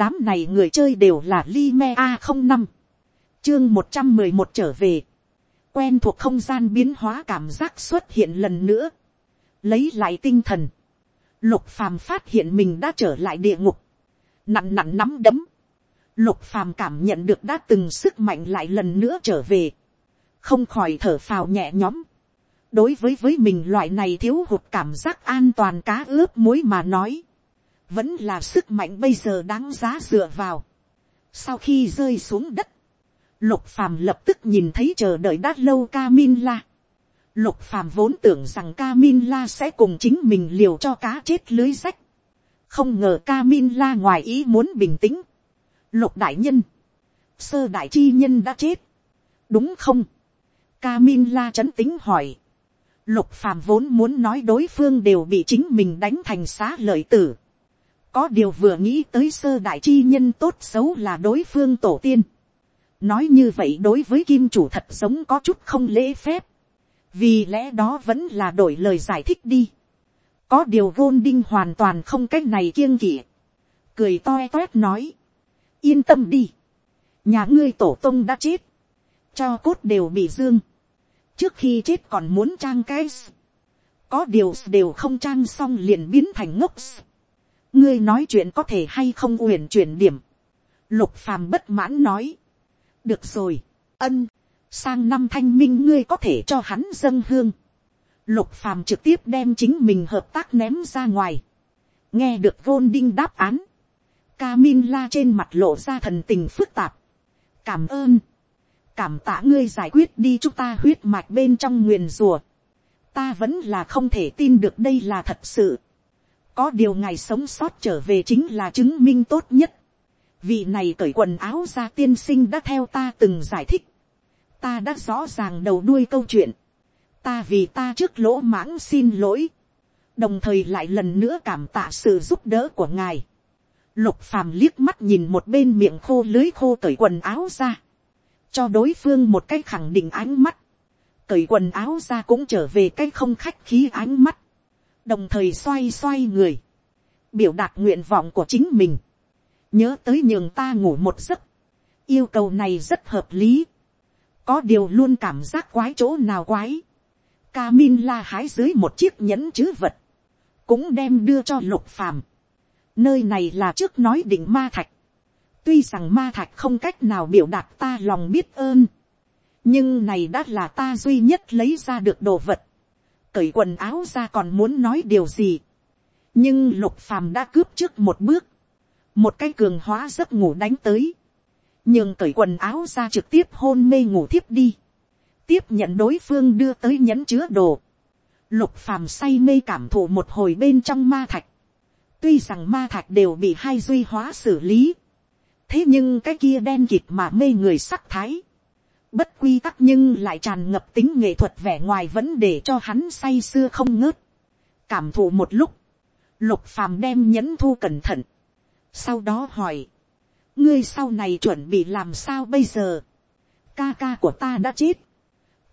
đám này người chơi đều là Lime a không năm. Chương một trăm mười một trở về, quen thuộc không gian biến hóa cảm giác xuất hiện lần nữa, lấy lại tinh thần, lục phàm phát hiện mình đã trở lại địa ngục, nặn nặn nắm đấm, lục phàm cảm nhận được đã từng sức mạnh lại lần nữa trở về, không khỏi thở phào nhẹ nhõm, đối với với mình loại này thiếu hụt cảm giác an toàn cá ướp muối mà nói, vẫn là sức mạnh bây giờ đáng giá dựa vào. Sau khi rơi xuống đất, lục phàm lập tức nhìn thấy chờ đợi đã lâu Camilla. Lục phàm vốn tưởng rằng Camilla sẽ cùng chính mình liều cho cá chết lưới rách. Không ngờ Camilla ngoài ý muốn bình tĩnh. Lục đại nhân, sơ đại chi nhân đã chết. Đúng không? Camilla chấn tính hỏi. Lục phàm vốn muốn nói đối phương đều bị chính mình đánh thành xá lợi tử. Có điều vừa nghĩ tới sơ đại chi nhân tốt xấu là đối phương tổ tiên. Nói như vậy đối với kim chủ thật giống có chút không lễ phép. Vì lẽ đó vẫn là đổi lời giải thích đi. Có điều gôn đinh hoàn toàn không cách này kiêng kỵ. Cười toe toét nói. Yên tâm đi. Nhà ngươi tổ tông đã chết. Cho cốt đều bị dương trước khi chết còn muốn trang cái có điều đều không trang xong liền biến thành ngốc ngươi nói chuyện có thể hay không uyển chuyển điểm? Lục phàm bất mãn nói. Được rồi. Ân. Sang năm thanh minh ngươi có thể cho hắn dâng hương. Lục phàm trực tiếp đem chính mình hợp tác ném ra ngoài. Nghe được gôn đinh đáp án. Camilla trên mặt lộ ra thần tình phức tạp. Cảm ơn. Cảm tạ ngươi giải quyết đi chúng ta huyết mạch bên trong nguyền rùa. ta vẫn là không thể tin được đây là thật sự có điều ngài sống sót trở về chính là chứng minh tốt nhất. vị này cởi quần áo ra tiên sinh đã theo ta từng giải thích. ta đã rõ ràng đầu đuôi câu chuyện. ta vì ta trước lỗ mãng xin lỗi. đồng thời lại lần nữa cảm tạ sự giúp đỡ của ngài. lục phàm liếc mắt nhìn một bên miệng khô lưới khô cởi quần áo ra cho đối phương một cái khẳng định ánh mắt, cởi quần áo ra cũng trở về cái không khách khí ánh mắt, đồng thời xoay xoay người, biểu đạt nguyện vọng của chính mình, nhớ tới nhường ta ngủ một giấc, yêu cầu này rất hợp lý, có điều luôn cảm giác quái chỗ nào quái, Camin la hái dưới một chiếc nhẫn chữ vật, cũng đem đưa cho lục phàm. Nơi này là trước nói định ma thạch, tuy rằng ma thạch không cách nào biểu đạt ta lòng biết ơn, nhưng này đã là ta duy nhất lấy ra được đồ vật, cởi quần áo ra còn muốn nói điều gì, nhưng lục phàm đã cướp trước một bước, một cái cường hóa giấc ngủ đánh tới, nhưng cởi quần áo ra trực tiếp hôn mê ngủ thiếp đi, tiếp nhận đối phương đưa tới nhẫn chứa đồ, lục phàm say mê cảm thụ một hồi bên trong ma thạch, tuy rằng ma thạch đều bị hai duy hóa xử lý, thế nhưng cái kia đen kịt mà mê người sắc thái, bất quy tắc nhưng lại tràn ngập tính nghệ thuật vẻ ngoài vẫn để cho hắn say sưa không ngớt, cảm thụ một lúc, lục phàm đem nhẫn thu cẩn thận, sau đó hỏi, ngươi sau này chuẩn bị làm sao bây giờ, ca ca của ta đã chết,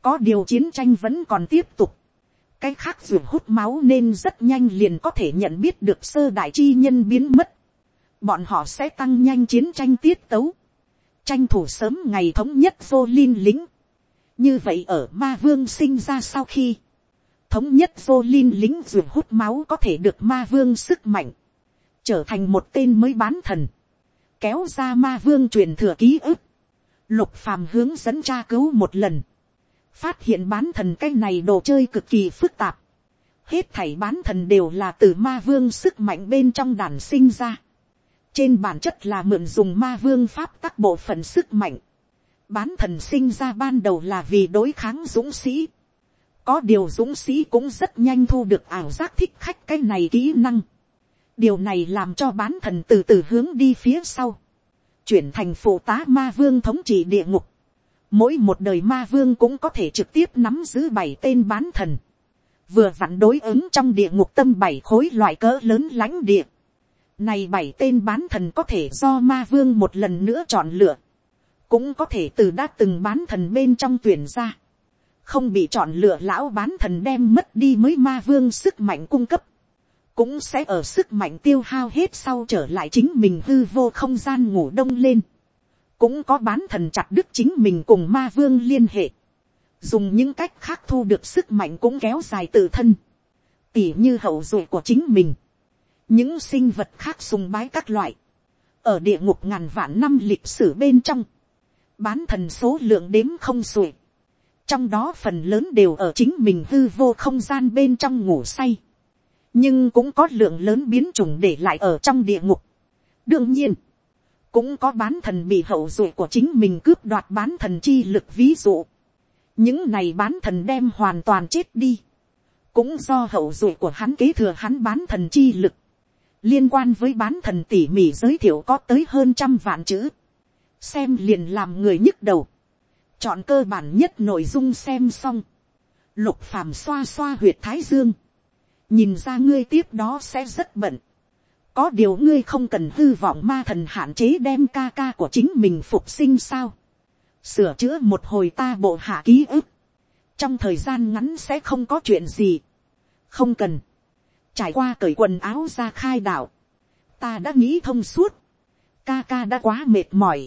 có điều chiến tranh vẫn còn tiếp tục, cái khác ruột hút máu nên rất nhanh liền có thể nhận biết được sơ đại chi nhân biến mất, bọn họ sẽ tăng nhanh chiến tranh tiết tấu, tranh thủ sớm ngày thống nhất vô linh lính. như vậy ở ma vương sinh ra sau khi, thống nhất vô linh lính ruột hút máu có thể được ma vương sức mạnh, trở thành một tên mới bán thần, kéo ra ma vương truyền thừa ký ức, lục phàm hướng dẫn tra cứu một lần, phát hiện bán thần cái này đồ chơi cực kỳ phức tạp, hết thảy bán thần đều là từ ma vương sức mạnh bên trong đàn sinh ra trên bản chất là mượn dùng ma vương pháp các bộ phận sức mạnh. Bán thần sinh ra ban đầu là vì đối kháng dũng sĩ. Có điều dũng sĩ cũng rất nhanh thu được ảo giác thích khách cái này kỹ năng. Điều này làm cho bán thần từ từ hướng đi phía sau. Chuyển thành phụ tá ma vương thống trị địa ngục. Mỗi một đời ma vương cũng có thể trực tiếp nắm giữ bảy tên bán thần. Vừa vặn đối ứng trong địa ngục tâm bảy khối loại cỡ lớn lãnh địa này bảy tên bán thần có thể do ma vương một lần nữa chọn lựa. Cũng có thể từ đã từng bán thần bên trong tuyển ra. Không bị chọn lựa lão bán thần đem mất đi mới ma vương sức mạnh cung cấp. cũng sẽ ở sức mạnh tiêu hao hết sau trở lại chính mình hư vô không gian ngủ đông lên. cũng có bán thần chặt đứt chính mình cùng ma vương liên hệ. dùng những cách khác thu được sức mạnh cũng kéo dài tự thân. tỉ như hậu duệ của chính mình những sinh vật khác sùng bái các loại. ở địa ngục ngàn vạn năm lịch sử bên trong. bán thần số lượng đếm không xuể. trong đó phần lớn đều ở chính mình hư vô không gian bên trong ngủ say nhưng cũng có lượng lớn biến chủng để lại ở trong địa ngục. đương nhiên, cũng có bán thần bị hậu duệ của chính mình cướp đoạt bán thần chi lực ví dụ. những này bán thần đem hoàn toàn chết đi. cũng do hậu duệ của hắn kế thừa hắn bán thần chi lực liên quan với bán thần tỉ mỉ giới thiệu có tới hơn trăm vạn chữ. xem liền làm người nhức đầu. chọn cơ bản nhất nội dung xem xong. lục phàm xoa xoa huyệt thái dương nhìn ra ngươi tiếp đó sẽ rất bận. có điều ngươi không cần hư vọng ma thần hạn chế đem ca ca của chính mình phục sinh sao. sửa chữa một hồi ta bộ hạ ký ức. trong thời gian ngắn sẽ không có chuyện gì. không cần trải qua cởi quần áo ra khai đạo. ta đã nghĩ thông suốt. ca ca đã quá mệt mỏi.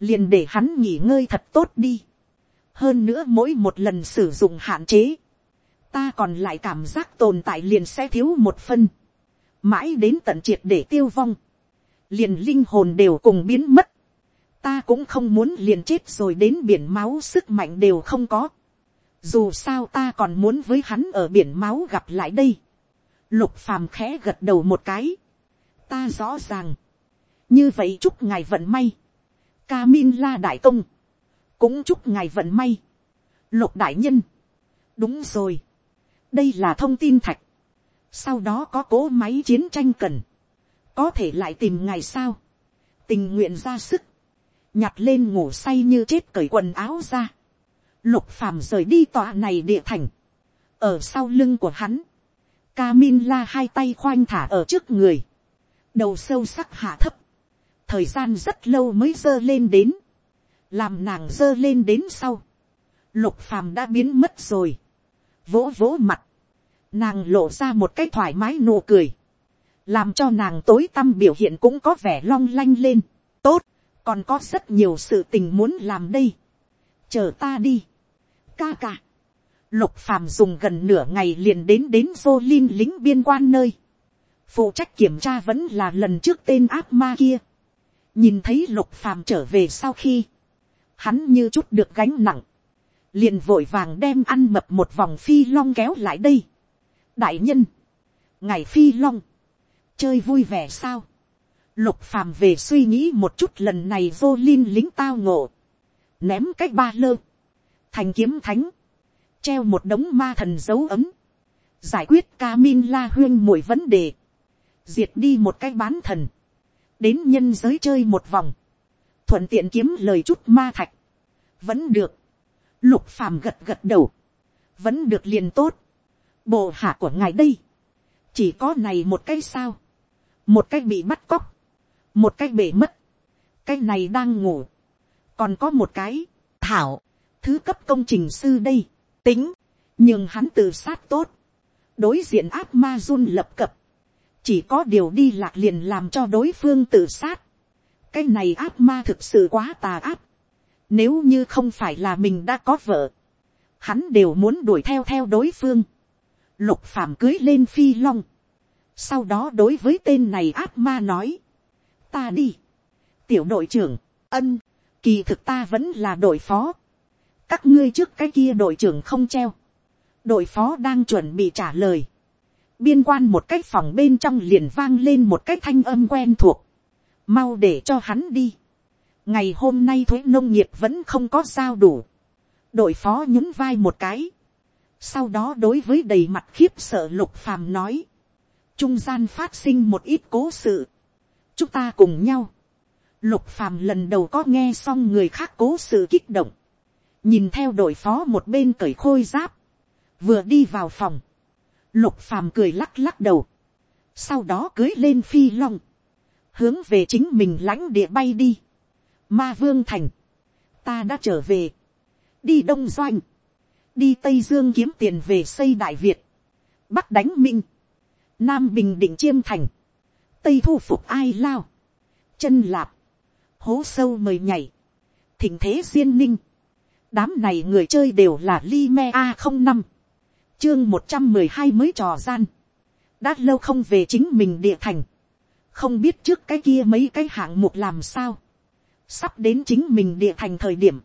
liền để hắn nghỉ ngơi thật tốt đi. hơn nữa mỗi một lần sử dụng hạn chế ta còn lại cảm giác tồn tại liền sẽ thiếu một phân, mãi đến tận triệt để tiêu vong, liền linh hồn đều cùng biến mất, ta cũng không muốn liền chết rồi đến biển máu sức mạnh đều không có, dù sao ta còn muốn với hắn ở biển máu gặp lại đây, lục phàm khẽ gật đầu một cái, ta rõ ràng, như vậy chúc ngài vận may, ca min la đại công, cũng chúc ngài vận may, lục đại nhân, đúng rồi, đây là thông tin thạch. sau đó có cố máy chiến tranh cần. có thể lại tìm ngài sao. tình nguyện ra sức. nhặt lên ngủ say như chết cởi quần áo ra. lục phàm rời đi tòa này địa thành. ở sau lưng của hắn. Camilla hai tay khoanh thả ở trước người. đầu sâu sắc hạ thấp. thời gian rất lâu mới dơ lên đến. làm nàng dơ lên đến sau. lục phàm đã biến mất rồi vỗ vỗ mặt, nàng lộ ra một cái thoải mái nụ cười, làm cho nàng tối tâm biểu hiện cũng có vẻ long lanh lên, tốt, còn có rất nhiều sự tình muốn làm đây, chờ ta đi, ca ca, lục phàm dùng gần nửa ngày liền đến đến vô linh lính biên quan nơi, phụ trách kiểm tra vẫn là lần trước tên ác ma kia, nhìn thấy lục phàm trở về sau khi, hắn như chút được gánh nặng, liền vội vàng đem ăn mập một vòng phi long kéo lại đây. đại nhân, ngày phi long, chơi vui vẻ sao. lục phàm về suy nghĩ một chút lần này vô linh lính tao ngộ, ném cách ba lơ, thành kiếm thánh, treo một đống ma thần dấu ấm, giải quyết ca min la huyên mùi vấn đề, diệt đi một cái bán thần, đến nhân giới chơi một vòng, thuận tiện kiếm lời chút ma thạch, vẫn được, Lục phàm gật gật đầu. Vẫn được liền tốt. Bộ hạ của ngài đây. Chỉ có này một cái sao. Một cái bị bắt cóc. Một cái bể mất. Cái này đang ngủ. Còn có một cái. Thảo. Thứ cấp công trình sư đây. Tính. Nhưng hắn tự sát tốt. Đối diện áp ma run lập cập. Chỉ có điều đi lạc liền làm cho đối phương tự sát. Cái này áp ma thực sự quá tà áp nếu như không phải là mình đã có vợ, hắn đều muốn đuổi theo theo đối phương. Lục phàm cưới lên phi long. Sau đó đối với tên này áp ma nói. Ta đi. Tiểu đội trưởng, ân, kỳ thực ta vẫn là đội phó. Các ngươi trước cái kia đội trưởng không treo. Đội phó đang chuẩn bị trả lời. Biên quan một cái phòng bên trong liền vang lên một cái thanh âm quen thuộc. Mau để cho hắn đi ngày hôm nay thuế nông nghiệp vẫn không có sao đủ. đội phó nhún vai một cái. sau đó đối với đầy mặt khiếp sợ lục phàm nói. trung gian phát sinh một ít cố sự. chúng ta cùng nhau. lục phàm lần đầu có nghe xong người khác cố sự kích động nhìn theo đội phó một bên cởi khôi giáp. vừa đi vào phòng. lục phàm cười lắc lắc đầu. sau đó cưới lên phi long. hướng về chính mình lãnh địa bay đi Ma Vương Thành. Ta đã trở về. Đi Đông Doanh. Đi Tây Dương kiếm tiền về xây Đại Việt. Bắc đánh Minh. nam bình định chiêm thành, tây thu phục ai lao, chân lạp, hố sâu mời nhảy, thỉnh thế duyên ninh, đám này người chơi đều là Lime a không năm, chương một trăm mười hai mới trò gian, đã lâu không về chính mình địa thành, không biết trước cái kia mấy cái hạng mục làm sao, sắp đến chính mình địa thành thời điểm,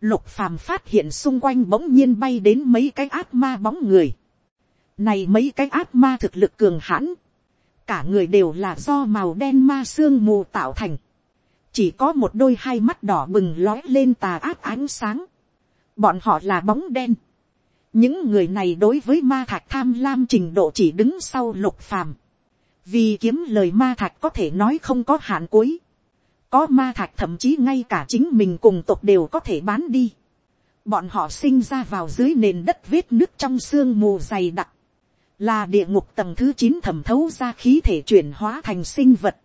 lục phàm phát hiện xung quanh bỗng nhiên bay đến mấy cái ác ma bóng người, này mấy cái ác ma thực lực cường hãn, cả người đều là do màu đen ma xương mù tạo thành, chỉ có một đôi hai mắt đỏ bừng lói lên tà ác ánh sáng, bọn họ là bóng đen, những người này đối với ma thạch tham lam trình độ chỉ đứng sau lục phàm, vì kiếm lời ma thạch có thể nói không có hạn cuối, có ma thạch thậm chí ngay cả chính mình cùng tộc đều có thể bán đi, bọn họ sinh ra vào dưới nền đất vết nước trong sương mù dày đặc, là địa ngục tầng thứ chín thẩm thấu ra khí thể chuyển hóa thành sinh vật,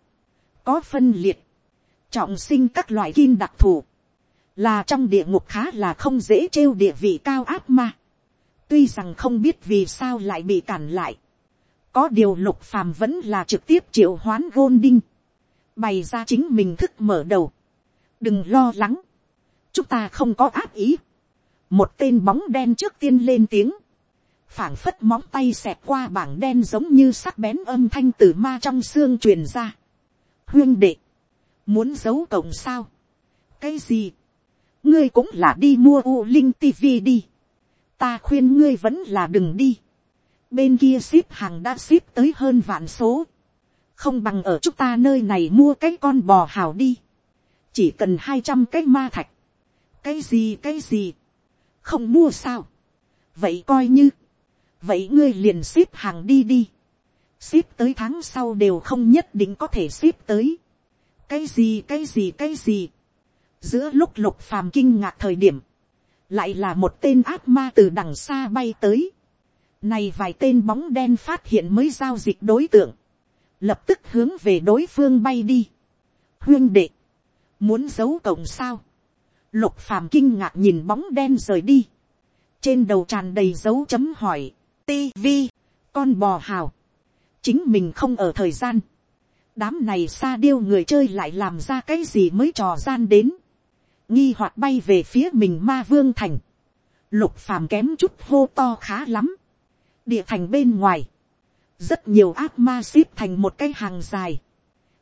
có phân liệt, trọng sinh các loại kim đặc thù, là trong địa ngục khá là không dễ trêu địa vị cao áp ma. tuy rằng không biết vì sao lại bị cản lại, có điều lục phàm vẫn là trực tiếp triệu hoán gôn đinh, bày ra chính mình thức mở đầu, đừng lo lắng, chúng ta không có áp ý, một tên bóng đen trước tiên lên tiếng, phảng phất móng tay xẹt qua bảng đen giống như sắc bén âm thanh từ ma trong xương truyền ra. huyên đệ, muốn giấu cổng sao, cái gì, ngươi cũng là đi mua u linh tv đi, ta khuyên ngươi vẫn là đừng đi, bên kia ship hàng đã ship tới hơn vạn số, không bằng ở chúng ta nơi này mua cái con bò hào đi, chỉ cần hai trăm cái ma thạch, cái gì cái gì, không mua sao, vậy coi như, vậy ngươi liền ship hàng đi đi, ship tới tháng sau đều không nhất định có thể ship tới, cái gì cái gì cái gì, giữa lúc lục phàm kinh ngạc thời điểm, lại là một tên ác ma từ đằng xa bay tới, này vài tên bóng đen phát hiện mới giao dịch đối tượng, lập tức hướng về đối phương bay đi. huyên đệ, muốn giấu cổng sao, lục phàm kinh ngạc nhìn bóng đen rời đi, trên đầu tràn đầy dấu chấm hỏi, TV, con bò hào. Chính mình không ở thời gian. Đám này xa điêu người chơi lại làm ra cái gì mới trò gian đến. Nghi hoạt bay về phía mình ma vương thành. Lục phàm kém chút hô to khá lắm. Địa thành bên ngoài. Rất nhiều ác ma xếp thành một cái hàng dài.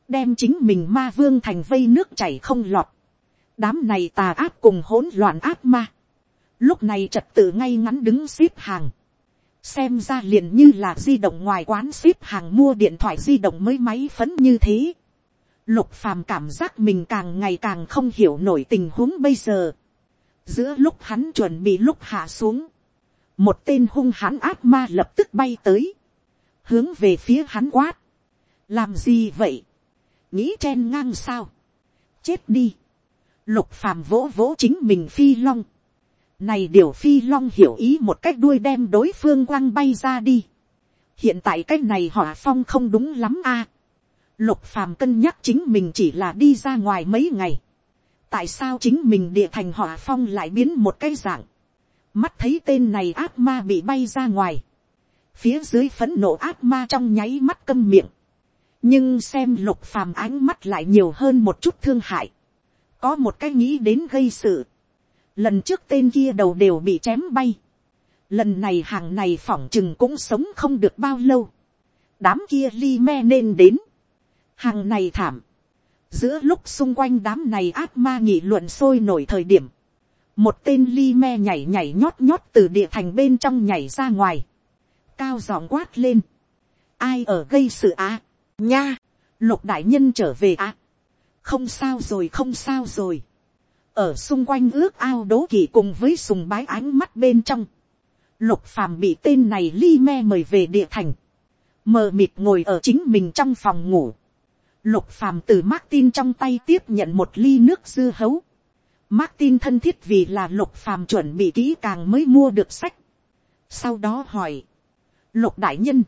Đem chính mình ma vương thành vây nước chảy không lọt. Đám này tà ác cùng hỗn loạn ác ma. Lúc này trật tự ngay ngắn đứng xếp hàng xem ra liền như là di động ngoài quán ship hàng mua điện thoại di động mới máy phấn như thế. Lục phàm cảm giác mình càng ngày càng không hiểu nổi tình huống bây giờ. Giữa lúc hắn chuẩn bị lúc hạ xuống. Một tên hung hãn ác ma lập tức bay tới. Hướng về phía hắn quát. Làm gì vậy? Nghĩ chen ngang sao? Chết đi. Lục phàm vỗ vỗ chính mình phi long này điều phi long hiểu ý một cách đuôi đem đối phương quăng bay ra đi. Hiện tại cái này hỏa phong không đúng lắm a. Lục phàm cân nhắc chính mình chỉ là đi ra ngoài mấy ngày. Tại sao chính mình địa thành hỏa phong lại biến một cái dạng. Mắt thấy tên này ác ma bị bay ra ngoài. Phía dưới phấn nộ ác ma trong nháy mắt câm miệng. Nhưng xem lục phàm ánh mắt lại nhiều hơn một chút thương hại. Có một cái nghĩ đến gây sự lần trước tên kia đầu đều bị chém bay, lần này hàng này phỏng chừng cũng sống không được bao lâu, đám kia li me nên đến, hàng này thảm, giữa lúc xung quanh đám này ác ma nghị luận sôi nổi thời điểm, một tên li me nhảy nhảy nhót nhót từ địa thành bên trong nhảy ra ngoài, cao giọng quát lên, ai ở gây sự à, nha, lục đại nhân trở về à, không sao rồi không sao rồi, ở xung quanh ước ao đố kỵ cùng với sùng bái ánh mắt bên trong, lục phàm bị tên này li me mời về địa thành, mờ mịt ngồi ở chính mình trong phòng ngủ, lục phàm từ Martin trong tay tiếp nhận một ly nước dưa hấu, Martin thân thiết vì là lục phàm chuẩn bị kỹ càng mới mua được sách, sau đó hỏi, lục đại nhân,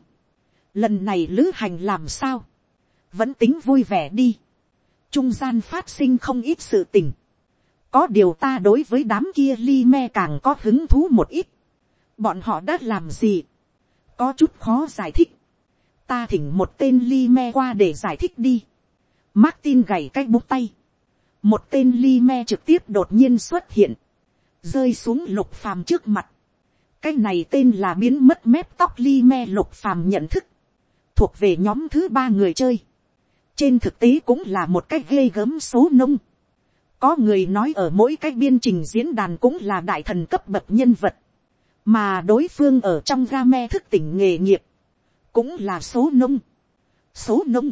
lần này lữ hành làm sao, vẫn tính vui vẻ đi, trung gian phát sinh không ít sự tình, có điều ta đối với đám kia ly me càng có hứng thú một ít. bọn họ đã làm gì. có chút khó giải thích ta thỉnh một tên li me qua để giải thích đi. Martin gảy cái bút tay. một tên li me trực tiếp đột nhiên xuất hiện, rơi xuống lục phàm trước mặt. cái này tên là biến mất mép tóc li me lục phàm nhận thức, thuộc về nhóm thứ ba người chơi. trên thực tế cũng là một cái ghê gớm số nông. có người nói ở mỗi cái biên trình diễn đàn cũng là đại thần cấp bậc nhân vật mà đối phương ở trong game thức tỉnh nghề nghiệp, cũng là số nông. số nông,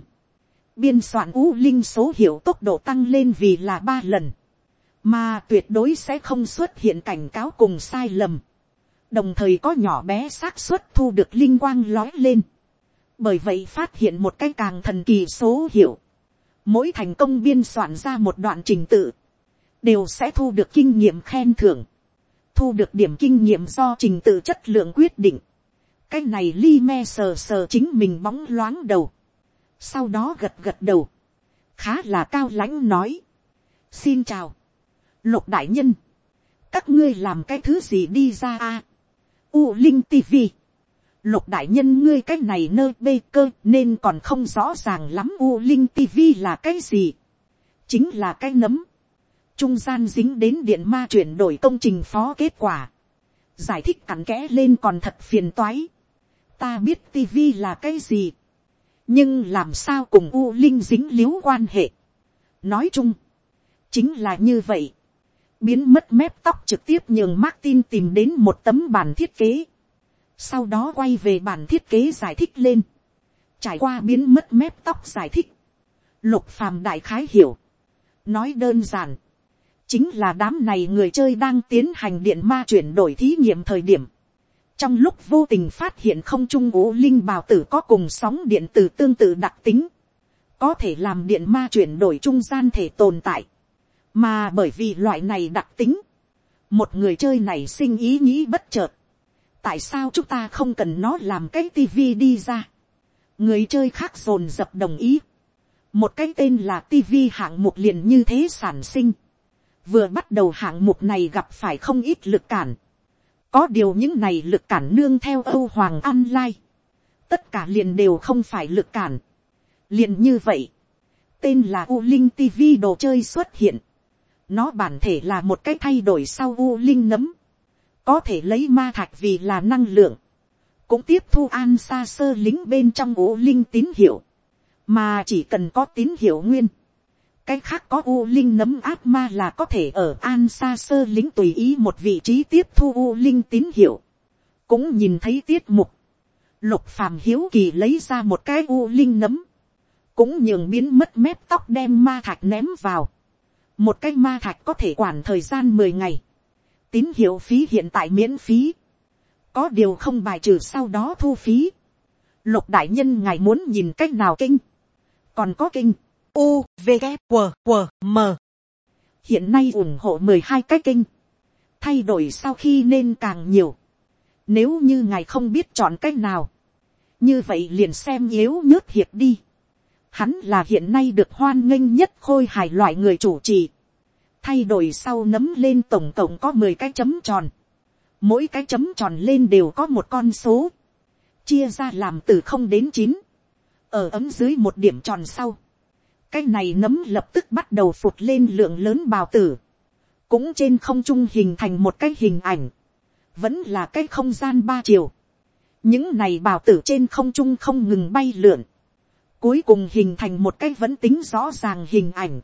biên soạn u linh số hiệu tốc độ tăng lên vì là ba lần, mà tuyệt đối sẽ không xuất hiện cảnh cáo cùng sai lầm, đồng thời có nhỏ bé xác suất thu được linh quang lói lên, bởi vậy phát hiện một cái càng thần kỳ số hiệu, mỗi thành công biên soạn ra một đoạn trình tự, đều sẽ thu được kinh nghiệm khen thưởng, thu được điểm kinh nghiệm do trình tự chất lượng quyết định cái này li me sờ sờ chính mình bóng loáng đầu. sau đó gật gật đầu. khá là cao lãnh nói. xin chào. lục đại nhân. các ngươi làm cái thứ gì đi ra a. u linh tv. lục đại nhân ngươi cái này nơi bê cơ nên còn không rõ ràng lắm u linh tv là cái gì. chính là cái nấm trung gian dính đến điện ma chuyển đổi công trình phó kết quả, giải thích cặn kẽ lên còn thật phiền toái ta biết tivi là cái gì, nhưng làm sao cùng u linh dính l i ễ u quan hệ. nói chung, chính là như vậy, biến mất mép tóc trực tiếp nhường Martin tìm đến một tấm bản thiết kế, sau đó quay về bản thiết kế giải thích lên, trải qua biến mất mép tóc giải thích, lục phàm đại khái hiểu, nói đơn giản, chính là đám này người chơi đang tiến hành điện ma chuyển đổi thí nghiệm thời điểm trong lúc vô tình phát hiện không trung ố linh bào tử có cùng sóng điện tử tương tự đặc tính, có thể làm điện ma chuyển đổi trung gian thể tồn tại, mà bởi vì loại này đặc tính, một người chơi này sinh ý nghĩ bất chợt, tại sao chúng ta không cần nó làm cái tivi đi ra, người chơi khác dồn dập đồng ý, một cái tên là tivi hạng mục liền như thế sản sinh, vừa bắt đầu hạng mục này gặp phải không ít lực cản có điều những này lực cản nương theo âu hoàng an lai. tất cả liền đều không phải lực cản. liền như vậy, tên là u linh tv đồ chơi xuất hiện. nó bản thể là một cái thay đổi sau u linh nấm. có thể lấy ma thạch vì là năng lượng. cũng tiếp thu an xa sơ lính bên trong u linh tín hiệu. mà chỉ cần có tín hiệu nguyên cái khác có u linh nấm áp ma là có thể ở an xa sơ lính tùy ý một vị trí tiếp thu u linh tín hiệu, cũng nhìn thấy tiết mục, lục phàm hiếu kỳ lấy ra một cái u linh nấm, cũng nhường biến mất mép tóc đem ma thạch ném vào, một cái ma thạch có thể quản thời gian mười ngày, tín hiệu phí hiện tại miễn phí, có điều không bài trừ sau đó thu phí, lục đại nhân ngài muốn nhìn cách nào kinh, còn có kinh, u v g q q m. Hiện nay ủng hộ mười hai cái kênh. Thay đổi sau khi nên càng nhiều. Nếu như ngài không biết chọn cách nào, như vậy liền xem yếu nhớt hiệp đi. Hắn là hiện nay được hoan nghênh nhất khôi hài loại người chủ trì. Thay đổi sau nấm lên tổng cộng có mười cái chấm tròn. Mỗi cái chấm tròn lên đều có một con số. Chia ra làm từ không đến chín. Ở ấm dưới một điểm tròn sau cái này nấm lập tức bắt đầu phụt lên lượng lớn bào tử, cũng trên không trung hình thành một cái hình ảnh, vẫn là cái không gian ba chiều. những này bào tử trên không trung không ngừng bay lượn, cuối cùng hình thành một cái vẫn tính rõ ràng hình ảnh.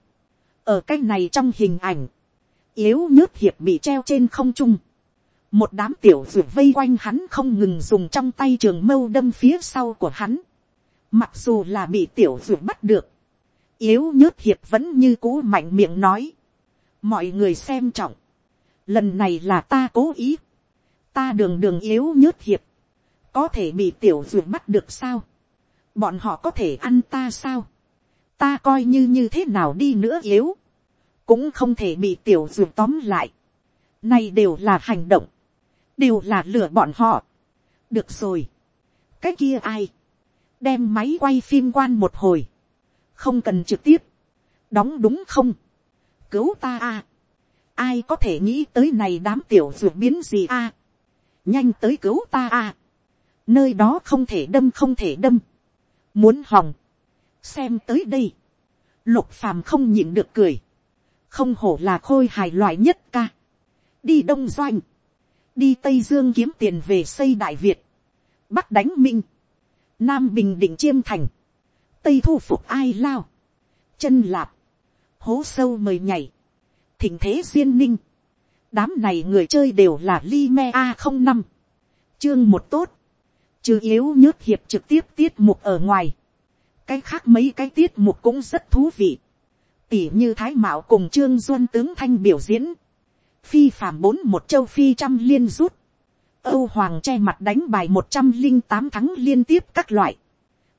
ở cái này trong hình ảnh, yếu nhớt hiệp bị treo trên không trung, một đám tiểu ruột vây quanh hắn không ngừng dùng trong tay trường mâu đâm phía sau của hắn. Mặc dù là bị tiểu ruột bắt được, yếu nhớt hiệp vẫn như cũ mạnh miệng nói. mọi người xem trọng. lần này là ta cố ý. ta đường đường yếu nhớt hiệp. có thể bị tiểu duyệt bắt được sao. bọn họ có thể ăn ta sao. ta coi như như thế nào đi nữa yếu. cũng không thể bị tiểu duyệt tóm lại. này đều là hành động. đều là lừa bọn họ. được rồi. cái kia ai. đem máy quay phim quan một hồi không cần trực tiếp, đóng đúng không, cứu ta a, ai có thể nghĩ tới này đám tiểu ruột biến gì a, nhanh tới cứu ta a, nơi đó không thể đâm không thể đâm, muốn hỏng, xem tới đây, lục phàm không nhịn được cười, không hổ là khôi hài loại nhất ca, đi đông doanh, đi tây dương kiếm tiền về xây đại việt, bắc đánh minh, nam bình định chiêm thành, tây thu phục ai lao, chân lạp, hố sâu mời nhảy, thỉnh thế duyên ninh, đám này người chơi đều là li me a không năm, chương một tốt, trừ yếu nhớt hiệp trực tiếp tiết mục ở ngoài, cái khác mấy cái tiết mục cũng rất thú vị, tỉ như thái mạo cùng trương duân tướng thanh biểu diễn, phi phàm bốn một châu phi trăm liên rút, âu hoàng che mặt đánh bài một trăm linh tám thắng liên tiếp các loại,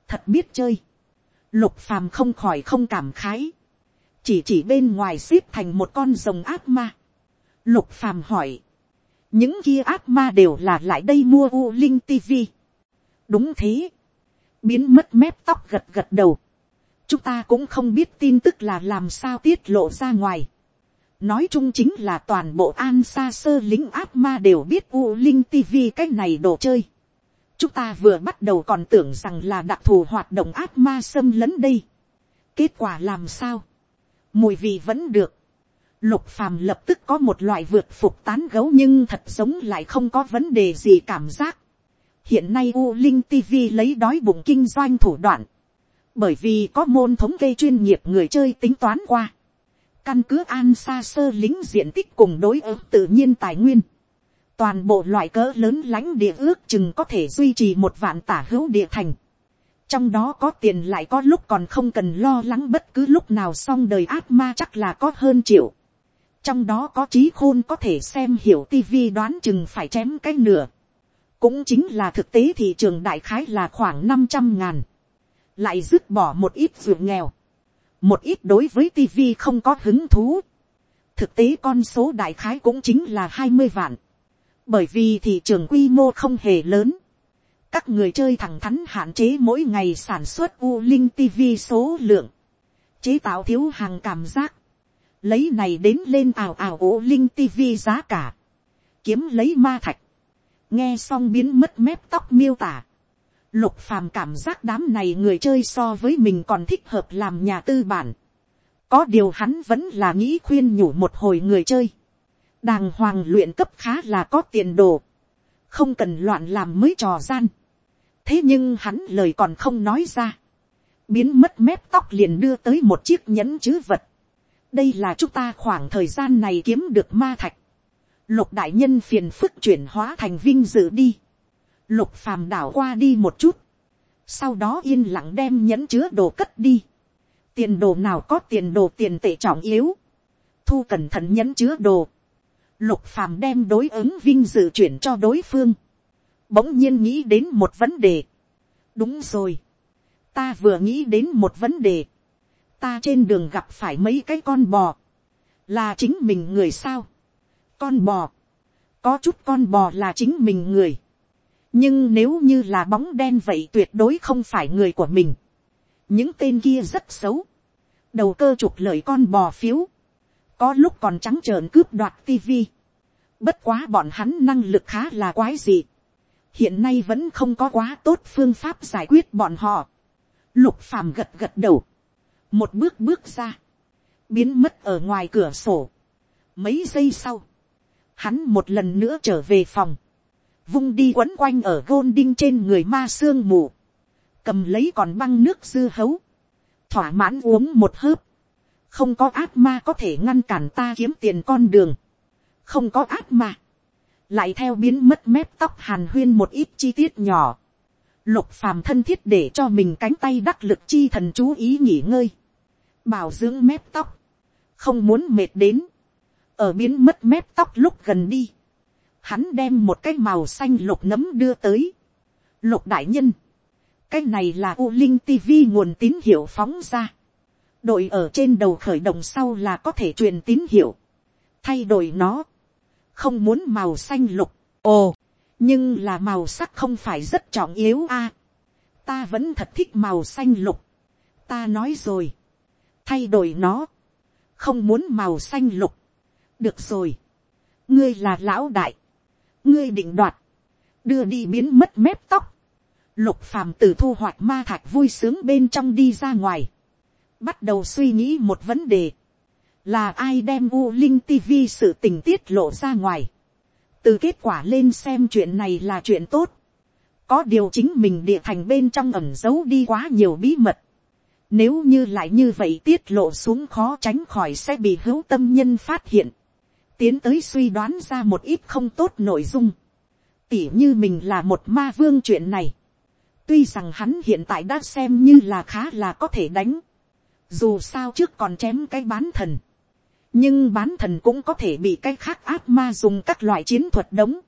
thật biết chơi, lục phàm không khỏi không cảm khái, chỉ chỉ bên ngoài xếp thành một con rồng ác ma, lục phàm hỏi, những kia ác ma đều là lại đây mua u linh tv, đúng thế, biến mất mép tóc gật gật đầu, chúng ta cũng không biết tin tức là làm sao tiết lộ ra ngoài. nói chung chính là toàn bộ an xa sơ lính ác ma đều biết u linh tv cái này đồ chơi chúng ta vừa bắt đầu còn tưởng rằng là đặc thù hoạt động ác ma xâm lấn đây. kết quả làm sao. mùi vị vẫn được. lục phàm lập tức có một loại vượt phục tán gấu nhưng thật giống lại không có vấn đề gì cảm giác. hiện nay u linh tv lấy đói bụng kinh doanh thủ đoạn bởi vì có môn thống kê chuyên nghiệp người chơi tính toán qua, căn cứ an xa sơ lính diện tích cùng đối ứng tự nhiên tài nguyên, toàn bộ loại cỡ lớn lãnh địa ước chừng có thể duy trì một vạn tả hữu địa thành, trong đó có tiền lại có lúc còn không cần lo lắng bất cứ lúc nào xong đời ác ma chắc là có hơn triệu, trong đó có trí khôn có thể xem hiểu tivi đoán chừng phải chém cái nửa, cũng chính là thực tế thị trường đại khái là khoảng năm trăm ngàn, lại dứt bỏ một ít vượt nghèo, một ít đối với tivi không có hứng thú. thực tế con số đại khái cũng chính là hai mươi vạn, bởi vì thị trường quy mô không hề lớn. các người chơi thẳng thắn hạn chế mỗi ngày sản xuất u linh tivi số lượng, chế tạo thiếu hàng cảm giác, lấy này đến lên ào ào u linh tivi giá cả, kiếm lấy ma thạch, nghe xong biến mất mép tóc miêu tả, Lục phàm cảm giác đám này người chơi so với mình còn thích hợp làm nhà tư bản. Có điều hắn vẫn là nghĩ khuyên nhủ một hồi người chơi. Đàng hoàng luyện cấp khá là có tiền đồ. Không cần loạn làm mới trò gian. Thế nhưng hắn lời còn không nói ra. Biến mất mép tóc liền đưa tới một chiếc nhẫn chứ vật. Đây là chúng ta khoảng thời gian này kiếm được ma thạch. Lục đại nhân phiền phức chuyển hóa thành vinh dự đi lục phàm đảo qua đi một chút, sau đó yên lặng đem nhẫn chứa đồ cất đi, tiền đồ nào có tiền đồ tiền tệ trọng yếu, thu cẩn thận nhẫn chứa đồ, lục phàm đem đối ứng vinh dự chuyển cho đối phương, bỗng nhiên nghĩ đến một vấn đề, đúng rồi, ta vừa nghĩ đến một vấn đề, ta trên đường gặp phải mấy cái con bò, là chính mình người sao, con bò, có chút con bò là chính mình người, nhưng nếu như là bóng đen vậy tuyệt đối không phải người của mình. những tên kia rất xấu. đầu cơ trục lợi con bò phiếu có lúc còn trắng trợn cướp đoạt tivi. bất quá bọn hắn năng lực khá là quái dị. hiện nay vẫn không có quá tốt phương pháp giải quyết bọn họ. lục phàm gật gật đầu. một bước bước ra. biến mất ở ngoài cửa sổ. mấy giây sau. hắn một lần nữa trở về phòng vung đi quấn quanh ở gôn đinh trên người ma sương mù, cầm lấy còn băng nước dư hấu, thỏa mãn uống một hớp, không có ác ma có thể ngăn cản ta kiếm tiền con đường, không có ác ma, lại theo biến mất mép tóc hàn huyên một ít chi tiết nhỏ, lục phàm thân thiết để cho mình cánh tay đắc lực chi thần chú ý nghỉ ngơi, bảo dưỡng mép tóc, không muốn mệt đến, ở biến mất mép tóc lúc gần đi, hắn đem một cái màu xanh lục nấm đưa tới. lục đại nhân, cái này là u linh tv nguồn tín hiệu phóng ra đội ở trên đầu khởi động sau là có thể truyền tín hiệu. thay đổi nó. không muốn màu xanh lục. ồ, nhưng là màu sắc không phải rất trọng yếu a. ta vẫn thật thích màu xanh lục. ta nói rồi. thay đổi nó. không muốn màu xanh lục. được rồi. ngươi là lão đại ngươi định đoạt, đưa đi biến mất mép tóc, lục phàm từ thu hoạch ma thạch vui sướng bên trong đi ra ngoài, bắt đầu suy nghĩ một vấn đề, là ai đem u linh tv sự tình tiết lộ ra ngoài, từ kết quả lên xem chuyện này là chuyện tốt, có điều chính mình địa thành bên trong ẩm giấu đi quá nhiều bí mật, nếu như lại như vậy tiết lộ xuống khó tránh khỏi sẽ bị hữu tâm nhân phát hiện, tiến tới suy đoán ra một ít không tốt nội dung, tỉ như mình là một ma vương chuyện này, tuy rằng hắn hiện tại đã xem như là khá là có thể đánh, dù sao trước còn chém cái bán thần, nhưng bán thần cũng có thể bị cái khác ác ma dùng các loại chiến thuật đống,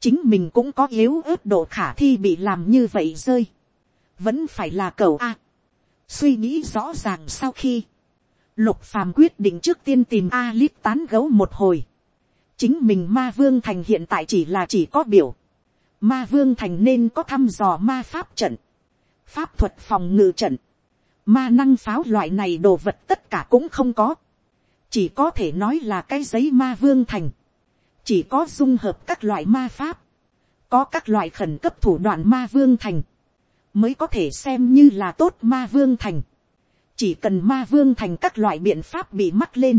chính mình cũng có yếu ớt độ khả thi bị làm như vậy rơi, vẫn phải là cầu a. suy nghĩ rõ ràng sau khi, lục phàm quyết định trước tiên tìm a lít tán gấu một hồi, chính mình ma vương thành hiện tại chỉ là chỉ có biểu, ma vương thành nên có thăm dò ma pháp trận, pháp thuật phòng ngự trận, ma năng pháo loại này đồ vật tất cả cũng không có, chỉ có thể nói là cái giấy ma vương thành, chỉ có dung hợp các loại ma pháp, có các loại khẩn cấp thủ đoạn ma vương thành, mới có thể xem như là tốt ma vương thành. chỉ cần ma vương thành các loại biện pháp bị mắc lên,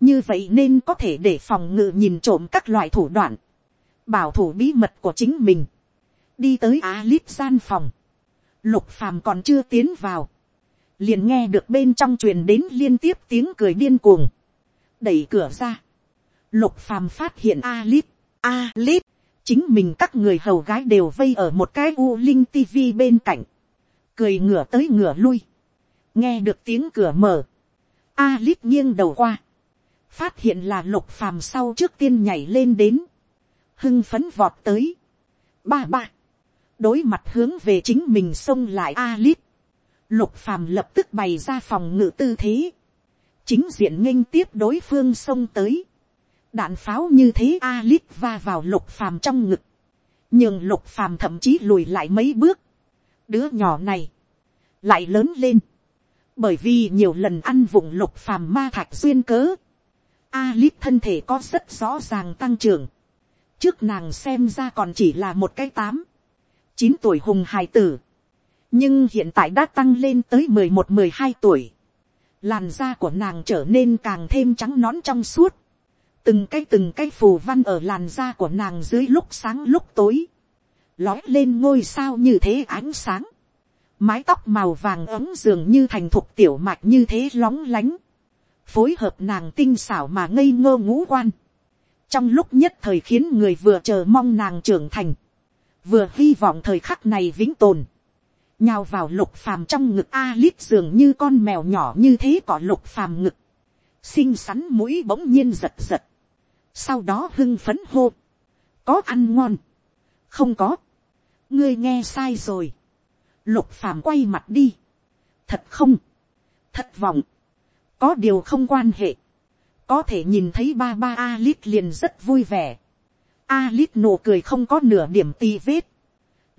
như vậy nên có thể để phòng ngự nhìn trộm các loại thủ đoạn, bảo thủ bí mật của chính mình, đi tới á lít gian phòng, lục phàm còn chưa tiến vào, liền nghe được bên trong truyền đến liên tiếp tiếng cười điên cuồng, đẩy cửa ra, lục phàm phát hiện a lít, a lít, chính mình các người hầu gái đều vây ở một cái u linh tivi bên cạnh, cười ngửa tới ngửa lui, nghe được tiếng cửa mở, a lít nghiêng đầu qua, phát hiện là lục phàm sau trước tiên nhảy lên đến, hưng phấn vọt tới, ba ba, đối mặt hướng về chính mình xông lại a lít, lục phàm lập tức bày ra phòng ngự tư thế, chính diện nghênh tiếp đối phương xông tới, đạn pháo như thế a lít va vào lục phàm trong ngực, nhưng lục phàm thậm chí lùi lại mấy bước, đứa nhỏ này, lại lớn lên, bởi vì nhiều lần ăn vụng lục phàm ma thạch duyên cớ, a lít thân thể có rất rõ ràng tăng trưởng, trước nàng xem ra còn chỉ là một cái tám, chín tuổi hùng hài tử, nhưng hiện tại đã tăng lên tới mười một mười hai tuổi, làn da của nàng trở nên càng thêm trắng nón trong suốt, từng cái từng cái phù văn ở làn da của nàng dưới lúc sáng lúc tối, lói lên ngôi sao như thế ánh sáng, mái tóc màu vàng ấm dường như thành thục tiểu mạch như thế lóng lánh, phối hợp nàng tinh xảo mà ngây ngô ngũ quan, trong lúc nhất thời khiến người vừa chờ mong nàng trưởng thành, vừa hy vọng thời khắc này vĩnh tồn, nhào vào lục phàm trong ngực a lít dường như con mèo nhỏ như thế cỏ lục phàm ngực, xinh xắn mũi bỗng nhiên giật giật, sau đó hưng phấn hô, có ăn ngon, không có, ngươi nghe sai rồi, lục phàm quay mặt đi, thật không, thất vọng, có điều không quan hệ, có thể nhìn thấy ba ba a lít liền rất vui vẻ, a lít nụ cười không có nửa điểm tì vết,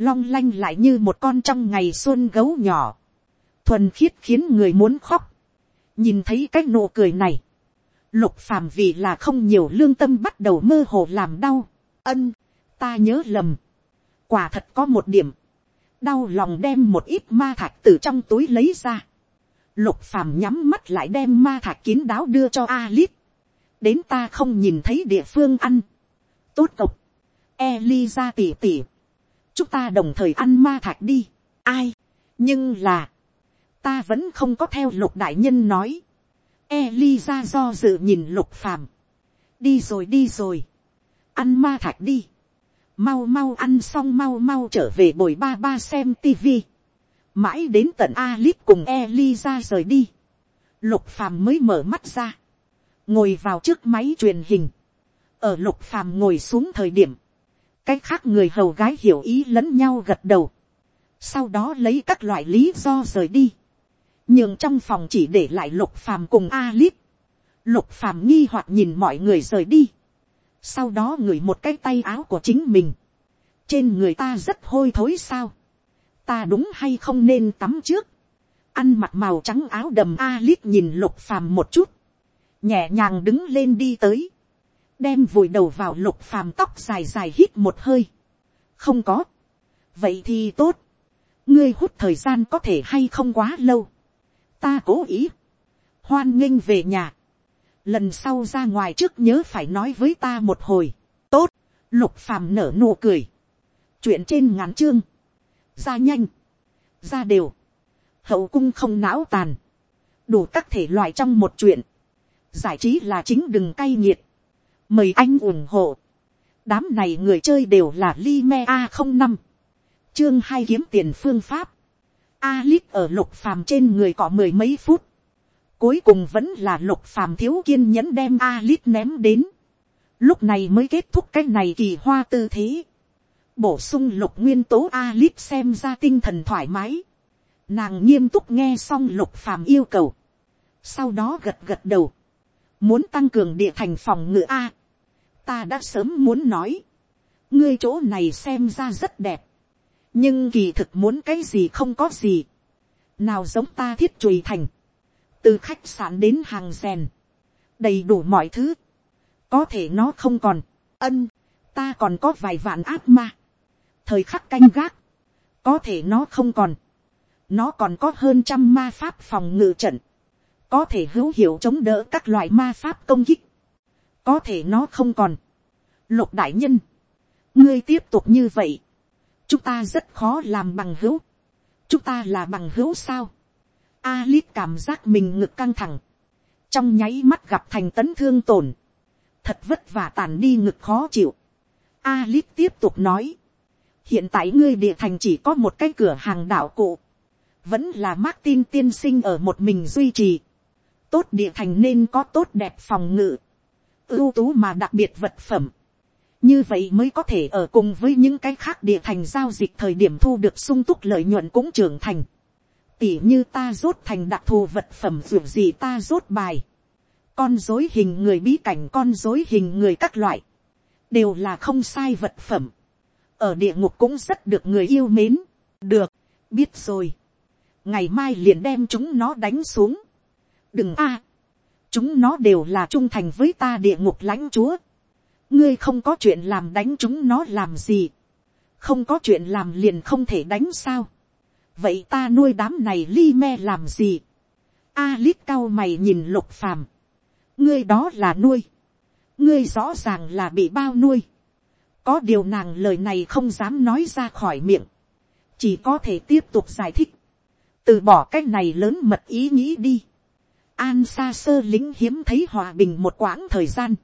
long lanh lại như một con trong ngày xuân gấu nhỏ, thuần khiết khiến người muốn khóc, nhìn thấy cái nụ cười này, lục phàm vì là không nhiều lương tâm bắt đầu mơ hồ làm đau, ân, ta nhớ lầm, quả thật có một điểm, đau lòng đem một ít ma thạch từ trong túi lấy ra, lục phàm nhắm mắt lại đem ma thạch kín đáo đưa cho Alip, đến ta không nhìn thấy địa phương ăn, tốt cộc, Eliza tỉ tỉ, chúng ta đồng thời ăn ma thạch đi, ai, nhưng là, ta vẫn không có theo lục đại nhân nói, Eliza do dự nhìn lục phàm. Đi rồi đi rồi. Ăn ma thạch đi. Mau mau ăn xong mau mau trở về bồi ba ba xem tivi. Mãi đến tận Alip cùng Eliza rời đi. Lục phàm mới mở mắt ra. Ngồi vào trước máy truyền hình. Ở lục phàm ngồi xuống thời điểm. Cái khác người hầu gái hiểu ý lẫn nhau gật đầu. Sau đó lấy các loại lý do rời đi nhưng trong phòng chỉ để lại lục phàm cùng a lít Lục phàm nghi hoặc nhìn mọi người rời đi. Sau đó ngửi một cái tay áo của chính mình. Trên người ta rất hôi thối sao. Ta đúng hay không nên tắm trước. Ăn mặc màu trắng áo đầm a lít nhìn lục phàm một chút. Nhẹ nhàng đứng lên đi tới. Đem vùi đầu vào lục phàm tóc dài dài hít một hơi. Không có. vậy thì tốt, ngươi hút thời gian có thể hay không quá lâu, ta cố ý, hoan nghênh về nhà, lần sau ra ngoài trước nhớ phải nói với ta một hồi, tốt, lục phàm nở nụ cười, chuyện trên ngắn chương, ra nhanh, ra đều, hậu cung không não tàn, đủ các thể loại trong một chuyện, giải trí là chính đừng cay nghiệt, mời anh ủng hộ, đám này người chơi đều là li me a không năm, chương hai kiếm tiền phương pháp, Alip ở lục phàm trên người có mười mấy phút. Cuối cùng vẫn là lục phàm thiếu kiên nhẫn đem Alip ném đến. Lúc này mới kết thúc cái này kỳ hoa tư thế. Bổ sung lục nguyên tố Alip xem ra tinh thần thoải mái. Nàng nghiêm túc nghe xong lục phàm yêu cầu. Sau đó gật gật đầu. Muốn tăng cường địa thành phòng ngự A. Ta đã sớm muốn nói. Ngươi chỗ này xem ra rất đẹp. Nhưng kỳ thực muốn cái gì không có gì, nào giống ta thiết trùy thành, từ khách sạn đến hàng rèn, đầy đủ mọi thứ, có thể nó không còn, ân, ta còn có vài vạn ác ma, thời khắc canh gác, có thể nó không còn, nó còn có hơn trăm ma pháp phòng ngự trận, có thể hữu hiệu chống đỡ các loại ma pháp công kích, có thể nó không còn, lục đại nhân, ngươi tiếp tục như vậy, chúng ta rất khó làm bằng hữu, chúng ta là bằng hữu sao, Alice cảm giác mình ngực căng thẳng, trong nháy mắt gặp thành tấn thương tổn, thật vất vả tàn đi ngực khó chịu. Alice tiếp tục nói, hiện tại ngươi địa thành chỉ có một cái cửa hàng đạo cụ, vẫn là Martin tiên sinh ở một mình duy trì, tốt địa thành nên có tốt đẹp phòng ngự, ưu tú mà đặc biệt vật phẩm, như vậy mới có thể ở cùng với những cái khác địa thành giao dịch thời điểm thu được sung túc lợi nhuận cũng trưởng thành. tỉ như ta rốt thành đặc thù vật phẩm dù gì ta rốt bài. con dối hình người bí cảnh con dối hình người các loại. đều là không sai vật phẩm. ở địa ngục cũng rất được người yêu mến. được, biết rồi. ngày mai liền đem chúng nó đánh xuống. đừng a chúng nó đều là trung thành với ta địa ngục lãnh chúa. Ngươi không có chuyện làm đánh chúng nó làm gì, không có chuyện làm liền không thể đánh sao, vậy ta nuôi đám này li me làm gì, a lít cao mày nhìn lục phàm, ngươi đó là nuôi, ngươi rõ ràng là bị bao nuôi, có điều nàng lời này không dám nói ra khỏi miệng, chỉ có thể tiếp tục giải thích, từ bỏ cái này lớn mật ý nghĩ đi, an xa sơ lính hiếm thấy hòa bình một quãng thời gian,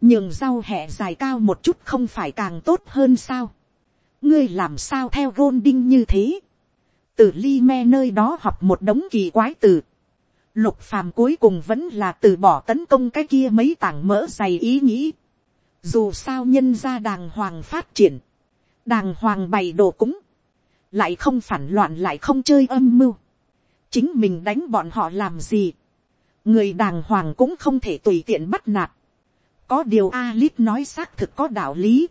nhường rau hẹ dài cao một chút không phải càng tốt hơn sao. ngươi làm sao theo gôn đinh như thế. từ ly me nơi đó học một đống kỳ quái từ. lục phàm cuối cùng vẫn là từ bỏ tấn công cái kia mấy tảng mỡ dày ý nghĩ. dù sao nhân ra đàng hoàng phát triển, đàng hoàng bày đồ cúng, lại không phản loạn lại không chơi âm mưu. chính mình đánh bọn họ làm gì người đàng hoàng cũng không thể tùy tiện bắt nạt có điều Alip nói xác thực có đạo lý.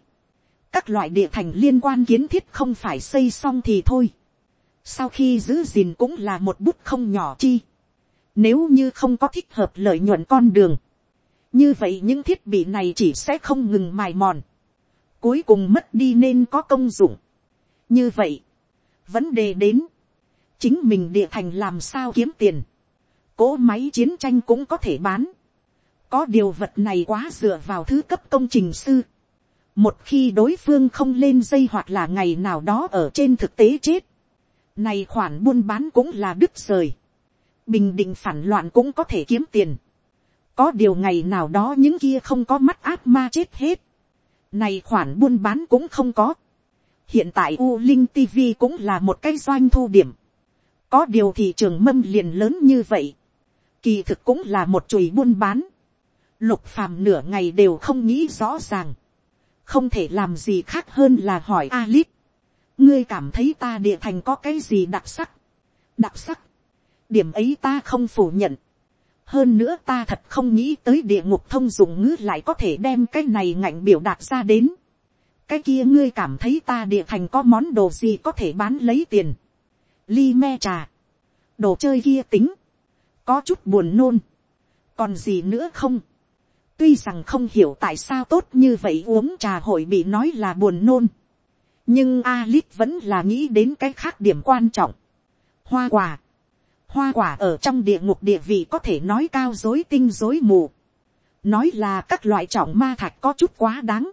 Các loại địa thành liên quan kiến thiết không phải xây xong thì thôi. Sau khi giữ gìn cũng là một bút không nhỏ chi. Nếu như không có thích hợp lợi nhuận con đường. Như vậy những thiết bị này chỉ sẽ không ngừng mài mòn. Cuối cùng mất đi nên có công dụng. Như vậy. Vấn đề đến. Chính mình địa thành làm sao kiếm tiền cỗ máy chiến tranh cũng có thể bán có điều vật này quá dựa vào thứ cấp công trình sư. Một khi đối phương không lên dây hoặc là ngày nào đó ở trên thực tế chết. Này khoản buôn bán cũng là đứt rời. Bình định phản loạn cũng có thể kiếm tiền. Có điều ngày nào đó những kia không có mắt ác ma chết hết. Này khoản buôn bán cũng không có. Hiện tại U Linh TV cũng là một cái doanh thu điểm. Có điều thị trường mâm liền lớn như vậy. Kỳ thực cũng là một chùi buôn bán Lục phàm nửa ngày đều không nghĩ rõ ràng. Không thể làm gì khác hơn là hỏi Alip. Ngươi cảm thấy ta địa thành có cái gì đặc sắc? Đặc sắc. Điểm ấy ta không phủ nhận. Hơn nữa ta thật không nghĩ tới địa ngục thông dụng ngữ lại có thể đem cái này ngạnh biểu đạt ra đến. Cái kia ngươi cảm thấy ta địa thành có món đồ gì có thể bán lấy tiền. Ly me trà. Đồ chơi kia tính. Có chút buồn nôn. Còn gì nữa không? tuy rằng không hiểu tại sao tốt như vậy uống trà hội bị nói là buồn nôn, nhưng Alice vẫn là nghĩ đến cái khác điểm quan trọng. Hoa quả. Hoa quả ở trong địa ngục địa vị có thể nói cao dối tinh dối mù. Nói là các loại trọng ma thạch có chút quá đáng.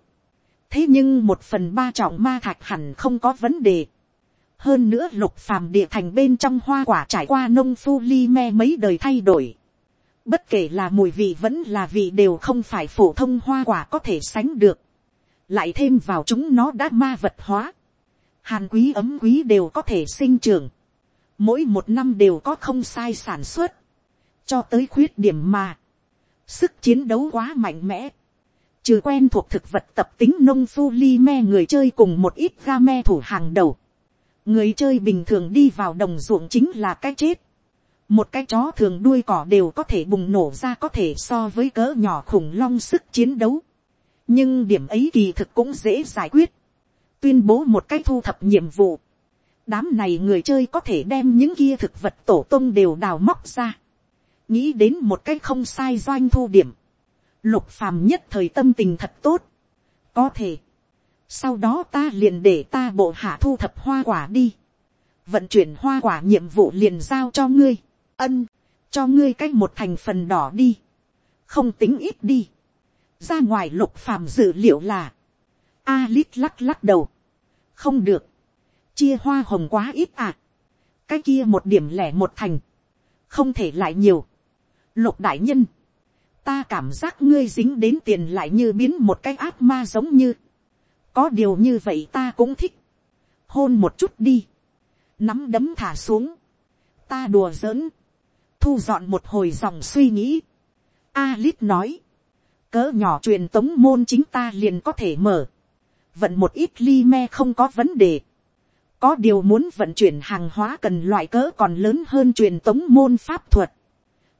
Thế nhưng một phần ba trọng ma thạch hẳn không có vấn đề. Hơn nữa lục phàm địa thành bên trong hoa quả trải qua nông phu li me mấy đời thay đổi. Bất kể là mùi vị vẫn là vị đều không phải phổ thông hoa quả có thể sánh được. Lại thêm vào chúng nó đã ma vật hóa, hàn quý ấm quý đều có thể sinh trưởng, mỗi một năm đều có không sai sản xuất, cho tới khuyết điểm mà, sức chiến đấu quá mạnh mẽ, trừ quen thuộc thực vật tập tính nông phu li me người chơi cùng một ít ga me thủ hàng đầu, người chơi bình thường đi vào đồng ruộng chính là cái chết, một cái chó thường đuôi cỏ đều có thể bùng nổ ra có thể so với cỡ nhỏ khủng long sức chiến đấu, nhưng điểm ấy kỳ thực cũng dễ giải quyết, tuyên bố một cách thu thập nhiệm vụ, đám này người chơi có thể đem những kia thực vật tổ tông đều đào móc ra, nghĩ đến một cách không sai doanh thu điểm, lục phàm nhất thời tâm tình thật tốt, có thể, sau đó ta liền để ta bộ hạ thu thập hoa quả đi, vận chuyển hoa quả nhiệm vụ liền giao cho ngươi, ân, cho ngươi cách một thành phần đỏ đi, không tính ít đi, ra ngoài lục phàm dự liệu là, Alít lắc lắc đầu, không được, chia hoa hồng quá ít à, cái kia một điểm lẻ một thành, không thể lại nhiều, lục đại nhân, ta cảm giác ngươi dính đến tiền lại như biến một cái ác ma giống như, có điều như vậy ta cũng thích, hôn một chút đi, nắm đấm thả xuống, ta đùa giỡn, thu dọn một hồi dòng suy nghĩ, Alít nói, cỡ nhỏ truyền tống môn chính ta liền có thể mở. Vận một ít ly me không có vấn đề. Có điều muốn vận chuyển hàng hóa cần loại cỡ còn lớn hơn truyền tống môn pháp thuật.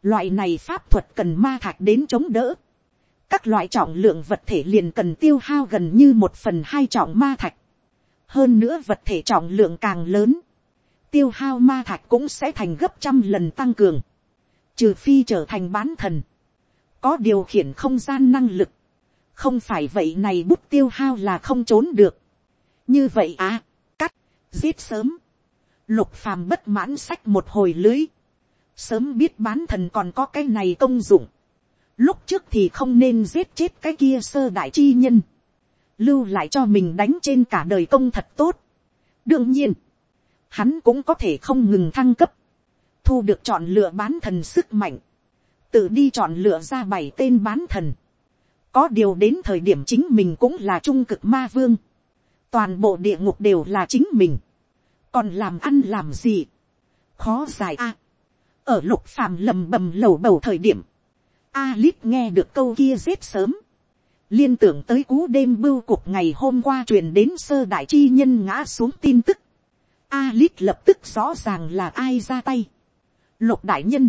Loại này pháp thuật cần ma thạch đến chống đỡ. Các loại trọng lượng vật thể liền cần tiêu hao gần như một phần hai trọng ma thạch. Hơn nữa vật thể trọng lượng càng lớn. Tiêu hao ma thạch cũng sẽ thành gấp trăm lần tăng cường. Trừ phi trở thành bán thần có điều khiển không gian năng lực, không phải vậy này bút tiêu hao là không trốn được. như vậy à, cắt, giết sớm, lục phàm bất mãn sách một hồi lưới, sớm biết bán thần còn có cái này công dụng, lúc trước thì không nên giết chết cái kia sơ đại chi nhân, lưu lại cho mình đánh trên cả đời công thật tốt. đương nhiên, hắn cũng có thể không ngừng thăng cấp, thu được chọn lựa bán thần sức mạnh, tự đi chọn lựa ra bảy tên bán thần. có điều đến thời điểm chính mình cũng là trung cực ma vương. toàn bộ địa ngục đều là chính mình. còn làm ăn làm gì. khó giải a. ở lục phàm lầm bầm lầu bầu thời điểm a lít nghe được câu kia giết sớm. liên tưởng tới cú đêm bưu cục ngày hôm qua truyền đến sơ đại chi nhân ngã xuống tin tức. a lít lập tức rõ ràng là ai ra tay. lục đại nhân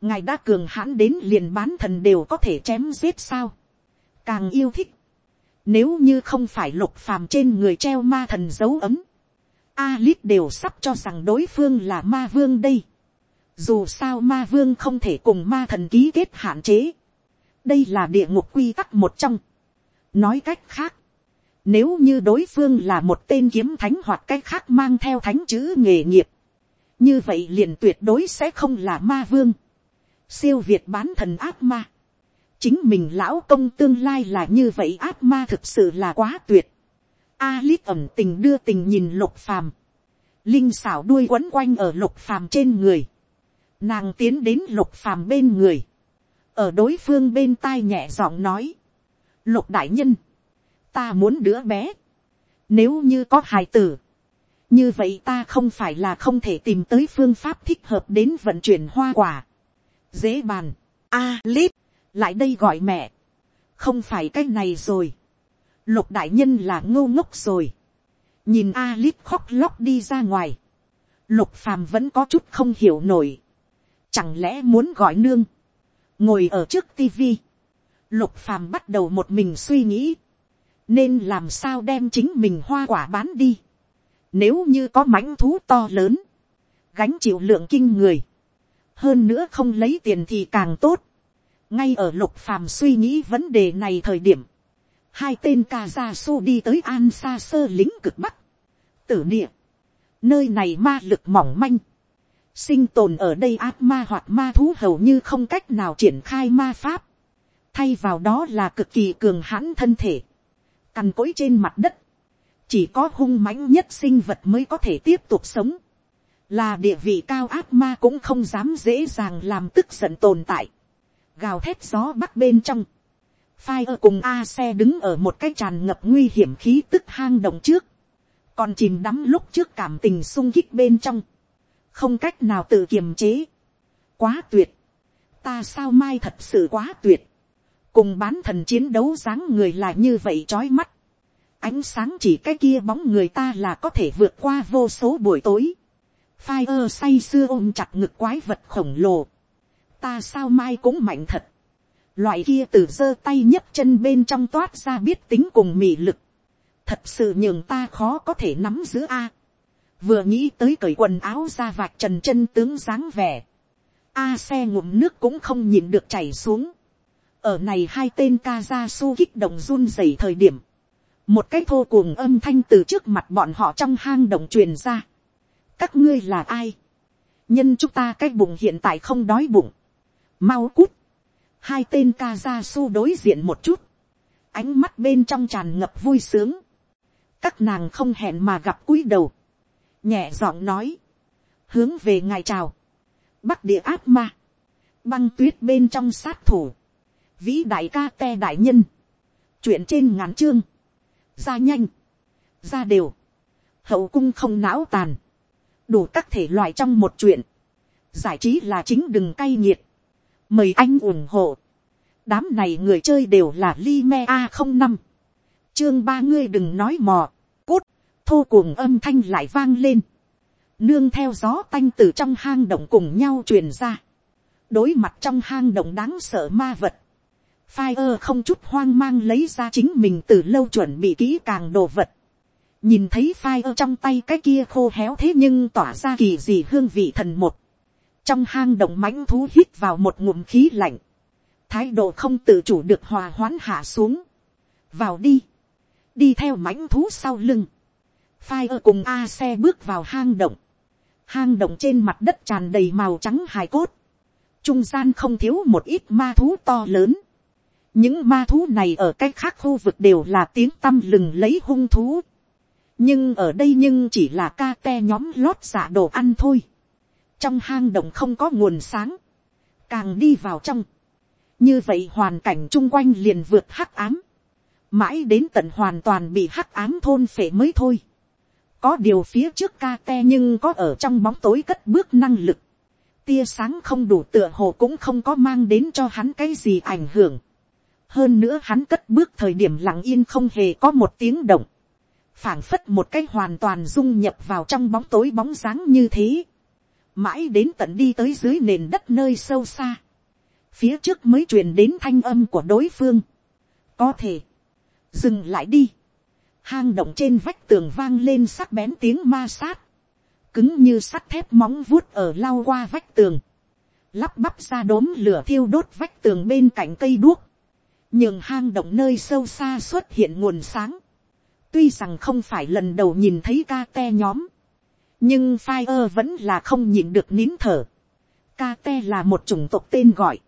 ngài đã cường hãn đến liền bán thần đều có thể chém giết sao. càng yêu thích. nếu như không phải lục phàm trên người treo ma thần dấu ấm. Alip đều sắp cho rằng đối phương là ma vương đây dù sao ma vương không thể cùng ma thần ký kết hạn chế. đây là địa ngục quy tắc một trong. nói cách khác. Nếu như đối phương là một tên kiếm thánh hoặc cách khác mang theo thánh chữ nghề nghiệp. Như vậy liền tuyệt đối sẽ không là ma vương siêu việt bán thần ác ma. chính mình lão công tương lai là như vậy ác ma thực sự là quá tuyệt. a lít ẩm tình đưa tình nhìn lục phàm. Linh xảo đuôi quấn quanh ở lục phàm trên người. Nàng tiến đến lục phàm bên người. Ở đối phương bên tai nhẹ giọng nói. Lục đại nhân. Ta muốn đứa bé. Nếu như có hài tử. Như vậy ta không phải là không thể tìm tới phương pháp thích hợp đến vận chuyển hoa quả dễ bàn, a lít, lại đây gọi mẹ, không phải cái này rồi, lục đại nhân là ngô ngốc rồi, nhìn a lít khóc lóc đi ra ngoài, lục phàm vẫn có chút không hiểu nổi, chẳng lẽ muốn gọi nương, ngồi ở trước tivi, lục phàm bắt đầu một mình suy nghĩ, nên làm sao đem chính mình hoa quả bán đi, nếu như có mãnh thú to lớn, gánh chịu lượng kinh người, hơn nữa không lấy tiền thì càng tốt. ngay ở lục phàm suy nghĩ vấn đề này thời điểm, hai tên ca gia su đi tới an xa sơ lính cực bắc, tử địa, nơi này ma lực mỏng manh, sinh tồn ở đây ác ma hoặc ma thú hầu như không cách nào triển khai ma pháp, thay vào đó là cực kỳ cường hãn thân thể, cằn cỗi trên mặt đất, chỉ có hung mãnh nhất sinh vật mới có thể tiếp tục sống, là địa vị cao ác ma cũng không dám dễ dàng làm tức giận tồn tại, gào thét gió bắc bên trong, phai ở cùng a xe đứng ở một cái tràn ngập nguy hiểm khí tức hang động trước, còn chìm đắm lúc trước cảm tình sung kích bên trong, không cách nào tự kiềm chế, quá tuyệt, ta sao mai thật sự quá tuyệt, cùng bán thần chiến đấu dáng người là như vậy trói mắt, ánh sáng chỉ cái kia bóng người ta là có thể vượt qua vô số buổi tối, phai ơ say sưa ôm chặt ngực quái vật khổng lồ, ta sao mai cũng mạnh thật, loại kia từ giơ tay nhấc chân bên trong toát ra biết tính cùng mị lực, thật sự nhường ta khó có thể nắm giữ a vừa nghĩ tới cởi quần áo ra vạch trần chân tướng dáng vẻ, a xe ngụm nước cũng không nhìn được chảy xuống. ở này hai tên ca ra su kích động run rẩy thời điểm, một cái thô cuồng âm thanh từ trước mặt bọn họ trong hang động truyền ra. các ngươi là ai, nhân chúng ta cái bụng hiện tại không đói bụng, mau cút, hai tên ca ra su đối diện một chút, ánh mắt bên trong tràn ngập vui sướng, các nàng không hẹn mà gặp cúi đầu, nhẹ giọng nói, hướng về ngài chào, bắc địa áp ma, băng tuyết bên trong sát thủ, vĩ đại ca te đại nhân, chuyện trên ngắn chương, ra nhanh, ra đều, hậu cung không não tàn, đủ các thể loại trong một chuyện, giải trí là chính đừng cay nghiệt, mời anh ủng hộ, đám này người chơi đều là li me a không năm, chương ba ngươi đừng nói mò, cút, thô cuồng âm thanh lại vang lên, nương theo gió tanh từ trong hang động cùng nhau truyền ra, đối mặt trong hang động đáng sợ ma vật, phai ơ không chút hoang mang lấy ra chính mình từ lâu chuẩn bị kỹ càng đồ vật, nhìn thấy phai ơ trong tay cái kia khô héo thế nhưng tỏa ra kỳ gì hương vị thần một, trong hang động mãnh thú hít vào một ngụm khí lạnh, thái độ không tự chủ được hòa hoãn hạ xuống, vào đi, đi theo mãnh thú sau lưng, phai ơ cùng a xe bước vào hang động, hang động trên mặt đất tràn đầy màu trắng hài cốt, trung gian không thiếu một ít ma thú to lớn, những ma thú này ở cách khác khu vực đều là tiếng tăm lừng lấy hung thú, nhưng ở đây nhưng chỉ là ca te nhóm lót giả đồ ăn thôi, trong hang động không có nguồn sáng, càng đi vào trong, như vậy hoàn cảnh chung quanh liền vượt hắc ám, mãi đến tận hoàn toàn bị hắc ám thôn phệ mới thôi có điều phía trước ca te nhưng có ở trong bóng tối cất bước năng lực, tia sáng không đủ tựa hồ cũng không có mang đến cho hắn cái gì ảnh hưởng. hơn nữa hắn cất bước thời điểm lặng yên không hề có một tiếng động, phảng phất một cái hoàn toàn dung nhập vào trong bóng tối bóng dáng như thế. Mãi đến tận đi tới dưới nền đất nơi sâu xa, phía trước mới truyền đến thanh âm của đối phương, có thể, dừng lại đi, hang động trên vách tường vang lên sắc bén tiếng ma sát, cứng như sắt thép móng vuốt ở lao qua vách tường, lắp bắp ra đốm lửa thiêu đốt vách tường bên cạnh cây đuốc, nhường hang động nơi sâu xa xuất hiện nguồn sáng, tuy rằng không phải lần đầu nhìn thấy ca te nhóm, nhưng Fire vẫn là không nhịn được nín thở. Kate là một chủng tộc tên gọi.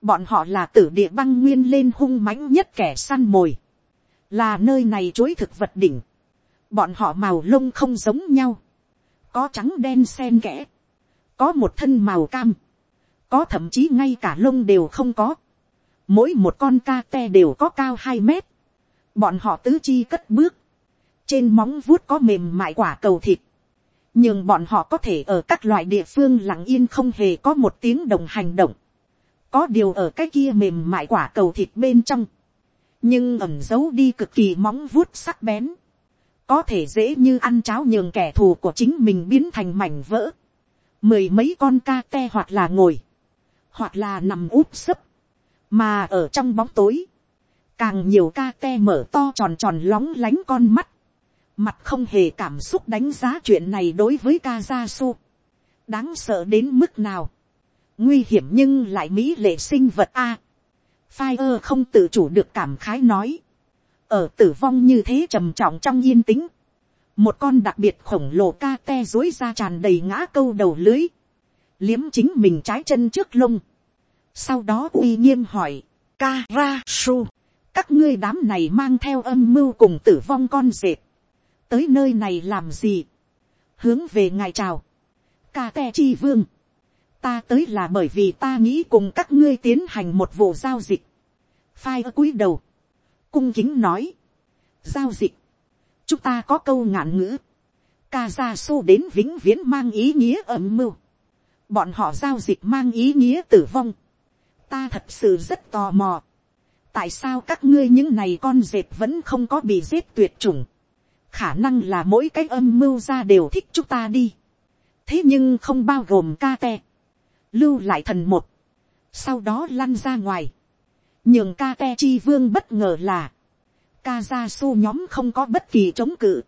Bọn họ là tử địa băng nguyên lên hung mãnh nhất kẻ săn mồi. Là nơi này chối thực vật đỉnh. Bọn họ màu lông không giống nhau. Có trắng đen xen kẽ. Có một thân màu cam. Có thậm chí ngay cả lông đều không có. Mỗi một con ca te đều có cao hai mét. Bọn họ tứ chi cất bước. Trên móng vuốt có mềm mại quả cầu thịt nhưng bọn họ có thể ở các loại địa phương lặng yên không hề có một tiếng đồng hành động. có điều ở cái kia mềm mại quả cầu thịt bên trong, nhưng ẩm giấu đi cực kỳ móng vuốt sắc bén, có thể dễ như ăn cháo nhường kẻ thù của chính mình biến thành mảnh vỡ, mười mấy con ca te hoặc là ngồi, hoặc là nằm úp sấp, mà ở trong bóng tối, càng nhiều ca te mở to tròn tròn lóng lánh con mắt, mặt không hề cảm xúc đánh giá chuyện này đối với ca da su đáng sợ đến mức nào, nguy hiểm nhưng lại mỹ lệ sinh vật a. Fire không tự chủ được cảm khái nói, ở tử vong như thế trầm trọng trong yên tĩnh, một con đặc biệt khổng lồ ca te dối ra tràn đầy ngã câu đầu lưới, liếm chính mình trái chân trước lông, sau đó uy nghiêm hỏi, ca ra su, các ngươi đám này mang theo âm mưu cùng tử vong con dệt, tới nơi này làm gì, hướng về ngài chào, ca te chi vương, ta tới là bởi vì ta nghĩ cùng các ngươi tiến hành một vụ giao dịch, phai cúi đầu, cung kính nói, giao dịch, chúng ta có câu ngạn ngữ, ca ra su đến vĩnh viễn mang ý nghĩa ẩm mưu, bọn họ giao dịch mang ý nghĩa tử vong, ta thật sự rất tò mò, tại sao các ngươi những này con dệt vẫn không có bị giết tuyệt chủng, khả năng là mỗi cái âm mưu ra đều thích chúng ta đi, thế nhưng không bao gồm ca te, lưu lại thần một, sau đó lăn ra ngoài, nhường ca te chi vương bất ngờ là, ca gia su nhóm không có bất kỳ chống cự,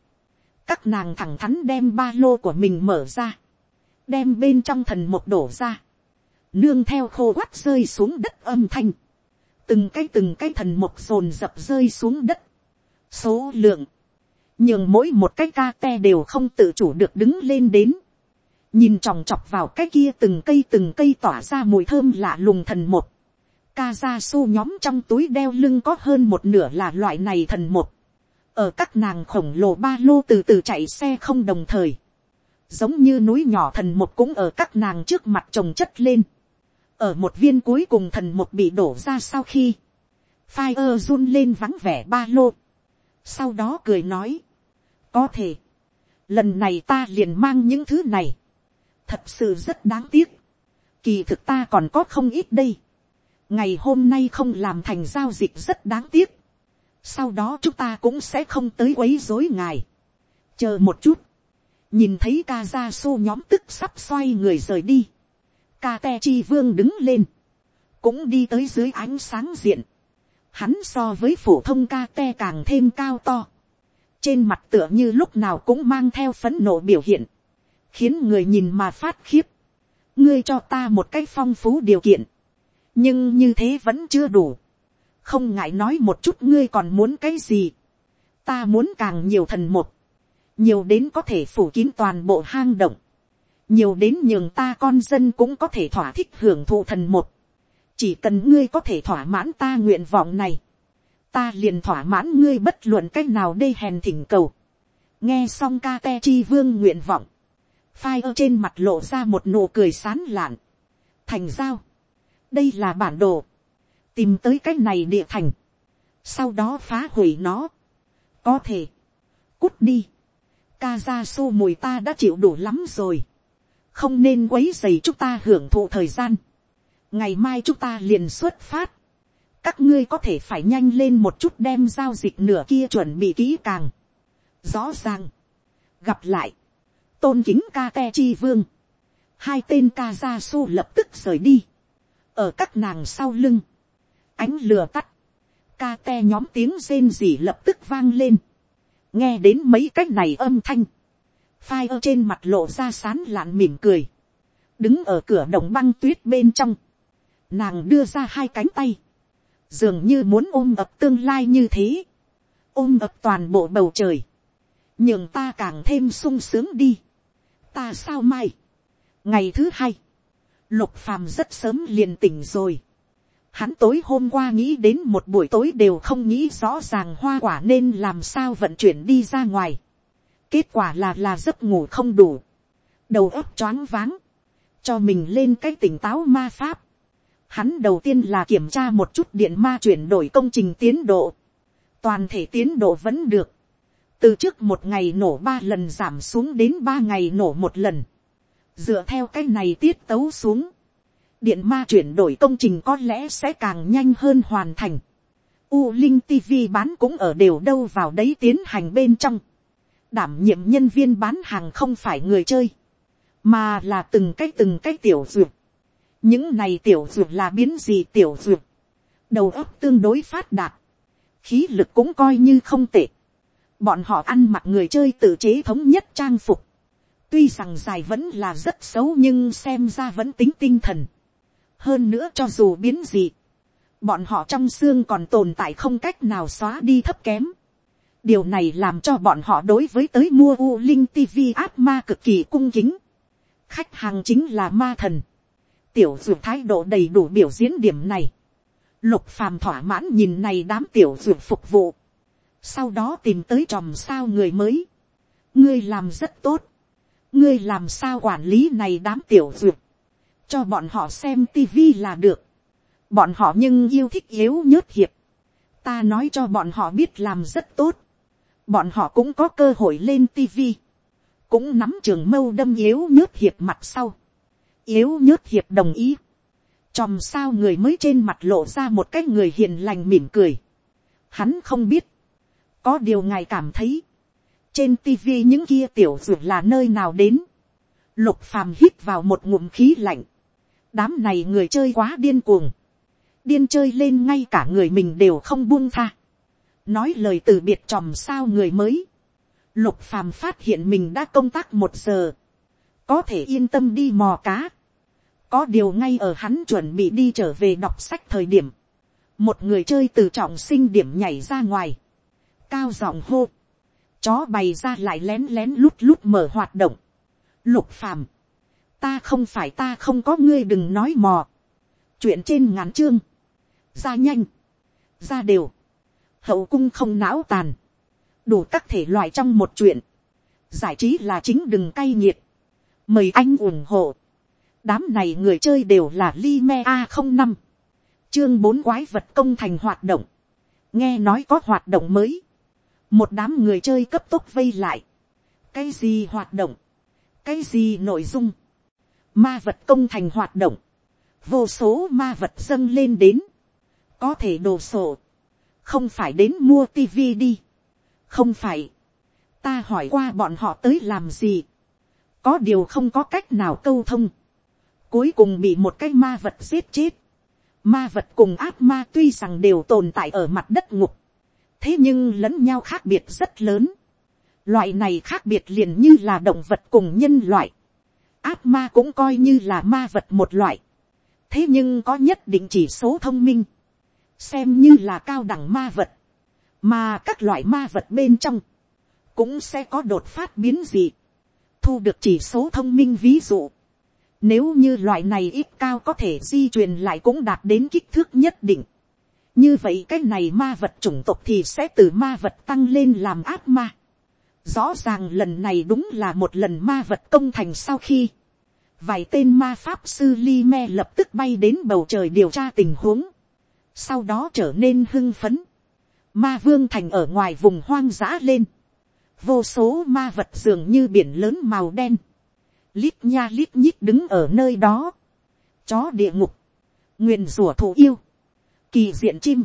các nàng thẳng thắn đem ba lô của mình mở ra, đem bên trong thần một đổ ra, nương theo khô quắt rơi xuống đất âm thanh, từng cái từng cái thần một rồn dập rơi xuống đất, số lượng, nhường mỗi một cái ca te đều không tự chủ được đứng lên đến, nhìn chòng chọc vào cái kia từng cây từng cây tỏa ra mùi thơm lạ lùng thần một, ca ra su nhóm trong túi đeo lưng có hơn một nửa là loại này thần một, ở các nàng khổng lồ ba lô từ từ chạy xe không đồng thời, giống như núi nhỏ thần một cũng ở các nàng trước mặt trồng chất lên, ở một viên cuối cùng thần một bị đổ ra sau khi, Fire run lên vắng vẻ ba lô. Sau đó cười nói. Có thể. Lần này ta liền mang những thứ này. Thật sự rất đáng tiếc. Kỳ thực ta còn có không ít đây. Ngày hôm nay không làm thành giao dịch rất đáng tiếc. Sau đó chúng ta cũng sẽ không tới quấy rối ngài. Chờ một chút. Nhìn thấy ca ra xô nhóm tức sắp xoay người rời đi. Ca te chi vương đứng lên. Cũng đi tới dưới ánh sáng diện hắn so với phổ thông ca te càng thêm cao to, trên mặt tựa như lúc nào cũng mang theo phấn nộ biểu hiện, khiến người nhìn mà phát khiếp, ngươi cho ta một cách phong phú điều kiện, nhưng như thế vẫn chưa đủ, không ngại nói một chút ngươi còn muốn cái gì, ta muốn càng nhiều thần một, nhiều đến có thể phủ kín toàn bộ hang động, nhiều đến nhường ta con dân cũng có thể thỏa thích hưởng thụ thần một, chỉ cần ngươi có thể thỏa mãn ta nguyện vọng này, ta liền thỏa mãn ngươi bất luận c á c h nào đây hèn thỉnh cầu. nghe xong ca te chi vương nguyện vọng, phai trên mặt lộ ra một nụ cười sán lạn. thành giao, đây là bản đồ, tìm tới cái này địa thành, sau đó phá hủy nó, có thể, cút đi, ca ra xô mùi ta đã chịu đủ lắm rồi, không nên quấy dày chúng ta hưởng thụ thời gian, ngày mai chúng ta liền xuất phát, các ngươi có thể phải nhanh lên một chút đem giao dịch nửa kia chuẩn bị kỹ càng. rõ ràng, gặp lại, tôn kính ca te chi vương, hai tên ca gia su lập tức rời đi, ở các nàng sau lưng, ánh lửa tắt, ca te nhóm tiếng rên rỉ lập tức vang lên, nghe đến mấy cách này âm thanh, phai ở trên mặt lộ ra sán lạn mỉm cười, đứng ở cửa đồng băng tuyết bên trong, nàng đưa ra hai cánh tay, dường như muốn ôm ập tương lai như thế, ôm ập toàn bộ bầu trời, nhưng ta càng thêm sung sướng đi ta sao mai, ngày thứ hai, lục phàm rất sớm liền tỉnh rồi. Hắn tối hôm qua nghĩ đến một buổi tối đều không nghĩ rõ ràng hoa quả nên làm sao vận chuyển đi ra ngoài. Kết quả là là giấc ngủ không đủ. Đầu óc choáng váng. Cho mình lên cái tỉnh táo ma pháp. Hắn đầu tiên là kiểm tra một chút điện ma chuyển đổi công trình tiến độ. Toàn thể tiến độ vẫn được. Từ trước một ngày nổ ba lần giảm xuống đến ba ngày nổ một lần. Dựa theo cái này tiết tấu xuống. Điện ma chuyển đổi công trình có lẽ sẽ càng nhanh hơn hoàn thành. U Linh TV bán cũng ở đều đâu vào đấy tiến hành bên trong. Đảm nhiệm nhân viên bán hàng không phải người chơi. Mà là từng cái từng cái tiểu ruột những này tiểu dược là biến gì tiểu dược, đầu óc tương đối phát đạt, khí lực cũng coi như không tệ, bọn họ ăn mặc người chơi tự chế thống nhất trang phục, tuy rằng dài vẫn là rất xấu nhưng xem ra vẫn tính tinh thần, hơn nữa cho dù biến gì, bọn họ trong xương còn tồn tại không cách nào xóa đi thấp kém, điều này làm cho bọn họ đối với tới mua u linh tv áp ma cực kỳ cung kính. khách hàng chính là ma thần. tiểu dược thái độ đầy đủ biểu diễn điểm này. lục phàm thỏa mãn nhìn này đám tiểu dược phục vụ sau đó tìm tới tròm sao người mới. ngươi làm rất tốt. ngươi làm sao quản lý này đám tiểu duyệt, cho bọn họ xem tivi là được. bọn họ nhưng yêu thích yếu nhớt hiệp. ta nói cho bọn họ biết làm rất tốt bọn họ cũng có cơ hội lên tivi, cũng nắm trường mâu đâm yếu nhớt hiệp mặt sau, yếu nhớt hiệp đồng ý, chòm sao người mới trên mặt lộ ra một cái người hiền lành mỉm cười, hắn không biết, có điều ngài cảm thấy, trên tivi những kia tiểu ruột là nơi nào đến, lục phàm hít vào một ngụm khí lạnh, đám này người chơi quá điên cuồng, điên chơi lên ngay cả người mình đều không buông tha, nói lời từ biệt chòm sao người mới, lục phàm phát hiện mình đã công tác một giờ, có thể yên tâm đi mò cá, có điều ngay ở hắn chuẩn bị đi trở về đọc sách thời điểm, một người chơi từ trọng sinh điểm nhảy ra ngoài, cao giọng hô, chó bày ra lại lén lén lút lút mở hoạt động, lục phàm, ta không phải ta không có ngươi đừng nói mò, chuyện trên ngắn chương, ra nhanh, ra đều, hậu cung không não tàn, đủ các thể loại trong một chuyện, giải trí là chính đừng cay nghiệt, mời anh ủng hộ, đám này người chơi đều là li me a không năm, chương bốn quái vật công thành hoạt động, nghe nói có hoạt động mới, một đám người chơi cấp tốc vây lại, cái gì hoạt động, cái gì nội dung, ma vật công thành hoạt động, vô số ma vật dâng lên đến, có thể đồ sộ, không phải đến mua tivi đi, không phải, ta hỏi qua bọn họ tới làm gì, có điều không có cách nào câu thông, cuối cùng bị một cái ma vật giết chết, ma vật cùng ác ma tuy rằng đều tồn tại ở mặt đất ngục, thế nhưng lẫn nhau khác biệt rất lớn, loại này khác biệt liền như là động vật cùng nhân loại, ác ma cũng coi như là ma vật một loại, thế nhưng có nhất định chỉ số thông minh, xem như là cao đẳng ma vật, mà các loại ma vật bên trong, cũng sẽ có đột phát biến gì, thu được chỉ số thông minh ví dụ, nếu như loại này ít cao có thể di truyền lại cũng đạt đến kích thước nhất định. Như vậy cái này ma vật chủng tộc thì sẽ từ ma vật tăng lên làm ác ma. Rõ ràng lần này đúng là một lần ma vật công thành sau khi. Vài tên ma pháp sư Li Me lập tức bay đến bầu trời điều tra tình huống. Sau đó trở nên hưng phấn, ma vương thành ở ngoài vùng hoang dã lên, vô số ma vật dường như biển lớn màu đen, lít nha lít nhít đứng ở nơi đó, chó địa ngục, nguyền rủa thủ yêu, kỳ diện chim,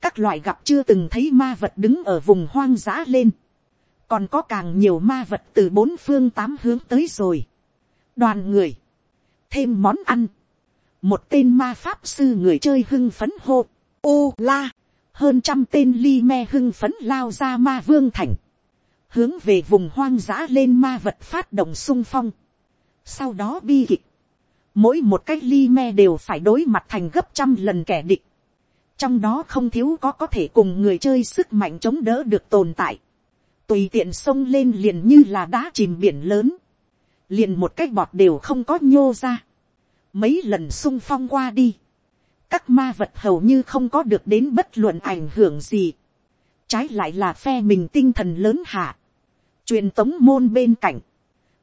các loại gặp chưa từng thấy ma vật đứng ở vùng hoang dã lên, còn có càng nhiều ma vật từ bốn phương tám hướng tới rồi, đoàn người, thêm món ăn, một tên ma pháp sư người chơi hưng phấn hô, ô la, hơn trăm tên ly me hưng phấn lao ra ma vương thành, hướng về vùng hoang dã lên ma vật phát động sung phong. Sau đó bi kịch, mỗi một cái ly me đều phải đối mặt thành gấp trăm lần kẻ địch. Trong đó không thiếu có có thể cùng người chơi sức mạnh chống đỡ được tồn tại. Tùy tiện sông lên liền như là đá chìm biển lớn. Liền một cái bọt đều không có nhô ra. Mấy lần sung phong qua đi, các ma vật hầu như không có được đến bất luận ảnh hưởng gì, trái lại là phe mình tinh thần lớn hạ, truyền tống môn bên cạnh,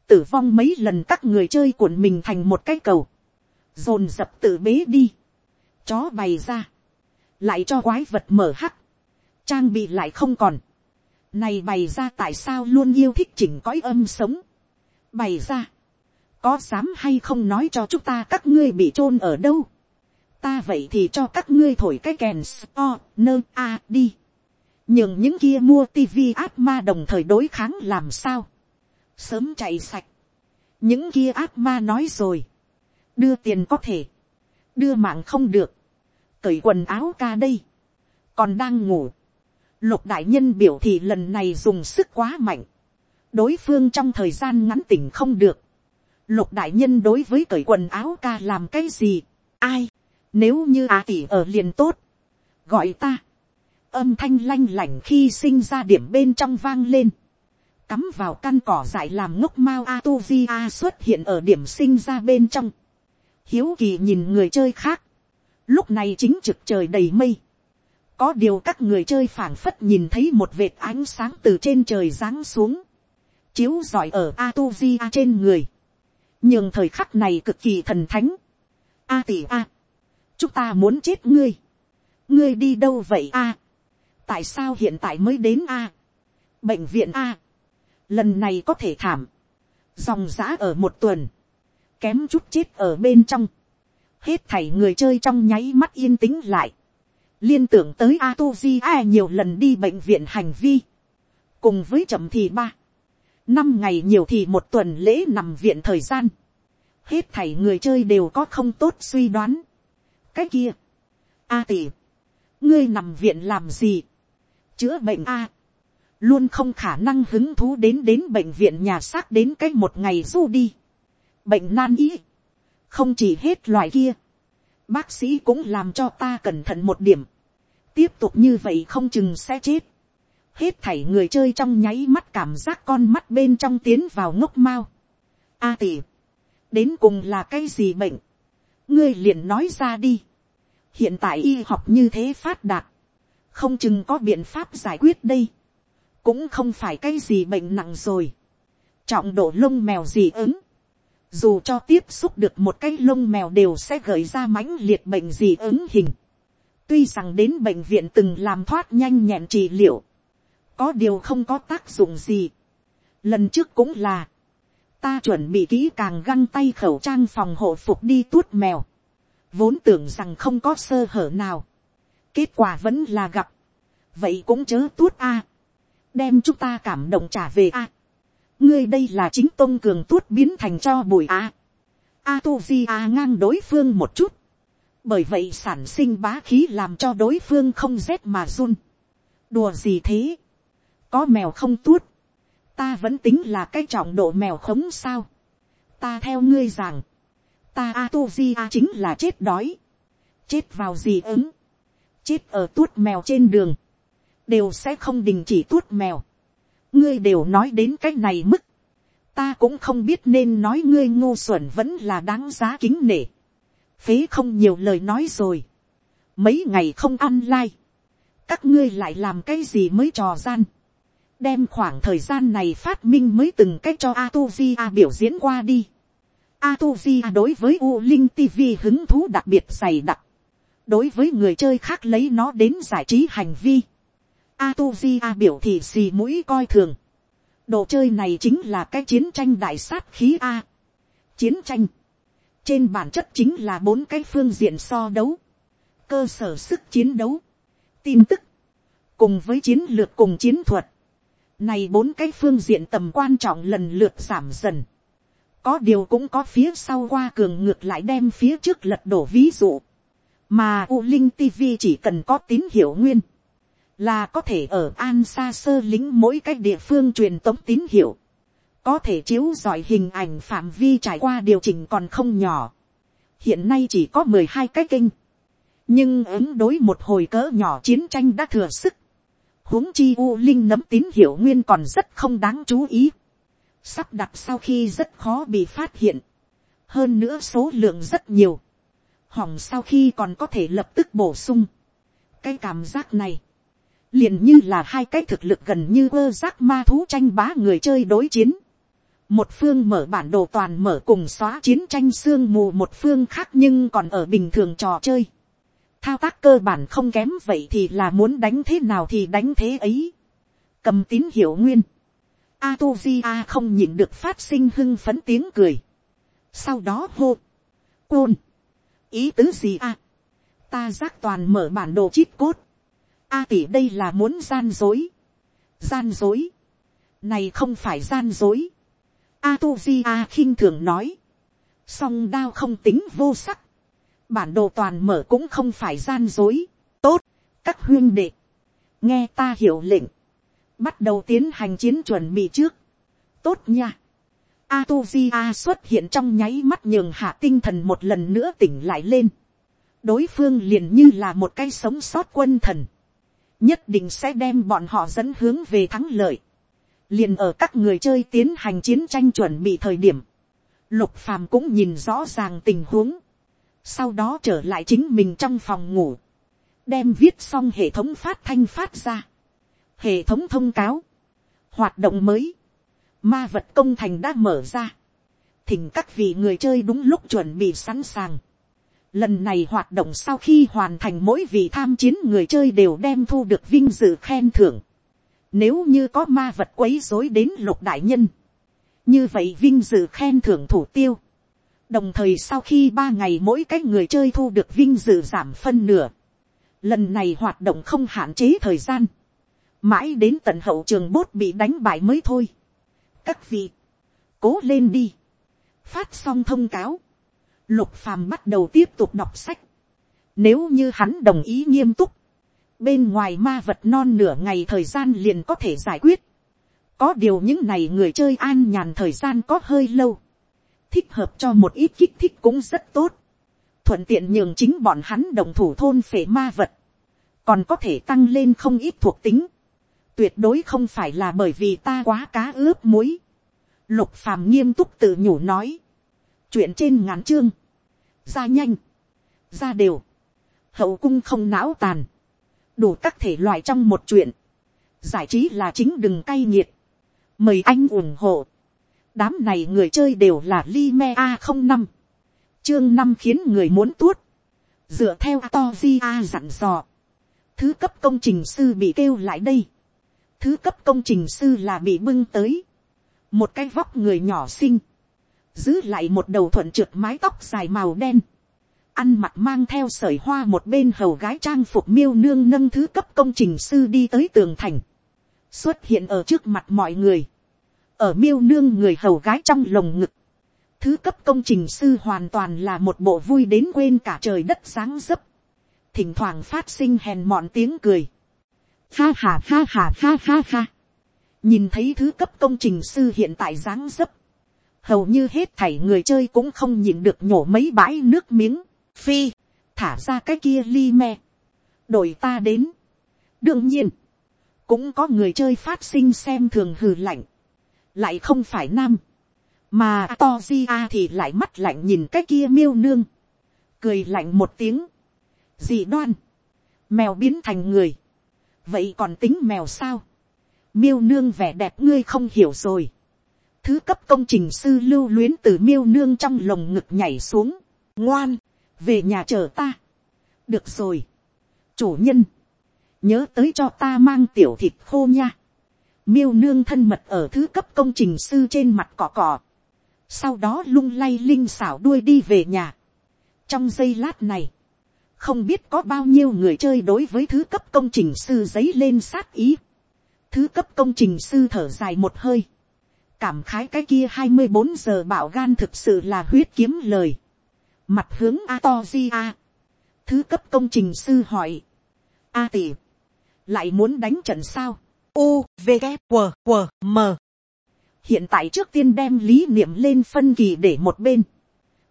tử vong mấy lần các người chơi cuộn mình thành một cái cầu, dồn dập tự bế đi, chó bày ra, lại cho quái vật mở hắc, trang bị lại không còn, này bày ra tại sao luôn yêu thích chỉnh cõi âm sống, bày ra, có dám hay không nói cho chúng ta các ngươi bị chôn ở đâu. ta vậy thì cho các ngươi thổi cái kèn spo nơ a đi. nhưng những kia mua tivi ác ma đồng thời đối kháng làm sao. sớm chạy sạch. những kia ác ma nói rồi. đưa tiền có thể. đưa mạng không được cởi quần áo ca đây. còn đang ngủ. lục đại nhân biểu thị lần này dùng sức quá mạnh. đối phương trong thời gian ngắn tỉnh không được. Lục đại nhân đối với cởi quần áo ca làm cái gì, ai, nếu như à tỷ ở liền tốt, gọi ta, âm thanh lanh lảnh khi sinh ra điểm bên trong vang lên, cắm vào căn cỏ dại làm ngốc mao a tu vi a xuất hiện ở điểm sinh ra bên trong, hiếu kỳ nhìn người chơi khác, lúc này chính trực trời đầy mây, có điều các người chơi phảng phất nhìn thấy một vệt ánh sáng từ trên trời giáng xuống, chiếu giỏi ở a tu di a trên người, nhưng thời khắc này cực kỳ thần thánh, a tỷ a, chúng ta muốn chết ngươi, ngươi đi đâu vậy a, tại sao hiện tại mới đến a, bệnh viện a, lần này có thể thảm, dòng giã ở một tuần, kém chút chết ở bên trong, hết thảy người chơi trong nháy mắt yên tĩnh lại, liên tưởng tới a tu di a nhiều lần đi bệnh viện hành vi, cùng với chậm thì ba, năm ngày nhiều thì một tuần lễ nằm viện thời gian, hết thảy người chơi đều có không tốt suy đoán. cái kia, a tỷ, ngươi nằm viện làm gì, chữa bệnh a, luôn không khả năng hứng thú đến đến bệnh viện nhà xác đến cái một ngày du đi. bệnh nan ý, không chỉ hết loại kia, bác sĩ cũng làm cho ta cẩn thận một điểm, tiếp tục như vậy không chừng sẽ chết. hết thảy người chơi trong nháy mắt cảm giác con mắt bên trong tiến vào ngốc mau. a tỷ, đến cùng là cái gì bệnh, ngươi liền nói ra đi. hiện tại y học như thế phát đạt, không chừng có biện pháp giải quyết đây, cũng không phải cái gì bệnh nặng rồi, trọng độ lông mèo gì ứng, dù cho tiếp xúc được một cái lông mèo đều sẽ gợi ra mãnh liệt bệnh gì ứng hình, tuy rằng đến bệnh viện từng làm thoát nhanh nhẹn trị liệu, có điều không có tác dụng gì. Lần trước cũng là, ta chuẩn bị kỹ càng găng tay khẩu trang phòng hộ phục đi tuốt mèo, vốn tưởng rằng không có sơ hở nào, kết quả vẫn là gặp, vậy cũng chớ tuốt a, đem chúng ta cảm động trả về a, ngươi đây là chính tôn cường tuốt biến thành cho bụi a, a tu di a ngang đối phương một chút, bởi vậy sản sinh bá khí làm cho đối phương không rét mà run, đùa gì thế, có mèo không tuốt, ta vẫn tính là cái trọng độ mèo khống sao. ta theo ngươi rằng, ta a tu di a chính là chết đói, chết vào gì ứng, chết ở tuốt mèo trên đường, đều sẽ không đình chỉ tuốt mèo ngươi đều nói đến cái này mức, ta cũng không biết nên nói ngươi ngu xuẩn vẫn là đáng giá kính nể. phế không nhiều lời nói rồi. mấy ngày không ăn lai. các ngươi lại làm cái gì mới trò gian đem khoảng thời gian này phát minh mới từng cách cho Atuzia biểu diễn qua đi. Atuzia đối với U Linh TV hứng thú đặc biệt dày đặc. Đối với người chơi khác lấy nó đến giải trí hành vi. Atuzia biểu thị xì mũi coi thường. Đồ chơi này chính là cái chiến tranh đại sát khí A. Chiến tranh. Trên bản chất chính là bốn cái phương diện so đấu. Cơ sở sức chiến đấu. Tin tức. Cùng với chiến lược cùng chiến thuật này bốn cái phương diện tầm quan trọng lần lượt giảm dần. Có điều cũng có phía sau qua cường ngược lại đem phía trước lật đổ ví dụ. Mà U Linh TV chỉ cần có tín hiệu nguyên. Là có thể ở an xa sơ lính mỗi cái địa phương truyền tống tín hiệu. Có thể chiếu dọi hình ảnh phạm vi trải qua điều chỉnh còn không nhỏ. Hiện nay chỉ có mười hai cái kênh. Nhưng ứng đối một hồi cỡ nhỏ chiến tranh đã thừa sức huống chi u linh nấm tín hiệu nguyên còn rất không đáng chú ý. Sắp đặt sau khi rất khó bị phát hiện. Hơn nữa số lượng rất nhiều. Hỏng sau khi còn có thể lập tức bổ sung. Cái cảm giác này. Liền như là hai cái thực lực gần như ơ giác ma thú tranh bá người chơi đối chiến. Một phương mở bản đồ toàn mở cùng xóa chiến tranh xương mù một phương khác nhưng còn ở bình thường trò chơi thao tác cơ bản không kém vậy thì là muốn đánh thế nào thì đánh thế ấy. cầm tín hiệu nguyên. a tu di a không nhịn được phát sinh hưng phấn tiếng cười. sau đó hô. côn. ý tứ gì a. ta giác toàn mở bản đồ chít cốt a tỷ đây là muốn gian dối. gian dối. này không phải gian dối. a tu di a khinh thường nói. song đao không tính vô sắc bản đồ toàn mở cũng không phải gian dối. tốt, các huyên đệ, nghe ta hiểu lệnh, bắt đầu tiến hành chiến chuẩn bị trước. tốt nha. a tu di a xuất hiện trong nháy mắt nhường hạ tinh thần một lần nữa tỉnh lại lên. đối phương liền như là một cái sống sót quân thần nhất định sẽ đem bọn họ dẫn hướng về thắng lợi. liền ở các người chơi tiến hành chiến tranh chuẩn bị thời điểm, lục phàm cũng nhìn rõ ràng tình huống, sau đó trở lại chính mình trong phòng ngủ, đem viết xong hệ thống phát thanh phát ra, hệ thống thông cáo, hoạt động mới, ma vật công thành đã mở ra, thỉnh các vị người chơi đúng lúc chuẩn bị sẵn sàng, Lần này hoạt động sau khi hoàn thành mỗi vị tham chiến người chơi đều đem thu được vinh dự khen thưởng. Nếu như có ma vật quấy rối đến lục đại nhân. Như vậy vinh dự khen thưởng thủ tiêu. Đồng thời sau khi ba ngày mỗi cái người chơi thu được vinh dự giảm phân nửa. Lần này hoạt động không hạn chế thời gian. Mãi đến tận hậu trường bốt bị đánh bại mới thôi. Các vị. Cố lên đi. Phát xong thông cáo lục phàm bắt đầu tiếp tục đọc sách. Nếu như hắn đồng ý nghiêm túc, bên ngoài ma vật non nửa ngày thời gian liền có thể giải quyết. Có điều những này người chơi an nhàn thời gian có hơi lâu. Thích hợp cho một ít kích thích cũng rất tốt. Thuận tiện nhường chính bọn hắn đồng thủ thôn phể ma vật. Còn có thể tăng lên không ít thuộc tính. Tuyệt đối không phải là bởi vì ta quá cá ướp muối. Lục phàm nghiêm túc tự nhủ nói. Chuyện trên ngắn chương ra nhanh, ra đều, hậu cung không não tàn, đủ các thể loại trong một chuyện, giải trí là chính đừng cay nghiệt, mời anh ủng hộ, đám này người chơi đều là li me a không năm, chương năm khiến người muốn tuốt, dựa theo to di a dặn dò, thứ cấp công trình sư bị kêu lại đây, thứ cấp công trình sư là bị bưng tới, một cái vóc người nhỏ xinh, giữ lại một đầu thuận trượt mái tóc dài màu đen, ăn mặc mang theo sởi hoa một bên hầu gái trang phục miêu nương nâng thứ cấp công trình sư đi tới tường thành, xuất hiện ở trước mặt mọi người, ở miêu nương người hầu gái trong lồng ngực, thứ cấp công trình sư hoàn toàn là một bộ vui đến quên cả trời đất sáng dấp, thỉnh thoảng phát sinh hèn mọn tiếng cười, ha ha ha ha ha ha ha, nhìn thấy thứ cấp công trình sư hiện tại dáng dấp, hầu như hết thảy người chơi cũng không nhìn được nhổ mấy bãi nước miếng, phi, thả ra cái kia li me, đổi ta đến. đương nhiên, cũng có người chơi phát sinh xem thường hừ lạnh, lại không phải nam, mà to di a thì lại mắt lạnh nhìn cái kia miêu nương, cười lạnh một tiếng, dị đoan, mèo biến thành người, vậy còn tính mèo sao, miêu nương vẻ đẹp ngươi không hiểu rồi, thứ cấp công trình sư lưu luyến từ miêu nương trong lồng ngực nhảy xuống, ngoan, về nhà chờ ta. được rồi, chủ nhân, nhớ tới cho ta mang tiểu thịt khô nha. miêu nương thân mật ở thứ cấp công trình sư trên mặt cỏ cỏ, sau đó lung lay linh xảo đuôi đi về nhà. trong giây lát này, không biết có bao nhiêu người chơi đối với thứ cấp công trình sư giấy lên sát ý. thứ cấp công trình sư thở dài một hơi, cảm khái cái kia hai mươi bốn giờ bảo gan thực sự là huyết kiếm lời. Mặt hướng A to di A. Thứ cấp công trình sư hỏi. A tỷ. Lại muốn đánh trận sao? U, V, K, W, W, M. Hiện tại trước tiên đem lý niệm lên phân kỳ để một bên.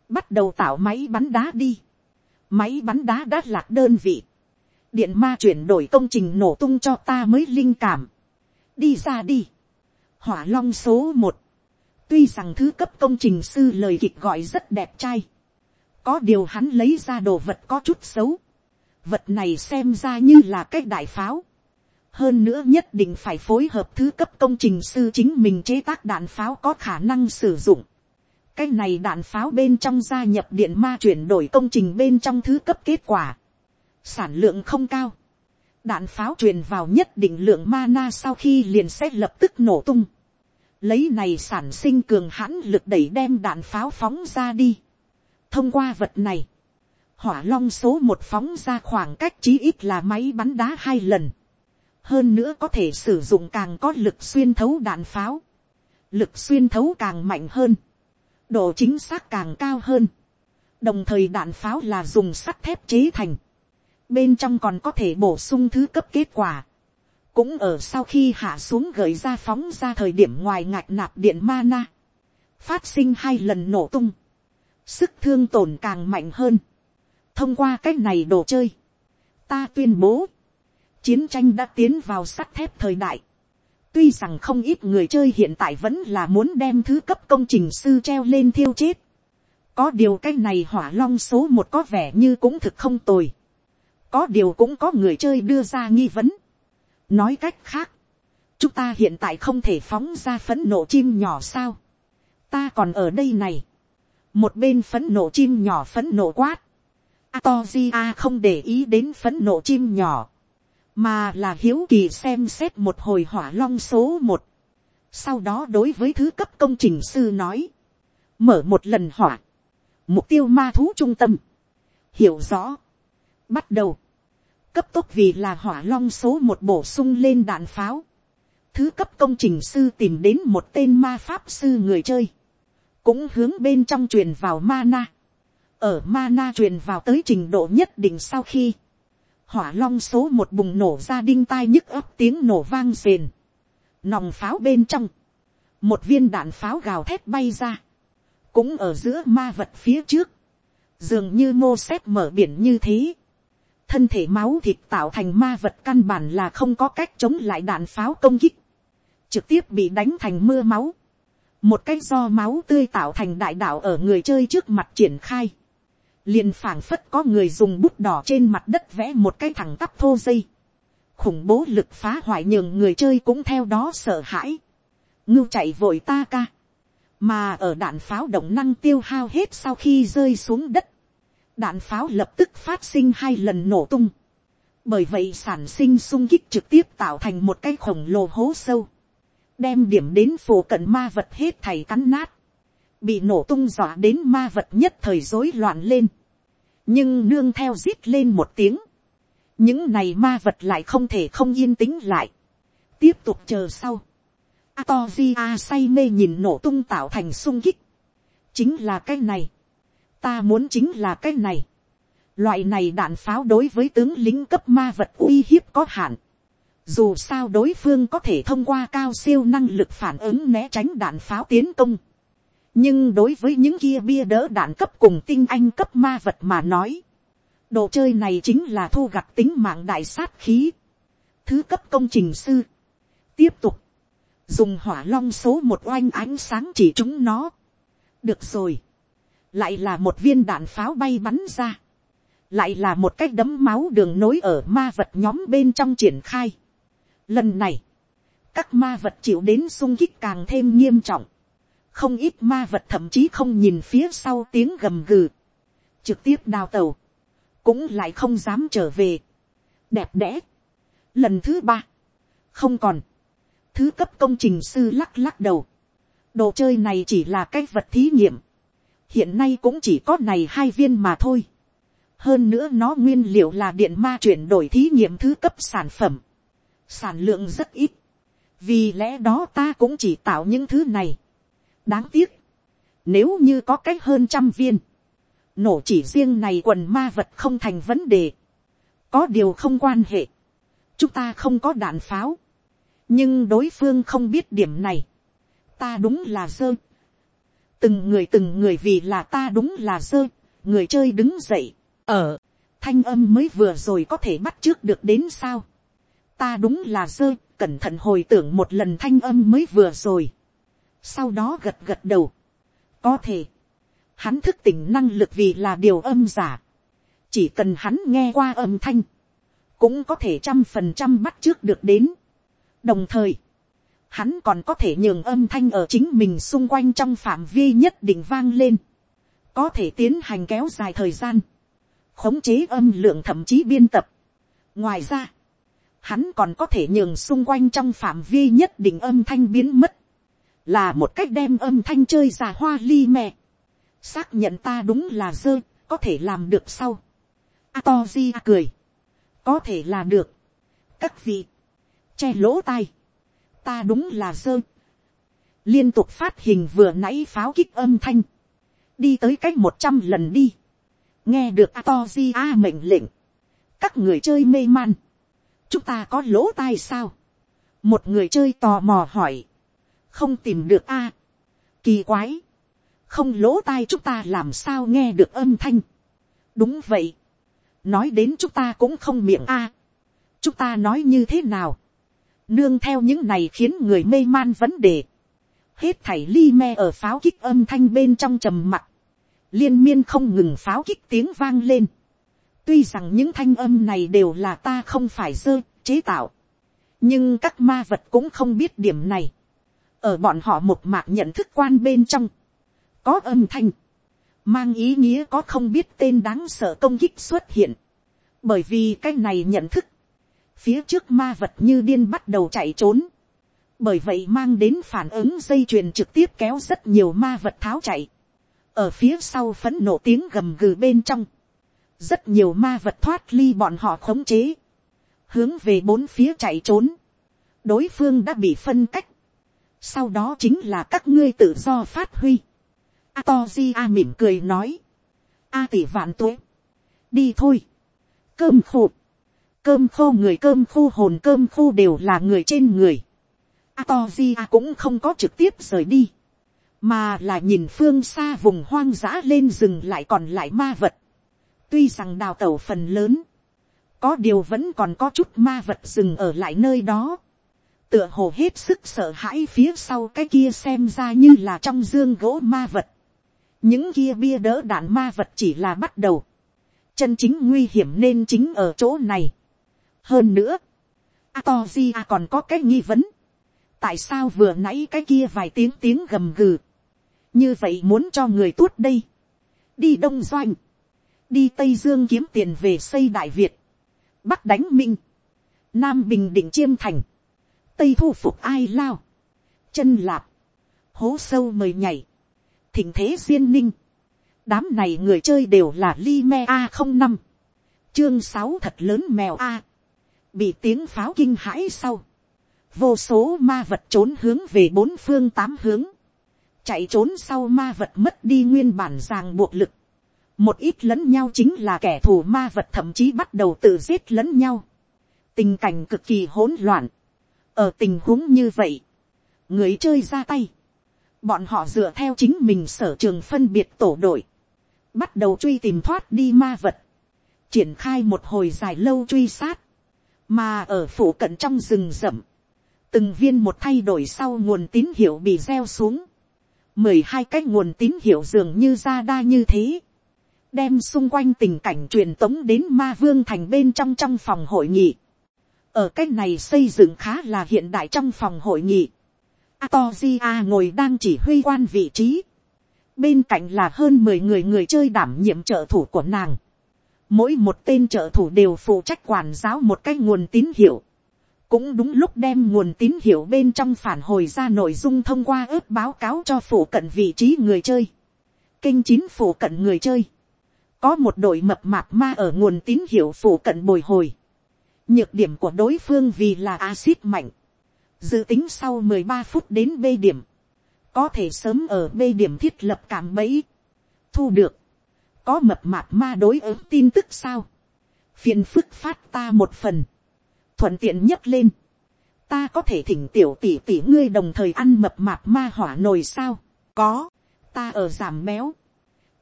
Bắt đầu tạo máy bắn đá đi. Máy bắn đá đã lạc đơn vị. Điện ma chuyển đổi công trình nổ tung cho ta mới linh cảm. Đi ra đi. Hỏa long số một Tuy rằng thứ cấp công trình sư lời kịch gọi rất đẹp trai có điều hắn lấy ra đồ vật có chút xấu. vật này xem ra như là cái đại pháo. hơn nữa nhất định phải phối hợp thứ cấp công trình sư chính mình chế tác đạn pháo có khả năng sử dụng. cái này đạn pháo bên trong gia nhập điện ma chuyển đổi công trình bên trong thứ cấp kết quả. sản lượng không cao đạn pháo truyền vào nhất định lượng mana sau khi liền sẽ lập tức nổ tung. lấy này sản sinh cường hãn lực đẩy đem đạn pháo phóng ra đi thông qua vật này, hỏa long số một phóng ra khoảng cách chí ít là máy bắn đá hai lần. hơn nữa có thể sử dụng càng có lực xuyên thấu đạn pháo. lực xuyên thấu càng mạnh hơn. độ chính xác càng cao hơn. đồng thời đạn pháo là dùng sắt thép chế thành bên trong còn có thể bổ sung thứ cấp kết quả. cũng ở sau khi hạ xuống gửi ra phóng ra thời điểm ngoài ngạch nạp điện mana. phát sinh hai lần nổ tung sức thương tổn càng mạnh hơn. thông qua c á c h này đồ chơi, ta tuyên bố, chiến tranh đã tiến vào sắt thép thời đại. tuy rằng không ít người chơi hiện tại vẫn là muốn đem thứ cấp công trình sư treo lên thiêu chết. có điều cái này hỏa long số một có vẻ như cũng thực không tồi có điều cũng có người chơi đưa ra nghi vấn. nói cách khác, chúng ta hiện tại không thể phóng ra phấn nộ chim nhỏ sao. ta còn ở đây này. một bên phấn nộ chim nhỏ phấn nộ quát. Atogia không để ý đến phấn nộ chim nhỏ, mà là hiếu kỳ xem xét một hồi hỏa long số một. Sau đó đối với thứ cấp công trình sư nói, mở một lần hỏa, mục tiêu ma thú trung tâm, hiểu rõ, bắt đầu, cấp tốc vì là hỏa long số một bổ sung lên đạn pháo, thứ cấp công trình sư tìm đến một tên ma pháp sư người chơi, cũng hướng bên trong truyền vào mana, ở mana truyền vào tới trình độ nhất định sau khi, hỏa long số một bùng nổ ra đinh tai nhức ấp tiếng nổ vang rền, nòng pháo bên trong, một viên đạn pháo gào thét bay ra, cũng ở giữa ma vật phía trước, dường như mô xếp mở biển như thế, thân thể máu thịt tạo thành ma vật căn bản là không có cách chống lại đạn pháo công kích, trực tiếp bị đánh thành mưa máu, một cái do máu tươi tạo thành đại đạo ở người chơi trước mặt triển khai, liền phảng phất có người dùng bút đỏ trên mặt đất vẽ một cái thẳng tắp thô dây, khủng bố lực phá hoại nhường người chơi cũng theo đó sợ hãi, ngưu chạy vội ta ca, mà ở đạn pháo động năng tiêu hao hết sau khi rơi xuống đất, đạn pháo lập tức phát sinh hai lần nổ tung, bởi vậy sản sinh sung kích trực tiếp tạo thành một cái khổng lồ hố sâu, đem điểm đến phổ cận ma vật hết thầy cắn nát, bị nổ tung dọa đến ma vật nhất thời rối loạn lên, nhưng nương theo rít lên một tiếng, những này ma vật lại không thể không yên tĩnh lại, tiếp tục chờ sau, Atogia say mê nhìn nổ tung tạo thành sung kích, chính là cái này, ta muốn chính là cái này, loại này đạn pháo đối với tướng lính cấp ma vật uy hiếp có hạn, dù sao đối phương có thể thông qua cao siêu năng lực phản ứng né tránh đạn pháo tiến công, nhưng đối với những kia bia đỡ đạn cấp cùng tinh anh cấp ma vật mà nói, đồ chơi này chính là thu gặt tính mạng đại sát khí, thứ cấp công trình sư, tiếp tục, dùng hỏa long số một oanh ánh sáng chỉ chúng nó, được rồi, lại là một viên đạn pháo bay bắn ra, lại là một cách đấm máu đường nối ở ma vật nhóm bên trong triển khai. Lần này, các ma vật chịu đến sung kích càng thêm nghiêm trọng, không ít ma vật thậm chí không nhìn phía sau tiếng gầm gừ, trực tiếp đào tàu, cũng lại không dám trở về, đẹp đẽ. Lần thứ ba, không còn, thứ cấp công trình sư lắc lắc đầu, đồ chơi này chỉ là cái vật thí nghiệm, hiện nay cũng chỉ có này hai viên mà thôi. hơn nữa nó nguyên liệu là điện ma chuyển đổi thí nghiệm thứ cấp sản phẩm, sản lượng rất ít, vì lẽ đó ta cũng chỉ tạo những thứ này, đáng tiếc, nếu như có cách hơn trăm viên, nổ chỉ riêng này quần ma vật không thành vấn đề, có điều không quan hệ, chúng ta không có đạn pháo, nhưng đối phương không biết điểm này, ta đúng là dơ, từng người từng người vì là ta đúng là dơ, người chơi đứng dậy, ở, thanh âm mới vừa rồi có thể bắt trước được đến sao, ta đúng là dơ, cẩn thận hồi tưởng một lần thanh âm mới vừa rồi, sau đó gật gật đầu, có thể, hắn thức tỉnh năng lực vì là điều âm giả, chỉ cần hắn nghe qua âm thanh, cũng có thể trăm phần trăm bắt trước được đến. đồng thời, hắn còn có thể nhường âm thanh ở chính mình xung quanh trong phạm vi nhất định vang lên, có thể tiến hành kéo dài thời gian, khống chế âm lượng thậm chí biên tập. ngoài ra, hắn còn có thể nhường xung quanh trong phạm vi nhất định âm thanh biến mất, là một cách đem âm thanh chơi ra hoa ly mẹ. xác nhận ta đúng là dơ, có thể làm được sau. Atoji cười, có thể là được. các vị, che lỗ tai, ta đúng là dơ. liên tục phát hình vừa nãy pháo kích âm thanh, đi tới cách một trăm lần đi, nghe được to gì a mệnh lệnh, các người chơi mê man, chúng ta có lỗ tai sao, một người chơi tò mò hỏi, không tìm được a. kỳ quái, không lỗ tai chúng ta làm sao nghe được âm thanh. đúng vậy, nói đến chúng ta cũng không miệng a. chúng ta nói như thế nào, nương theo những này khiến người mê man vấn đề, hết thảy ly me ở pháo kích âm thanh bên trong trầm mặt, liên miên không ngừng pháo kích tiếng vang lên, tuy rằng những thanh âm này đều là ta không phải dơ chế tạo, nhưng các ma vật cũng không biết điểm này, ở bọn họ một mạc nhận thức quan bên trong, có âm thanh, mang ý nghĩa có không biết tên đáng sợ công kích xuất hiện, bởi vì cái này nhận thức, phía trước ma vật như điên bắt đầu chạy trốn, bởi vậy mang đến phản ứng dây chuyền trực tiếp kéo rất nhiều ma vật tháo chạy, ở phía sau phấn nộ tiếng gầm gừ bên trong, rất nhiều ma vật thoát ly bọn họ khống chế, hướng về bốn phía chạy trốn, đối phương đã bị phân cách, sau đó chính là các ngươi tự do phát huy. A to di a mỉm cười nói, a tỷ vạn tuế, đi thôi, cơm khô, cơm khô người cơm khô hồn cơm khô đều là người trên người. A to di a cũng không có trực tiếp rời đi, mà là nhìn phương xa vùng hoang dã lên rừng lại còn lại ma vật. tuy rằng đào tẩu phần lớn, có điều vẫn còn có chút ma vật rừng ở lại nơi đó tựa hồ hết sức sợ hãi phía sau cái kia xem ra như là trong dương gỗ ma vật. những kia bia đỡ đạn ma vật chỉ là bắt đầu. chân chính nguy hiểm nên chính ở chỗ này hơn nữa, Atoji còn có cái nghi vấn. tại sao vừa nãy cái kia vài tiếng tiếng gầm gừ. như vậy muốn cho người tuốt đây. đi đông doanh. đi tây dương kiếm tiền về xây đại việt. bắc đánh minh. nam bình định chiêm thành tây thu phục ai lao, chân lạp, hố sâu mời nhảy, thỉnh thế duyên ninh, đám này người chơi đều là li me a không năm, chương sáu thật lớn mèo a, bị tiếng pháo kinh hãi sau, vô số ma vật trốn hướng về bốn phương tám hướng, chạy trốn sau ma vật mất đi nguyên bản ràng buộc lực, một ít lẫn nhau chính là kẻ thù ma vật thậm chí bắt đầu tự giết lẫn nhau, tình cảnh cực kỳ hỗn loạn, ở tình huống như vậy, người chơi ra tay, bọn họ dựa theo chính mình sở trường phân biệt tổ đội, bắt đầu truy tìm thoát đi ma vật, triển khai một hồi dài lâu truy sát, mà ở phủ cận trong rừng rậm, từng viên một thay đổi sau nguồn tín hiệu bị gieo xuống, mười hai cái nguồn tín hiệu dường như ra đa như thế, đem xung quanh tình cảnh truyền tống đến ma vương thành bên trong trong phòng hội nghị ở cái này xây dựng khá là hiện đại trong phòng hội nghị. Atogia ngồi đang chỉ huy quan vị trí. Bên cạnh là hơn mười người người chơi đảm nhiệm trợ thủ của nàng. Mỗi một tên trợ thủ đều phụ trách quản giáo một cái nguồn tín hiệu. Cũng đúng lúc đem nguồn tín hiệu bên trong phản hồi ra nội dung thông qua ước báo cáo cho phụ cận vị trí người chơi. Kênh chín phụ cận người chơi. Có một đội mập mạp ma ở nguồn tín hiệu phụ cận bồi hồi nhược điểm của đối phương vì là axit mạnh, dự tính sau mười ba phút đến b điểm, có thể sớm ở b điểm thiết lập cảm bẫy, thu được, có mập mạp ma đối ứng tin tức sao, phiền phức phát ta một phần, thuận tiện nhất lên, ta có thể thỉnh tiểu tỷ tỷ ngươi đồng thời ăn mập mạp ma hỏa nồi sao, có, ta ở giảm béo,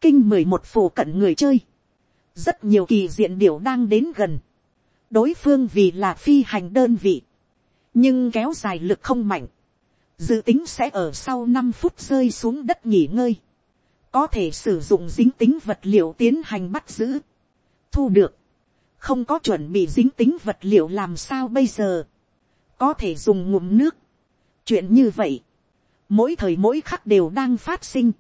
kinh mười một phổ cận người chơi, rất nhiều kỳ diện điều đang đến gần, đối phương vì là phi hành đơn vị, nhưng kéo dài lực không mạnh, dự tính sẽ ở sau năm phút rơi xuống đất nghỉ ngơi, có thể sử dụng dính tính vật liệu tiến hành bắt giữ, thu được, không có chuẩn bị dính tính vật liệu làm sao bây giờ, có thể dùng ngụm nước, chuyện như vậy, mỗi thời mỗi khắc đều đang phát sinh,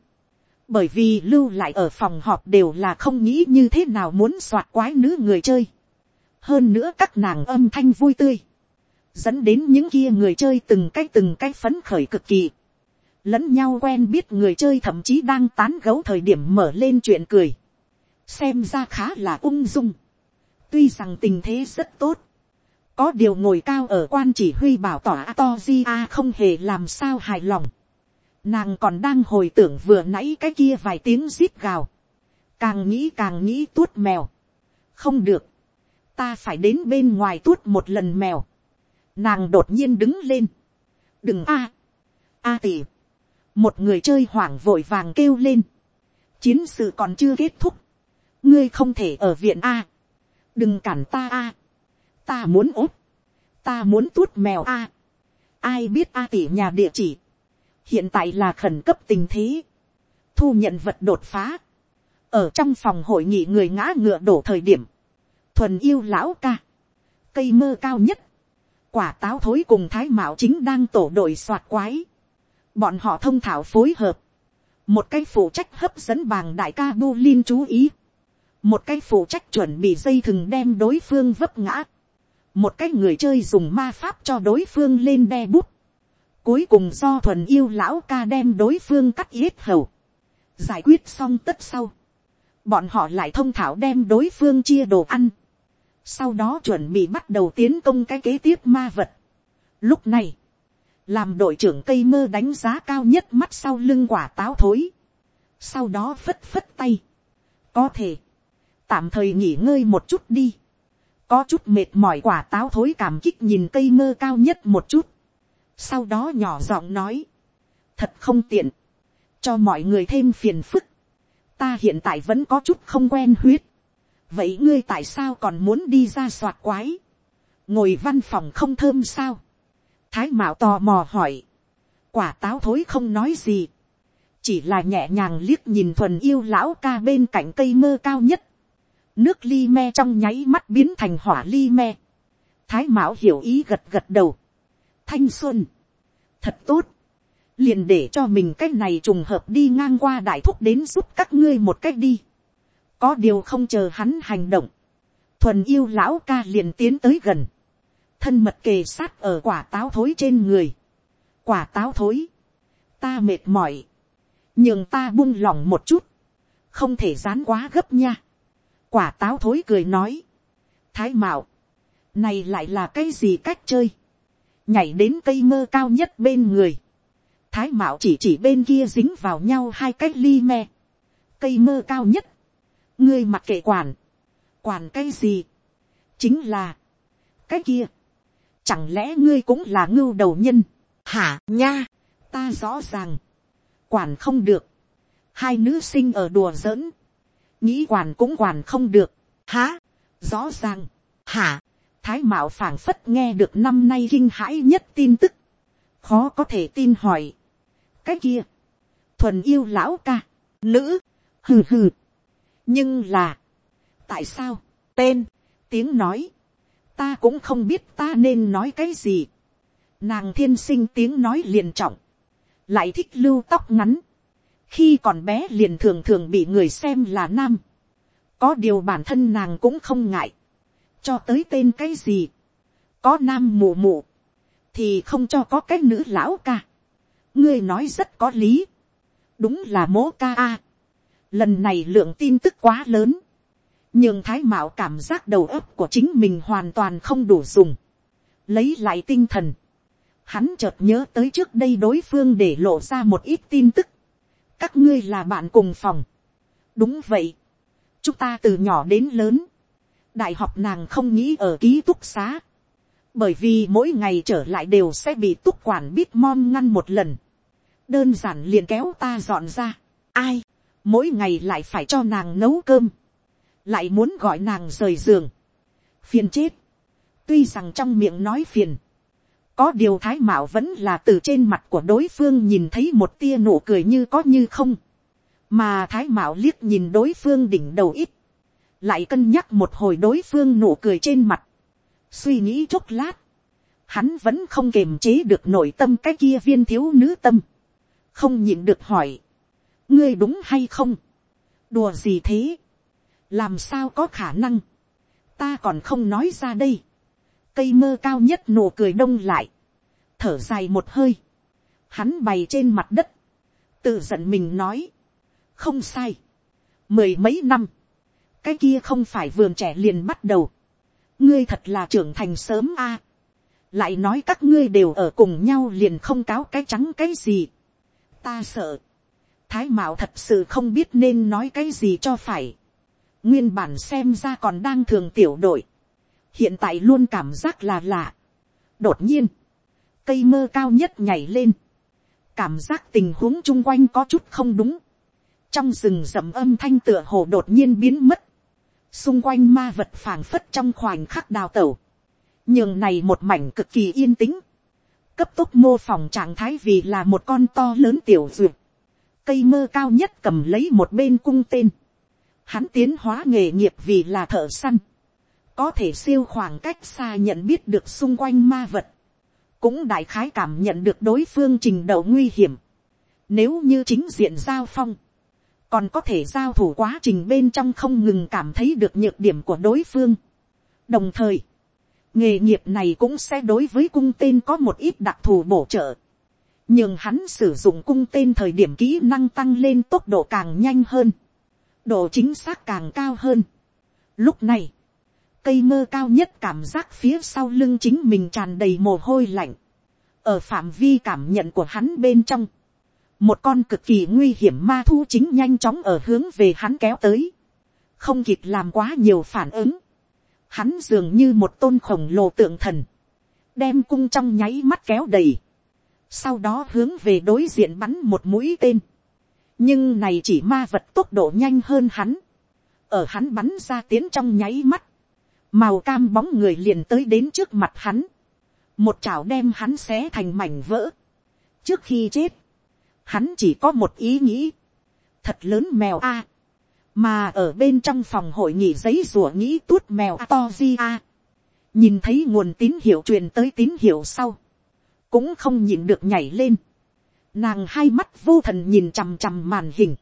bởi vì lưu lại ở phòng họp đều là không nghĩ như thế nào muốn soạt quái nữ người chơi. Hơn nữa các nàng âm thanh vui tươi, dẫn đến những kia người chơi từng cái từng cái phấn khởi cực kỳ, lẫn nhau quen biết người chơi thậm chí đang tán gấu thời điểm mở lên chuyện cười, xem ra khá là ung dung, tuy rằng tình thế rất tốt, có điều ngồi cao ở quan chỉ huy bảo tỏa Atoji A không hề làm sao hài lòng. Nàng còn đang hồi tưởng vừa nãy cái kia vài tiếng rít gào. Càng nghĩ càng nghĩ tuốt mèo. Không được ta phải đến bên ngoài tuốt một lần mèo. Nàng đột nhiên đứng lên. đừng a, a tìm một người chơi hoảng vội vàng kêu lên. chiến sự còn chưa kết thúc. ngươi không thể ở viện a. đừng cản ta a. ta muốn ốp, ta muốn tuốt mèo a, ai biết a tỷ nhà địa chỉ, hiện tại là khẩn cấp tình thế, thu nhận vật đột phá, ở trong phòng hội nghị người ngã ngựa đổ thời điểm, thuần yêu lão ca, cây mơ cao nhất, quả táo thối cùng thái mạo chính đang tổ đội soạt quái, bọn họ thông thảo phối hợp, một cái phụ trách hấp dẫn bàng đại ca bu linh chú ý, một cái phụ trách chuẩn bị dây thừng đem đối phương vấp ngã, một cái người chơi dùng ma pháp cho đối phương lên đe bút, cuối cùng do thuần yêu lão ca đem đối phương cắt yết hầu, giải quyết xong tất sau, bọn họ lại thông thảo đem đối phương chia đồ ăn, sau đó chuẩn bị bắt đầu tiến công cái kế tiếp ma vật. Lúc này, làm đội trưởng cây mơ đánh giá cao nhất mắt sau lưng quả táo thối, sau đó phất phất tay, có thể, tạm thời nghỉ ngơi một chút đi, có chút mệt mỏi quả táo thối cảm kích nhìn cây mơ cao nhất một chút, sau đó nhỏ giọng nói, thật không tiện, cho mọi người thêm phiền phức, ta hiện tại vẫn có chút không quen huyết, vậy ngươi tại sao còn muốn đi ra soạt quái, ngồi văn phòng không thơm sao, thái mạo tò mò hỏi, quả táo thối không nói gì, chỉ là nhẹ nhàng liếc nhìn thuần yêu lão ca bên cạnh cây mơ cao nhất, nước ly me trong nháy mắt biến thành hỏa ly me, thái mạo hiểu ý gật gật đầu, thanh xuân, thật tốt, liền để cho mình cái này trùng hợp đi ngang qua đại thúc đến giúp các ngươi một cách đi, có điều không chờ hắn hành động, thuần yêu lão ca liền tiến tới gần, thân mật kề sát ở quả táo thối trên người, quả táo thối, ta mệt mỏi, nhường ta buông lỏng một chút, không thể dán quá gấp nha, quả táo thối cười nói, thái mạo, này lại là cái gì cách chơi, nhảy đến cây mơ cao nhất bên người, thái mạo chỉ chỉ bên kia dính vào nhau hai cái ly me, cây mơ cao nhất, ngươi mặc kệ quản, quản cái gì, chính là, cái kia, chẳng lẽ ngươi cũng là ngưu đầu nhân, hả nha, ta rõ ràng, quản không được, hai nữ sinh ở đùa giỡn, nghĩ quản cũng quản không được, hả, rõ ràng, hả, thái mạo phảng phất nghe được năm nay kinh hãi nhất tin tức, khó có thể tin hỏi, cái kia, thuần yêu lão ca, nữ, hừ hừ, nhưng là, tại sao, tên, tiếng nói, ta cũng không biết ta nên nói cái gì. Nàng thiên sinh tiếng nói liền trọng, lại thích lưu tóc ngắn, khi còn bé liền thường thường bị người xem là nam, có điều bản thân nàng cũng không ngại, cho tới tên cái gì, có nam mù mù, thì không cho có cái nữ lão ca, ngươi nói rất có lý, đúng là mố ca a, lần này lượng tin tức quá lớn, nhưng thái mạo cảm giác đầu óc của chính mình hoàn toàn không đủ dùng, lấy lại tinh thần, hắn chợt nhớ tới trước đây đối phương để lộ ra một ít tin tức, các ngươi là bạn cùng phòng, đúng vậy, chúng ta từ nhỏ đến lớn, đại học nàng không nghĩ ở ký túc xá, bởi vì mỗi ngày trở lại đều sẽ bị túc quản bít mom ngăn một lần, đơn giản liền kéo ta dọn ra, ai, mỗi ngày lại phải cho nàng nấu cơm, lại muốn gọi nàng rời giường, phiền chết, tuy rằng trong miệng nói phiền, có điều thái mạo vẫn là từ trên mặt của đối phương nhìn thấy một tia nụ cười như có như không, mà thái mạo liếc nhìn đối phương đỉnh đầu ít, lại cân nhắc một hồi đối phương nụ cười trên mặt, suy nghĩ chốc lát, hắn vẫn không kềm chế được nội tâm cái kia viên thiếu nữ tâm, không nhịn được hỏi, ngươi đúng hay không, đùa gì thế, làm sao có khả năng, ta còn không nói ra đây, cây mơ cao nhất nụ cười đông lại, thở dài một hơi, hắn bày trên mặt đất, tự giận mình nói, không sai, mười mấy năm, cái kia không phải vườn trẻ liền bắt đầu, ngươi thật là trưởng thành sớm a, lại nói các ngươi đều ở cùng nhau liền không cáo cái trắng cái gì, ta sợ, thái mạo thật sự không biết nên nói cái gì cho phải, nguyên bản xem ra còn đang thường tiểu đội, hiện tại luôn cảm giác là lạ. đột nhiên, cây mơ cao nhất nhảy lên, cảm giác tình huống chung quanh có chút không đúng, trong rừng rậm âm thanh tựa hồ đột nhiên biến mất, xung quanh ma vật phảng phất trong khoảnh khắc đào tẩu, nhường này một mảnh cực kỳ yên tĩnh, cấp tốc mô phỏng trạng thái vì là một con to lớn tiểu duyệt, cây mơ cao nhất cầm lấy một bên cung tên, hắn tiến hóa nghề nghiệp vì là thợ săn, có thể siêu khoảng cách xa nhận biết được xung quanh ma vật, cũng đại khái cảm nhận được đối phương trình độ nguy hiểm. Nếu như chính diện giao phong, còn có thể giao thủ quá trình bên trong không ngừng cảm thấy được nhược điểm của đối phương. đồng thời, nghề nghiệp này cũng sẽ đối với cung tên có một ít đặc thù bổ trợ. nhưng hắn sử dụng cung tên thời điểm kỹ năng tăng lên tốc độ càng nhanh hơn, độ chính xác càng cao hơn. lúc này, cây mơ cao nhất cảm giác phía sau lưng chính mình tràn đầy mồ hôi lạnh. ở phạm vi cảm nhận của hắn bên trong, một con cực kỳ nguy hiểm ma thu chính nhanh chóng ở hướng về hắn kéo tới, không kịp làm quá nhiều phản ứng, hắn dường như một tôn khổng lồ tượng thần, đem cung trong nháy mắt kéo đầy, sau đó hướng về đối diện bắn một mũi tên, nhưng này chỉ ma vật tốc độ nhanh hơn hắn, ở hắn bắn ra tiến trong nháy mắt, màu cam bóng người liền tới đến trước mặt hắn, một chảo đem hắn xé thành mảnh vỡ. trước khi chết, hắn chỉ có một ý nghĩ, thật lớn mèo a, mà ở bên trong phòng hội nghị giấy rùa nghĩ tuốt mèo a to di a, nhìn thấy nguồn tín hiệu truyền tới tín hiệu sau, cũng không nhìn được nhảy lên, nàng hai mắt vô thần nhìn chằm chằm màn hình,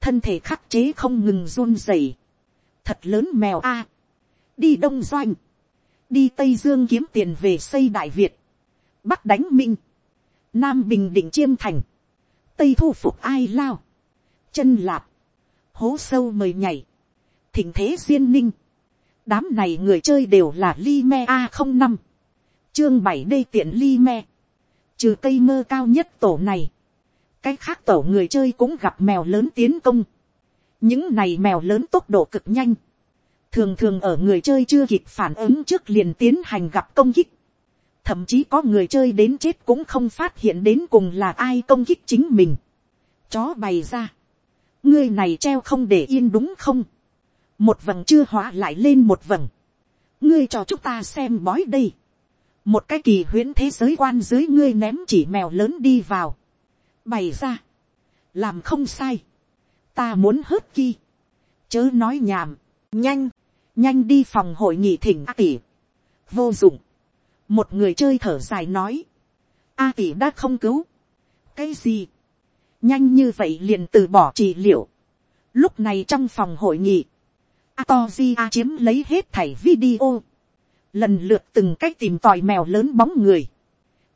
thân thể khắc chế không ngừng run rẩy, thật lớn mèo a, đi đông doanh, đi tây dương kiếm tiền về xây đại việt, bắc đánh minh, nam bình định chiêm thành, tây thu phục ai lao, chân lạp, hố sâu mời nhảy, thỉnh thế duyên ninh, đám này người chơi đều là li me a không năm, chương bảy đê tiện li me, trừ cây mơ cao nhất tổ này, cái khác tổ người chơi cũng gặp mèo lớn tiến công, những này mèo lớn tốc độ cực nhanh, thường thường ở người chơi chưa kịp phản ứng trước liền tiến hành gặp công kích, thậm chí có người chơi đến chết cũng không phát hiện đến cùng là ai công kích chính mình. Chó bày ra, ngươi này treo không để yên đúng không, một vầng chưa hóa lại lên một vầng, ngươi cho chúng ta xem bói đây, một cái kỳ huyễn thế giới quan dưới ngươi ném chỉ mèo lớn đi vào, bày ra, làm không sai, ta muốn hớt ki, chớ nói nhảm, nhanh, nhanh đi phòng hội nghị thỉnh a tỷ, vô dụng, một người chơi thở dài nói, a tỷ đã không cứu, cái gì, nhanh như vậy liền từ bỏ trị liệu, lúc này trong phòng hội nghị, a to di a chiếm lấy hết thảy video, lần lượt từng cách tìm tòi mèo lớn bóng người,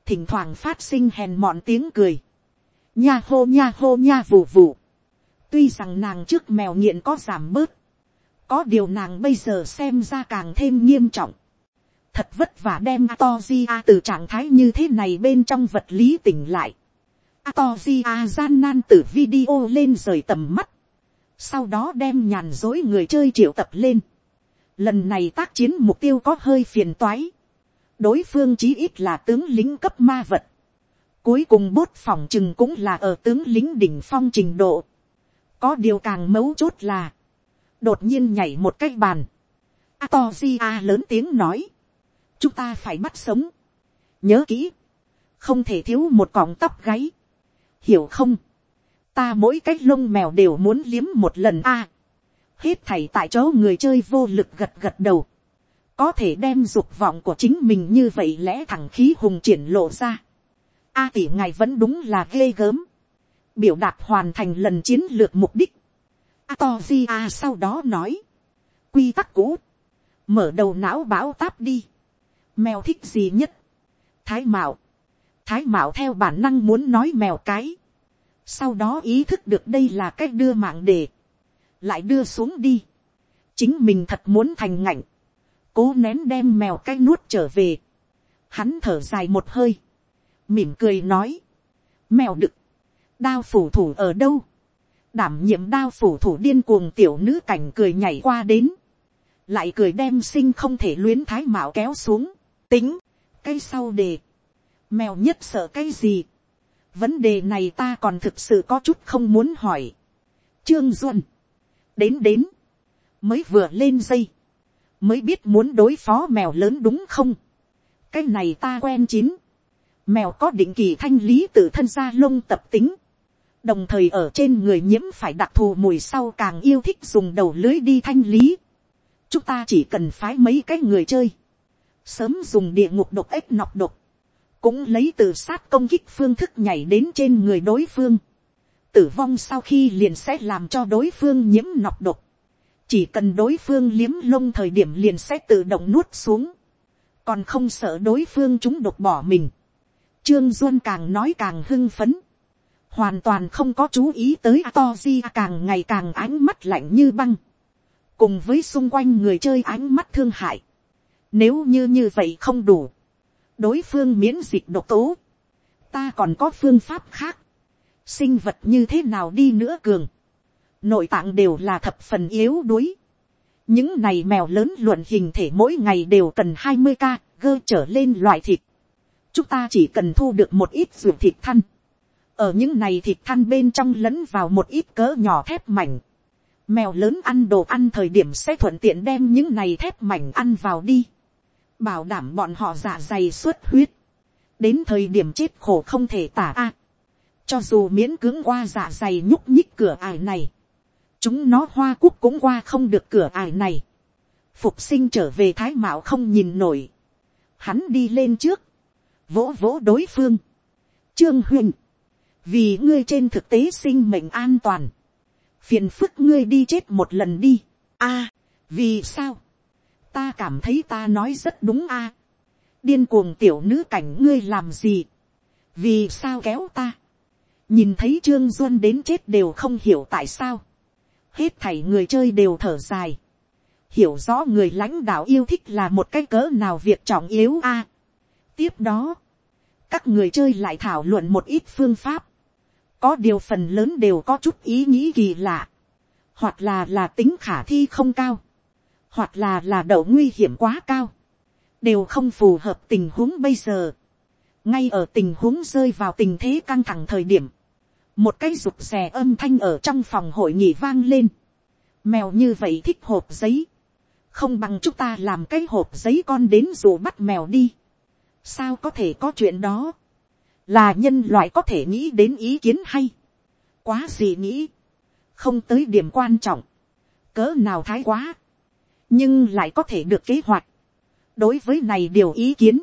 thỉnh thoảng phát sinh hèn mọn tiếng cười, nha hô nha hô nha vù vù, tuy rằng nàng trước mèo nghiện có giảm bớt, có điều nàng bây giờ xem ra càng thêm nghiêm trọng. thật vất vả đem Atogia từ trạng thái như thế này bên trong vật lý tỉnh lại. Atogia gian nan từ video lên rời tầm mắt. sau đó đem nhàn dối người chơi triệu tập lên lần này tác chiến mục tiêu có hơi phiền toái. đối phương chí ít là tướng lính cấp ma vật. cuối cùng bốt phòng chừng cũng là ở tướng lính đỉnh phong trình độ. có điều càng mấu chốt là đột nhiên nhảy một cái bàn. Atosia lớn tiếng nói, chúng ta phải bắt sống. nhớ kỹ, không thể thiếu một cọng tóc gáy. hiểu không, ta mỗi cái lông mèo đều muốn liếm một lần a hết thảy tại chỗ người chơi vô lực gật gật đầu. có thể đem dục vọng của chính mình như vậy lẽ thẳng khí hùng triển lộ ra. a tỷ ngài vẫn đúng là ghê gớm. biểu đạt hoàn thành lần chiến lược mục đích a to phi a sau đó nói. Quy tắc cũ. Mở đầu não bão táp đi. Mèo thích gì nhất? Thái mạo. Thái mạo theo bản năng muốn nói mèo cái. Sau đó ý thức được đây là cách đưa mạng để lại đưa xuống đi. Chính mình thật muốn thành ngạnh. Cố nén đem mèo cái nuốt trở về. Hắn thở dài một hơi. Mỉm cười nói. Mèo đực. Đao phủ thủ ở đâu? đảm nhiệm đao phủ thủ điên cuồng tiểu nữ cảnh cười nhảy qua đến, lại cười đem sinh không thể luyến thái mạo kéo xuống, tính, cái sau đề, mèo nhất sợ cái gì, vấn đề này ta còn thực sự có chút không muốn hỏi, trương duân, đến đến, mới vừa lên dây, mới biết muốn đối phó mèo lớn đúng không, cái này ta quen chín, mèo có định kỳ thanh lý tự thân ra lông tập tính, đồng thời ở trên người nhiễm phải đặc thù mùi sau càng yêu thích dùng đầu lưới đi thanh lý. chúng ta chỉ cần phái mấy cái người chơi, sớm dùng địa ngục độc ếch nọc độc, cũng lấy từ sát công kích phương thức nhảy đến trên người đối phương, tử vong sau khi liền sẽ làm cho đối phương nhiễm nọc độc, chỉ cần đối phương liếm lông thời điểm liền sẽ tự động nuốt xuống, còn không sợ đối phương chúng độc bỏ mình. Trương Duân càng nói càng hưng phấn, hoàn toàn không có chú ý tới Atoji càng ngày càng ánh mắt lạnh như băng, cùng với xung quanh người chơi ánh mắt thương hại. Nếu như như vậy không đủ, đối phương miễn dịch độc tố, ta còn có phương pháp khác, sinh vật như thế nào đi nữa cường, nội tạng đều là thập phần yếu đuối. những này mèo lớn luận hình thể mỗi ngày đều cần hai mươi ca gơ trở lên loại thịt. chúng ta chỉ cần thu được một ít ruột thịt than ở những này thịt than bên trong lẫn vào một ít cỡ nhỏ thép mảnh. mèo lớn ăn đồ ăn thời điểm sẽ thuận tiện đem những này thép mảnh ăn vào đi. bảo đảm bọn họ dạ dày xuất huyết. đến thời điểm chết khổ không thể tả a cho dù miễn cưỡng qua dạ dày nhúc nhích cửa ải này chúng nó hoa quốc cũng qua không được cửa ải này. phục sinh trở về thái mạo không nhìn nổi. hắn đi lên trước, vỗ vỗ đối phương. trương huyền, vì ngươi trên thực tế sinh mệnh an toàn, phiền phức ngươi đi chết một lần đi. a, vì sao, ta cảm thấy ta nói rất đúng a. điên cuồng tiểu nữ cảnh ngươi làm gì, vì sao kéo ta nhìn thấy trương duân đến chết đều không hiểu tại sao. Hết thảy người chơi đều thở dài, hiểu rõ người lãnh đạo yêu thích là một cái cỡ nào việc trọng yếu a. tiếp đó, các người chơi lại thảo luận một ít phương pháp, có điều phần lớn đều có chút ý nghĩ kỳ lạ, hoặc là là tính khả thi không cao, hoặc là là đậu nguy hiểm quá cao, đều không phù hợp tình huống bây giờ. ngay ở tình huống rơi vào tình thế căng thẳng thời điểm, một cái rụt xè âm thanh ở trong phòng hội nghị vang lên. mèo như vậy thích hộp giấy. không bằng chúng ta làm cái hộp giấy con đến dù bắt mèo đi. sao có thể có chuyện đó. là nhân loại có thể nghĩ đến ý kiến hay. quá gì nghĩ. không tới điểm quan trọng. cỡ nào thái quá. nhưng lại có thể được kế hoạch. đối với này điều ý kiến.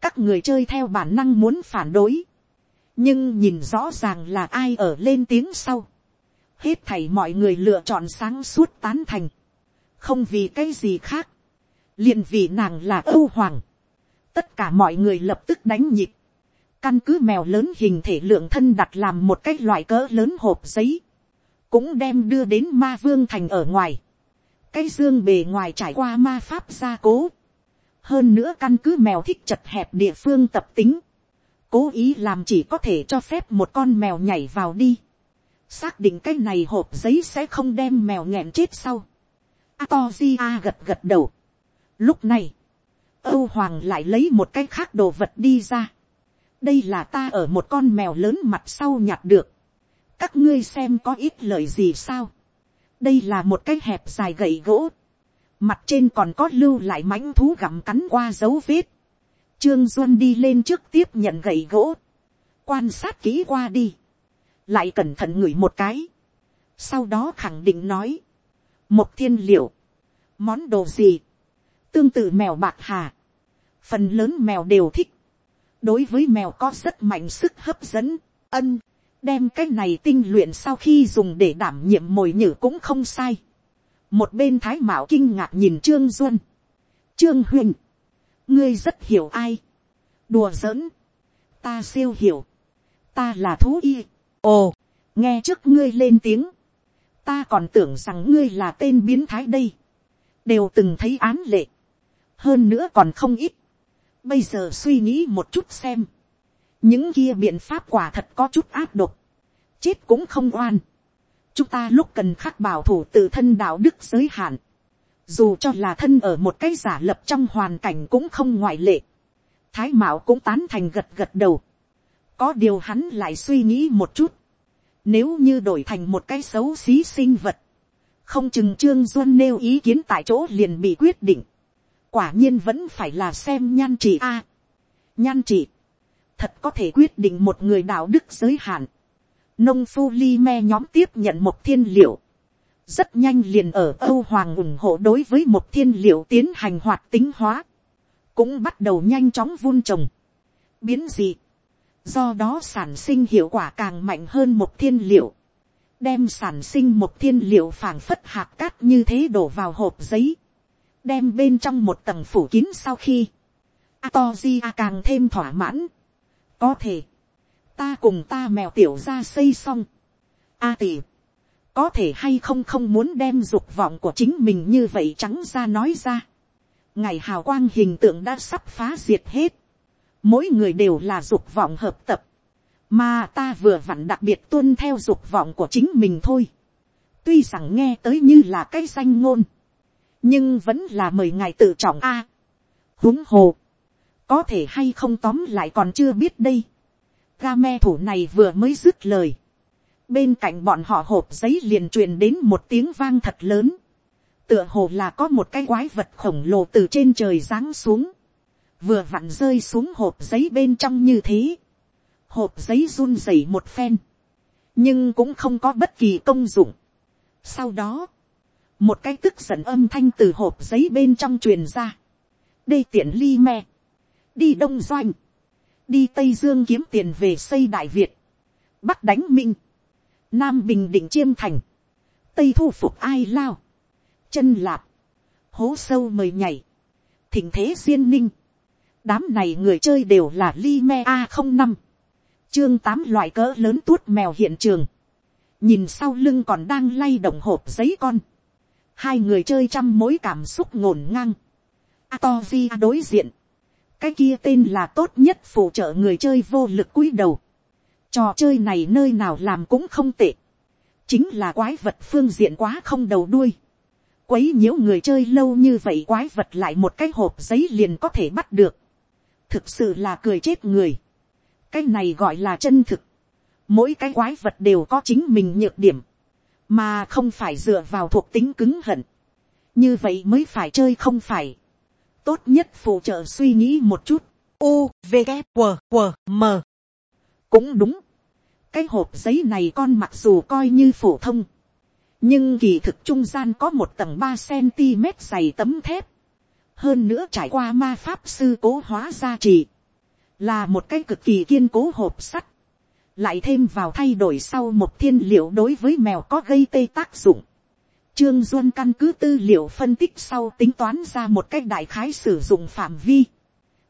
các người chơi theo bản năng muốn phản đối nhưng nhìn rõ ràng là ai ở lên tiếng sau. hết thảy mọi người lựa chọn sáng suốt tán thành. không vì cái gì khác. liền vì nàng là âu hoàng. tất cả mọi người lập tức đánh nhịp. căn cứ mèo lớn hình thể lượng thân đặt làm một cái loại cỡ lớn hộp giấy. cũng đem đưa đến ma vương thành ở ngoài. cái dương bề ngoài trải qua ma pháp gia cố. hơn nữa căn cứ mèo thích chật hẹp địa phương tập tính cố ý làm chỉ có thể cho phép một con mèo nhảy vào đi. xác định cái này hộp giấy sẽ không đem mèo nghẹn chết sau. Atogia gật gật đầu. lúc này, âu hoàng lại lấy một cái khác đồ vật đi ra. đây là ta ở một con mèo lớn mặt sau nhặt được. các ngươi xem có ít lời gì sao. đây là một cái hẹp dài gậy gỗ. mặt trên còn có lưu lại mãnh thú gặm cắn qua dấu vết Trương Duân đi lên trước tiếp nhận gậy gỗ. Quan sát kỹ qua đi. Lại cẩn thận ngửi một cái. Sau đó khẳng định nói. Một thiên liệu. Món đồ gì? Tương tự mèo bạc hà. Phần lớn mèo đều thích. Đối với mèo có rất mạnh sức hấp dẫn. Ân. Đem cái này tinh luyện sau khi dùng để đảm nhiệm mồi nhử cũng không sai. Một bên thái mạo kinh ngạc nhìn Trương Duân. Trương Huỳnh ngươi rất hiểu ai, đùa giỡn, ta siêu hiểu, ta là thú y, ồ, nghe trước ngươi lên tiếng, ta còn tưởng rằng ngươi là tên biến thái đây, đều từng thấy án lệ, hơn nữa còn không ít, bây giờ suy nghĩ một chút xem, những kia biện pháp quả thật có chút áp độc, chết cũng không oan, chúng ta lúc cần khắc bảo thủ tự thân đạo đức giới hạn, dù cho là thân ở một cái giả lập trong hoàn cảnh cũng không ngoại lệ, thái mạo cũng tán thành gật gật đầu, có điều hắn lại suy nghĩ một chút, nếu như đổi thành một cái xấu xí sinh vật, không chừng trương duân nêu ý kiến tại chỗ liền bị quyết định, quả nhiên vẫn phải là xem nhan trị a. nhan trị, thật có thể quyết định một người đạo đức giới hạn. nông phu li me nhóm tiếp nhận một thiên liệu, rất nhanh liền ở âu hoàng ủng hộ đối với một thiên liệu tiến hành hoạt tính hóa, cũng bắt đầu nhanh chóng vun trồng, biến dị, do đó sản sinh hiệu quả càng mạnh hơn một thiên liệu, đem sản sinh một thiên liệu phảng phất hạt cát như thế đổ vào hộp giấy, đem bên trong một tầng phủ kín sau khi, Atoji càng thêm thỏa mãn. Có thể, ta cùng ta mèo tiểu ra xây xong. A tỷ, có thể hay không không muốn đem dục vọng của chính mình như vậy trắng ra nói ra. Ngày hào quang hình tượng đã sắp phá diệt hết. Mỗi người đều là dục vọng hợp tập. Mà ta vừa vặn đặc biệt tuân theo dục vọng của chính mình thôi. Tuy rằng nghe tới như là cái danh ngôn nhưng vẫn là mời ngài tự trọng a. À, huống hồ, có thể hay không tóm lại còn chưa biết đây. Ga me thủ này vừa mới dứt lời. Bên cạnh bọn họ hộp giấy liền truyền đến một tiếng vang thật lớn. Tựa hồ là có một cái quái vật khổng lồ từ trên trời giáng xuống. Vừa vặn rơi xuống hộp giấy bên trong như thế. Hộp giấy run rẩy một phen. Nhưng cũng không có bất kỳ công dụng. Sau đó, một cái tức giận âm thanh từ hộp giấy bên trong truyền ra. đây tiện ly me, đi đông doanh, đi tây dương kiếm tiền về xây đại việt, bắc đánh minh, nam bình định chiêm thành, tây thu phục ai lao, chân lạp, hố sâu mời nhảy, thỉnh thế duyên ninh, đám này người chơi đều là ly me a không năm, chương tám loại cỡ lớn tuốt mèo hiện trường, nhìn sau lưng còn đang lay động hộp giấy con, hai người chơi trăm mối cảm xúc ngổn ngang. Atozi đối diện, cái kia tên là tốt nhất phụ trợ người chơi vô lực cúi đầu. Trò chơi này nơi nào làm cũng không tệ. Chính là quái vật phương diện quá không đầu đuôi. Quấy nhiễu người chơi lâu như vậy quái vật lại một cái hộp giấy liền có thể bắt được. Thực sự là cười chết người. Cái này gọi là chân thực. Mỗi cái quái vật đều có chính mình nhược điểm mà không phải dựa vào thuộc tính cứng hận. như vậy mới phải chơi không phải. tốt nhất phụ trợ suy nghĩ một chút. u, v, g q q m cũng đúng cái hộp giấy này con mặc dù coi như phổ thông, nhưng kỳ thực trung gian có một tầng ba cm dày tấm thép, hơn nữa trải qua ma pháp sư cố hóa gia trì, là một cái cực kỳ kiên cố hộp sắt, lại thêm vào thay đổi sau một thiên liệu đối với mèo có gây tê tác dụng. Trương Duân căn cứ tư liệu phân tích sau tính toán ra một cách đại khái sử dụng phạm vi.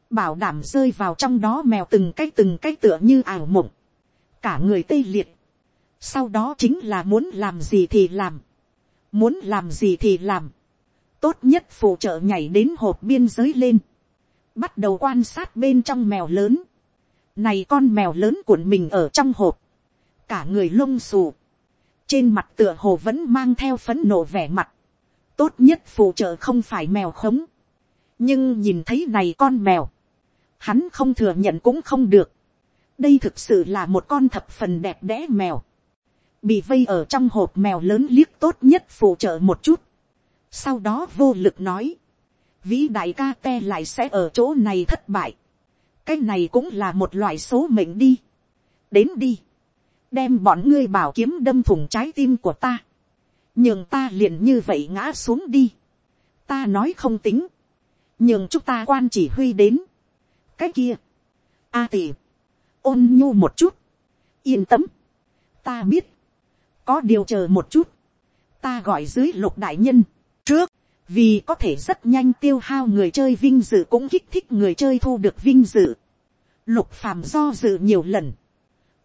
Bảo đảm rơi vào trong đó mèo từng cái từng cái tựa như ảo mộng. Cả người tê liệt. Sau đó chính là muốn làm gì thì làm. Muốn làm gì thì làm. Tốt nhất phụ trợ nhảy đến hộp biên giới lên. Bắt đầu quan sát bên trong mèo lớn này con mèo lớn cuộn mình ở trong hộp. Cả người lông xù. Trên mặt tựa hồ vẫn mang theo phấn nộ vẻ mặt. Tốt nhất phụ trợ không phải mèo khống. Nhưng nhìn thấy này con mèo. Hắn không thừa nhận cũng không được. Đây thực sự là một con thập phần đẹp đẽ mèo. Bị vây ở trong hộp mèo lớn liếc tốt nhất phụ trợ một chút. Sau đó vô lực nói. Vĩ đại ca te lại sẽ ở chỗ này thất bại cái này cũng là một loại số mệnh đi. đến đi, đem bọn ngươi bảo kiếm đâm thủng trái tim của ta, nhường ta liền như vậy ngã xuống đi. ta nói không tính, nhường chúng ta quan chỉ huy đến. cái kia, a à ôn nhu một chút, yên tâm, ta biết, có điều chờ một chút, ta gọi dưới lục đại nhân, trước, vì có thể rất nhanh tiêu hao người chơi vinh dự cũng kích thích người chơi thu được vinh dự. Lục phàm do dự nhiều lần,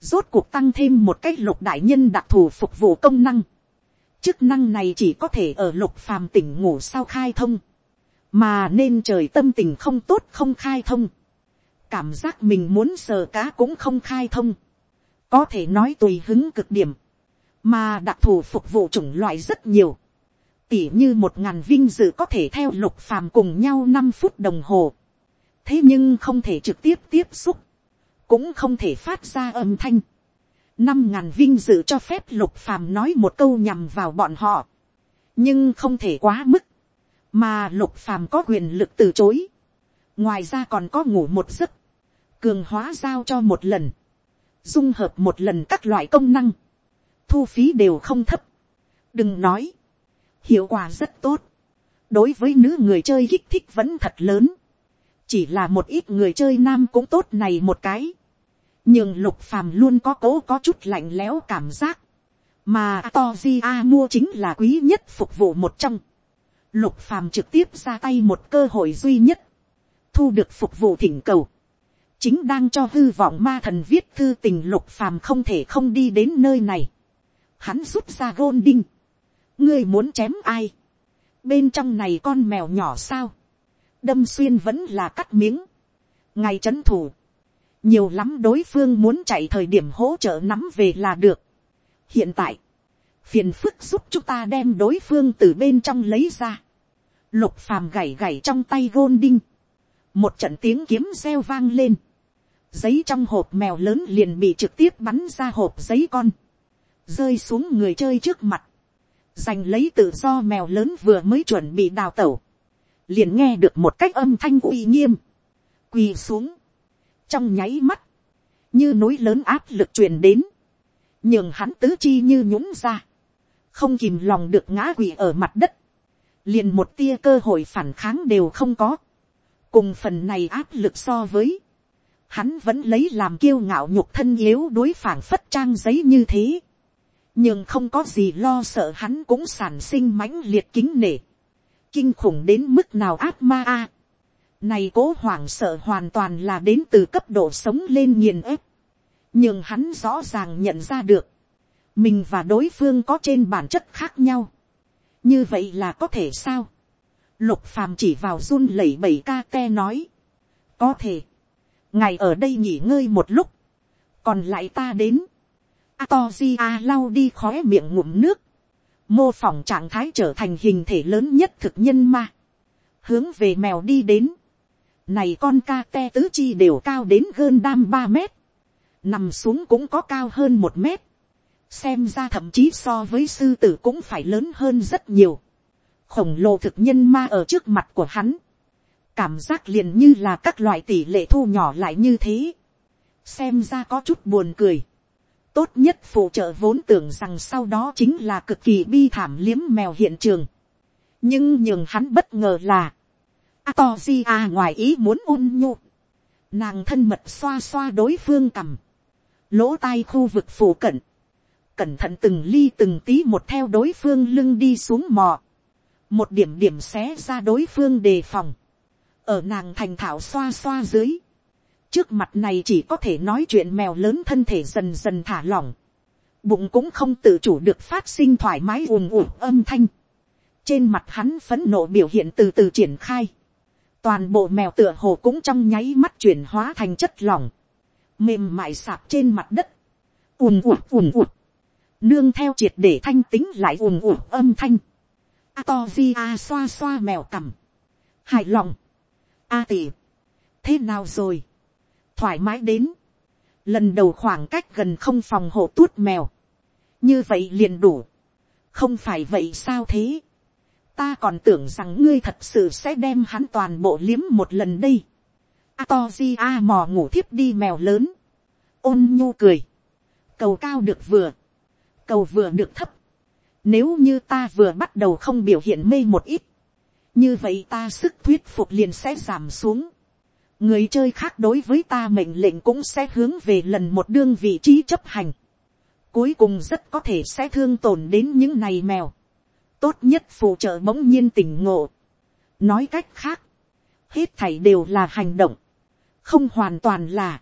rốt cuộc tăng thêm một cách lục đại nhân đặc thù phục vụ công năng. Chức năng này chỉ có thể ở lục phàm tỉnh ngủ sau khai thông, mà nên trời tâm tình không tốt không khai thông. Cảm giác mình muốn sờ cá cũng không khai thông. Có thể nói tùy hứng cực điểm, mà đặc thù phục vụ chủng loại rất nhiều. Tỉ như một ngàn vinh dự có thể theo lục phàm cùng nhau năm phút đồng hồ. thế nhưng không thể trực tiếp tiếp xúc, cũng không thể phát ra âm thanh. năm ngàn vinh dự cho phép lục phàm nói một câu nhằm vào bọn họ, nhưng không thể quá mức, mà lục phàm có quyền lực từ chối, ngoài ra còn có ngủ một giấc, cường hóa giao cho một lần, dung hợp một lần các loại công năng, thu phí đều không thấp, đừng nói, hiệu quả rất tốt, đối với nữ người chơi kích thích vẫn thật lớn, chỉ là một ít người chơi nam cũng tốt này một cái, nhưng lục phàm luôn có cố có chút lạnh lẽo cảm giác, mà Toji mua chính là quý nhất phục vụ một trong, lục phàm trực tiếp ra tay một cơ hội duy nhất, thu được phục vụ thỉnh cầu, chính đang cho hư vọng ma thần viết thư tình lục phàm không thể không đi đến nơi này, hắn rút ra gôn đinh, ngươi muốn chém ai, bên trong này con mèo nhỏ sao, đâm xuyên vẫn là cắt miếng, ngày c h ấ n thủ, nhiều lắm đối phương muốn chạy thời điểm hỗ trợ nắm về là được. hiện tại, phiền phức giúp chúng ta đem đối phương từ bên trong lấy ra, lục phàm gảy gảy trong tay gôn đinh, một trận tiếng kiếm reo vang lên, giấy trong hộp mèo lớn liền bị trực tiếp bắn ra hộp giấy con, rơi xuống người chơi trước mặt, giành lấy tự do mèo lớn vừa mới chuẩn bị đào tẩu, liền nghe được một cách âm thanh uy nghiêm, quỳ xuống, trong nháy mắt, như núi lớn áp lực truyền đến, nhường hắn tứ chi như nhũng ra, không kìm lòng được ngã quỳ ở mặt đất, liền một tia cơ hội phản kháng đều không có, cùng phần này áp lực so với, hắn vẫn lấy làm kiêu ngạo nhục thân yếu đối phản phất trang giấy như thế, nhưng không có gì lo sợ hắn cũng sản sinh mãnh liệt kính nể, kinh khủng đến mức nào ác ma a. Này cố hoảng sợ hoàn toàn là đến từ cấp độ sống lên nghiền ép. Nhưng hắn rõ ràng nhận ra được. Mình và đối phương có trên bản chất khác nhau. Như vậy là có thể sao? Lục phàm chỉ vào run lẩy bẩy ca te nói. Có thể. Ngài ở đây nghỉ ngơi một lúc. Còn lại ta đến. Atogia lau đi khóe miệng ngụm nước. Mô phỏng trạng thái trở thành hình thể lớn nhất thực nhân ma. Hướng về mèo đi đến. Này con ca te tứ chi đều cao đến hơn đam ba mét. Nằm xuống cũng có cao hơn một mét. Xem ra thậm chí so với sư tử cũng phải lớn hơn rất nhiều. Khổng lồ thực nhân ma ở trước mặt của hắn. Cảm giác liền như là các loại tỷ lệ thu nhỏ lại như thế. Xem ra có chút buồn cười. Tốt nhất phụ trợ vốn tưởng rằng sau đó chính là cực kỳ bi thảm liếm mèo hiện trường. nhưng nhường hắn bất ngờ là, Atoji a ngoài ý muốn ôn nhu, nàng thân mật xoa xoa đối phương cầm, lỗ tai khu vực phủ cận, cẩn thận từng ly từng tí một theo đối phương lưng đi xuống mò, một điểm điểm xé ra đối phương đề phòng, ở nàng thành thảo xoa xoa dưới, trước mặt này chỉ có thể nói chuyện mèo lớn thân thể dần dần thả lỏng, bụng cũng không tự chủ được phát sinh thoải mái ùm ùm âm thanh, trên mặt hắn phấn nộ biểu hiện từ từ triển khai, toàn bộ mèo tựa hồ cũng trong nháy mắt chuyển hóa thành chất lỏng, mềm mại sạp trên mặt đất, ùm ùm ùm ùm, nương theo triệt để thanh tính lại ùm ùm âm thanh, a to di a xoa xoa mèo cằm, hài lòng, a tỉ, thế nào rồi, thoải mái đến. Lần đầu khoảng cách gần không phòng hộ tuốt mèo. Như vậy liền đủ. Không phải vậy sao thế? Ta còn tưởng rằng ngươi thật sự sẽ đem hắn toàn bộ liếm một lần đây. Atoji A mò ngủ thiếp đi mèo lớn. Ôn nhu cười. Cầu cao được vừa. Cầu vừa được thấp. Nếu như ta vừa bắt đầu không biểu hiện mê một ít. Như vậy ta sức thuyết phục liền sẽ giảm xuống người chơi khác đối với ta mệnh lệnh cũng sẽ hướng về lần một đương vị trí chấp hành. Cuối cùng rất có thể sẽ thương tổn đến những này mèo. Tốt nhất phụ trợ bỗng nhiên tỉnh ngộ. Nói cách khác, hết thảy đều là hành động. Không hoàn toàn là.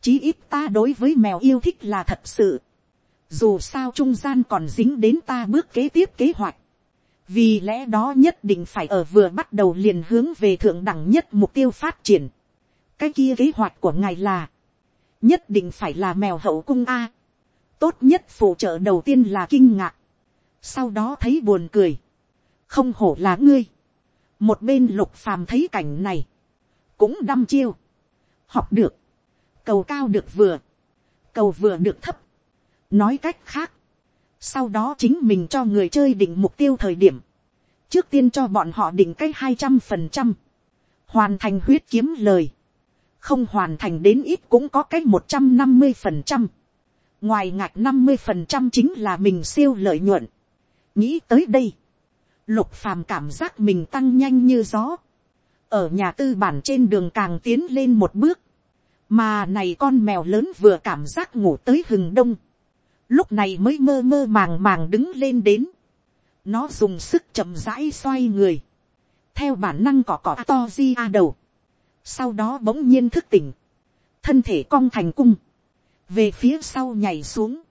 Chí ít ta đối với mèo yêu thích là thật sự. Dù sao trung gian còn dính đến ta bước kế tiếp kế hoạch. Vì lẽ đó nhất định phải ở vừa bắt đầu liền hướng về thượng đẳng nhất mục tiêu phát triển. Cái kia kế hoạch của ngài là, nhất định phải là mèo hậu cung a. tốt nhất phụ trợ đầu tiên là kinh ngạc, sau đó thấy buồn cười, không hổ là ngươi. một bên lục phàm thấy cảnh này, cũng đăm chiêu, học được, cầu cao được vừa, cầu vừa được thấp. nói cách khác, sau đó chính mình cho người chơi định mục tiêu thời điểm, trước tiên cho bọn họ định cái hai trăm phần trăm, hoàn thành huyết kiếm lời, không hoàn thành đến ít cũng có cái một trăm năm mươi phần trăm, ngoài ngạch năm mươi phần trăm chính là mình siêu lợi nhuận, nghĩ tới đây, lục phàm cảm giác mình tăng nhanh như gió, ở nhà tư bản trên đường càng tiến lên một bước, mà này con mèo lớn vừa cảm giác ngủ tới hừng đông, lúc này mới mơ mơ màng màng đứng lên đến, nó dùng sức chậm rãi xoay người, theo bản năng cỏ cỏ to di a đầu, sau đó bỗng nhiên thức tỉnh, thân thể cong thành cung, về phía sau nhảy xuống,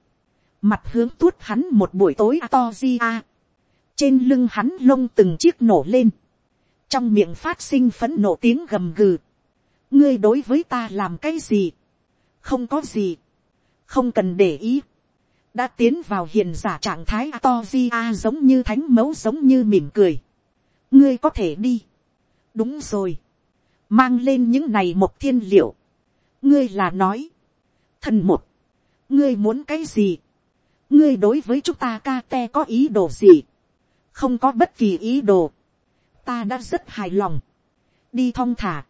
mặt hướng tuốt hắn một buổi tối to di a, trên lưng hắn lông từng chiếc nổ lên, trong miệng phát sinh phấn nộ tiếng gầm gừ, ngươi đối với ta làm cái gì, không có gì, không cần để ý, đã tiến vào hiền giả trạng thái to di a giống như thánh mẫu giống như mỉm cười, ngươi có thể đi, đúng rồi, mang lên những này một thiên liệu, ngươi là nói, thần một, ngươi muốn cái gì, ngươi đối với chúng ta ca te có ý đồ gì, không có bất kỳ ý đồ, ta đã rất hài lòng, đi thong thả,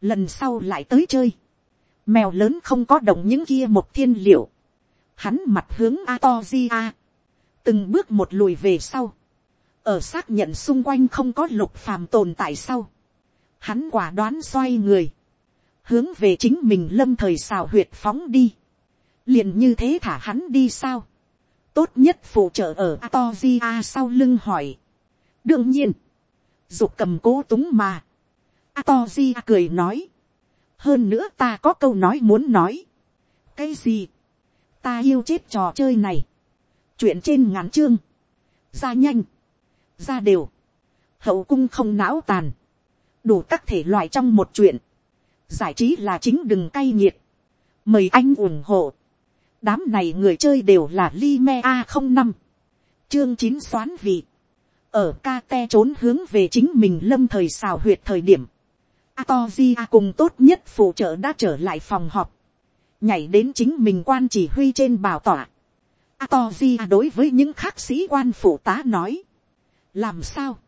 lần sau lại tới chơi, mèo lớn không có động những kia một thiên liệu, hắn mặt hướng a to di a, từng bước một lùi về sau, ở xác nhận xung quanh không có lục phàm tồn tại sau, hắn quả đoán xoay người, hướng về chính mình lâm thời xào huyệt phóng đi, liền như thế thả hắn đi sao, tốt nhất phụ trợ ở a to di a sau lưng hỏi, đương nhiên, dục cầm cố túng mà, a to di a cười nói, hơn nữa ta có câu nói muốn nói, cái gì, ta yêu chết trò chơi này, chuyện trên ngắn chương, ra nhanh, ra đều, hậu cung không não tàn, đủ các thể loại trong một chuyện, giải trí là chính đừng cay nghiệt, mời anh ủng hộ, đám này người chơi đều là li me a không năm, chương chín xoán vị, ở ca te trốn hướng về chính mình lâm thời xào huyệt thời điểm, Atoji cùng tốt nhất phụ trợ đã trở lại phòng họp, nhảy đến chính mình quan chỉ huy trên bảo tỏa. Atoji đối với những khắc sĩ quan phụ tá nói, làm sao,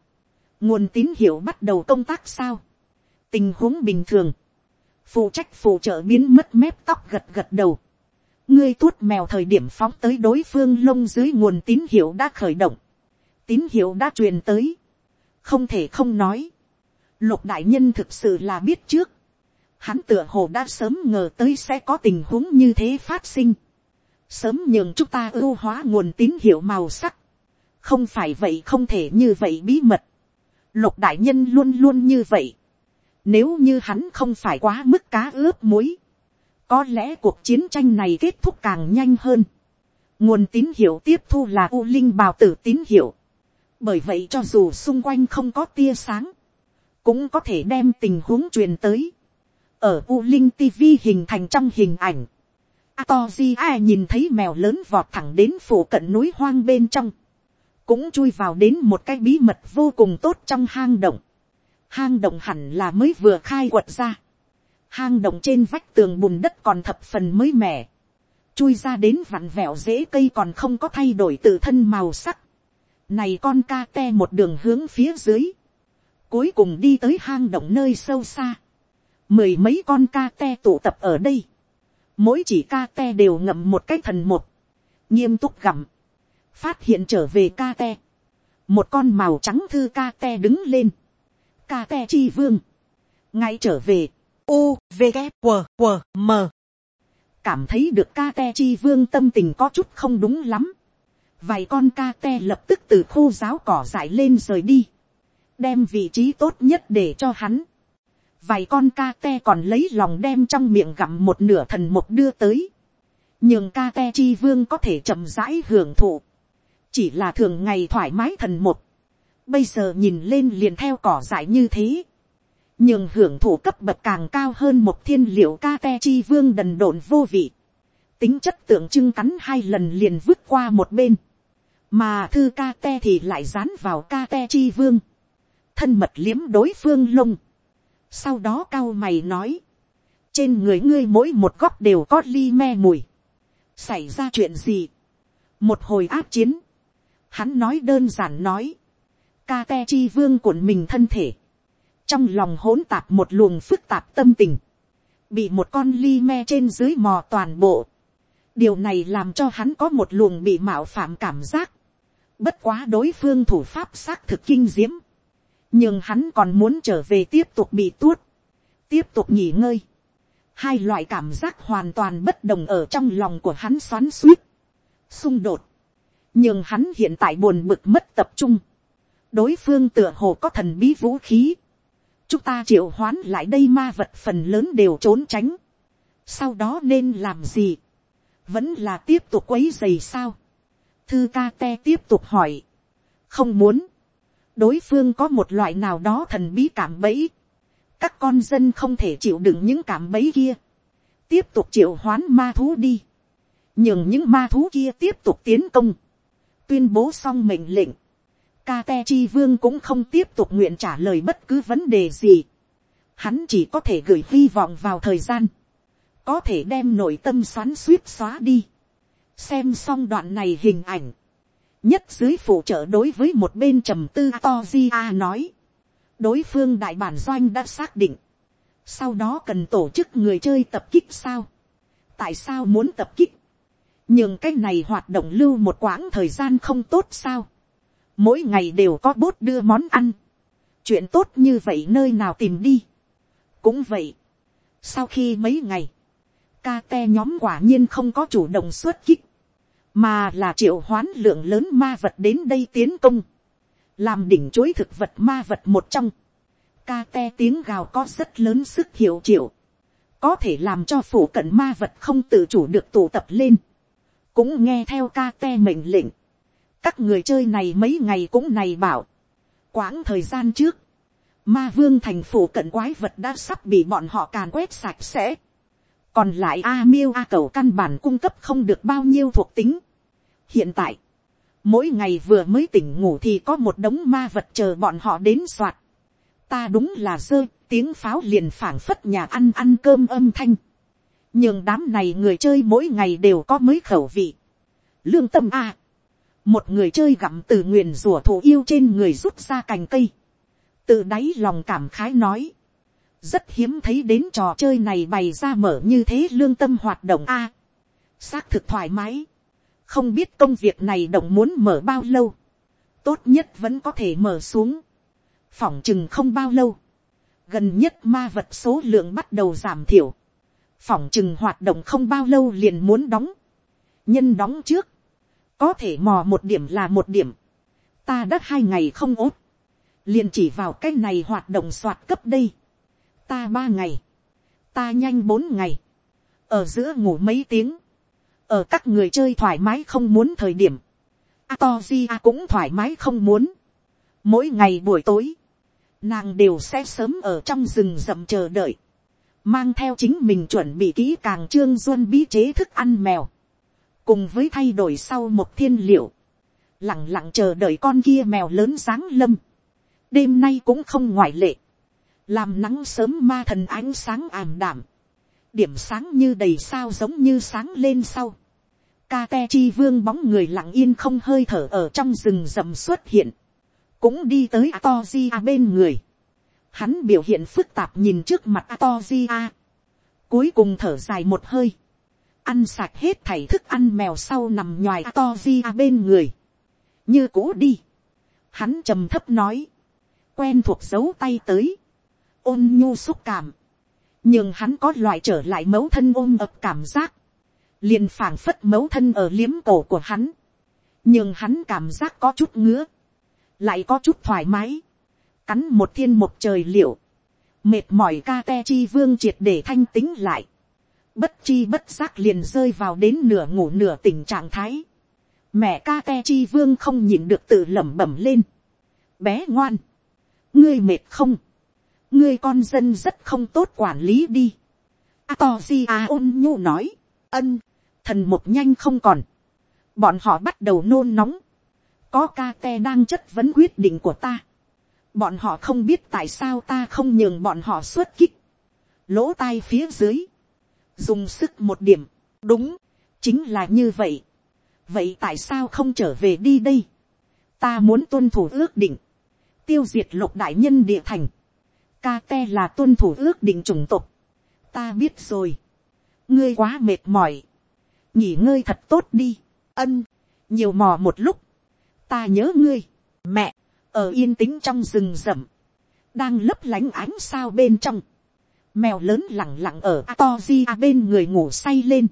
nguồn tín hiệu bắt đầu công tác sao, tình huống bình thường, phụ trách phụ trợ biến mất mép tóc gật gật đầu, ngươi tuốt mèo thời điểm phóng tới đối phương lông dưới nguồn tín hiệu đã khởi động, tín hiệu đã truyền tới, không thể không nói, lục đại nhân thực sự là biết trước, hắn tựa hồ đã sớm ngờ tới sẽ có tình huống như thế phát sinh, sớm nhường chúng ta ưu hóa nguồn tín hiệu màu sắc, không phải vậy không thể như vậy bí mật, lục đại nhân luôn luôn như vậy, nếu như hắn không phải quá mức cá ướp muối, có lẽ cuộc chiến tranh này kết thúc càng nhanh hơn. nguồn tín hiệu tiếp thu là u linh bào tử tín hiệu. bởi vậy cho dù xung quanh không có tia sáng, cũng có thể đem tình huống truyền tới ở u linh tv hình thành trong hình ảnh, Atoji A nhìn thấy mèo lớn vọt thẳng đến phủ cận núi hoang bên trong, cũng chui vào đến một cái bí mật vô cùng tốt trong hang động. hang động hẳn là mới vừa khai quật ra hang động trên vách tường bùn đất còn thập phần mới mẻ, chui ra đến vặn vẹo dễ cây còn không có thay đổi tự thân màu sắc. Này con ca te một đường hướng phía dưới, cuối cùng đi tới hang động nơi sâu xa. Mười mấy con ca te tụ tập ở đây, mỗi chỉ ca te đều ngậm một cái thần một, nghiêm túc gặm, phát hiện trở về ca te. Một con màu trắng thư ca te đứng lên, ca te chi vương, ngay trở về, u v g q q m. Cảm thấy được ca te chi vương tâm tình có chút không đúng lắm. Vài con ca te lập tức từ khô giáo cỏ dại lên rời đi. Đem vị trí tốt nhất để cho hắn vài con ca te còn lấy lòng đem trong miệng gặm một nửa thần mục đưa tới. Nhưng ca te chi vương có thể chậm rãi hưởng thụ. Chỉ là thường ngày thoải mái thần mục bây giờ nhìn lên liền theo cỏ dại như thế. Nhưng hưởng thụ cấp bậc càng cao hơn một thiên liệu ca te chi vương đần độn vô vị, tính chất tượng trưng cắn hai lần liền vứt qua một bên, mà thư ca te thì lại dán vào ca te chi vương, thân mật liếm đối phương lông, sau đó cao mày nói, trên người ngươi mỗi một góc đều có ly me mùi, xảy ra chuyện gì, một hồi áp chiến, hắn nói đơn giản nói, ca te chi vương cuộn mình thân thể, trong lòng hỗn tạp một luồng phức tạp tâm tình, bị một con ly me trên dưới mò toàn bộ, điều này làm cho hắn có một luồng bị mạo phạm cảm giác, bất quá đối phương thủ pháp xác thực kinh diễm, nhưng hắn còn muốn trở về tiếp tục bị tuốt, tiếp tục nghỉ ngơi, hai loại cảm giác hoàn toàn bất đồng ở trong lòng của hắn xoắn suýt, xung đột, nhưng hắn hiện tại buồn bực mất tập trung, đối phương tựa hồ có thần bí vũ khí, chúng ta triệu hoán lại đây ma vật phần lớn đều trốn tránh, sau đó nên làm gì, vẫn là tiếp tục quấy dày sao, thư ca te tiếp tục hỏi, không muốn, đối phương có một loại nào đó thần bí cảm bẫy, các con dân không thể chịu đựng những cảm bẫy kia, tiếp tục triệu hoán ma thú đi, nhường những ma thú kia tiếp tục tiến công, tuyên bố xong mệnh lệnh, ca te chi vương cũng không tiếp tục nguyện trả lời bất cứ vấn đề gì, hắn chỉ có thể gửi hy vọng vào thời gian, có thể đem nội tâm xoắn suýt xóa đi, xem xong đoạn này hình ảnh, nhất dưới phụ trợ đối với một bên trầm tư to di a nói, đối phương đại bản doanh đã xác định, sau đó cần tổ chức người chơi tập kích sao, tại sao muốn tập kích, nhưng cái này hoạt động lưu một quãng thời gian không tốt sao, mỗi ngày đều có bốt đưa món ăn, chuyện tốt như vậy nơi nào tìm đi, cũng vậy, sau khi mấy ngày, ca te nhóm quả nhiên không có chủ động xuất kích, mà là triệu hoán lượng lớn ma vật đến đây tiến công, làm đỉnh chuối thực vật ma vật một trong, ca te tiếng gào có rất lớn sức hiệu triệu, có thể làm cho phủ cận ma vật không tự chủ được tụ tập lên, cũng nghe theo ca te mệnh lệnh, các người chơi này mấy ngày cũng này bảo, quãng thời gian trước, ma vương thành phủ cận quái vật đã sắp bị bọn họ càn quét sạch sẽ, còn lại a miêu a cầu căn bản cung cấp không được bao nhiêu thuộc tính hiện tại, mỗi ngày vừa mới tỉnh ngủ thì có một đống ma vật chờ bọn họ đến soạt. ta đúng là dơ, tiếng pháo liền phảng phất nhà ăn ăn cơm âm thanh. nhưng đám này người chơi mỗi ngày đều có mới khẩu vị. lương tâm a. một người chơi gặm từ nguyền rủa thủ yêu trên người rút ra cành cây. từ đáy lòng cảm khái nói rất hiếm thấy đến trò chơi này bày ra mở như thế lương tâm hoạt động a. xác thực thoải mái không biết công việc này động muốn mở bao lâu. tốt nhất vẫn có thể mở xuống. phỏng chừng không bao lâu. gần nhất ma vật số lượng bắt đầu giảm thiểu. phỏng chừng hoạt động không bao lâu liền muốn đóng. nhân đóng trước. có thể mò một điểm là một điểm. ta đã hai ngày không ốt. liền chỉ vào cái này hoạt động soạt cấp đây ta ba ngày, ta nhanh bốn ngày, ở giữa ngủ mấy tiếng, ở các người chơi thoải mái không muốn thời điểm, Atogia cũng thoải mái không muốn. Mỗi ngày buổi tối, nàng đều sẽ sớm ở trong rừng rậm chờ đợi, mang theo chính mình chuẩn bị kỹ càng trương duân bí chế thức ăn mèo, cùng với thay đổi sau một thiên liệu, lẳng lặng chờ đợi con kia mèo lớn sáng lâm, đêm nay cũng không ngoại lệ, làm nắng sớm ma thần ánh sáng ảm đảm, điểm sáng như đầy sao giống như sáng lên sau, ca te chi vương bóng người lặng yên không hơi thở ở trong rừng rậm xuất hiện, cũng đi tới Atozia bên người. Hắn biểu hiện phức tạp nhìn trước mặt Atozia, cuối cùng thở dài một hơi, ăn sạch hết thảy thức ăn mèo sau nằm ngoài Atozia bên người, như cũ đi. Hắn trầm thấp nói, quen thuộc dấu tay tới, ôn nhu xúc cảm, nhưng hắn có loại trở lại mẫu thân ôm ập cảm giác, liền phảng phất mẫu thân ở liếm cổ của hắn, nhưng hắn cảm giác có chút ngứa, lại có chút thoải mái, cắn một thiên một trời liệu, mệt mỏi ca te chi vương triệt để thanh tính lại, bất chi bất giác liền rơi vào đến nửa ngủ nửa tình trạng thái, mẹ ca te chi vương không nhịn được tự lẩm bẩm lên, bé ngoan, ngươi mệt không, ngươi con dân rất không tốt quản lý đi. Atoji a ôn nhu nói, ân, thần một nhanh không còn. Bọn họ bắt đầu nôn nóng. Có ca te đang chất vấn quyết định của ta. Bọn họ không biết tại sao ta không nhường bọn họ xuất kích. Lỗ tai phía dưới. Dùng sức một điểm. Đúng, chính là như vậy. Vậy tại sao không trở về đi đây? Ta muốn tuân thủ ước định. tiêu diệt lục đại nhân địa thành, ca te là tuân thủ ước định chủng tộc. ta biết rồi, ngươi quá mệt mỏi, nghỉ ngơi thật tốt đi, ân, nhiều mò một lúc, ta nhớ ngươi, mẹ, ở yên tĩnh trong rừng rậm, đang lấp lánh ánh sao bên trong, mèo lớn lẳng lặng ở Atogia bên người ngủ say lên.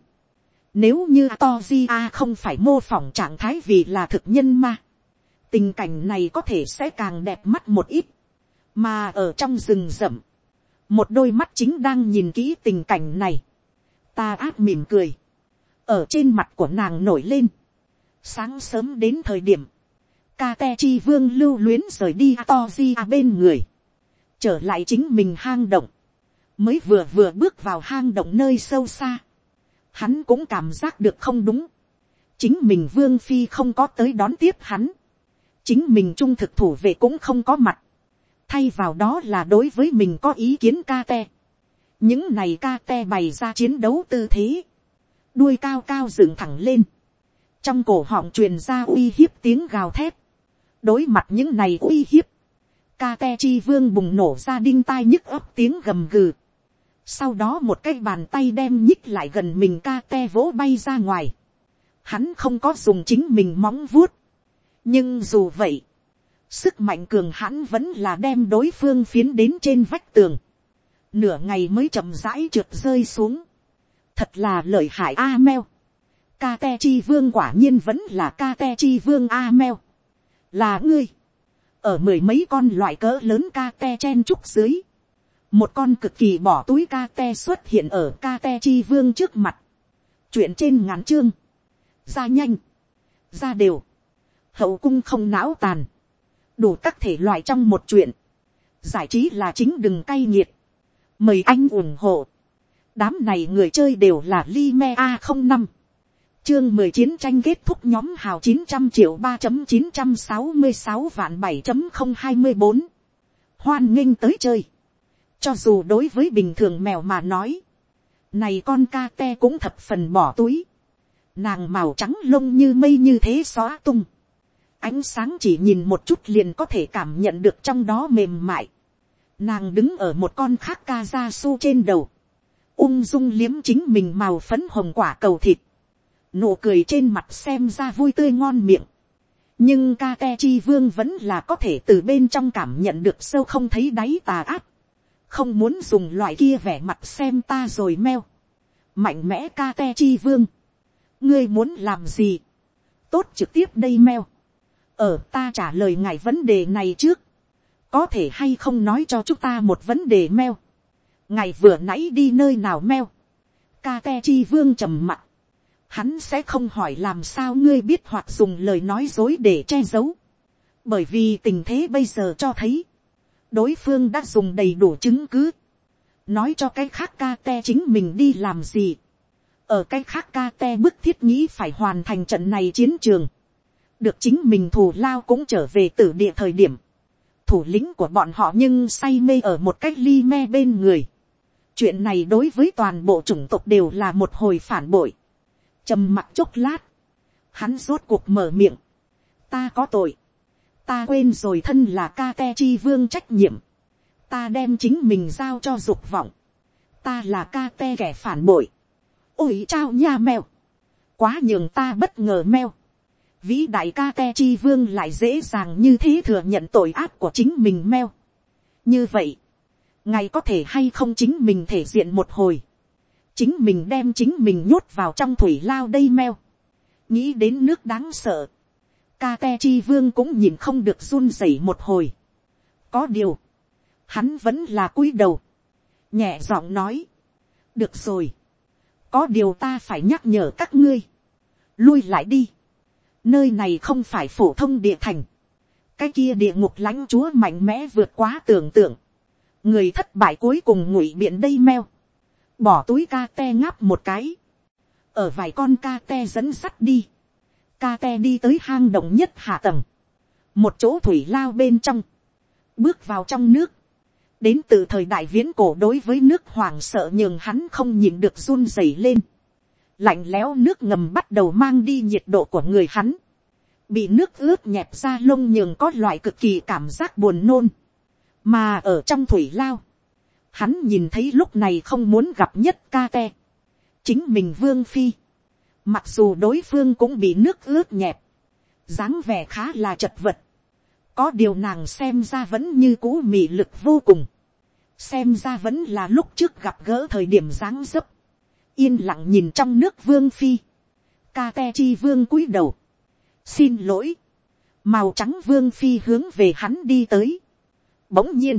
Nếu như Atogia không phải mô phỏng trạng thái vì là thực nhân ma, tình cảnh này có thể sẽ càng đẹp mắt một ít. Mà ở trong rừng rậm, một đôi mắt chính đang nhìn kỹ tình cảnh này. Ta áp mỉm cười. Ở trên mặt của nàng nổi lên. Sáng sớm đến thời điểm, Kate chi vương lưu luyến rời đi to giáp bên người. Trở lại chính mình hang động mới vừa vừa bước vào hang động nơi sâu xa, hắn cũng cảm giác được không đúng, chính mình vương phi không có tới đón tiếp hắn, chính mình trung thực thủ vệ cũng không có mặt, thay vào đó là đối với mình có ý kiến ca te, những này ca te bày ra chiến đấu tư thế, đuôi cao cao dựng thẳng lên, trong cổ họng truyền ra uy hiếp tiếng gào thét, đối mặt những này uy hiếp, ca te chi vương bùng nổ ra đinh tai nhức ấp tiếng gầm gừ, sau đó một cái bàn tay đem nhích lại gần mình ca te vỗ bay ra ngoài. Hắn không có dùng chính mình móng vuốt. nhưng dù vậy, sức mạnh cường hãn vẫn là đem đối phương phiến đến trên vách tường. nửa ngày mới chậm rãi trượt rơi xuống. thật là lợi hại a meo. ca te chi vương quả nhiên vẫn là ca te chi vương a meo. là ngươi. ở mười mấy con loại cỡ lớn ca te chen trúc dưới một con cực kỳ bỏ túi ca te xuất hiện ở ca te chi vương trước mặt, chuyện trên ngắn chương, ra nhanh, ra đều, hậu cung không não tàn, đủ các thể loại trong một chuyện, giải trí là chính đừng cay nghiệt, mời anh ủng hộ, đám này người chơi đều là li me a không năm, chương mười chiến tranh kết thúc nhóm hào chín trăm triệu ba chấm chín trăm sáu mươi sáu vạn bảy chấm không hai mươi bốn hoan nghênh tới chơi cho dù đối với bình thường mèo mà nói. Này con ca te cũng thập phần bỏ túi. Nàng màu trắng lông như mây như thế xóa tung. Ánh sáng chỉ nhìn một chút liền có thể cảm nhận được trong đó mềm mại. Nàng đứng ở một con khác ca ra su trên đầu. Ung dung liếm chính mình màu phấn hồng quả cầu thịt. Nụ cười trên mặt xem ra vui tươi ngon miệng. Nhưng ca te chi vương vẫn là có thể từ bên trong cảm nhận được sâu không thấy đáy tà áp không muốn dùng loại kia vẻ mặt xem ta rồi meo, mạnh mẽ ca te chi vương, ngươi muốn làm gì, tốt trực tiếp đây meo, ở ta trả lời ngài vấn đề này trước, có thể hay không nói cho chúng ta một vấn đề meo, ngài vừa nãy đi nơi nào meo, ca te chi vương trầm mặt, hắn sẽ không hỏi làm sao ngươi biết hoặc dùng lời nói dối để che giấu, bởi vì tình thế bây giờ cho thấy, đối phương đã dùng đầy đủ chứng cứ, nói cho cái khác ca te chính mình đi làm gì, ở cái khác ca te bức thiết nghĩ phải hoàn thành trận này chiến trường, được chính mình thù lao cũng trở về từ địa thời điểm, thủ lĩnh của bọn họ nhưng say mê ở một cách ly me bên người. chuyện này đối với toàn bộ chủng tộc đều là một hồi phản bội. trầm mặt chốc lát, hắn rốt cuộc mở miệng, ta có tội, ta quên rồi thân là ca te chi vương trách nhiệm, ta đem chính mình giao cho dục vọng, ta là ca te kẻ phản bội, ôi trao nha mèo, quá nhường ta bất ngờ mèo, vĩ đại ca te chi vương lại dễ dàng như thế thừa nhận tội ác của chính mình meo. Như vậy, ngài có thể hay không chính mình thể diện một hồi, chính mình đem chính mình nhốt vào trong thủy lao đây meo. Nghĩ đến nước đáng sợ, ca te chi vương cũng nhìn không được run rẩy một hồi. có điều, hắn vẫn là cúi đầu, nhẹ giọng nói, được rồi, có điều ta phải nhắc nhở các ngươi, lui lại đi, nơi này không phải phổ thông địa thành, cái kia địa ngục lãnh chúa mạnh mẽ vượt quá tưởng tượng, người thất bại cuối cùng ngụy biện đây meo, bỏ túi ca te ngáp một cái, ở vài con ca te dẫn sắt đi, ca te đi tới hang động nhất hạ tầng, một chỗ thủy lao bên trong, bước vào trong nước, đến từ thời đại viễn cổ đối với nước hoàng sợ nhường hắn không nhìn được run rẩy lên, lạnh lẽo nước ngầm bắt đầu mang đi nhiệt độ của người hắn, bị nước ướt nhẹp ra lông nhường có loại cực kỳ cảm giác buồn nôn, mà ở trong thủy lao, hắn nhìn thấy lúc này không muốn gặp nhất ca te, chính mình vương phi, mặc dù đối phương cũng bị nước ướt nhẹp, dáng vẻ khá là chật vật, có điều nàng xem ra vẫn như cũ mị lực vô cùng, xem ra vẫn là lúc trước gặp gỡ thời điểm dáng dấp, yên lặng nhìn trong nước vương phi, ca te chi vương cúi đầu, xin lỗi, màu trắng vương phi hướng về hắn đi tới. Bỗng nhiên,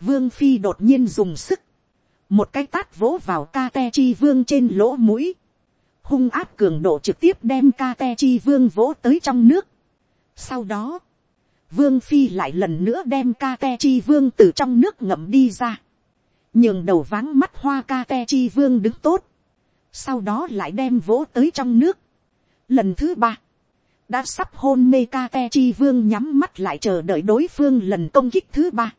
vương phi đột nhiên dùng sức, một cái tát vỗ vào ca te chi vương trên lỗ mũi, hung áp cường độ trực tiếp đem ca te chi vương vỗ tới trong nước. Sau đó, vương phi lại lần nữa đem ca te chi vương từ trong nước ngậm đi ra, nhường đầu váng mắt hoa ca te chi vương đứng tốt, sau đó lại đem vỗ tới trong nước. Lần thứ ba, đã sắp hôn mê ca te chi vương nhắm mắt lại chờ đợi đối phương lần công kích thứ ba.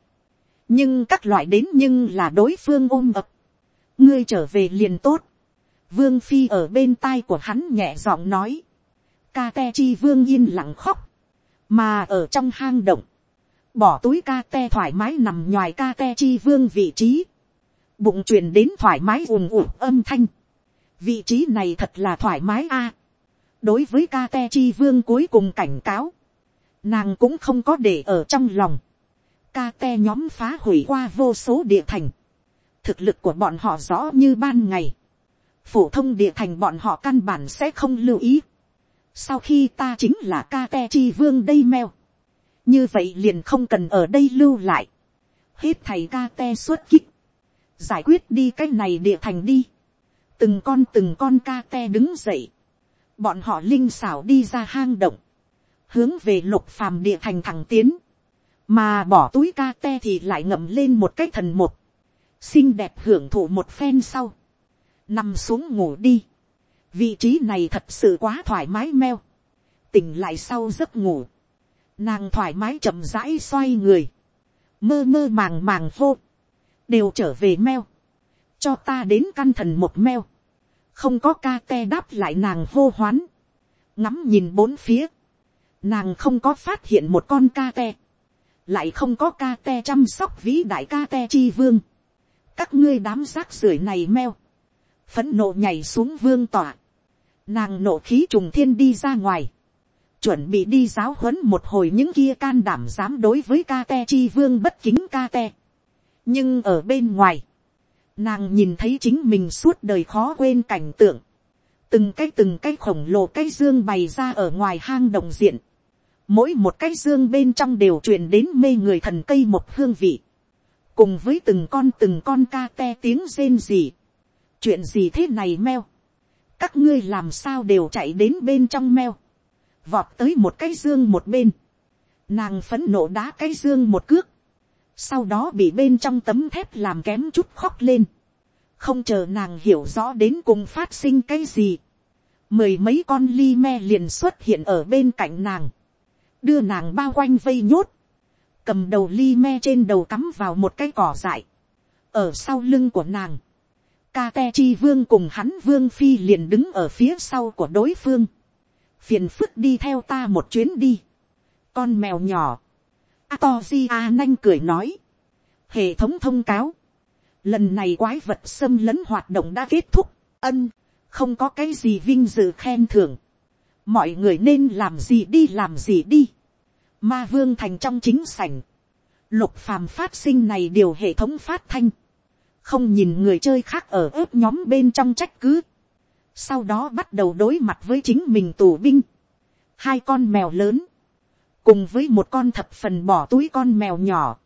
nhưng các loại đến nhưng là đối phương ôm ập. ngươi trở về liền tốt. vương phi ở bên tai của hắn nhẹ giọng nói. ca te chi vương yên lặng khóc. mà ở trong hang động, bỏ túi ca te thoải mái nằm ngoài ca te chi vương vị trí. bụng truyền đến thoải mái ùm ùm âm thanh vị trí này thật là thoải mái a. Đối với ca te chi vương cuối cùng cảnh cáo, nàng cũng không có để ở trong lòng. ca te nhóm phá hủy qua vô số địa thành, thực lực của bọn họ rõ như ban ngày, phổ thông địa thành bọn họ căn bản sẽ không lưu ý. sau khi ta chính là ca te chi vương đây meo, như vậy liền không cần ở đây lưu lại, hết thầy ca te xuất kích, giải quyết đi cái này địa thành đi, từng con từng con ca te đứng dậy, bọn họ linh xảo đi ra hang động, hướng về lục phàm địa thành thẳng tiến, mà bỏ túi ca te thì lại ngậm lên một cái thần một, xinh đẹp hưởng thụ một phen sau, nằm xuống ngủ đi, vị trí này thật sự quá thoải mái meo, tỉnh lại sau giấc ngủ, nàng thoải mái chậm rãi xoay người, mơ mơ màng màng vô, đều trở về meo, cho ta đến căn thần một meo, không có ca te đáp lại nàng hô hoán, ngắm nhìn bốn phía, nàng không có phát hiện một con ca te, lại không có ca te chăm sóc vĩ đại ca te chi vương, các ngươi đám rác rưởi này meo, phấn nộ nhảy xuống vương tỏa, nàng nộ khí trùng thiên đi ra ngoài, chuẩn bị đi giáo huấn một hồi những kia can đảm dám đối với ca te chi vương bất kính ca te. nhưng ở bên ngoài, Nàng nhìn thấy chính mình suốt đời khó quên cảnh tượng. Từng cái từng cái khổng lồ cái dương bày ra ở ngoài hang đồng diện. Mỗi một cái dương bên trong đều truyền đến mê người thần cây một hương vị. Cùng với từng con từng con ca te tiếng rên gì. Chuyện gì thế này meo. Các ngươi làm sao đều chạy đến bên trong meo. Vọt tới một cái dương một bên. Nàng phấn nộ đá cái dương một cước sau đó bị bên trong tấm thép làm kém chút khóc lên, không chờ nàng hiểu rõ đến cùng phát sinh cái gì, mười mấy con ly me liền xuất hiện ở bên cạnh nàng, đưa nàng bao quanh vây nhốt, cầm đầu ly me trên đầu cắm vào một cái cỏ dại, ở sau lưng của nàng, ca te chi vương cùng hắn vương phi liền đứng ở phía sau của đối phương, phiền phức đi theo ta một chuyến đi, con mèo nhỏ, Atoji A nanh cười nói. Hệ thống thông cáo. Lần này quái vật xâm lấn hoạt động đã kết thúc. Ân, không có cái gì vinh dự khen thưởng. Mọi người nên làm gì đi làm gì đi. Ma vương thành trong chính sảnh. Lục phàm phát sinh này điều hệ thống phát thanh. Không nhìn người chơi khác ở ớt nhóm bên trong trách cứ. Sau đó bắt đầu đối mặt với chính mình tù binh. Hai con mèo lớn cùng với một con thập phần bỏ túi con mèo nhỏ,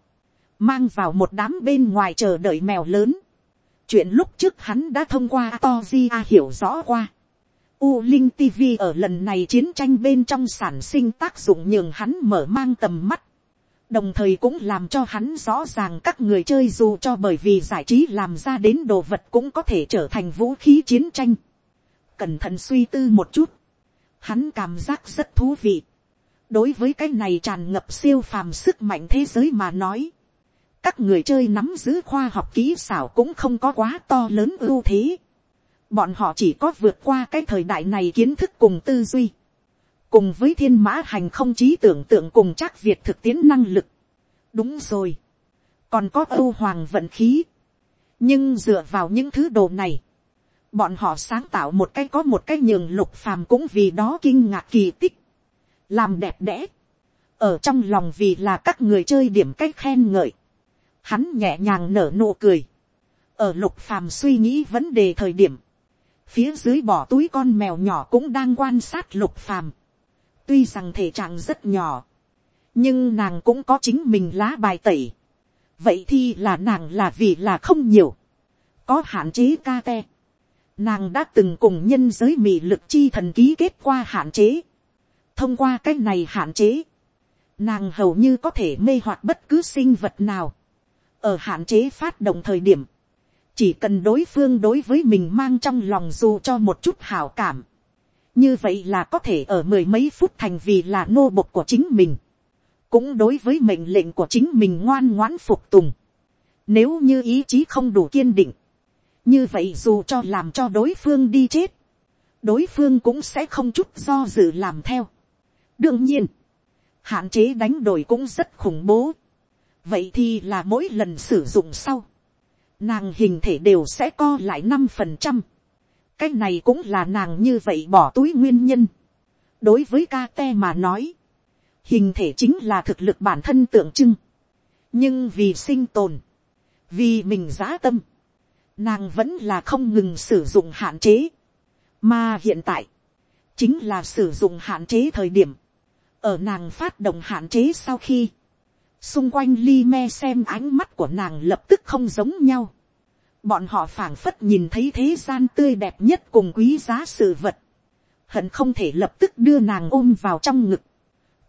mang vào một đám bên ngoài chờ đợi mèo lớn. chuyện lúc trước hắn đã thông qua to di a hiểu rõ qua. U Linh TV ở lần này chiến tranh bên trong sản sinh tác dụng nhường hắn mở mang tầm mắt. Đồng thời cũng làm cho hắn rõ ràng các người chơi dù cho bởi vì giải trí làm ra đến đồ vật cũng có thể trở thành vũ khí chiến tranh. Cẩn thận suy tư một chút. Hắn cảm giác rất thú vị đối với cái này tràn ngập siêu phàm sức mạnh thế giới mà nói, các người chơi nắm giữ khoa học kỹ xảo cũng không có quá to lớn ưu thế. Bọn họ chỉ có vượt qua cái thời đại này kiến thức cùng tư duy, cùng với thiên mã hành không trí tưởng tượng cùng chắc việc thực tiễn năng lực. đúng rồi, còn có âu hoàng vận khí. nhưng dựa vào những thứ đồ này, bọn họ sáng tạo một cái có một cái nhường lục phàm cũng vì đó kinh ngạc kỳ tích, làm đẹp đẽ, ở trong lòng vì là các người chơi điểm cách khen ngợi, hắn nhẹ nhàng nở nụ cười, ở lục phàm suy nghĩ vấn đề thời điểm, phía dưới bỏ túi con mèo nhỏ cũng đang quan sát lục phàm, tuy rằng thể trạng rất nhỏ, nhưng nàng cũng có chính mình lá bài tẩy, vậy thì là nàng là vì là không nhiều, có hạn chế ca te, nàng đã từng cùng nhân giới mị lực chi thần ký kết qua hạn chế, thông qua cái này hạn chế, nàng hầu như có thể mê hoặc bất cứ sinh vật nào, ở hạn chế phát động thời điểm, chỉ cần đối phương đối với mình mang trong lòng dù cho một chút hảo cảm, như vậy là có thể ở mười mấy phút thành vì là nô bộc của chính mình, cũng đối với mệnh lệnh của chính mình ngoan ngoãn phục tùng. Nếu như ý chí không đủ kiên định, như vậy dù cho làm cho đối phương đi chết, đối phương cũng sẽ không chút do dự làm theo đương nhiên, hạn chế đánh đổi cũng rất khủng bố. vậy thì là mỗi lần sử dụng sau, nàng hình thể đều sẽ co lại năm phần trăm. cái này cũng là nàng như vậy bỏ túi nguyên nhân. đối với ca te mà nói, hình thể chính là thực lực bản thân tượng trưng. nhưng vì sinh tồn, vì mình giá tâm, nàng vẫn là không ngừng sử dụng hạn chế. mà hiện tại, chính là sử dụng hạn chế thời điểm, ở nàng phát động hạn chế sau khi, xung quanh li me xem ánh mắt của nàng lập tức không giống nhau. bọn họ phảng phất nhìn thấy thế gian tươi đẹp nhất cùng quý giá sự vật, hận không thể lập tức đưa nàng ôm vào trong ngực,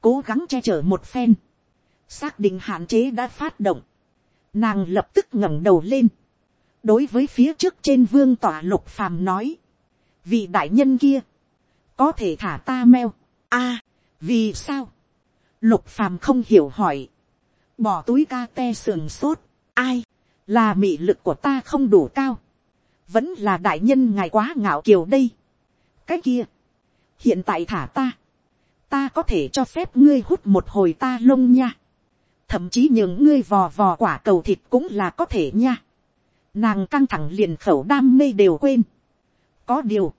cố gắng che chở một phen, xác định hạn chế đã phát động, nàng lập tức ngẩng đầu lên, đối với phía trước trên vương tỏa lục phàm nói, vị đại nhân kia, có thể thả ta meo, a, vì sao, lục phàm không hiểu hỏi, bỏ túi ca te sườn sốt, ai, là mị lực của ta không đủ cao, vẫn là đại nhân ngài quá ngạo kiều đây, cái kia, hiện tại thả ta, ta có thể cho phép ngươi hút một hồi ta lông nha, thậm chí những ngươi vò vò quả cầu thịt cũng là có thể nha, nàng căng thẳng liền khẩu đam mê đều quên, có điều,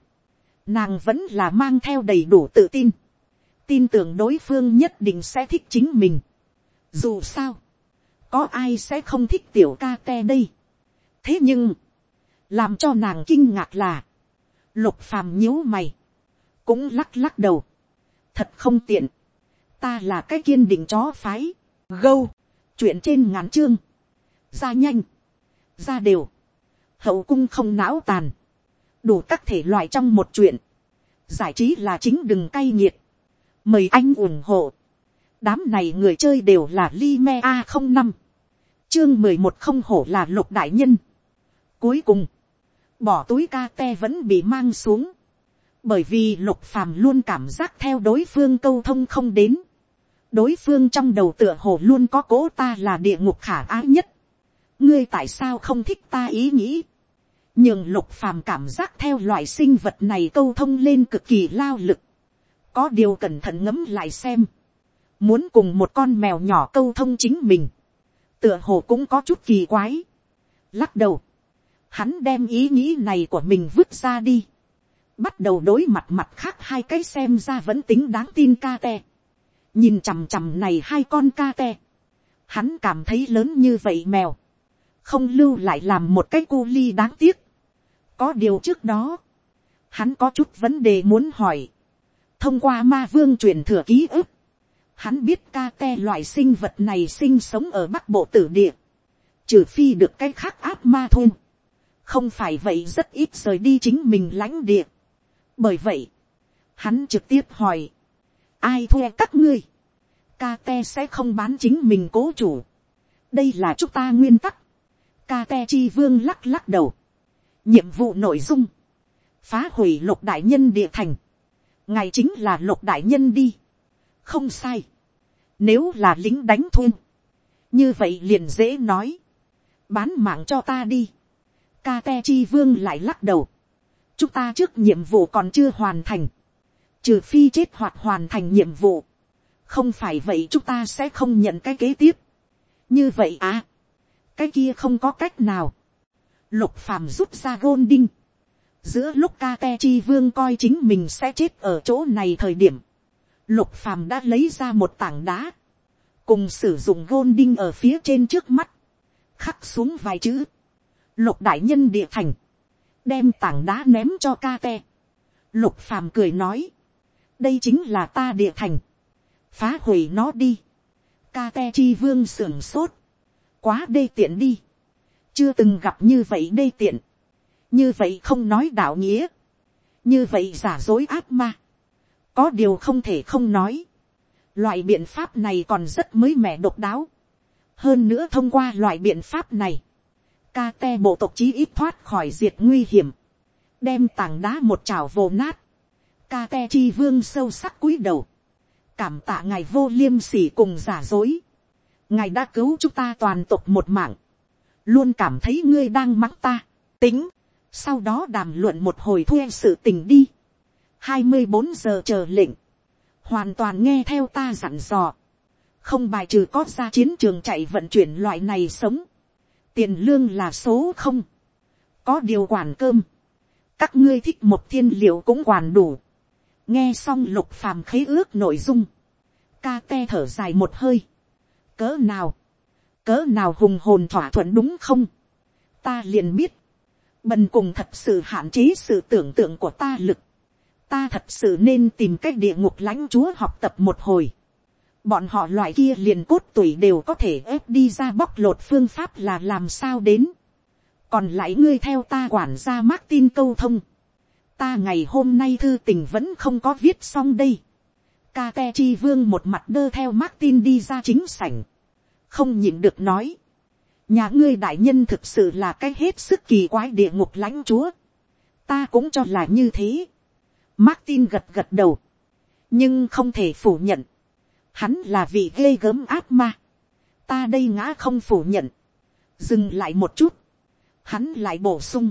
nàng vẫn là mang theo đầy đủ tự tin, tin tưởng đối phương nhất định sẽ thích chính mình. Dù sao, có ai sẽ không thích tiểu ca te đây. thế nhưng, làm cho nàng kinh ngạc là, lục phàm nhíu mày, cũng lắc lắc đầu, thật không tiện, ta là cái kiên định chó phái, gâu, chuyện trên ngắn chương, ra nhanh, ra đều, hậu cung không não tàn, đủ các thể loại trong một chuyện, giải trí là chính đừng cay nghiệt, mời anh ủng hộ. đám này người chơi đều là Lime a không năm chương mười một không hổ là lục đại nhân. cuối cùng, bỏ túi ca te vẫn bị mang xuống, bởi vì lục phàm luôn cảm giác theo đối phương câu thông không đến. đối phương trong đầu tựa hồ luôn có cố ta là địa ngục khả ái nhất. ngươi tại sao không thích ta ý nghĩ. nhưng lục phàm cảm giác theo loại sinh vật này câu thông lên cực kỳ lao lực có điều cẩn thận ngẫm lại xem, muốn cùng một con mèo nhỏ câu thông chính mình, tựa hồ cũng có chút kỳ quái. Lắc đầu, hắn đem ý nghĩ này của mình vứt ra đi, bắt đầu đối mặt mặt khác hai cái xem ra vẫn tính đáng tin ca te. nhìn chằm chằm này hai con ca te, hắn cảm thấy lớn như vậy mèo, không lưu lại làm một cái cu ly đáng tiếc. có điều trước đó, hắn có chút vấn đề muốn hỏi thông qua ma vương truyền thừa ký ức, hắn biết ca te loại sinh vật này sinh sống ở bắc bộ tử địa, trừ phi được cái khác áp ma thôi, không phải vậy rất ít rời đi chính mình lãnh địa. bởi vậy, hắn trực tiếp hỏi, ai thuê các ngươi, ca te sẽ không bán chính mình cố chủ, đây là chúng ta nguyên tắc, ca te chi vương lắc lắc đầu, nhiệm vụ nội dung, phá hủy lục đại nhân địa thành, ngài chính là lục đại nhân đi. không sai. nếu là lính đánh thun, như vậy liền dễ nói. bán mạng cho ta đi. ca te chi vương lại lắc đầu. chúng ta trước nhiệm vụ còn chưa hoàn thành. trừ phi chết hoặc hoàn thành nhiệm vụ, không phải vậy chúng ta sẽ không nhận cái kế tiếp, như vậy à, cái kia không có cách nào, lục phàm rút ra gôn đinh, giữa lúc ca te chi vương coi chính mình sẽ chết ở chỗ này thời điểm, lục phàm đã lấy ra một tảng đá, cùng sử dụng gôn đinh ở phía trên trước mắt, khắc xuống vài chữ, lục đại nhân địa thành, đem tảng đá ném cho ca te. Lục phàm cười nói, đây chính là ta địa thành, phá hủy nó đi. Ca te chi vương sưởng sốt, quá đê tiện đi, chưa từng gặp như vậy đê tiện, như vậy không nói đạo nghĩa, như vậy giả dối ác ma, có điều không thể không nói, loại biện pháp này còn rất mới mẻ độc đáo, hơn nữa thông qua loại biện pháp này, ca te bộ tộc chí ít thoát khỏi diệt nguy hiểm, đem tảng đá một chảo vồ nát, ca te chi vương sâu sắc cúi đầu, cảm tạ ngài vô liêm sỉ cùng giả dối, ngài đã cứu chúng ta toàn tộc một mạng, luôn cảm thấy ngươi đang mắng ta, tính, sau đó đàm luận một hồi thuê sự tình đi, hai mươi bốn giờ chờ lệnh, hoàn toàn nghe theo ta dặn dò, không bài trừ có ra chiến trường chạy vận chuyển loại này sống, tiền lương là số không, có điều quản cơm, các ngươi thích một thiên liệu cũng quản đủ, nghe xong lục phàm khế ước nội dung, ca te thở dài một hơi, cỡ nào, cỡ nào hùng hồn thỏa thuận đúng không, ta liền biết, bần cùng thật sự hạn chế sự tưởng tượng của ta lực, ta thật sự nên tìm cách địa ngục lãnh chúa học tập một hồi, bọn họ loại kia liền cốt tuổi đều có thể ép đi ra bóc lột phương pháp là làm sao đến. còn lại ngươi theo ta quản gia Martin câu thông. ta ngày hôm nay thư tình vẫn không có viết xong đây. ca te chi vương một mặt đơ theo Martin đi ra chính sảnh. không nhịn được nói nhà ngươi đại nhân thực sự là cái hết sức kỳ quái địa ngục lãnh chúa. ta cũng cho là như thế. Martin gật gật đầu. nhưng không thể phủ nhận hắn là vị ghê gớm ác ma, ta đây ngã không phủ nhận, dừng lại một chút, hắn lại bổ sung,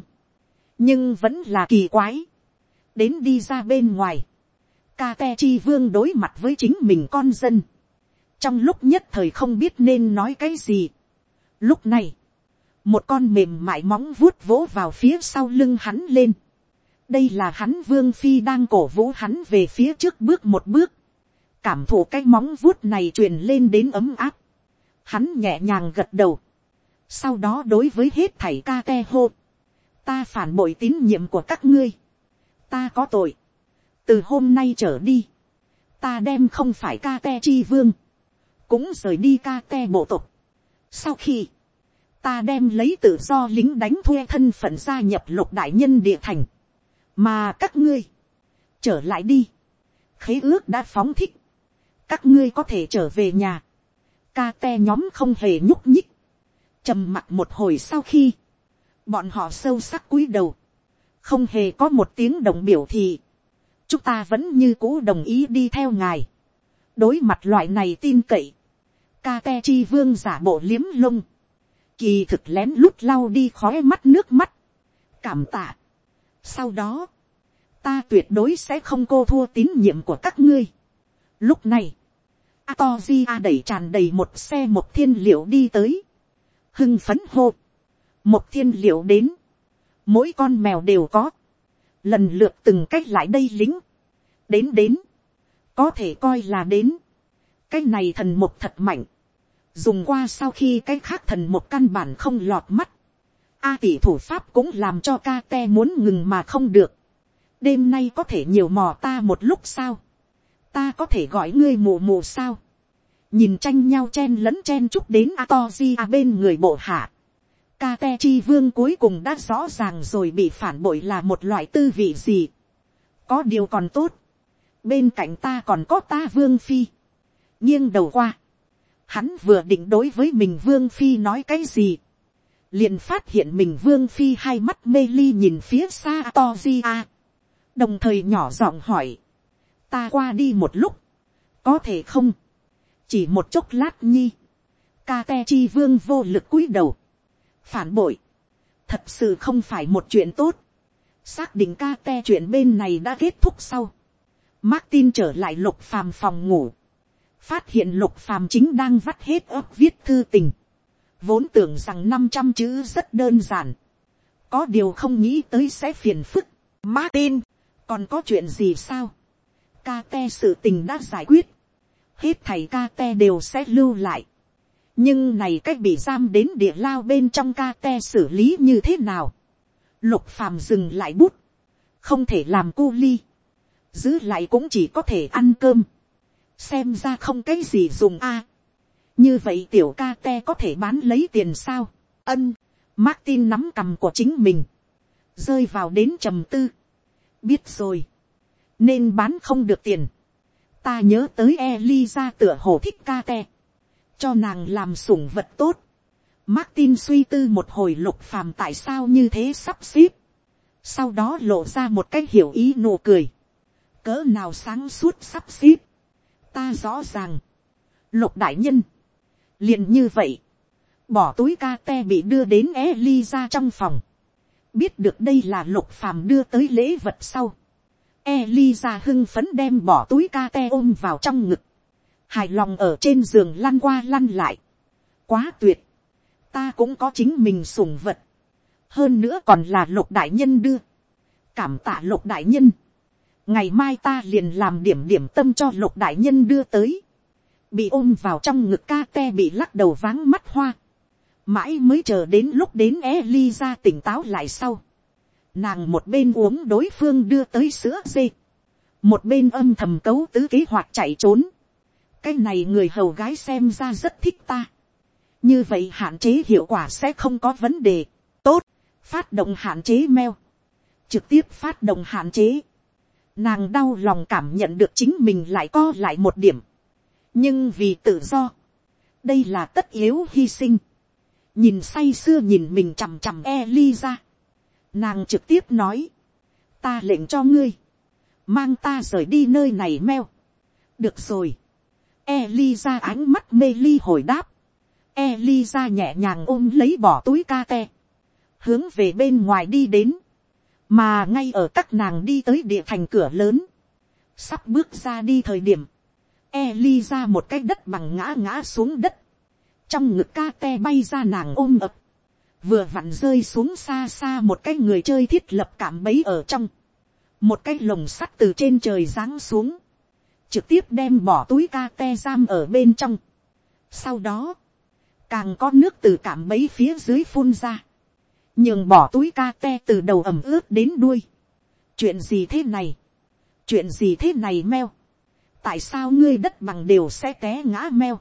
nhưng vẫn là kỳ quái, đến đi ra bên ngoài, ca te chi vương đối mặt với chính mình con dân, trong lúc nhất thời không biết nên nói cái gì. Lúc này, một con mềm mại móng vuốt vỗ vào phía sau lưng hắn lên. đây là hắn vương phi đang cổ vũ hắn về phía trước bước một bước cảm thụ cái móng vuốt này truyền lên đến ấm áp. Hắn nhẹ nhàng gật đầu. Sau đó đối với hết thảy ca te hô. Ta phản bội tín nhiệm của các ngươi. Ta có tội. Từ hôm nay trở đi. Ta đem không phải ca te chi vương. Cũng rời đi ca te bộ tộc. Sau khi. Ta đem lấy tự do lính đánh thuê thân phận gia nhập lục đại nhân địa thành. Mà các ngươi. Trở lại đi. Khế ước đã phóng thích các ngươi có thể trở về nhà, ca te nhóm không hề nhúc nhích, trầm mặc một hồi sau khi, bọn họ sâu sắc cúi đầu, không hề có một tiếng đồng biểu thì, chúng ta vẫn như cũ đồng ý đi theo ngài, đối mặt loại này tin cậy, ca te chi vương giả bộ liếm lông, kỳ thực lén lút lau đi khói mắt nước mắt, cảm tạ. sau đó, ta tuyệt đối sẽ không cô thua tín nhiệm của các ngươi. Lúc này, Atogia đẩy tràn đầy một xe một thiên liệu đi tới. Hưng phấn hô. Một thiên liệu đến. Mỗi con mèo đều có. Lần lượt từng cách lại đây lính. Đến đến. Có thể coi là đến. Cái này thần một thật mạnh. Dùng qua sau khi cái khác thần một căn bản không lọt mắt. A tỷ thủ pháp cũng làm cho ca te muốn ngừng mà không được. Đêm nay có thể nhiều mò ta một lúc sao ta có thể gọi ngươi mù mù sao. nhìn tranh nhau chen lẫn chen chúc đến a tosi a bên người bộ hạ. Kate chi vương cuối cùng đã rõ ràng rồi bị phản bội là một loại tư vị gì. có điều còn tốt. bên cạnh ta còn có ta vương phi. nghiêng đầu qua hắn vừa định đối với mình vương phi nói cái gì. liền phát hiện mình vương phi hai mắt mê ly nhìn phía xa to gì a đồng thời nhỏ giọng hỏi. Ta qua đi một lúc, có thể không, chỉ một chốc lát nhi, ca te chi vương vô lực cúi đầu, phản bội, thật sự không phải một chuyện tốt, xác định ca te chuyện bên này đã kết thúc sau, Martin trở lại lục phàm phòng ngủ. Phát hiện lục phàm chính đang vắt hết ớt viết thư tình. Vốn tưởng rằng năm trăm chữ rất đơn giản. Có điều không nghĩ tới sẽ phiền phức. Martin, còn có chuyện gì sao? Ca te sự tình đã giải quyết. Hết thầy ca te đều sẽ lưu lại. Nhưng này cách bị giam đến địa lao bên trong ca te xử lý như thế nào? Lục phàm dừng lại bút. Không thể làm cu ly giữ lại cũng chỉ có thể ăn cơm, xem ra không cái gì dùng a. như vậy tiểu ca te có thể bán lấy tiền sao, ân, Martin nắm cằm của chính mình, rơi vào đến trầm tư, biết rồi, nên bán không được tiền, ta nhớ tới Eliza tựa hồ thích ca te, cho nàng làm sủng vật tốt, Martin suy tư một hồi lục phàm tại sao như thế sắp xếp. Sau đó lộ ra một cái hiểu ý nụ cười. Cỡ nào sáng suốt sắp xếp. Ta rõ ràng. Lục đại nhân. liền như vậy. Bỏ túi ca te bị đưa đến Eli ra trong phòng. Biết được đây là lục phàm đưa tới lễ vật sau. Eli ra hưng phấn đem bỏ túi ca te ôm vào trong ngực. Hài lòng ở trên giường lăn qua lăn lại. Quá tuyệt. Ta cũng có chính mình sủng vật. Hơn nữa còn là lục đại nhân đưa. Cảm tạ lục đại nhân ngày mai ta liền làm điểm điểm tâm cho lục đại nhân đưa tới, bị ôm vào trong ngực ca te bị lắc đầu váng mắt hoa, mãi mới chờ đến lúc đến e li ra tỉnh táo lại sau, nàng một bên uống đối phương đưa tới sữa dê, một bên âm thầm cấu tứ kế hoạch chạy trốn, cái này người hầu gái xem ra rất thích ta, như vậy hạn chế hiệu quả sẽ không có vấn đề, tốt, phát động hạn chế meo, trực tiếp phát động hạn chế, Nàng đau lòng cảm nhận được chính mình lại co lại một điểm. Nhưng vì tự do. Đây là tất yếu hy sinh. Nhìn say sưa nhìn mình chằm chằm Eliza. Nàng trực tiếp nói. Ta lệnh cho ngươi. Mang ta rời đi nơi này meo. Được rồi. Eliza ánh mắt mê ly hồi đáp. Eliza nhẹ nhàng ôm lấy bỏ túi ca te. Hướng về bên ngoài đi đến mà ngay ở các nàng đi tới địa thành cửa lớn, sắp bước ra đi thời điểm, e ra một cái đất bằng ngã ngã xuống đất, trong ngực ca te bay ra nàng ôm ập, vừa vặn rơi xuống xa xa một cái người chơi thiết lập cảm bấy ở trong, một cái lồng sắt từ trên trời giáng xuống, trực tiếp đem bỏ túi ca te giam ở bên trong. Sau đó, càng có nước từ cảm bấy phía dưới phun ra, nhường bỏ túi ca te từ đầu ẩm ướt đến đuôi. chuyện gì thế này, chuyện gì thế này meo, tại sao ngươi đất bằng đều sẽ té ngã meo,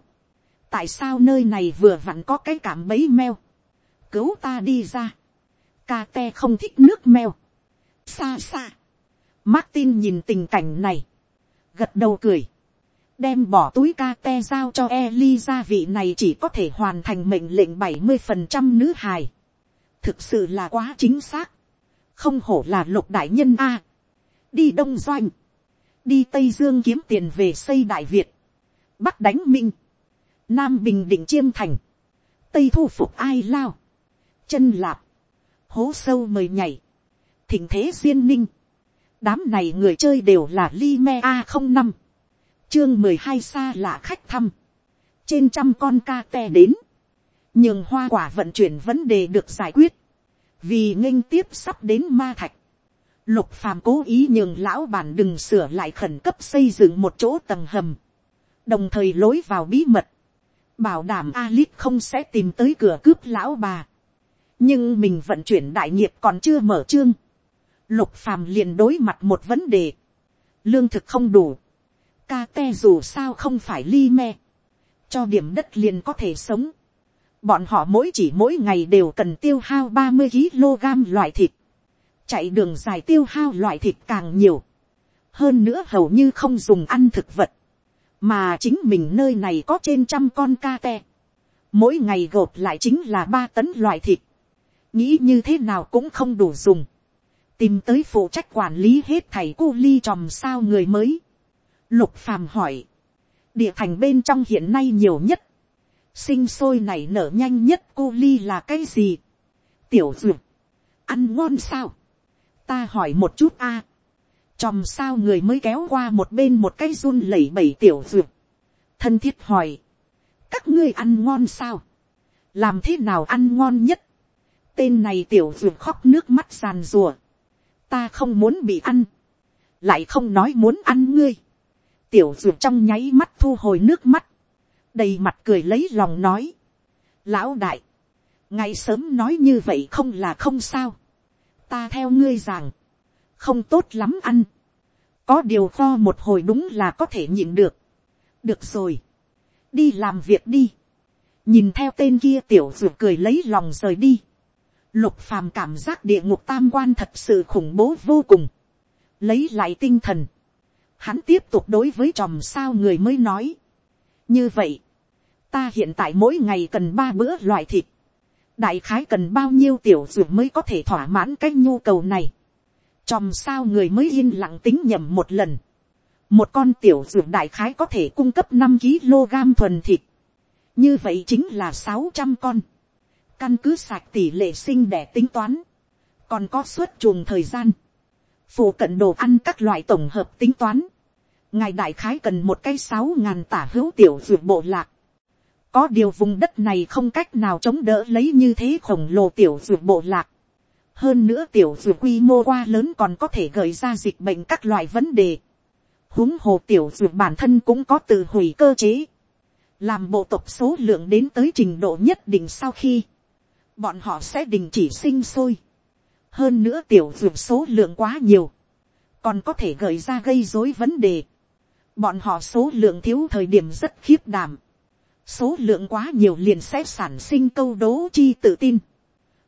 tại sao nơi này vừa vặn có cái cảm bấy meo, cứu ta đi ra, ca te không thích nước meo, xa xa, Martin nhìn tình cảnh này, gật đầu cười, đem bỏ túi ca te giao cho Eliza vị này chỉ có thể hoàn thành mệnh lệnh bảy mươi phần trăm nữ hài thực sự là quá chính xác, không hổ là lục đại nhân a, đi đông doanh, đi tây dương kiếm tiền về xây đại việt, bắc đánh minh, nam bình định chiêm thành, tây thu phục ai lao, chân lạp, hố sâu mời nhảy, thỉnh thế duyên ninh, đám này người chơi đều là li me a không năm, chương mười hai xa lạ khách thăm, trên trăm con ca te đến, nhường hoa quả vận chuyển vấn đề được giải quyết, vì nghênh tiếp sắp đến ma thạch, lục phàm cố ý nhường lão bản đừng sửa lại khẩn cấp xây dựng một chỗ tầng hầm, đồng thời lối vào bí mật, bảo đảm Alice không sẽ tìm tới cửa cướp lão bà, nhưng mình vận chuyển đại nghiệp còn chưa mở trương, lục phàm liền đối mặt một vấn đề, lương thực không đủ, ca te dù sao không phải ly me, cho điểm đất liền có thể sống, bọn họ mỗi chỉ mỗi ngày đều cần tiêu hao ba mươi kg loại thịt, chạy đường dài tiêu hao loại thịt càng nhiều, hơn nữa hầu như không dùng ăn thực vật, mà chính mình nơi này có trên trăm con ca te, mỗi ngày gộp lại chính là ba tấn loại thịt, nghĩ như thế nào cũng không đủ dùng, tìm tới phụ trách quản lý hết thầy cu ly tròm sao người mới, lục phàm hỏi, địa thành bên trong hiện nay nhiều nhất, sinh sôi nảy nở nhanh nhất cô ly là cái gì. tiểu duyệt, ăn ngon sao. ta hỏi một chút a. chòm sao người mới kéo qua một bên một cái run lẩy bẩy tiểu duyệt, thân thiết hỏi, các ngươi ăn ngon sao, làm thế nào ăn ngon nhất, tên này tiểu duyệt khóc nước mắt ràn rùa, ta không muốn bị ăn, lại không nói muốn ăn ngươi, tiểu duyệt trong nháy mắt thu hồi nước mắt, đầy mặt cười lấy lòng nói, lão đại, ngày sớm nói như vậy không là không sao, ta theo ngươi rằng, không tốt lắm ăn, có điều kho một hồi đúng là có thể nhịn được, được rồi, đi làm việc đi, nhìn theo tên kia tiểu d cười lấy lòng rời đi, lục phàm cảm giác địa ngục tam quan thật sự khủng bố vô cùng, lấy lại tinh thần, hắn tiếp tục đối với tròm sao người mới nói, như vậy, ta hiện tại mỗi ngày cần ba bữa loại thịt, đại khái cần bao nhiêu tiểu ruột mới có thể thỏa mãn cái nhu cầu này. Chòm sao người mới yên lặng tính nhầm một lần. Một con tiểu ruột đại khái có thể cung cấp năm kg thuần thịt. Như vậy chính là sáu trăm con. Căn cứ sạch tỷ lệ sinh để tính toán. Còn có suốt chuồng thời gian. Phụ cận đồ ăn các loại tổng hợp tính toán. Ngài đại khái cần một cây sáu ngàn tả hữu tiểu ruột bộ lạc có điều vùng đất này không cách nào chống đỡ lấy như thế khổng lồ tiểu dược bộ lạc. Hơn nữa tiểu dược quy mô qua lớn còn có thể gợi ra dịch bệnh các loại vấn đề. Húng hồ tiểu dược bản thân cũng có từ hủy cơ chế. Làm bộ tộc số lượng đến tới trình độ nhất định sau khi. Bọn họ sẽ đình chỉ sinh sôi. Hơn nữa tiểu dược số lượng quá nhiều. Còn có thể gợi ra gây rối vấn đề. Bọn họ số lượng thiếu thời điểm rất khiếp đảm số lượng quá nhiều liền sẽ sản sinh câu đố chi tự tin,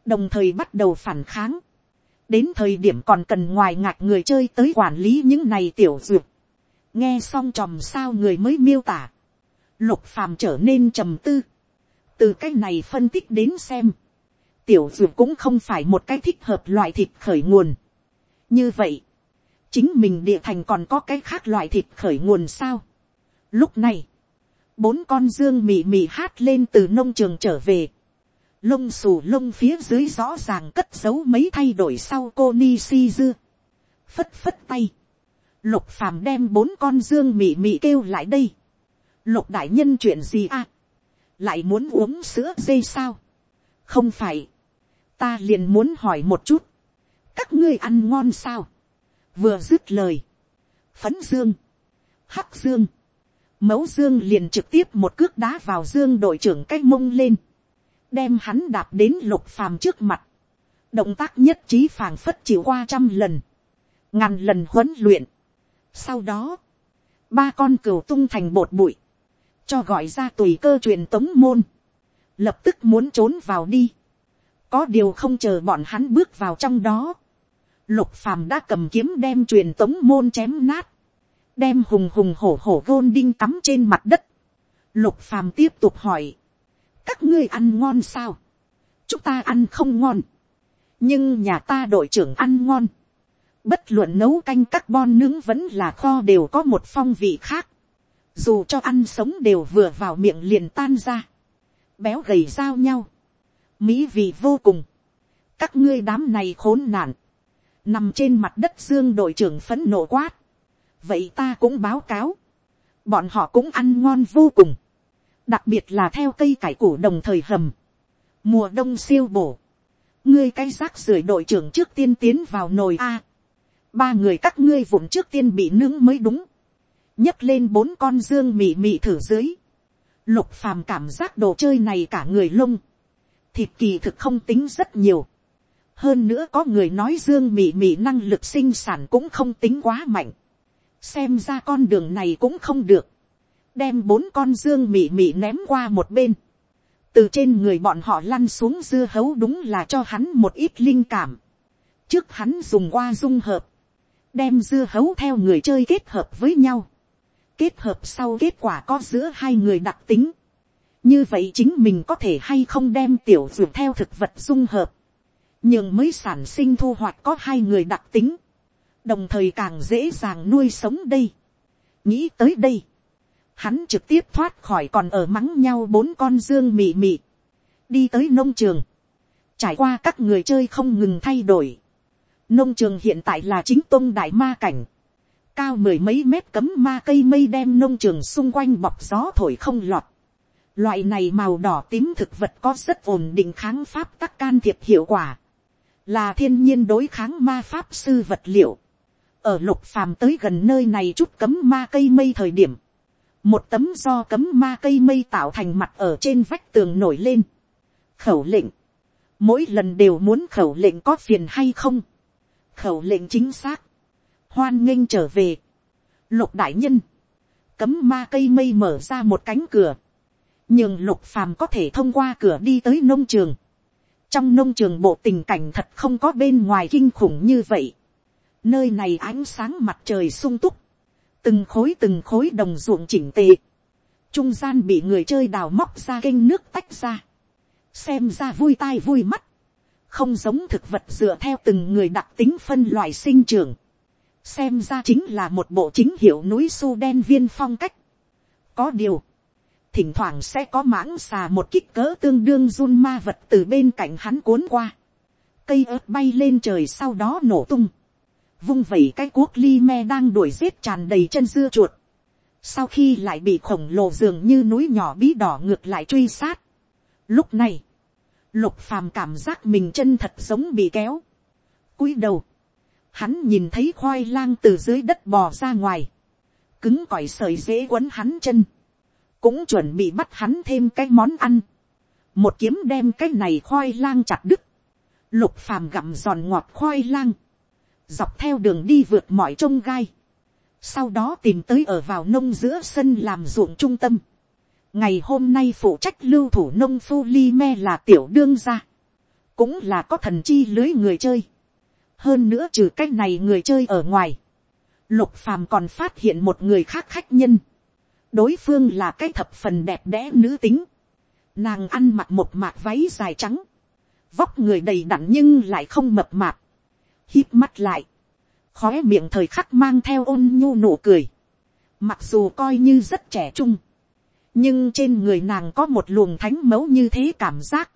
đồng thời bắt đầu phản kháng, đến thời điểm còn cần ngoài ngạc người chơi tới quản lý những này tiểu duyệt, nghe xong tròm sao người mới miêu tả, lục phàm trở nên trầm tư, từ cái này phân tích đến xem, tiểu duyệt cũng không phải một cái thích hợp loại thịt khởi nguồn. như vậy, chính mình địa thành còn có cái khác loại thịt khởi nguồn sao. lúc này, bốn con dương mị mị hát lên từ nông trường trở về. lông xù lông phía dưới rõ ràng cất giấu mấy thay đổi sau cô ni si dư. phất phất tay. lục phàm đem bốn con dương mị mị kêu lại đây. lục đại nhân chuyện gì à. lại muốn uống sữa dây sao. không phải. ta liền muốn hỏi một chút. các ngươi ăn ngon sao. vừa dứt lời. phấn dương. hắc dương mẫu dương liền trực tiếp một cước đá vào dương đội trưởng cái mông lên, đem hắn đạp đến lục phàm trước mặt, động tác nhất trí phảng phất chịu qua trăm lần, ngàn lần huấn luyện. sau đó, ba con cừu tung thành bột bụi, cho gọi ra tùy cơ truyền tống môn, lập tức muốn trốn vào đi, có điều không chờ bọn hắn bước vào trong đó, lục phàm đã cầm kiếm đem truyền tống môn chém nát, đem hùng hùng hổ hổ gôn đinh tắm trên mặt đất. Lục phàm tiếp tục hỏi. Các ngươi ăn ngon sao? Chúng ta ăn không ngon. Nhưng nhà ta đội trưởng ăn ngon. Bất luận nấu canh carbon nướng vẫn là kho đều có một phong vị khác. Dù cho ăn sống đều vừa vào miệng liền tan ra. Béo gầy giao nhau. Mỹ vị vô cùng. Các ngươi đám này khốn nạn. Nằm trên mặt đất dương đội trưởng phấn nộ quát vậy ta cũng báo cáo, bọn họ cũng ăn ngon vô cùng, đặc biệt là theo cây cải củ đồng thời hầm, mùa đông siêu bổ, ngươi cái rác rưởi đội trưởng trước tiên tiến vào nồi a, ba người các ngươi vụn trước tiên bị nướng mới đúng, nhấc lên bốn con dương mị mị thử dưới, lục phàm cảm giác đồ chơi này cả người lung thịt kỳ thực không tính rất nhiều, hơn nữa có người nói dương mị mị năng lực sinh sản cũng không tính quá mạnh, xem ra con đường này cũng không được, đem bốn con dương mị mị ném qua một bên, từ trên người bọn họ lăn xuống dưa hấu đúng là cho hắn một ít linh cảm, trước hắn dùng qua dung hợp, đem dưa hấu theo người chơi kết hợp với nhau, kết hợp sau kết quả có giữa hai người đặc tính, như vậy chính mình có thể hay không đem tiểu dược theo thực vật dung hợp, nhưng mới sản sinh thu hoạch có hai người đặc tính, đồng thời càng dễ dàng nuôi sống đây. nghĩ tới đây, hắn trực tiếp thoát khỏi còn ở mắng nhau bốn con dương mị mị, đi tới nông trường, trải qua các người chơi không ngừng thay đổi. nông trường hiện tại là chính tôn đại ma cảnh, cao mười mấy mét cấm ma cây mây đem nông trường xung quanh bọc gió thổi không lọt. Loại này màu đỏ tím thực vật có rất ổn định kháng pháp tắc can thiệp hiệu quả. Là thiên nhiên đối kháng ma pháp sư vật liệu. Ở lục phàm tới gần nơi này chút cấm ma cây mây thời điểm. Một tấm do cấm ma cây mây tạo thành mặt ở trên vách tường nổi lên. Khẩu lệnh. Mỗi lần đều muốn khẩu lệnh có phiền hay không. Khẩu lệnh chính xác. Hoan nghênh trở về. Lục đại nhân. Cấm ma cây mây mở ra một cánh cửa nhưng lục phàm có thể thông qua cửa đi tới nông trường. trong nông trường bộ tình cảnh thật không có bên ngoài kinh khủng như vậy nơi này ánh sáng mặt trời sung túc, từng khối từng khối đồng ruộng chỉnh tề, trung gian bị người chơi đào móc ra kênh nước tách ra, xem ra vui tai vui mắt, không giống thực vật dựa theo từng người đặc tính phân loại sinh trưởng, xem ra chính là một bộ chính hiệu núi su đen viên phong cách. có điều, thỉnh thoảng sẽ có mãng xà một kích cỡ tương đương run ma vật từ bên cạnh hắn cuốn qua. Cây ớt bay lên trời sau đó nổ tung. Vung vẩy cái cuốc ly me đang đuổi giết tràn đầy chân dưa chuột. Sau khi lại bị khổng lồ dường như núi nhỏ bí đỏ ngược lại truy sát. Lúc này, lục phàm cảm giác mình chân thật giống bị kéo. cúi đầu, hắn nhìn thấy khoai lang từ dưới đất bò ra ngoài. Cứng cỏi sợi dễ quấn hắn chân cũng chuẩn bị bắt hắn thêm cái món ăn, một kiếm đem cái này khoai lang chặt đứt, lục phàm gặm giòn ngọt khoai lang, dọc theo đường đi vượt mọi trông gai, sau đó tìm tới ở vào nông giữa sân làm ruộng trung tâm. ngày hôm nay phụ trách lưu thủ nông phu li me là tiểu đương gia, cũng là có thần chi lưới người chơi. hơn nữa trừ cái này người chơi ở ngoài, lục phàm còn phát hiện một người khác khách nhân, đối phương là cái thập phần đẹp đẽ nữ tính, nàng ăn mặc một mạc váy dài trắng, vóc người đầy đặn nhưng lại không mập mạp, hít mắt lại, khó miệng thời khắc mang theo ôn nhu nụ cười, mặc dù coi như rất trẻ trung, nhưng trên người nàng có một luồng thánh mẫu như thế cảm giác,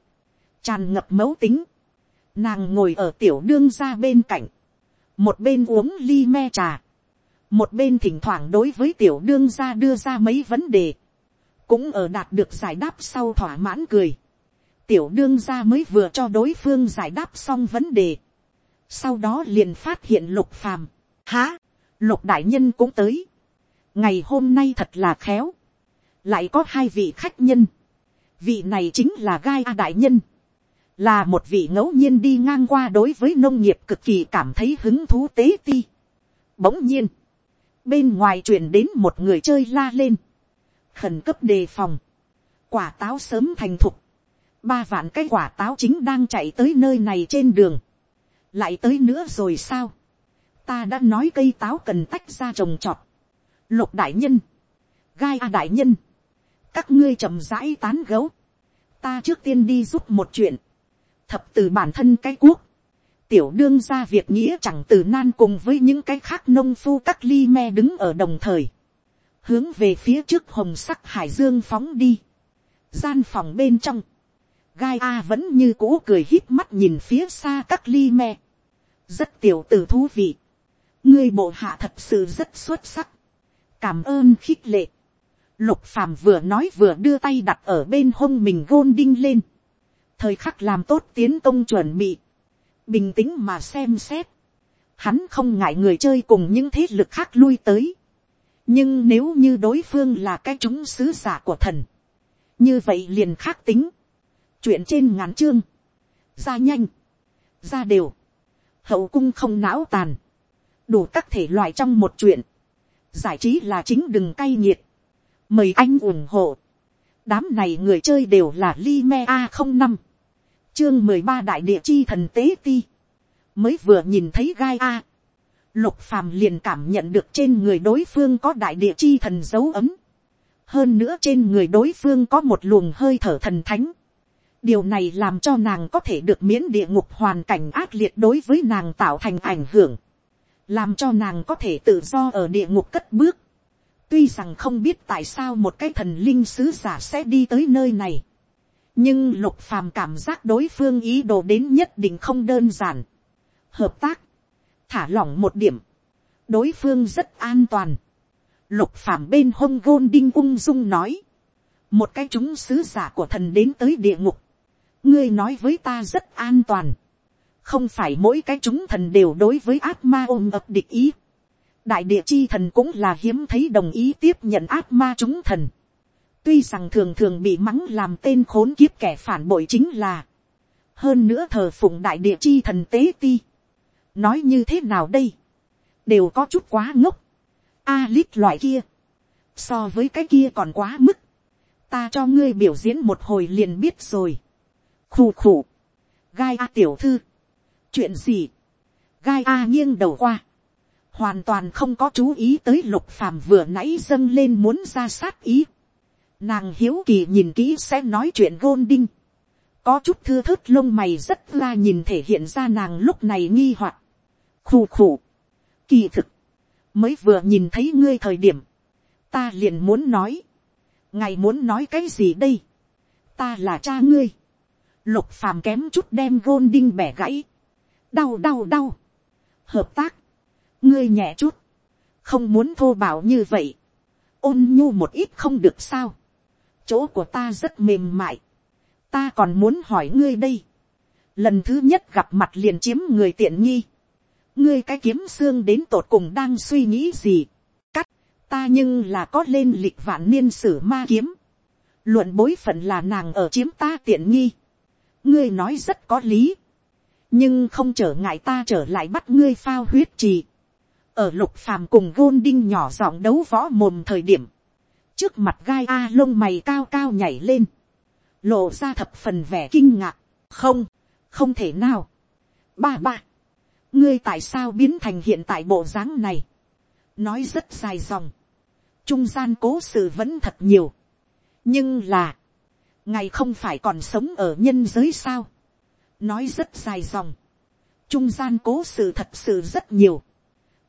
tràn ngập mẫu tính, nàng ngồi ở tiểu đương ra bên cạnh, một bên uống ly me trà, một bên thỉnh thoảng đối với tiểu đương gia đưa ra mấy vấn đề, cũng ở đạt được giải đáp sau thỏa mãn cười. tiểu đương gia mới vừa cho đối phương giải đáp xong vấn đề sau đó liền phát hiện lục phàm. há, lục đại nhân cũng tới. ngày hôm nay thật là khéo. lại có hai vị khách nhân. vị này chính là gai a đại nhân. là một vị ngẫu nhiên đi ngang qua đối với nông nghiệp cực kỳ cảm thấy hứng thú tế ti. bỗng nhiên, bên ngoài truyền đến một người chơi la lên, khẩn cấp đề phòng, quả táo sớm thành thục, ba vạn cái quả táo chính đang chạy tới nơi này trên đường, lại tới nữa rồi sao, ta đã nói cây táo cần tách ra trồng trọt, lục đại nhân, gai a đại nhân, các ngươi chậm rãi tán gấu, ta trước tiên đi giúp một chuyện, thập từ bản thân cái quốc, tiểu đương ra việc nghĩa chẳng từ nan cùng với những cái khác nông phu các ly me đứng ở đồng thời, hướng về phía trước hồng sắc hải dương phóng đi, gian phòng bên trong, gai a vẫn như cũ cười hít mắt nhìn phía xa các ly me, rất tiểu t thú vị, ngươi bộ hạ thật sự rất xuất sắc, cảm ơn khích lệ, lục phàm vừa nói vừa đưa tay đặt ở bên hông mình gôn đinh lên, thời khắc làm tốt tiến công chuẩn bị, bình tĩnh mà xem xét, hắn không ngại người chơi cùng những thế lực khác lui tới. nhưng nếu như đối phương là cái chúng sứ giả của thần, như vậy liền khác tính chuyện trên ngắn chương, ra nhanh, ra đều, hậu cung không não tàn, đủ các thể loại trong một chuyện, giải trí là chính đừng cay nghiệt, mời anh ủng hộ, đám này người chơi đều là li me a không năm. Chương mười ba đại địa chi thần tế ti, mới vừa nhìn thấy gai a, lục phàm liền cảm nhận được trên người đối phương có đại địa chi thần dấu ấm, hơn nữa trên người đối phương có một luồng hơi thở thần thánh, điều này làm cho nàng có thể được miễn địa ngục hoàn cảnh ác liệt đối với nàng tạo thành ảnh hưởng, làm cho nàng có thể tự do ở địa ngục cất bước. tuy rằng không biết tại sao một cái thần linh sứ giả sẽ đi tới nơi này, nhưng lục phàm cảm giác đối phương ý đồ đến nhất định không đơn giản. hợp tác, thả lỏng một điểm, đối phương rất an toàn, lục phàm bên hông gôn đinh ung dung nói, một cái chúng sứ giả của thần đến tới địa ngục, ngươi nói với ta rất an toàn, không phải mỗi cái chúng thần đều đối với ác ma ôm ập địch ý, đại địa chi thần cũng là hiếm thấy đồng ý tiếp nhận ác ma chúng thần, tuy rằng thường thường bị mắng làm tên khốn kiếp kẻ phản bội chính là, hơn nữa thờ phụng đại địa chi thần tế ti, nói như thế nào đây, đều có chút quá ngốc, a lít loại kia, so với cái kia còn quá mức, ta cho ngươi biểu diễn một hồi liền biết rồi, khù khù, gai a tiểu thư, chuyện gì, gai a nghiêng đầu qua, hoàn toàn không có chú ý tới lục phàm vừa nãy dâng lên muốn ra sát ý, nàng hiếu kỳ nhìn kỹ sẽ nói chuyện gôn đinh, có chút thưa thớt lông mày rất la nhìn thể hiện ra nàng lúc này nghi hoặc, khù khù, kỳ thực, mới vừa nhìn thấy ngươi thời điểm, ta liền muốn nói, ngài muốn nói cái gì đây, ta là cha ngươi, lục phàm kém chút đem gôn đinh bẻ gãy, đau đau đau, hợp tác, ngươi nhẹ chút, không muốn thô bảo như vậy, ôn nhu một ít không được sao, chỗ của ta rất mềm mại, ta còn muốn hỏi ngươi đây, lần thứ nhất gặp mặt liền chiếm người tiện nghi, ngươi cái kiếm xương đến tột cùng đang suy nghĩ gì, cắt, ta nhưng là có lên lịch vạn niên sử ma kiếm, luận bối phận là nàng ở chiếm ta tiện nghi, ngươi nói rất có lý, nhưng không trở ngại ta trở lại bắt ngươi phao huyết trì, ở lục phàm cùng gôn đinh nhỏ giọng đấu võ mồm thời điểm, trước mặt gai a lông mày cao cao nhảy lên, lộ ra thập phần vẻ kinh ngạc, không, không thể nào. ba ba, ngươi tại sao biến thành hiện tại bộ dáng này, nói rất dài dòng, trung gian cố sự vẫn thật nhiều, nhưng là, ngài không phải còn sống ở nhân giới sao, nói rất dài dòng, trung gian cố sự thật sự rất nhiều,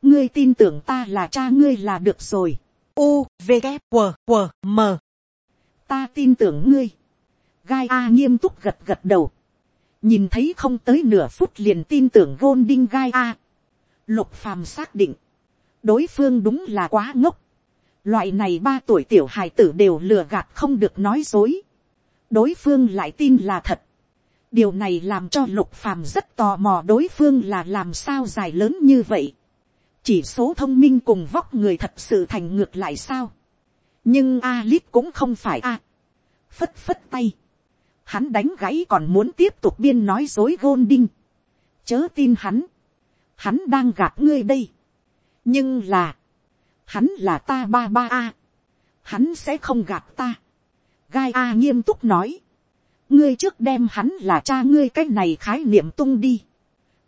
ngươi tin tưởng ta là cha ngươi là được rồi, u v g q q m. Ta tin tưởng ngươi, gai a nghiêm túc gật gật đầu, nhìn thấy không tới nửa phút liền tin tưởng gôn đinh gai a, lục phàm xác định, đối phương đúng là quá ngốc, loại này ba tuổi tiểu hài tử đều lừa gạt không được nói dối, đối phương lại tin là thật, điều này làm cho lục phàm rất tò mò đối phương là làm sao dài lớn như vậy, chỉ số thông minh cùng vóc người thật sự thành ngược lại sao, nhưng Alip cũng không phải a, phất phất tay, hắn đánh gãy còn muốn tiếp tục biên nói dối gôn đinh, chớ tin hắn, hắn đang gạt ngươi đây, nhưng là, hắn là ta ba ba a, hắn sẽ không gạt ta, gai a nghiêm túc nói, ngươi trước đem hắn là cha ngươi cái này khái niệm tung đi,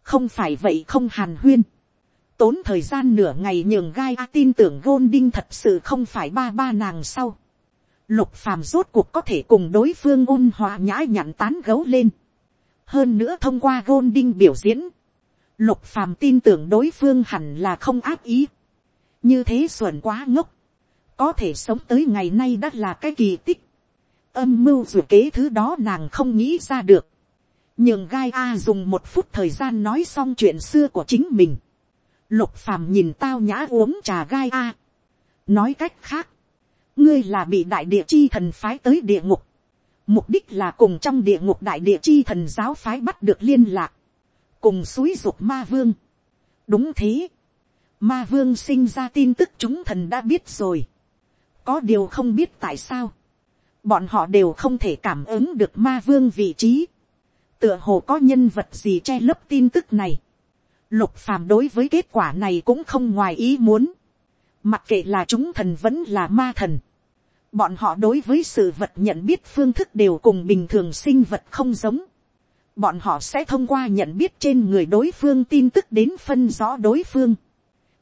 không phải vậy không hàn huyên, tốn thời gian nửa ngày nhường gai a tin tưởng gôn đinh thật sự không phải ba ba nàng sau, lục phàm rốt cuộc có thể cùng đối phương ôn hòa nhã nhặn tán gấu lên. hơn nữa thông qua gôn đinh biểu diễn, lục phàm tin tưởng đối phương hẳn là không áp ý. như thế xuẩn quá ngốc, có thể sống tới ngày nay đã là cái kỳ tích âm mưu dù kế thứ đó nàng không nghĩ ra được. nhường gai a dùng một phút thời gian nói xong chuyện xưa của chính mình. lục phàm nhìn tao nhã uống trà gai a. nói cách khác, ngươi là bị đại địa chi thần phái tới địa ngục, mục đích là cùng trong địa ngục đại địa chi thần giáo phái bắt được liên lạc, cùng suối ruột ma vương. đúng thế, ma vương sinh ra tin tức chúng thần đã biết rồi, có điều không biết tại sao, bọn họ đều không thể cảm ứng được ma vương vị trí, tựa hồ có nhân vật gì che lấp tin tức này, lục phàm đối với kết quả này cũng không ngoài ý muốn, Mặc kệ là chúng thần vẫn là ma thần. Bọn họ đối với sự vật nhận biết phương thức đều cùng bình thường sinh vật không giống. Bọn họ sẽ thông qua nhận biết trên người đối phương tin tức đến phân rõ đối phương.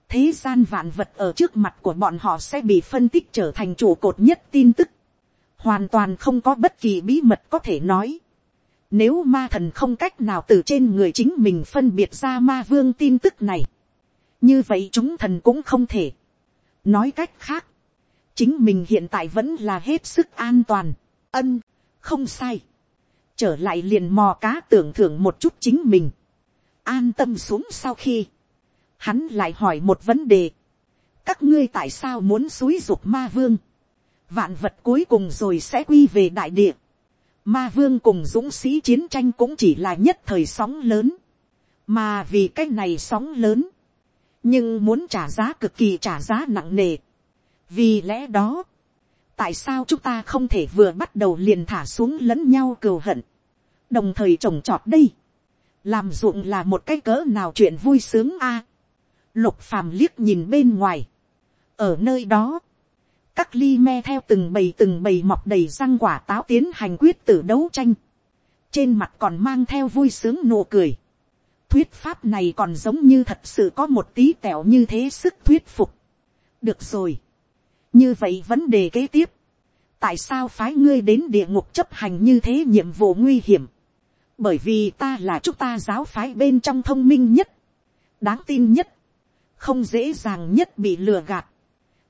Thế gian vạn vật ở trước mặt của bọn họ sẽ bị phân tích trở thành trụ cột nhất tin tức. Hoàn toàn không có bất kỳ bí mật có thể nói. Nếu ma thần không cách nào từ trên người chính mình phân biệt ra ma vương tin tức này. Như vậy chúng thần cũng không thể. Nói cách khác, chính mình hiện tại vẫn là hết sức an toàn, ân, không sai, trở lại liền mò cá tưởng thưởng một chút chính mình, an tâm xuống sau khi, hắn lại hỏi một vấn đề, các ngươi tại sao muốn xúi dục ma vương, vạn vật cuối cùng rồi sẽ quy về đại địa, ma vương cùng dũng sĩ chiến tranh cũng chỉ là nhất thời sóng lớn, mà vì cái này sóng lớn, nhưng muốn trả giá cực kỳ trả giá nặng nề. vì lẽ đó, tại sao chúng ta không thể vừa bắt đầu liền thả xuống lẫn nhau cừu hận, đồng thời trồng trọt đây, làm ruộng là một cái cỡ nào chuyện vui sướng a. lục phàm liếc nhìn bên ngoài, ở nơi đó, các ly me theo từng bầy từng bầy mọc đầy răng quả táo tiến hành quyết tử đấu tranh, trên mặt còn mang theo vui sướng nụ cười, thuyết pháp này còn giống như thật sự có một tí tẹo như thế sức thuyết phục. được rồi. như vậy vấn đề kế tiếp. tại sao phái ngươi đến địa ngục chấp hành như thế nhiệm vụ nguy hiểm. bởi vì ta là chúng ta giáo phái bên trong thông minh nhất, đáng tin nhất, không dễ dàng nhất bị lừa gạt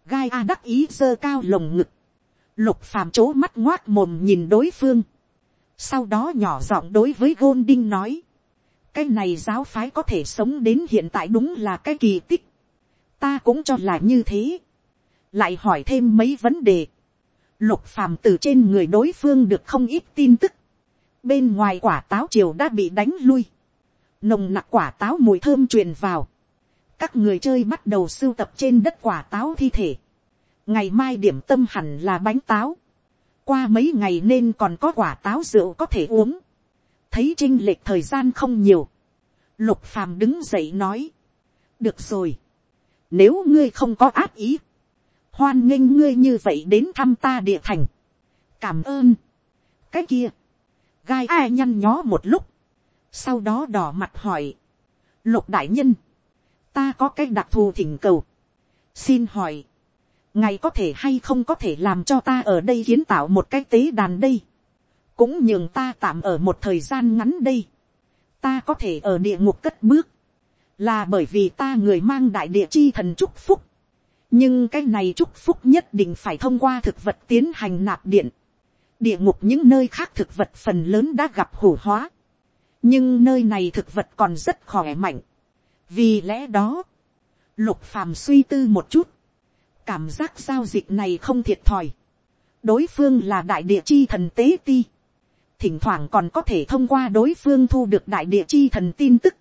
gai a đắc ý giơ cao lồng ngực, lục phàm c mắt ngoác mồm nhìn đối phương, sau đó nhỏ giọng đối với gôn đinh nói, cái này giáo phái có thể sống đến hiện tại đúng là cái kỳ tích. ta cũng cho là như thế. lại hỏi thêm mấy vấn đề. lục phàm từ trên người đối phương được không ít tin tức. bên ngoài quả táo triều đã bị đánh lui. nồng nặc quả táo mùi thơm truyền vào các người chơi bắt đầu sưu tập trên đất quả táo thi thể. ngày mai điểm tâm hẳn là bánh táo. qua mấy ngày nên còn có quả táo rượu có thể uống. Thấy trinh lệch thời gian không nhiều, lục phàm đứng dậy nói, được rồi, nếu ngươi không có ác ý, hoan nghênh ngươi như vậy đến thăm ta địa thành, cảm ơn, cái kia, gai ai nhăn nhó một lúc, sau đó đỏ mặt hỏi, lục đại nhân, ta có cái đặc thù thỉnh cầu, xin hỏi, ngài có thể hay không có thể làm cho ta ở đây kiến tạo một cái tế đàn đây, cũng nhường ta tạm ở một thời gian ngắn đây, ta có thể ở địa ngục cất bước, là bởi vì ta người mang đại địa chi thần chúc phúc, nhưng cái này chúc phúc nhất định phải thông qua thực vật tiến hành nạp điện, địa ngục những nơi khác thực vật phần lớn đã gặp hủ hóa, nhưng nơi này thực vật còn rất khỏe mạnh, vì lẽ đó, lục phàm suy tư một chút, cảm giác giao dịch này không thiệt thòi, đối phương là đại địa chi thần tế ti, thỉnh thoảng còn có thể thông qua đối phương thu được đại địa chi thần tin tức.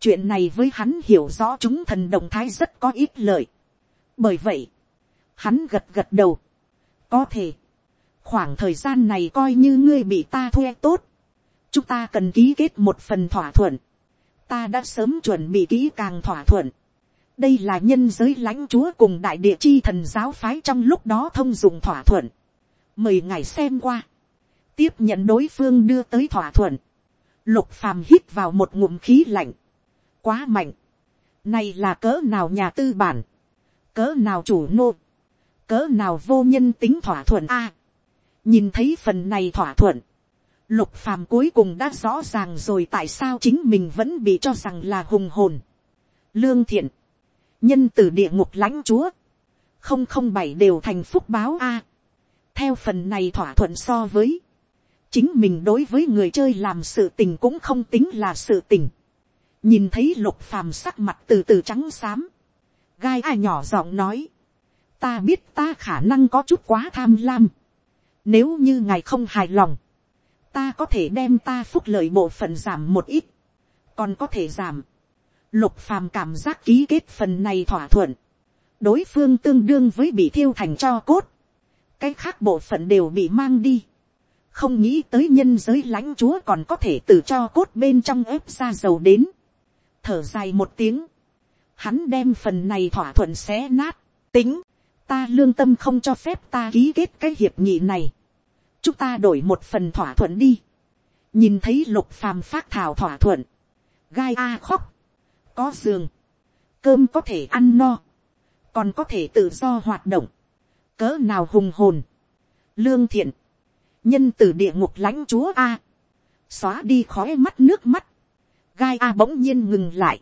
chuyện này với hắn hiểu rõ chúng thần động thái rất có ít lợi. bởi vậy, hắn gật gật đầu. có thể, khoảng thời gian này coi như ngươi bị ta thuê tốt. chúng ta cần ký kết một phần thỏa thuận ta đã sớm chuẩn bị kỹ càng thỏa thuận. đây là nhân giới lãnh chúa cùng đại địa chi thần giáo phái trong lúc đó thông dụng thỏa thuận. mời ngài xem qua. Tiếp nhận đối phương đưa tới thỏa thuận, lục phàm hít vào một ngụm khí lạnh, quá mạnh, này là cỡ nào nhà tư bản, cỡ nào chủ nô, cỡ nào vô nhân tính thỏa thuận a, nhìn thấy phần này thỏa thuận, lục phàm cuối cùng đã rõ ràng rồi tại sao chính mình vẫn bị cho rằng là hùng hồn, lương thiện, nhân từ địa ngục lãnh chúa, không không bảy đều thành phúc báo a, theo phần này thỏa thuận so với, chính mình đối với người chơi làm sự tình cũng không tính là sự tình. nhìn thấy lục phàm sắc mặt từ từ trắng xám. gai ai nhỏ giọng nói. ta biết ta khả năng có chút quá tham lam. nếu như ngài không hài lòng, ta có thể đem ta phúc lợi bộ phận giảm một ít. còn có thể giảm. lục phàm cảm giác ký kết phần này thỏa thuận. đối phương tương đương với bị thiêu thành cho cốt. cái khác bộ phận đều bị mang đi không nghĩ tới nhân giới lãnh chúa còn có thể từ cho cốt bên trong ép ra dầu đến. thở dài một tiếng, hắn đem phần này thỏa thuận xé nát, tính, ta lương tâm không cho phép ta ký kết cái hiệp nghị này chúng ta đổi một phần thỏa thuận đi. nhìn thấy lục phàm phát thảo thỏa thuận, gai a khóc, có giường, cơm có thể ăn no, còn có thể tự do hoạt động, cỡ nào hùng hồn, lương thiện, nhân từ địa ngục lãnh chúa a, xóa đi khói mắt nước mắt, gai a bỗng nhiên ngừng lại,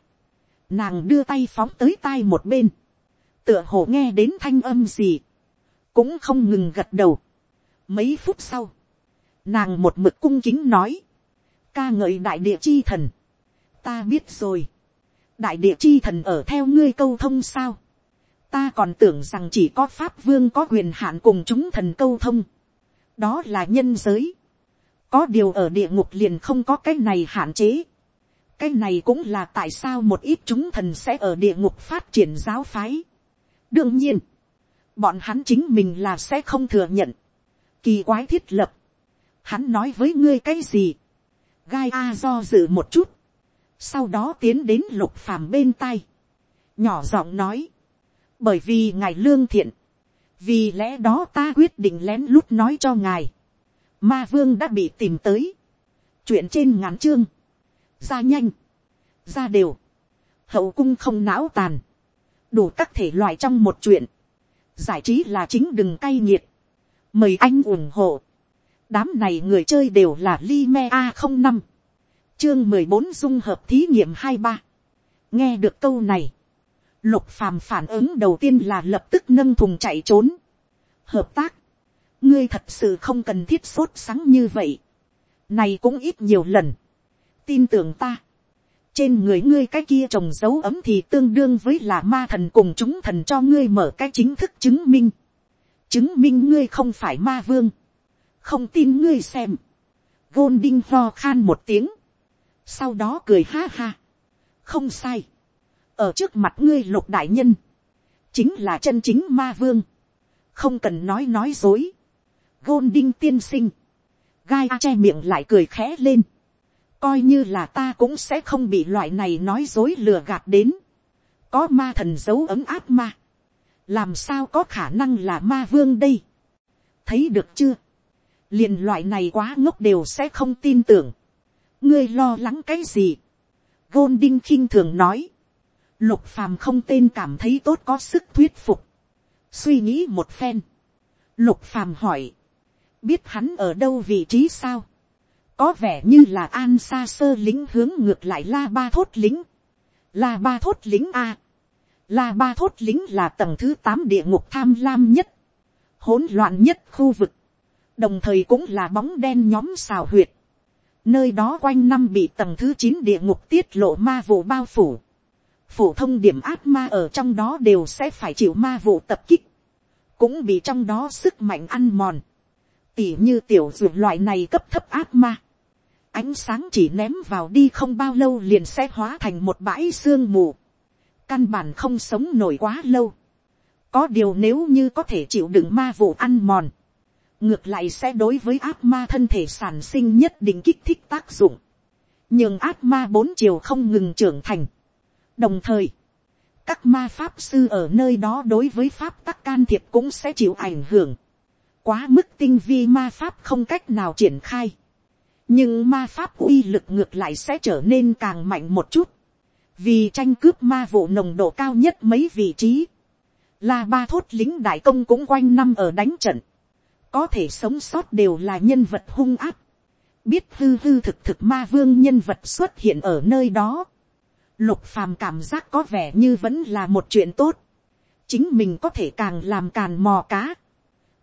nàng đưa tay phóng tới tai một bên, tựa hồ nghe đến thanh âm gì, cũng không ngừng gật đầu. Mấy phút sau, nàng một mực cung kính nói, ca ngợi đại địa chi thần, ta biết rồi, đại địa chi thần ở theo ngươi câu thông sao, ta còn tưởng rằng chỉ có pháp vương có quyền hạn cùng chúng thần câu thông, đó là nhân giới, có điều ở địa ngục liền không có cái này hạn chế, cái này cũng là tại sao một ít chúng thần sẽ ở địa ngục phát triển giáo phái. đương nhiên, bọn hắn chính mình là sẽ không thừa nhận, kỳ quái thiết lập, hắn nói với ngươi cái gì, gai a do dự một chút, sau đó tiến đến lục phàm bên tay, nhỏ giọng nói, bởi vì ngài lương thiện, vì lẽ đó ta quyết định lén lút nói cho ngài, ma vương đã bị tìm tới, chuyện trên ngắn chương, ra nhanh, ra đều, hậu cung không não tàn, đủ các thể loại trong một chuyện, giải trí là chính đừng cay nghiệt, mời anh ủng hộ, đám này người chơi đều là Lime a không năm, chương mười bốn dung hợp thí nghiệm hai ba, nghe được câu này, lục phàm phản ứng đầu tiên là lập tức nâng thùng chạy trốn, hợp tác, ngươi thật sự không cần thiết sốt sáng như vậy, này cũng ít nhiều lần, tin tưởng ta, trên người ngươi cái kia trồng dấu ấm thì tương đương với là ma thần cùng chúng thần cho ngươi mở cái chính thức chứng minh chứng minh ngươi không phải ma vương. không tin ngươi xem. gôn đinh khan một tiếng. sau đó cười ha ha. không sai. ở trước mặt ngươi lục đại nhân. chính là chân chính ma vương. không cần nói nói dối. gôn đinh tiên sinh. gai che miệng lại cười khẽ lên coi như là ta cũng sẽ không bị loại này nói dối lừa gạt đến. có ma thần giấu ấm áp ma làm sao có khả năng là ma vương đây. thấy được chưa. liền loại này quá ngốc đều sẽ không tin tưởng. ngươi lo lắng cái gì. gôn đinh khinh thường nói. lục phàm không tên cảm thấy tốt có sức thuyết phục. suy nghĩ một phen. lục phàm hỏi. biết hắn ở đâu vị trí sao có vẻ như là an xa sơ lính hướng ngược lại la ba thốt lính, la ba thốt lính a, la ba thốt lính là tầng thứ tám địa ngục tham lam nhất, hỗn loạn nhất khu vực, đồng thời cũng là bóng đen nhóm xào huyệt, nơi đó quanh năm bị tầng thứ chín địa ngục tiết lộ ma vụ bao phủ, phổ thông điểm ác ma ở trong đó đều sẽ phải chịu ma vụ tập kích, cũng bị trong đó sức mạnh ăn mòn, tỉ như tiểu dược loại này cấp thấp ác ma, ánh sáng chỉ ném vào đi không bao lâu liền sẽ hóa thành một bãi sương mù, căn bản không sống nổi quá lâu. có điều nếu như có thể chịu đựng ma vụ ăn mòn, ngược lại sẽ đối với ác ma thân thể sản sinh nhất định kích thích tác dụng, nhưng ác ma bốn chiều không ngừng trưởng thành. đồng thời, các ma pháp sư ở nơi đó đối với pháp tắc can thiệp cũng sẽ chịu ảnh hưởng. quá mức tinh vi ma pháp không cách nào triển khai nhưng ma pháp uy lực ngược lại sẽ trở nên càng mạnh một chút, vì tranh cướp ma vụ nồng độ cao nhất mấy vị trí, là ba thốt lính đại công cũng quanh năm ở đánh trận, có thể sống sót đều là nhân vật hung áp, biết hư hư thực thực ma vương nhân vật xuất hiện ở nơi đó, lục phàm cảm giác có vẻ như vẫn là một chuyện tốt, chính mình có thể càng làm càng mò cá,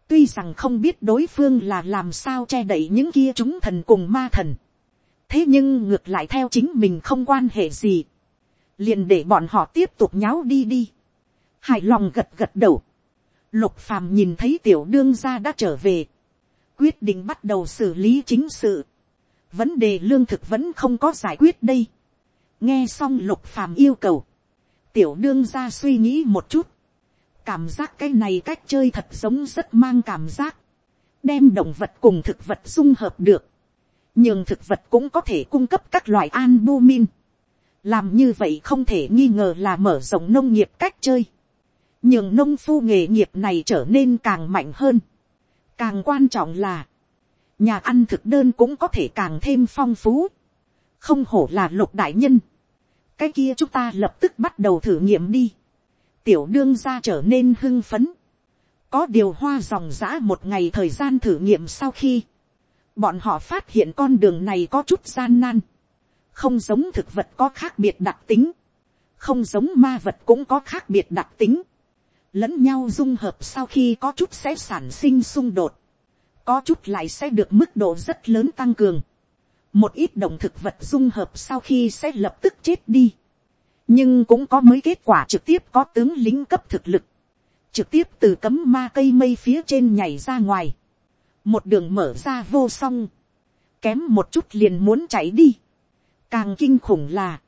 tuy rằng không biết đối phương là làm sao che đậy những kia chúng thần cùng ma thần, thế nhưng ngược lại theo chính mình không quan hệ gì, liền để bọn họ tiếp tục nháo đi đi, hài lòng gật gật đầu, lục phàm nhìn thấy tiểu đương gia đã trở về, quyết định bắt đầu xử lý chính sự, vấn đề lương thực vẫn không có giải quyết đây, nghe xong lục phàm yêu cầu, tiểu đương gia suy nghĩ một chút, cảm giác cái này cách chơi thật giống rất mang cảm giác, đem động vật cùng thực vật dung hợp được, nhưng thực vật cũng có thể cung cấp các loại albumin làm như vậy không thể nghi ngờ là mở rộng nông nghiệp cách chơi, nhường nông phu nghề nghiệp này trở nên càng mạnh hơn. càng quan trọng là, nhà ăn thực đơn cũng có thể càng thêm phong phú, không hổ là lục đại nhân. cái kia chúng ta lập tức bắt đầu thử nghiệm đi tiểu đương ra trở nên hưng phấn. Có điều hoa dòng giã một ngày thời gian thử nghiệm sau khi, bọn họ phát hiện con đường này có chút gian nan. Không giống thực vật có khác biệt đặc tính. Không giống ma vật cũng có khác biệt đặc tính. Lẫn nhau dung hợp sau khi có chút sẽ sản sinh xung đột. Có chút lại sẽ được mức độ rất lớn tăng cường. Một ít động thực vật dung hợp sau khi sẽ lập tức chết đi nhưng cũng có mấy kết quả trực tiếp có tướng lính cấp thực lực, trực tiếp từ cấm ma cây mây phía trên nhảy ra ngoài, một đường mở ra vô song, kém một chút liền muốn chạy đi, càng kinh khủng là,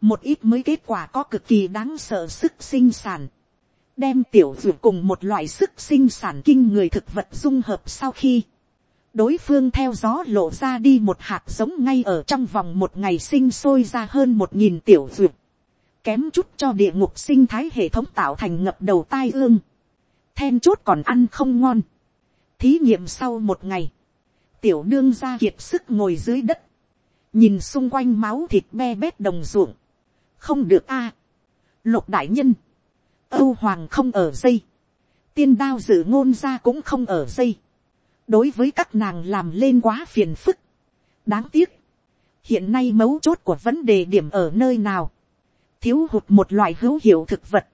một ít mới kết quả có cực kỳ đáng sợ sức sinh sản, đem tiểu dụ cùng một loại sức sinh sản kinh người thực vật dung hợp sau khi, đối phương theo gió lộ ra đi một hạt giống ngay ở trong vòng một ngày sinh sôi ra hơn một nghìn tiểu dụ. kém chút cho địa ngục sinh thái hệ thống tạo thành ngập đầu tai ương, then chốt còn ăn không ngon, thí nghiệm sau một ngày, tiểu đương ra kiệt sức ngồi dưới đất, nhìn xung quanh máu thịt me bét đồng ruộng, không được a, lục đại nhân, âu hoàng không ở dây, tiên đao dự ngôn ra cũng không ở dây, đối với các nàng làm lên quá phiền phức. đáng tiếc, hiện nay mấu chốt của vấn đề điểm ở nơi nào, thiếu hụt một loại hữu hiệu thực vật,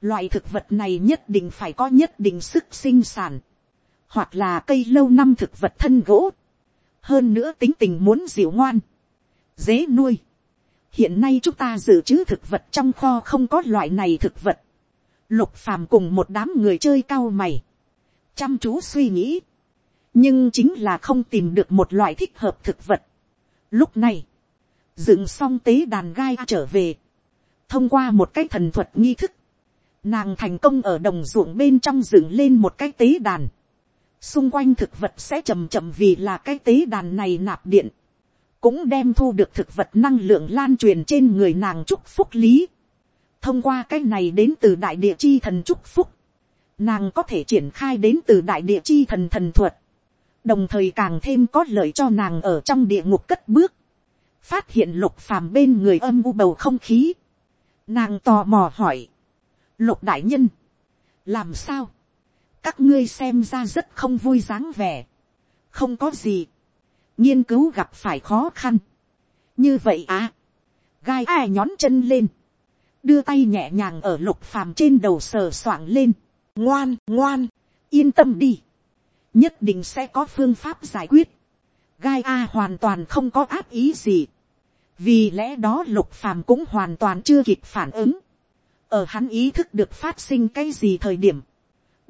loại thực vật này nhất định phải có nhất định sức sinh sản, hoặc là cây lâu năm thực vật thân gỗ, hơn nữa tính tình muốn dịu ngoan, dễ nuôi. hiện nay chúng ta dự trữ thực vật trong kho không có loại này thực vật, lục phàm cùng một đám người chơi cao mày, chăm chú suy nghĩ, nhưng chính là không tìm được một loại thích hợp thực vật. Lúc này, dựng xong tế đàn gai trở về, thông qua một cái thần thuật nghi thức, nàng thành công ở đồng ruộng bên trong dựng lên một cái tế đàn xung quanh thực vật sẽ chầm chậm vì là cái tế đàn này nạp điện, cũng đem thu được thực vật năng lượng lan truyền trên người nàng chúc phúc lý. thông qua cái này đến từ đại địa chi thần chúc phúc, nàng có thể triển khai đến từ đại địa chi thần thần thuật, đồng thời càng thêm có lợi cho nàng ở trong địa ngục cất bước, phát hiện lục phàm bên người âm u bầu không khí, nàng tò mò hỏi, lục đại nhân, làm sao, các ngươi xem ra rất không vui dáng vẻ, không có gì, nghiên cứu gặp phải khó khăn, như vậy à, gai ai nhón chân lên, đưa tay nhẹ nhàng ở lục phàm trên đầu sờ soạng lên, ngoan ngoan, yên tâm đi, nhất định sẽ có phương pháp giải quyết. Gai A hoàn toàn không có áp ý gì. Vì lẽ đó lục phàm cũng hoàn toàn chưa kịp phản ứng. Ở hắn ý thức được phát sinh cái gì thời điểm.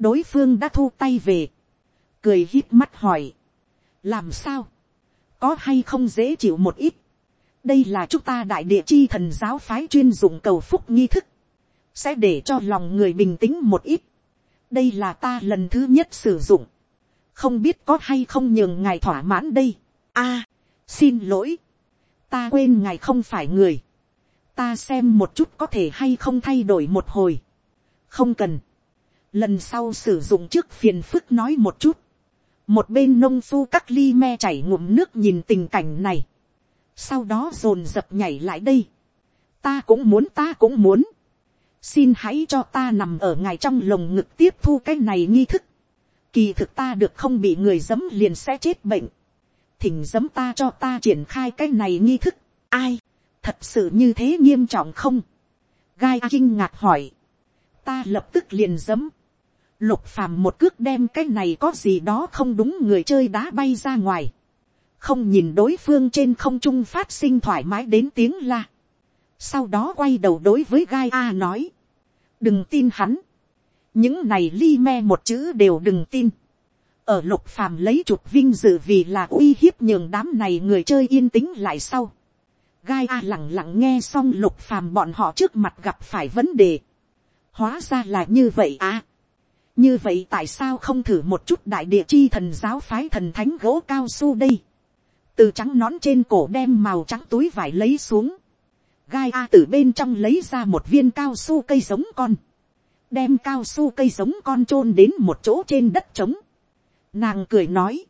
Đối phương đã thu tay về. Cười hít mắt hỏi. Làm sao? Có hay không dễ chịu một ít? Đây là chúng ta đại địa chi thần giáo phái chuyên dụng cầu phúc nghi thức. Sẽ để cho lòng người bình tĩnh một ít. Đây là ta lần thứ nhất sử dụng không biết có hay không nhường ngài thỏa mãn đây. a, xin lỗi, ta quên ngài không phải người, ta xem một chút có thể hay không thay đổi một hồi, không cần, lần sau sử dụng trước phiền phức nói một chút, một bên nông phu cắt ly me chảy ngụm nước nhìn tình cảnh này, sau đó dồn dập nhảy lại đây, ta cũng muốn ta cũng muốn, xin hãy cho ta nằm ở ngài trong lồng ngực tiếp thu cái này nghi thức, Kỳ thực ta được không bị người dấm liền sẽ chết bệnh. Thỉnh dấm ta cho ta triển khai cái này nghi thức. Ai? Thật sự như thế nghiêm trọng không? Gai kinh ngạc hỏi. Ta lập tức liền dấm. Lục phàm một cước đem cái này có gì đó không đúng người chơi đá bay ra ngoài. Không nhìn đối phương trên không trung phát sinh thoải mái đến tiếng la. Sau đó quay đầu đối với Gai A nói. Đừng tin hắn những này li me một chữ đều đừng tin. ở lục phàm lấy chụp vinh dự vì là uy hiếp nhường đám này người chơi yên tĩnh lại sau. gai a lẳng lặng nghe xong lục phàm bọn họ trước mặt gặp phải vấn đề. hóa ra là như vậy à như vậy tại sao không thử một chút đại địa chi thần giáo phái thần thánh gỗ cao su đây. từ trắng nón trên cổ đem màu trắng túi vải lấy xuống. gai a từ bên trong lấy ra một viên cao su cây giống con đem cao su cây giống con chôn đến một chỗ trên đất trống. Nàng cười nói,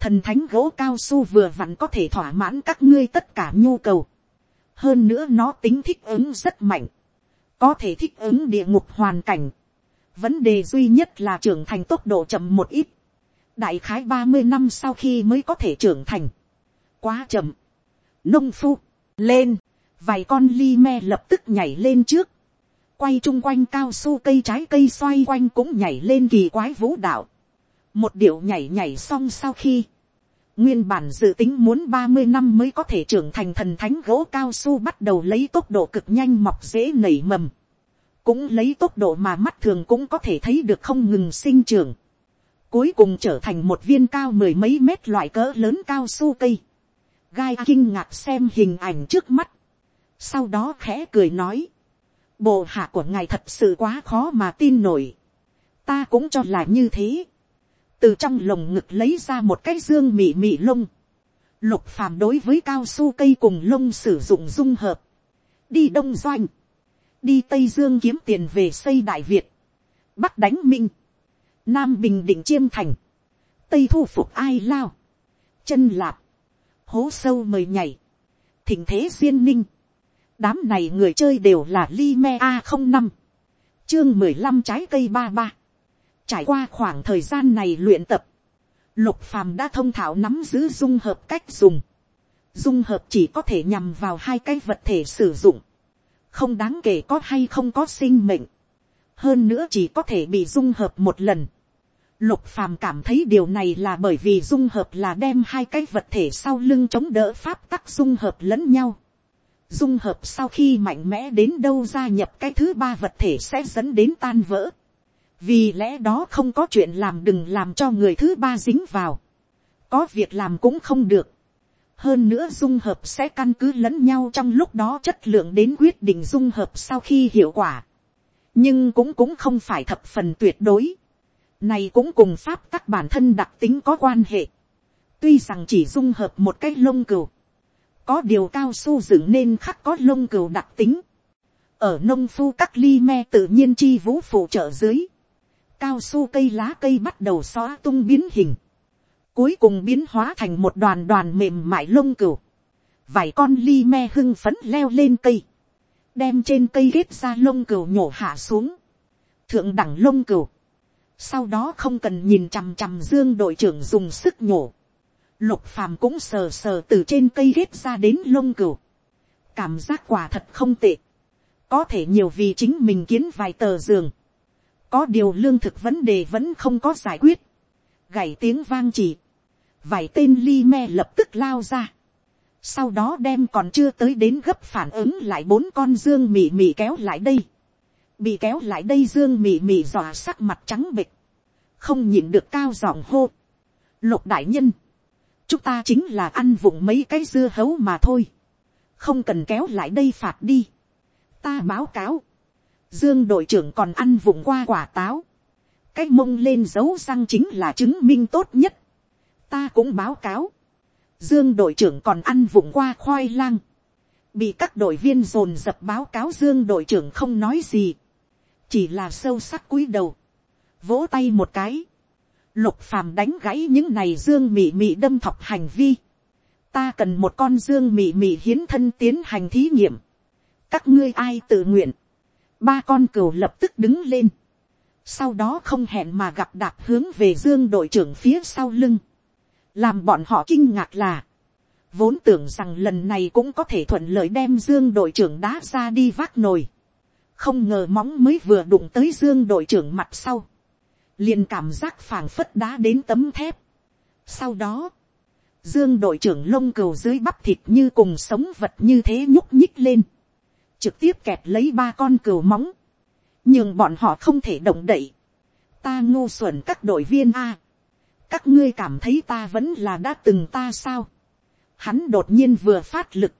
thần thánh gỗ cao su vừa vặn có thể thỏa mãn các ngươi tất cả nhu cầu. hơn nữa nó tính thích ứng rất mạnh, có thể thích ứng địa ngục hoàn cảnh vấn đề duy nhất là trưởng thành tốc độ chậm một ít. đại khái ba mươi năm sau khi mới có thể trưởng thành. quá chậm. nông phu, lên, vài con ly me lập tức nhảy lên trước quay chung quanh cao su cây trái cây xoay quanh cũng nhảy lên kỳ quái vũ đạo. một điệu nhảy nhảy xong sau khi, Nguyên bản dự tính muốn ba mươi năm mới có thể trưởng thành thần thánh gỗ cao su bắt đầu lấy tốc độ cực nhanh mọc dễ nảy mầm. Cũng lấy tốc độ mà mắt thường cũng có thể thấy được không ngừng sinh trưởng. Cuối cùng trở thành một viên cao mười mấy mét loại cỡ lớn cao su cây. Gai kinh ngạc xem hình ảnh trước mắt. Sau đó khẽ cười nói. Bộ hạ của ngài thật sự quá khó mà tin nổi. Ta cũng cho là như thế từ trong lồng ngực lấy ra một cái dương mị mị lông, lục phàm đối với cao su cây cùng lông sử dụng dung hợp, đi đông doanh, đi tây dương kiếm tiền về xây đại việt, bắc đánh minh, nam bình định chiêm thành, tây thu phục ai lao, chân lạp, hố sâu mời nhảy, thỉnh thế duyên ninh, đám này người chơi đều là li me a không năm, chương mười lăm trái cây ba ba, Trải qua khoảng thời gian này luyện tập, lục phàm đã thông thạo nắm giữ dung hợp cách dùng. Dung hợp chỉ có thể nhằm vào hai cái vật thể sử dụng. Không đáng kể có hay không có sinh mệnh. Hơn nữa chỉ có thể bị dung hợp một lần. Lục phàm cảm thấy điều này là bởi vì dung hợp là đem hai cái vật thể sau lưng chống đỡ pháp tắc dung hợp lẫn nhau. Dung hợp sau khi mạnh mẽ đến đâu gia nhập cái thứ ba vật thể sẽ dẫn đến tan vỡ vì lẽ đó không có chuyện làm đừng làm cho người thứ ba dính vào, có việc làm cũng không được, hơn nữa dung hợp sẽ căn cứ lẫn nhau trong lúc đó chất lượng đến quyết định dung hợp sau khi hiệu quả, nhưng cũng cũng không phải thập phần tuyệt đối, này cũng cùng pháp các bản thân đặc tính có quan hệ, tuy rằng chỉ dung hợp một cái lông cừu, có điều cao su dựng nên khắc có lông cừu đặc tính, ở nông phu các ly me tự nhiên chi vũ phụ trợ dưới, cao su cây lá cây bắt đầu xóa tung biến hình, cuối cùng biến hóa thành một đoàn đoàn mềm mại lông cừu, vài con ly me hưng phấn leo lên cây, đem trên cây ghép ra lông cừu nhổ hạ xuống, thượng đẳng lông cừu, sau đó không cần nhìn chằm chằm dương đội trưởng dùng sức nhổ, lục phàm cũng sờ sờ từ trên cây ghép ra đến lông cừu, cảm giác quả thật không tệ, có thể nhiều vì chính mình kiến vài tờ giường, có điều lương thực vấn đề vẫn không có giải quyết. gảy tiếng vang chỉ vài tên li me lập tức lao ra. sau đó đem còn chưa tới đến gấp phản ứng lại bốn con dương mị mị kéo lại đây. bị kéo lại đây dương mị mị dọa sắc mặt trắng bịch. không nhìn được cao giọng hô. lục đại nhân. chúng ta chính là ăn vụng mấy cái dưa hấu mà thôi. không cần kéo lại đây phạt đi. ta báo cáo Dương đội trưởng còn ăn vụng qua quả táo. Cái mông lên dấu răng chính là chứng minh tốt nhất. Ta cũng báo cáo. Dương đội trưởng còn ăn vụng qua khoai lang. Bị các đội viên dồn dập báo cáo Dương đội trưởng không nói gì. Chỉ là sâu sắc cúi đầu. Vỗ tay một cái. Lục phàm đánh gãy những này Dương mị mị đâm thọc hành vi. Ta cần một con Dương mị mị hiến thân tiến hành thí nghiệm. Các ngươi ai tự nguyện ba con cừu lập tức đứng lên, sau đó không hẹn mà gặp đạp hướng về dương đội trưởng phía sau lưng, làm bọn họ kinh ngạc là, vốn tưởng rằng lần này cũng có thể thuận lợi đem dương đội trưởng đá ra đi vác nồi, không ngờ móng mới vừa đụng tới dương đội trưởng mặt sau, liền cảm giác phảng phất đá đến tấm thép. sau đó, dương đội trưởng lông cừu dưới bắp thịt như cùng sống vật như thế nhúc nhích lên, trực tiếp kẹp lấy ba con cừu móng, nhưng bọn họ không thể động đậy. ta ngô xuẩn các đội viên a, các ngươi cảm thấy ta vẫn là đã từng ta sao. hắn đột nhiên vừa phát lực,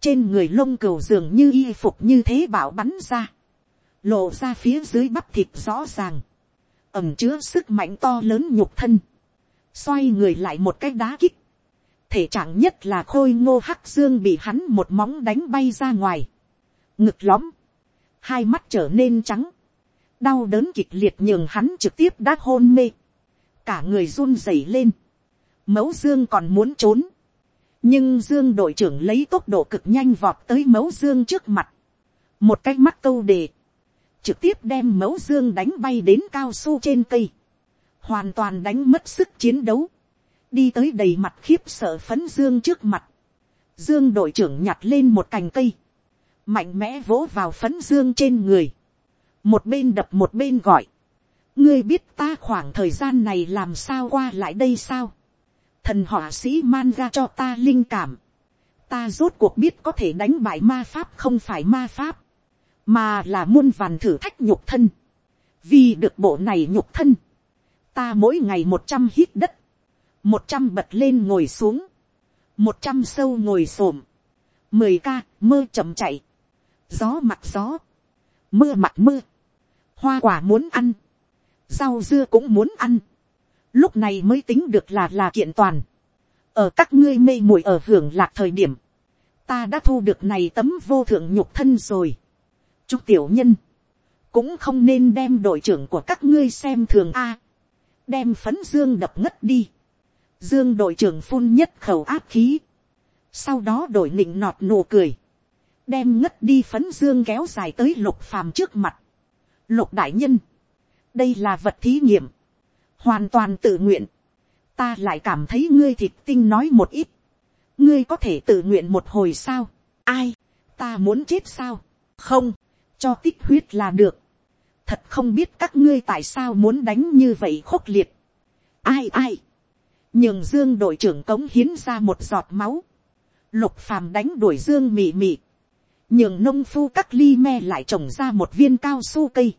trên người lông cừu dường như y phục như thế bảo bắn ra, lộ ra phía dưới bắp thịt rõ ràng, ẩm chứa sức mạnh to lớn nhục thân, xoay người lại một cái đá kích, thể trạng nhất là khôi ngô hắc dương bị hắn một móng đánh bay ra ngoài, ngực lõm, hai mắt trở nên trắng, đau đớn kịch liệt nhường hắn trực tiếp đã hôn mê, cả người run rẩy lên, mẫu dương còn muốn trốn, nhưng dương đội trưởng lấy tốc độ cực nhanh vọt tới mẫu dương trước mặt, một cái mắt câu đề, trực tiếp đem mẫu dương đánh bay đến cao su trên cây, hoàn toàn đánh mất sức chiến đấu, đi tới đầy mặt khiếp sợ phấn dương trước mặt, dương đội trưởng nhặt lên một cành cây, mạnh mẽ vỗ vào phấn dương trên người, một bên đập một bên gọi, ngươi biết ta khoảng thời gian này làm sao qua lại đây sao, thần họa sĩ man ra cho ta linh cảm, ta rốt cuộc biết có thể đánh bại ma pháp không phải ma pháp, mà là muôn vàn thử thách nhục thân, vì được bộ này nhục thân, ta mỗi ngày một trăm hít đất, một trăm bật lên ngồi xuống, một trăm sâu ngồi s ổ m mười ca mơ chậm chạy, gió mặt gió, mưa mặt mưa, hoa quả muốn ăn, rau dưa cũng muốn ăn, lúc này mới tính được là là kiện toàn, ở các ngươi mê muội ở hưởng lạc thời điểm, ta đã thu được này tấm vô thượng nhục thân rồi. Chúc tiểu nhân, cũng không nên đem đội trưởng của các ngươi xem thường a, đem phấn dương đập ngất đi, dương đội trưởng phun nhất khẩu áp khí, sau đó đổi nịnh nọt nụ cười, đem ngất đi phấn dương kéo dài tới lục phàm trước mặt. Lục đại nhân, đây là vật thí nghiệm, hoàn toàn tự nguyện, ta lại cảm thấy ngươi thịt tinh nói một ít, ngươi có thể tự nguyện một hồi sao, ai, ta muốn chết sao, không, cho tích huyết là được, thật không biết các ngươi tại sao muốn đánh như vậy khốc liệt, ai ai, nhường dương đội trưởng cống hiến ra một giọt máu, lục phàm đánh đuổi dương mị mị, nhường nông phu các ly me lại trồng ra một viên cao su cây,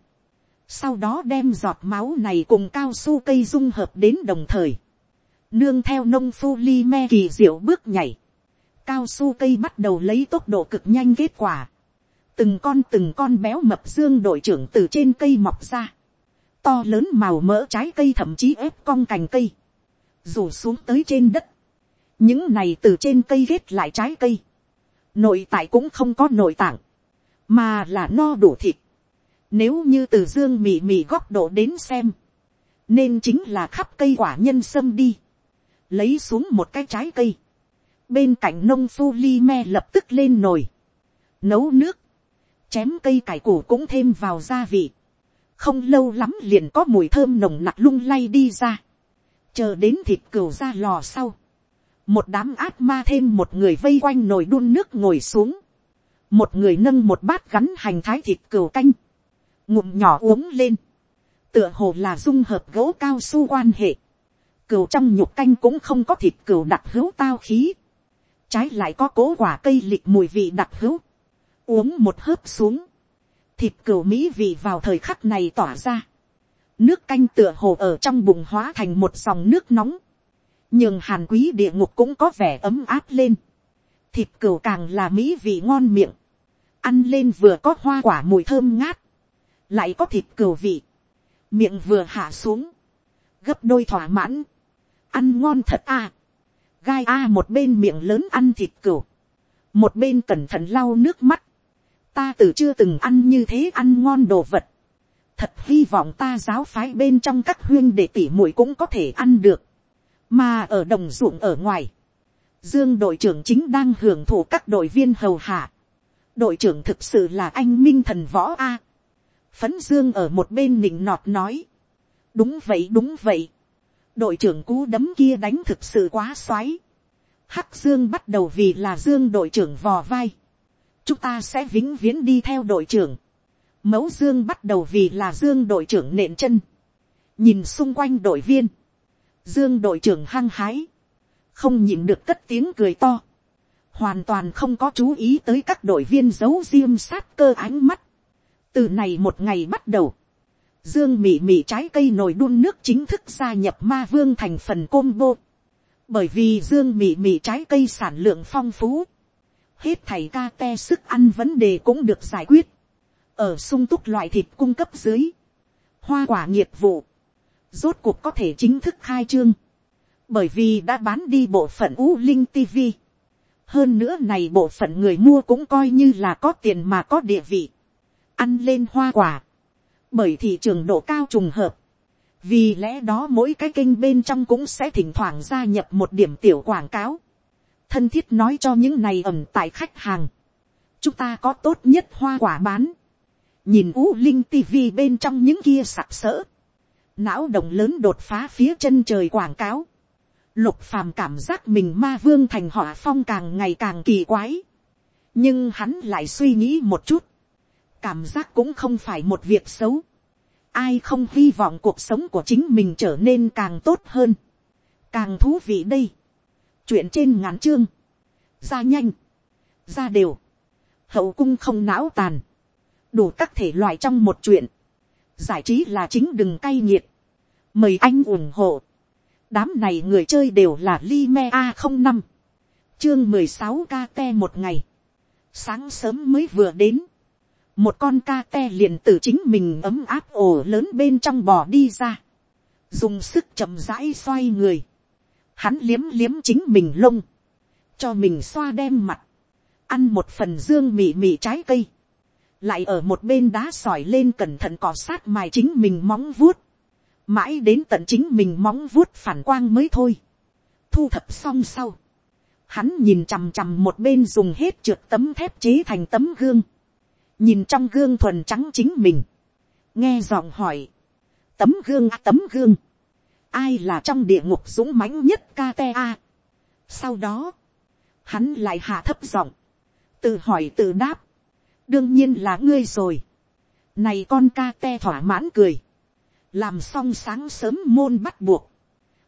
sau đó đem giọt máu này cùng cao su cây dung hợp đến đồng thời, nương theo nông phu li me kỳ diệu bước nhảy, cao su cây bắt đầu lấy tốc độ cực nhanh kết quả, từng con từng con béo mập dương đội trưởng từ trên cây mọc ra, to lớn màu mỡ trái cây thậm chí ép cong cành cây, rủ xuống tới trên đất, những này từ trên cây ghét lại trái cây, nội tại cũng không có nội tạng, mà là no đủ thịt. Nếu như từ dương mị mị góc độ đến xem, nên chính là khắp cây quả nhân sâm đi, lấy xuống một cái trái cây, bên cạnh nông phu ly me lập tức lên nồi, nấu nước, chém cây cải củ cũng thêm vào gia vị, không lâu lắm liền có mùi thơm nồng nặc lung lay đi ra, chờ đến thịt cừu ra lò sau, một đám át ma thêm một người vây quanh nồi đun nước ngồi xuống, một người nâng một bát gắn hành thái thịt cừu canh, ngụm nhỏ uống lên, tựa hồ là dung hợp gỗ cao su quan hệ, cừu trong nhục canh cũng không có thịt cừu đặc hữu tao khí, trái lại có cố quả cây lịch mùi vị đặc hữu, uống một hớp xuống, thịt cừu mỹ vị vào thời khắc này tỏa ra, nước canh tựa hồ ở trong bụng hóa thành một dòng nước nóng, nhưng hàn quý địa ngục cũng có vẻ ấm áp lên, thịt cừu càng là mỹ vị ngon miệng, ăn lên vừa có hoa quả mùi thơm ngát, lại có thịt cừu vị, miệng vừa hạ xuống, gấp đôi thỏa mãn, ăn ngon thật a, gai a một bên miệng lớn ăn thịt cừu, một bên cẩn thận lau nước mắt, ta từ chưa từng ăn như thế ăn ngon đồ vật, thật hy vọng ta giáo phái bên trong các huyên để tỉ muội cũng có thể ăn được, mà ở đồng ruộng ở ngoài, dương đội trưởng chính đang hưởng thụ các đội viên hầu hạ, đội trưởng thực sự là anh minh thần võ a, phấn dương ở một bên nịnh nọt nói, đúng vậy đúng vậy, đội trưởng cú đấm kia đánh thực sự quá xoáy, hắc dương bắt đầu vì là dương đội trưởng vò vai, chúng ta sẽ vĩnh viễn đi theo đội trưởng, mẫu dương bắt đầu vì là dương đội trưởng nện chân, nhìn xung quanh đội viên, dương đội trưởng hăng hái, không nhìn được cất tiếng cười to, hoàn toàn không có chú ý tới các đội viên giấu diêm sát cơ ánh mắt từ này một ngày bắt đầu, dương mì mì trái cây nồi đun nước chính thức gia nhập ma vương thành phần combo, bởi vì dương mì mì trái cây sản lượng phong phú, hết thầy ca te sức ăn vấn đề cũng được giải quyết, ở sung túc loại thịt cung cấp dưới, hoa quả nghiệp vụ, rốt cuộc có thể chính thức khai trương, bởi vì đã bán đi bộ phận u linh tv. hơn nữa này bộ phận người mua cũng coi như là có tiền mà có địa vị, ăn lên hoa quả, bởi thị trường độ cao trùng hợp, vì lẽ đó mỗi cái kênh bên trong cũng sẽ thỉnh thoảng gia nhập một điểm tiểu quảng cáo, thân thiết nói cho những này ẩm tại khách hàng, chúng ta có tốt nhất hoa quả bán, nhìn u linh tv bên trong những kia sặc sỡ, não động lớn đột phá phía chân trời quảng cáo, lục phàm cảm giác mình ma vương thành họa phong càng ngày càng kỳ quái, nhưng hắn lại suy nghĩ một chút, cảm giác cũng không phải một việc xấu, ai không hy vọng cuộc sống của chính mình trở nên càng tốt hơn, càng thú vị đây, chuyện trên ngắn chương, ra nhanh, ra đều, hậu cung không não tàn, đủ các thể loại trong một chuyện, giải trí là chính đừng cay nghiệt, mời anh ủng hộ, đám này người chơi đều là Lime a không năm. Chương mười sáu kt một ngày. Sáng sớm mới vừa đến một con ca te liền từ chính mình ấm áp ổ lớn bên trong bò đi ra. Dùng sức chậm rãi xoay người. Hắn liếm liếm chính mình lông. Cho mình xoa đem mặt. Ăn một phần dương mị mị trái cây. Lại ở một bên đá sỏi lên cẩn thận cọ sát mài chính mình móng vuốt. Mãi đến tận chính mình móng vuốt phản quang mới thôi, thu thập xong sau, hắn nhìn chằm chằm một bên dùng hết trượt tấm thép chế thành tấm gương, nhìn trong gương thuần trắng chính mình, nghe giọng hỏi, tấm gương à, tấm gương, ai là trong địa ngục dũng mãnh nhất kta. sau đó, hắn lại hạ thấp giọng, tự hỏi tự đáp, đương nhiên là ngươi rồi, này con ca te thỏa mãn cười, làm xong sáng sớm môn bắt buộc,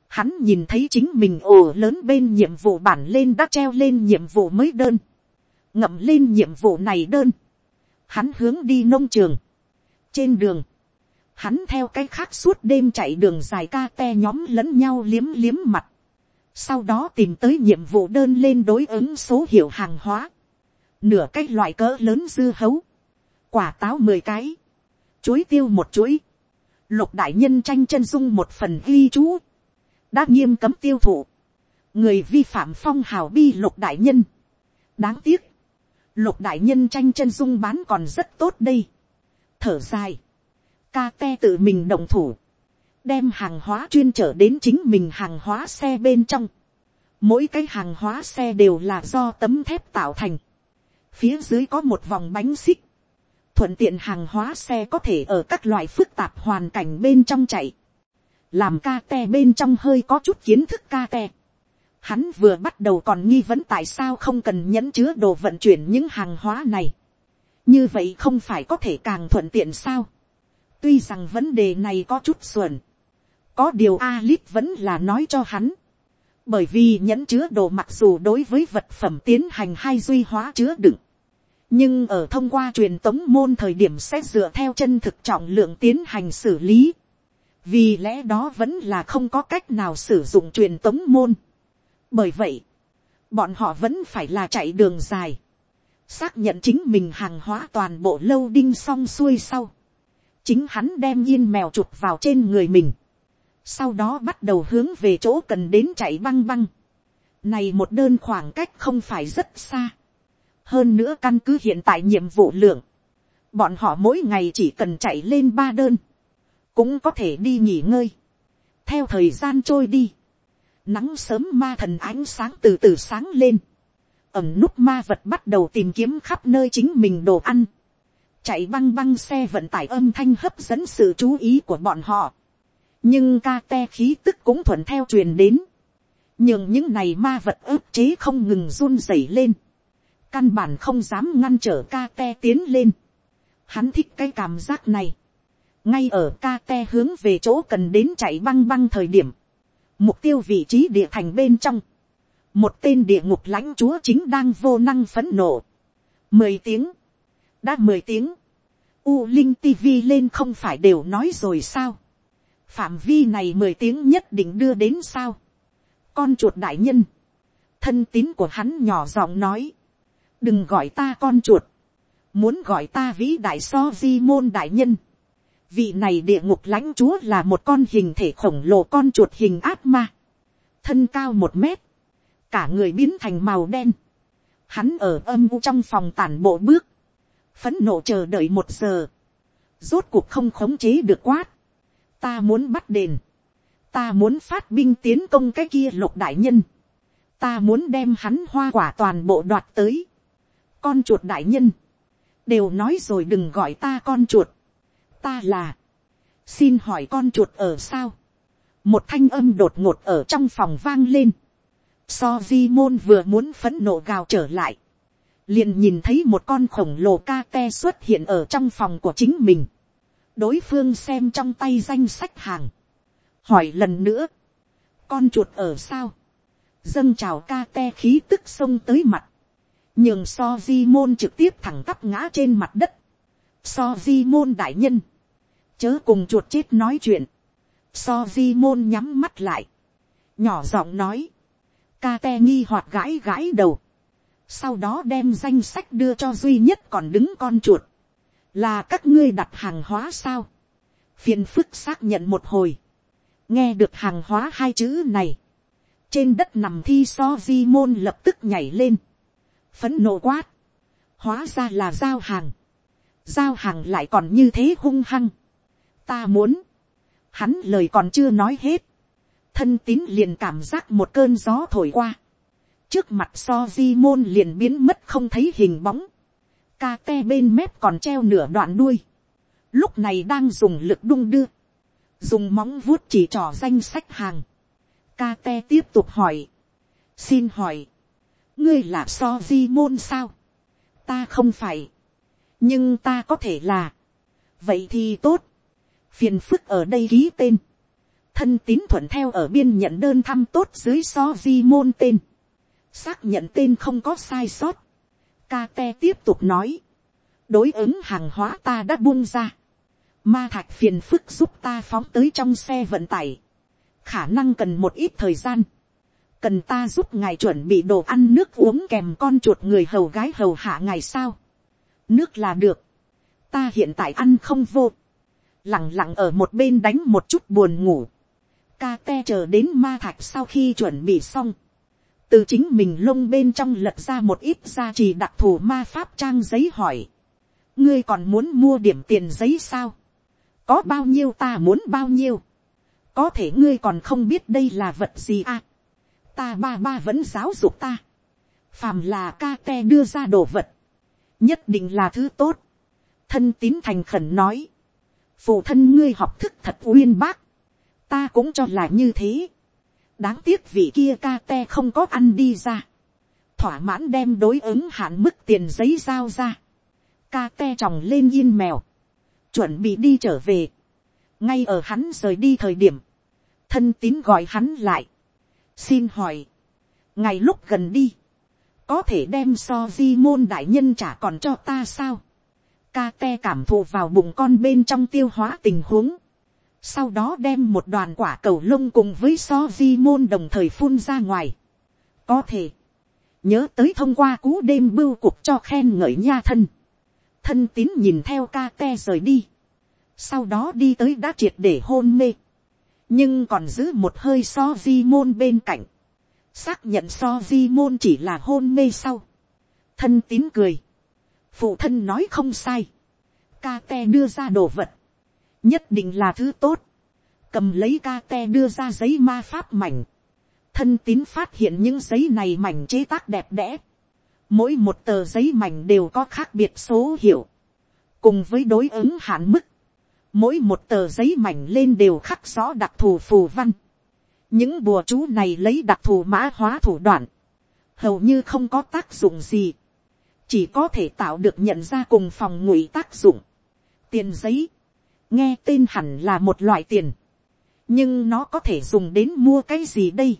hắn nhìn thấy chính mình ồ lớn bên nhiệm vụ bản lên đã treo lên nhiệm vụ mới đơn, ngậm lên nhiệm vụ này đơn, hắn hướng đi nông trường, trên đường, hắn theo cái khác suốt đêm chạy đường dài ca te nhóm lẫn nhau liếm liếm mặt, sau đó tìm tới nhiệm vụ đơn lên đối ứng số hiệu hàng hóa, nửa cái loại cỡ lớn dư hấu, quả táo mười cái, chuối tiêu một chuối, lục đại nhân tranh chân dung một phần ghi chú, đã nghiêm cấm tiêu thụ, người vi phạm phong hào bi lục đại nhân. đáng tiếc, lục đại nhân tranh chân dung bán còn rất tốt đây. thở dài, ca te tự mình động thủ, đem hàng hóa chuyên trở đến chính mình hàng hóa xe bên trong. mỗi cái hàng hóa xe đều là do tấm thép tạo thành. phía dưới có một vòng bánh xích, thuận tiện hàng hóa xe có thể ở các loại phức tạp hoàn cảnh bên trong chạy, làm ca te bên trong hơi có chút kiến thức ca te. Hắn vừa bắt đầu còn nghi vấn tại sao không cần nhẫn chứa đồ vận chuyển những hàng hóa này. như vậy không phải có thể càng thuận tiện sao. tuy rằng vấn đề này có chút xuẩn. có điều Alip vẫn là nói cho hắn. bởi vì nhẫn chứa đồ mặc dù đối với vật phẩm tiến hành hay duy hóa chứa đựng nhưng ở thông qua truyền tống môn thời điểm sẽ dựa theo chân thực trọng lượng tiến hành xử lý. vì lẽ đó vẫn là không có cách nào sử dụng truyền tống môn bởi vậy, bọn họ vẫn phải là chạy đường dài, xác nhận chính mình hàng hóa toàn bộ lâu đinh xong xuôi sau. chính hắn đem yên mèo chụp vào trên người mình. sau đó bắt đầu hướng về chỗ cần đến chạy băng băng. này một đơn khoảng cách không phải rất xa hơn nữa căn cứ hiện tại nhiệm vụ lượng, bọn họ mỗi ngày chỉ cần chạy lên ba đơn, cũng có thể đi nghỉ ngơi. theo thời gian trôi đi, nắng sớm ma thần ánh sáng từ từ sáng lên, ẩm nút ma vật bắt đầu tìm kiếm khắp nơi chính mình đồ ăn, chạy băng băng xe vận tải âm thanh hấp dẫn sự chú ý của bọn họ, nhưng ca te khí tức cũng thuận theo truyền đến, nhưng những này ma vật ức chế không ngừng run rẩy lên, căn bản không dám ngăn trở ca te tiến lên. Hắn thích cái cảm giác này. ngay ở ca te hướng về chỗ cần đến chạy băng băng thời điểm mục tiêu vị trí địa thành bên trong. một tên địa ngục lãnh chúa chính đang vô năng phấn nộ. mười tiếng. đã mười tiếng. U Linh TV lên không phải đều nói rồi sao. Phạm vi này mười tiếng nhất định đưa đến sao. Con chuột đại nhân. Thân tín của hắn nhỏ giọng nói đừng gọi ta con chuột, muốn gọi ta vĩ đại so di môn đại nhân vị này địa ngục lãnh chúa là một con hình thể khổng lồ con chuột hình ác ma, thân cao một mét, cả người biến thành màu đen, hắn ở âm u trong phòng tản bộ bước, phấn nộ chờ đợi một giờ, rốt cuộc không khống chế được quát, ta muốn bắt đền, ta muốn phát binh tiến công cái kia lục đại nhân, ta muốn đem hắn hoa quả toàn bộ đoạt tới, con chuột đại nhân, đều nói rồi đừng gọi ta con chuột, ta là, xin hỏi con chuột ở sao, một thanh âm đột ngột ở trong phòng vang lên, so di môn vừa muốn phấn nộ gào trở lại, liền nhìn thấy một con khổng lồ ca te xuất hiện ở trong phòng của chính mình, đối phương xem trong tay danh sách hàng, hỏi lần nữa, con chuột ở sao, dâng trào ca te khí tức xông tới mặt, nhường so di môn trực tiếp thẳng tắp ngã trên mặt đất, so di môn đại nhân, chớ cùng chuột chết nói chuyện, so di môn nhắm mắt lại, nhỏ giọng nói, ca te nghi hoạt gãi gãi đầu, sau đó đem danh sách đưa cho duy nhất còn đứng con chuột, là các ngươi đặt hàng hóa sao, phiền phức xác nhận một hồi, nghe được hàng hóa hai chữ này, trên đất nằm thi so di môn lập tức nhảy lên, phấn nộ quát, hóa ra là giao hàng, giao hàng lại còn như thế hung hăng, ta muốn, hắn lời còn chưa nói hết, thân tín liền cảm giác một cơn gió thổi qua, trước mặt so di môn liền biến mất không thấy hình bóng, ca te bên mép còn treo nửa đoạn đuôi, lúc này đang dùng lực đung đưa, dùng móng vuốt chỉ trỏ danh sách hàng, ca te tiếp tục hỏi, xin hỏi, ngươi là so di môn sao, ta không phải, nhưng ta có thể là, vậy thì tốt, phiền phức ở đây ký tên, thân tín thuận theo ở biên nhận đơn thăm tốt dưới so di môn tên, xác nhận tên không có sai sót, ca te tiếp tục nói, đối ứng hàng hóa ta đã buông ra, ma thạch phiền phức giúp ta phóng tới trong xe vận tải, khả năng cần một ít thời gian, cần ta giúp ngài chuẩn bị đồ ăn nước uống kèm con chuột người hầu gái hầu hạ ngài sao, nước là được, ta hiện tại ăn không vô, lẳng lặng ở một bên đánh một chút buồn ngủ, ca te chờ đến ma thạch sau khi chuẩn bị xong, từ chính mình lông bên trong lật ra một ít gia trì đặc thù ma pháp trang giấy hỏi, ngươi còn muốn mua điểm tiền giấy sao, có bao nhiêu ta muốn bao nhiêu, có thể ngươi còn không biết đây là vật gì à, ta ba ba vẫn giáo dục ta, phàm là ca te đưa ra đồ vật, nhất định là thứ tốt, thân tín thành khẩn nói, phụ thân ngươi học thức thật uyên bác, ta cũng cho là như thế, đáng tiếc vị kia ca te không có ăn đi ra, thỏa mãn đem đối ứng hạn mức tiền giấy giao ra, ca te tròng lên yên mèo, chuẩn bị đi trở về, ngay ở hắn rời đi thời điểm, thân tín gọi hắn lại, xin hỏi, ngày lúc gần đi, có thể đem so di môn đại nhân trả còn cho ta sao, ca te cảm thụ vào bụng con bên trong tiêu hóa tình huống, sau đó đem một đoàn quả cầu lông cùng với so di môn đồng thời phun ra ngoài. có thể, nhớ tới thông qua cú đêm bưu cuộc cho khen ngợi nha thân, thân tín nhìn theo ca te rời đi, sau đó đi tới đã triệt để hôn mê, nhưng còn giữ một hơi so di môn bên cạnh, xác nhận so di môn chỉ là hôn mê sau, thân tín cười, phụ thân nói không sai, ca te đưa ra đồ vật, nhất định là thứ tốt, cầm lấy ca te đưa ra giấy ma pháp mảnh, thân tín phát hiện những giấy này mảnh chế tác đẹp đẽ, mỗi một tờ giấy mảnh đều có khác biệt số hiệu, cùng với đối ứng hạn mức, mỗi một tờ giấy mảnh lên đều khắc rõ đặc thù phù văn, những bùa chú này lấy đặc thù mã hóa thủ đoạn, hầu như không có tác dụng gì, chỉ có thể tạo được nhận ra cùng phòng ngụy tác dụng. tiền giấy, nghe tên hẳn là một loại tiền, nhưng nó có thể dùng đến mua cái gì đây.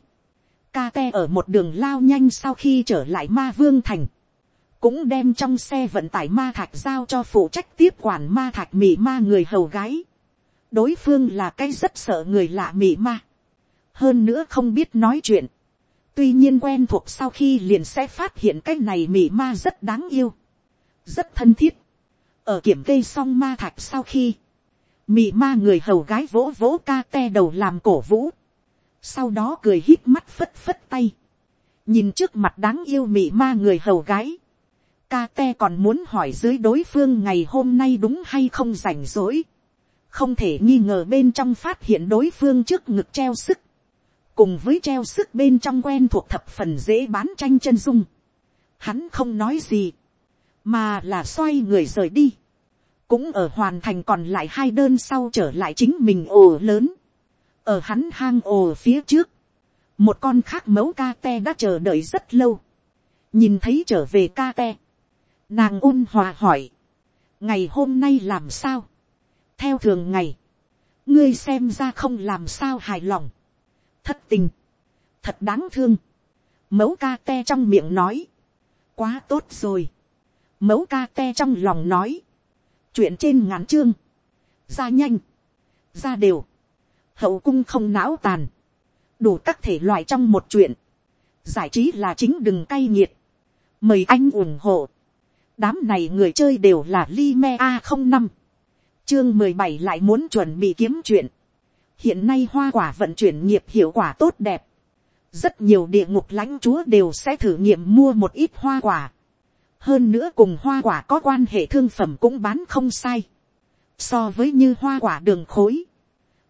ca te ở một đường lao nhanh sau khi trở lại ma vương thành, cũng đem trong xe vận tải ma thạch giao cho phụ trách tiếp quản ma thạch mì ma người hầu gái. đối phương là cái rất sợ người lạ mì ma. hơn nữa không biết nói chuyện tuy nhiên quen thuộc sau khi liền sẽ phát hiện cái này mị ma rất đáng yêu, rất thân thiết. ở kiểm kê xong ma thạch sau khi, mị ma người hầu gái vỗ vỗ ca te đầu làm cổ vũ, sau đó cười hít mắt phất phất tay, nhìn trước mặt đáng yêu mị ma người hầu gái, ca te còn muốn hỏi dưới đối phương ngày hôm nay đúng hay không rảnh rỗi, không thể nghi ngờ bên trong phát hiện đối phương trước ngực treo sức, cùng với treo sức bên trong quen thuộc thập phần dễ bán tranh chân dung, hắn không nói gì, mà là xoay người rời đi, cũng ở hoàn thành còn lại hai đơn sau trở lại chính mình ồ lớn, ở hắn hang ồ phía trước, một con khác mẫu ca te đã chờ đợi rất lâu, nhìn thấy trở về ca te, nàng ôn hòa hỏi, ngày hôm nay làm sao, theo thường ngày, ngươi xem ra không làm sao hài lòng, thất tình, thật đáng thương, mẫu ca te trong miệng nói, quá tốt rồi, mẫu ca te trong lòng nói, chuyện trên ngắn chương, ra nhanh, ra đều, hậu cung không não tàn, đủ các thể loại trong một chuyện, giải trí là chính đừng cay nghiệt, mời anh ủng hộ, đám này người chơi đều là Lime a không năm, chương mười bảy lại muốn chuẩn bị kiếm chuyện, hiện nay hoa quả vận chuyển nghiệp hiệu quả tốt đẹp, rất nhiều địa ngục lãnh chúa đều sẽ thử nghiệm mua một ít hoa quả, hơn nữa cùng hoa quả có quan hệ thương phẩm cũng bán không sai, so với như hoa quả đường khối,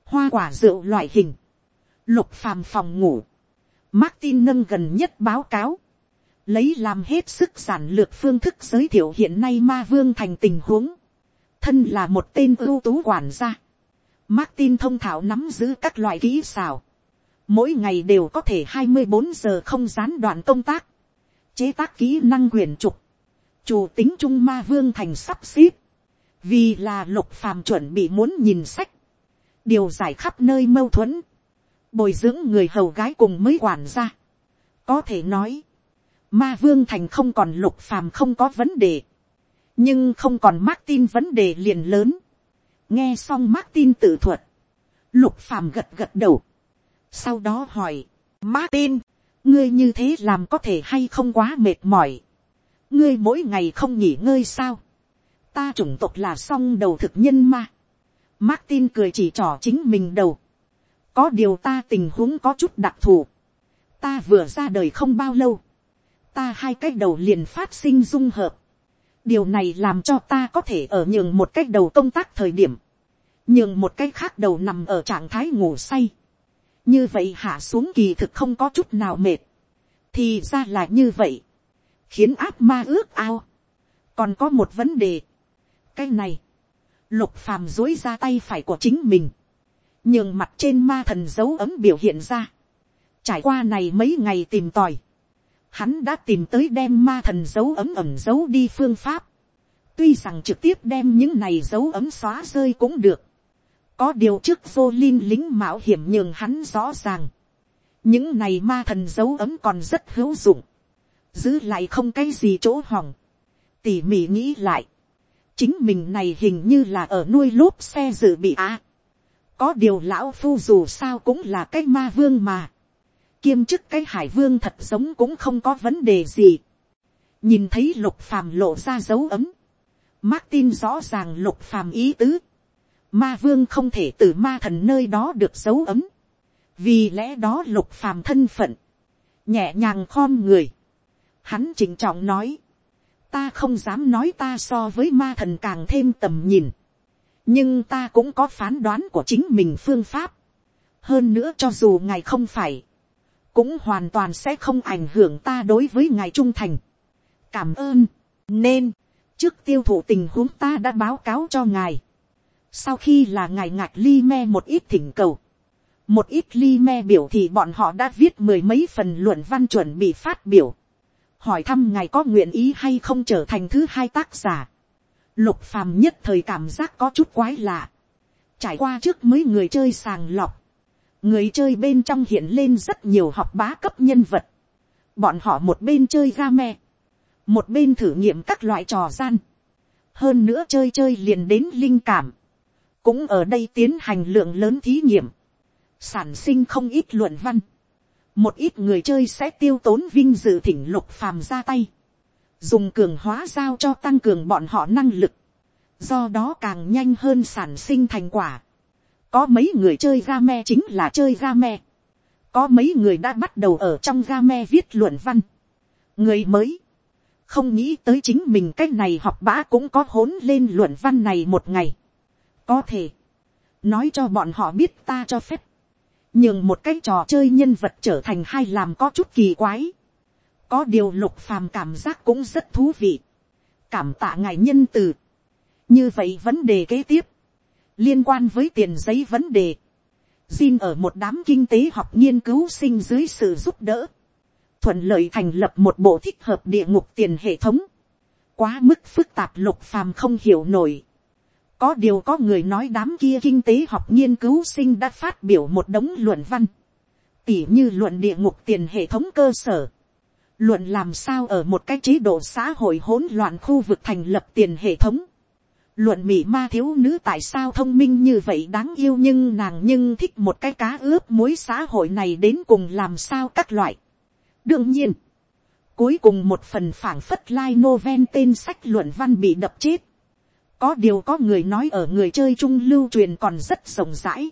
hoa quả rượu loại hình, lục phàm phòng ngủ, Martin nâng gần nhất báo cáo, lấy làm hết sức giản lược phương thức giới thiệu hiện nay ma vương thành tình huống, thân là một tên ưu tú quản gia, Martin thông thạo nắm giữ các loại kỹ xảo, mỗi ngày đều có thể hai mươi bốn giờ không gián đoạn công tác, chế tác kỹ năng quyền trục, chủ tính trung ma vương thành sắp xếp, vì là lục phàm chuẩn bị muốn nhìn sách, điều giải khắp nơi mâu thuẫn, bồi dưỡng người hầu gái cùng mới quản ra. có thể nói, ma vương thành không còn lục phàm không có vấn đề, nhưng không còn Martin vấn đề liền lớn nghe xong Martin tự thuật, lục phàm gật gật đầu, sau đó hỏi, Martin, ngươi như thế làm có thể hay không quá mệt mỏi, ngươi mỗi ngày không nghỉ ngơi sao, ta chủng tộc là song đầu thực nhân mà. Martin cười chỉ trỏ chính mình đầu, có điều ta tình huống có chút đặc thù, ta vừa ra đời không bao lâu, ta hai cái đầu liền phát sinh dung hợp, điều này làm cho ta có thể ở nhường một cái đầu công tác thời điểm, nhường một cái khác đầu nằm ở trạng thái ngủ say, như vậy hạ xuống kỳ thực không có chút nào mệt, thì ra là như vậy, khiến áp ma ước ao. còn có một vấn đề, cái này, lục phàm dối ra tay phải của chính mình, nhường mặt trên ma thần dấu ấm biểu hiện ra. trải qua này mấy ngày tìm tòi, hắn đã tìm tới đem ma thần dấu ấm ẩm dấu đi phương pháp. tuy rằng trực tiếp đem những này dấu ấm xóa rơi cũng được. có điều trước vô linh lính mạo hiểm nhường hắn rõ ràng. những này ma thần dấu ấm còn rất hữu dụng. giữ lại không cái gì chỗ hỏng. tỉ mỉ nghĩ lại. chính mình này hình như là ở nuôi lốp xe dự bị á. có điều lão phu dù sao cũng là cái ma vương mà kiêm chức cái hải vương thật giống cũng không có vấn đề gì. nhìn thấy lục phàm lộ ra dấu ấm. Martin rõ ràng lục phàm ý tứ. Ma vương không thể từ ma thần nơi đó được dấu ấm. vì lẽ đó lục phàm thân phận. nhẹ nhàng khom người. hắn chỉnh trọng nói. ta không dám nói ta so với ma thần càng thêm tầm nhìn. nhưng ta cũng có phán đoán của chính mình phương pháp. hơn nữa cho dù ngài không phải cũng hoàn toàn sẽ không ảnh hưởng ta đối với ngài trung thành. cảm ơn, nên, trước tiêu thụ tình huống ta đã báo cáo cho ngài. sau khi là ngài ngạc ly me một ít thỉnh cầu, một ít ly me biểu thì bọn họ đã viết mười mấy phần luận văn chuẩn bị phát biểu. hỏi thăm ngài có nguyện ý hay không trở thành thứ hai tác giả. lục phàm nhất thời cảm giác có chút quái lạ. trải qua trước mấy người chơi sàng lọc người chơi bên trong hiện lên rất nhiều học bá cấp nhân vật. bọn họ một bên chơi ga me, một bên thử nghiệm các loại trò gian. hơn nữa chơi chơi liền đến linh cảm. cũng ở đây tiến hành lượng lớn thí nghiệm, sản sinh không ít luận văn. một ít người chơi sẽ tiêu tốn vinh dự thỉnh lục phàm ra tay, dùng cường hóa giao cho tăng cường bọn họ năng lực, do đó càng nhanh hơn sản sinh thành quả có mấy người chơi game chính là chơi game. Có mấy người đã bắt đầu ở trong game viết luận văn. Người mới. Không nghĩ tới chính mình cách này học bã cũng có hốn lên luận văn này một ngày. Có thể. Nói cho bọn họ biết ta cho phép. Nhưng một cái trò chơi nhân vật trở thành hay làm có chút kỳ quái. Có điều lục phàm cảm giác cũng rất thú vị. Cảm tạ ngài nhân từ. Như vậy vấn đề kế tiếp liên quan với tiền giấy vấn đề, Jin ở một đám kinh tế học nghiên cứu sinh dưới sự giúp đỡ, thuận lợi thành lập một bộ thích hợp địa ngục tiền hệ thống, quá mức phức tạp lục phàm không hiểu nổi. có điều có người nói đám kia kinh tế học nghiên cứu sinh đã phát biểu một đống luận văn, tỉ như luận địa ngục tiền hệ thống cơ sở, luận làm sao ở một cái chế độ xã hội hỗn loạn khu vực thành lập tiền hệ thống, luận mỹ ma thiếu nữ tại sao thông minh như vậy đáng yêu nhưng nàng nhưng thích một cái cá ướp mối xã hội này đến cùng làm sao các loại. đương nhiên, cuối cùng một phần phảng phất lai like noven tên sách luận văn bị đập chết. có điều có người nói ở người chơi trung lưu truyền còn rất rộng rãi.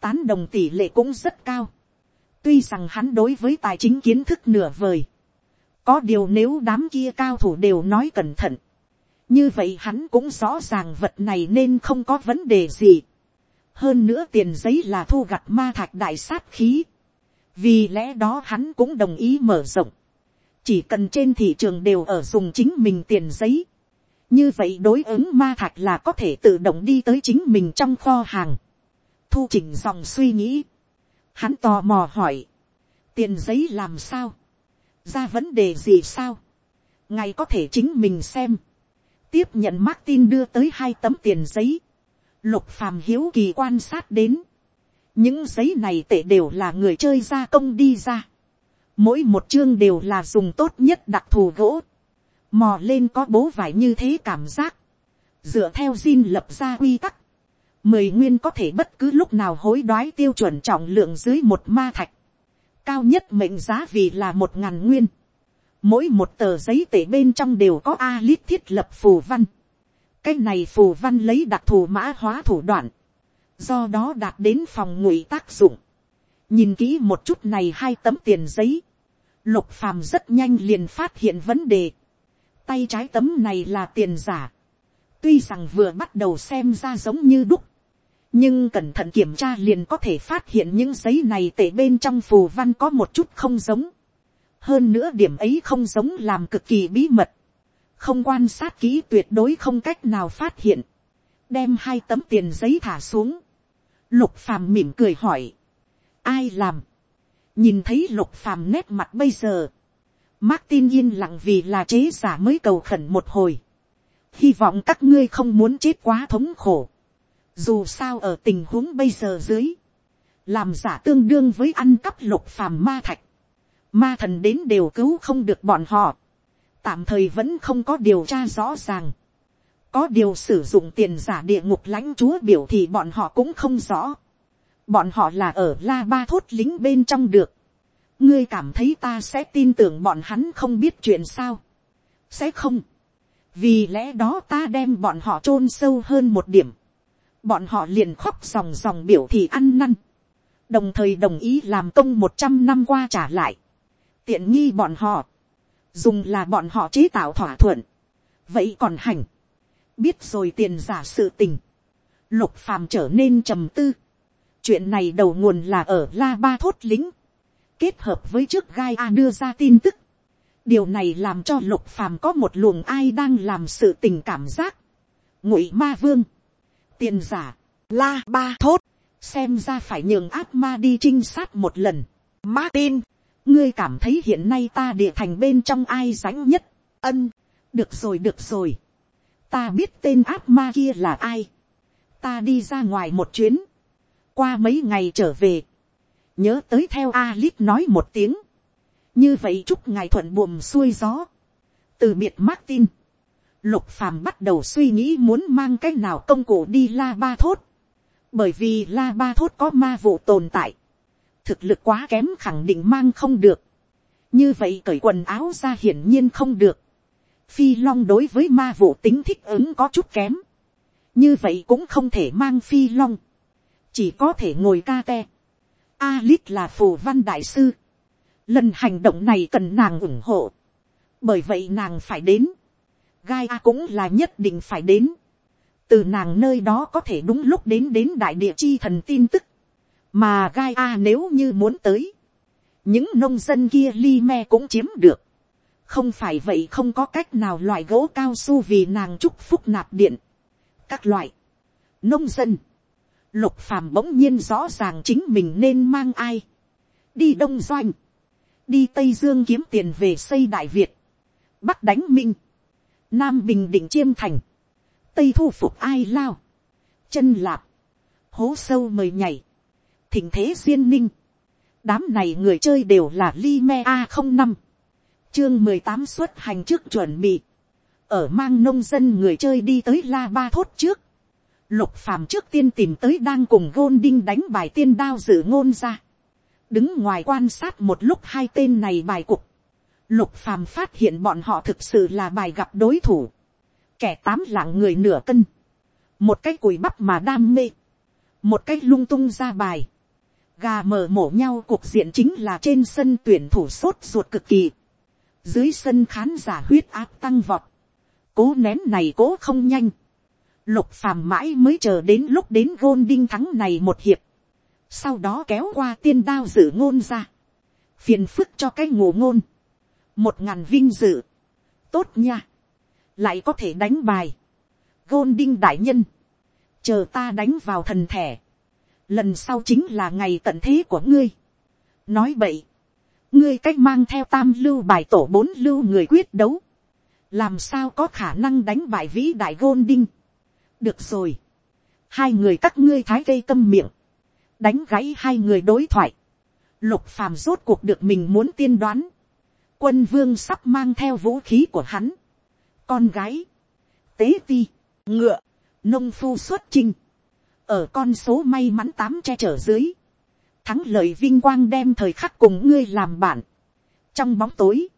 tán đồng tỷ lệ cũng rất cao. tuy rằng hắn đối với tài chính kiến thức nửa vời. có điều nếu đám kia cao thủ đều nói cẩn thận như vậy hắn cũng rõ ràng vật này nên không có vấn đề gì. hơn nữa tiền giấy là thu gặt ma thạch đại sát khí. vì lẽ đó hắn cũng đồng ý mở rộng. chỉ cần trên thị trường đều ở dùng chính mình tiền giấy. như vậy đối ứng ma thạch là có thể tự động đi tới chính mình trong kho hàng. thu chỉnh dòng suy nghĩ. hắn tò mò hỏi. tiền giấy làm sao. ra vấn đề gì sao. ngài có thể chính mình xem tiếp nhận Martin đưa tới hai tấm tiền giấy. Lục phàm hiếu kỳ quan sát đến. Những giấy này tệ đều là người chơi gia công đi ra. Mỗi một chương đều là dùng tốt nhất đặc thù gỗ. Mò lên có bố vải như thế cảm giác. Dựa theo xin lập ra quy tắc. Mười nguyên có thể bất cứ lúc nào hối đoái tiêu chuẩn trọng lượng dưới một ma thạch. Cao nhất mệnh giá vì là một ngàn nguyên Mỗi một tờ giấy tể bên trong đều có a lít thiết lập phù văn. Cái này phù văn lấy đặc thù mã hóa thủ đoạn. Do đó đạt đến phòng ngụy tác dụng. Nhìn kỹ một chút này hai tấm tiền giấy. Lục phàm rất nhanh liền phát hiện vấn đề. Tay trái tấm này là tiền giả. Tuy rằng vừa bắt đầu xem ra giống như đúc. Nhưng cẩn thận kiểm tra liền có thể phát hiện những giấy này tệ bên trong phù văn có một chút không giống hơn nữa điểm ấy không giống làm cực kỳ bí mật, không quan sát kỹ tuyệt đối không cách nào phát hiện, đem hai tấm tiền giấy thả xuống, lục phàm mỉm cười hỏi, ai làm, nhìn thấy lục phàm nét mặt bây giờ, Martin yên lặng vì là chế giả mới cầu khẩn một hồi, hy vọng các ngươi không muốn chết quá thống khổ, dù sao ở tình huống bây giờ dưới, làm giả tương đương với ăn cắp lục phàm ma thạch, ma thần đến đều cứu không được bọn họ, tạm thời vẫn không có điều tra rõ ràng, có điều sử dụng tiền giả địa ngục lãnh chúa biểu thì bọn họ cũng không rõ, bọn họ là ở la ba thốt lính bên trong được, ngươi cảm thấy ta sẽ tin tưởng bọn hắn không biết chuyện sao, sẽ không, vì lẽ đó ta đem bọn họ chôn sâu hơn một điểm, bọn họ liền khóc dòng dòng biểu thì ăn năn, đồng thời đồng ý làm công một trăm năm qua trả lại, tiện nghi bọn họ, dùng là bọn họ chế tạo thỏa thuận, vậy còn hành, biết rồi tiền giả sự tình, lục phàm trở nên trầm tư, chuyện này đầu nguồn là ở la ba thốt lính, kết hợp với trước gai a đưa ra tin tức, điều này làm cho lục phàm có một luồng ai đang làm sự tình cảm giác, ngụy ma vương, tiền giả, la ba thốt, xem ra phải nhường ác ma đi trinh sát một lần, Martin, ngươi cảm thấy hiện nay ta địa thành bên trong ai rãnh nhất, ân, được rồi được rồi, ta biết tên ác ma kia là ai, ta đi ra ngoài một chuyến, qua mấy ngày trở về, nhớ tới theo Alice nói một tiếng, như vậy chúc ngài thuận buồm xuôi gió, từ biệt Martin, lục phàm bắt đầu suy nghĩ muốn mang cái nào công cụ đi la ba thốt, bởi vì la ba thốt có ma vụ tồn tại, thực lực quá kém khẳng định mang không được. như vậy cởi quần áo ra hiển nhiên không được. phi long đối với ma vụ tính thích ứng có chút kém. như vậy cũng không thể mang phi long. chỉ có thể ngồi ca te. Alit là phù văn đại sư. lần hành động này cần nàng ủng hộ. bởi vậy nàng phải đến. gai a cũng là nhất định phải đến từ nàng nơi đó có thể đúng lúc đến đến đại địa chi thần tin tức mà gai a nếu như muốn tới, những nông dân kia li me cũng chiếm được, không phải vậy không có cách nào loại gỗ cao su vì nàng chúc phúc nạp điện, các loại, nông dân, lục phàm bỗng nhiên rõ ràng chính mình nên mang ai, đi đông doanh, đi tây dương kiếm tiền về xây đại việt, bắc đánh minh, nam bình định chiêm thành, tây thu phục ai lao, chân lạp, hố sâu mời nhảy, thình thế duyên ninh, đám này người chơi đều là Lime a không năm. Chương mười tám xuất hành trước chuẩn bị, ở mang nông dân người chơi đi tới la ba thốt trước, lục phàm trước tiên tìm tới đang cùng gôn đinh đánh bài tiên đao dự ngôn ra, đứng ngoài quan sát một lúc hai tên này bài cục, lục phàm phát hiện bọn họ thực sự là bài gặp đối thủ, kẻ tám lạng người nửa cân, một cái cùi bắp mà đam mê, một cái lung tung ra bài, gà mờ mổ nhau cuộc diện chính là trên sân tuyển thủ sốt ruột cực kỳ, dưới sân khán giả huyết áp tăng vọt, cố nén này cố không nhanh, lục phàm mãi mới chờ đến lúc đến gôn đinh thắng này một hiệp, sau đó kéo qua tiên đao dự ngôn ra, phiền phức cho cái ngủ ngôn, một ngàn vinh dự, tốt nha, lại có thể đánh bài, gôn đinh đại nhân, chờ ta đánh vào thần thẻ, lần sau chính là ngày tận thế của ngươi, nói vậy, ngươi cách mang theo tam lưu bài tổ bốn lưu người quyết đấu, làm sao có khả năng đánh bại vĩ đại gôn đinh. được rồi, hai người các ngươi thái gây tâm miệng, đánh gáy hai người đối thoại, lục phàm rốt cuộc được mình muốn tiên đoán, quân vương sắp mang theo vũ khí của hắn, con gái, tế ti, ngựa, nông phu xuất trinh, ở con số may mắn tám che chở dưới, thắng lợi vinh quang đem thời khắc cùng ngươi làm bạn. trong bóng tối,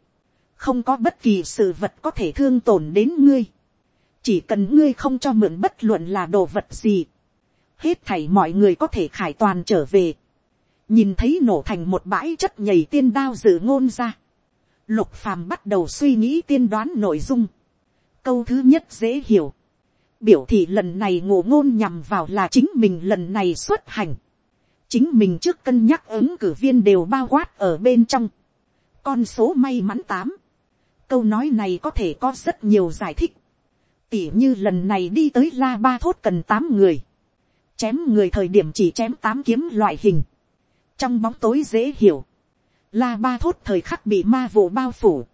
không có bất kỳ sự vật có thể thương tổn đến ngươi. chỉ cần ngươi không cho mượn bất luận là đồ vật gì. hết thảy mọi người có thể khải toàn trở về. nhìn thấy nổ thành một bãi chất nhầy tiên đao dự ngôn ra. lục phàm bắt đầu suy nghĩ tiên đoán nội dung. câu thứ nhất dễ hiểu biểu thị lần này ngộ ngôn nhằm vào là chính mình lần này xuất hành chính mình trước cân nhắc ứng cử viên đều bao quát ở bên trong. con số may mắn tám. câu nói này có thể có rất nhiều giải thích. tỉ như lần này đi tới la ba thốt cần tám người. chém người thời điểm chỉ chém tám kiếm loại hình. trong bóng tối dễ hiểu. la ba thốt thời khắc bị ma vụ bao phủ.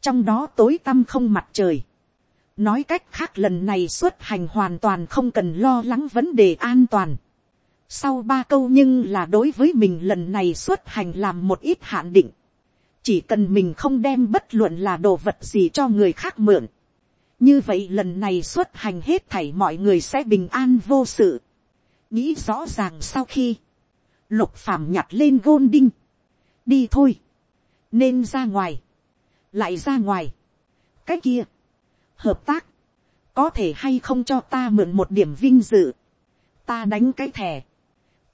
trong đó tối tăm không mặt trời nói cách khác lần này xuất hành hoàn toàn không cần lo lắng vấn đề an toàn sau ba câu nhưng là đối với mình lần này xuất hành làm một ít hạn định. Chỉ cần mình không đem bất luận là đồ vật gì cho người khác mượn. Như vậy lần này xuất hành hết thảy mọi người sẽ bình an vô sự. Nghĩ rõ ràng sau khi lục phàm nhặt lên gôn đinh. Đi thôi. Nên ra ngoài. Lại ra ngoài. Cái kia. Hợp tác. Có thể hay không cho ta mượn một điểm vinh dự. Ta đánh cái thẻ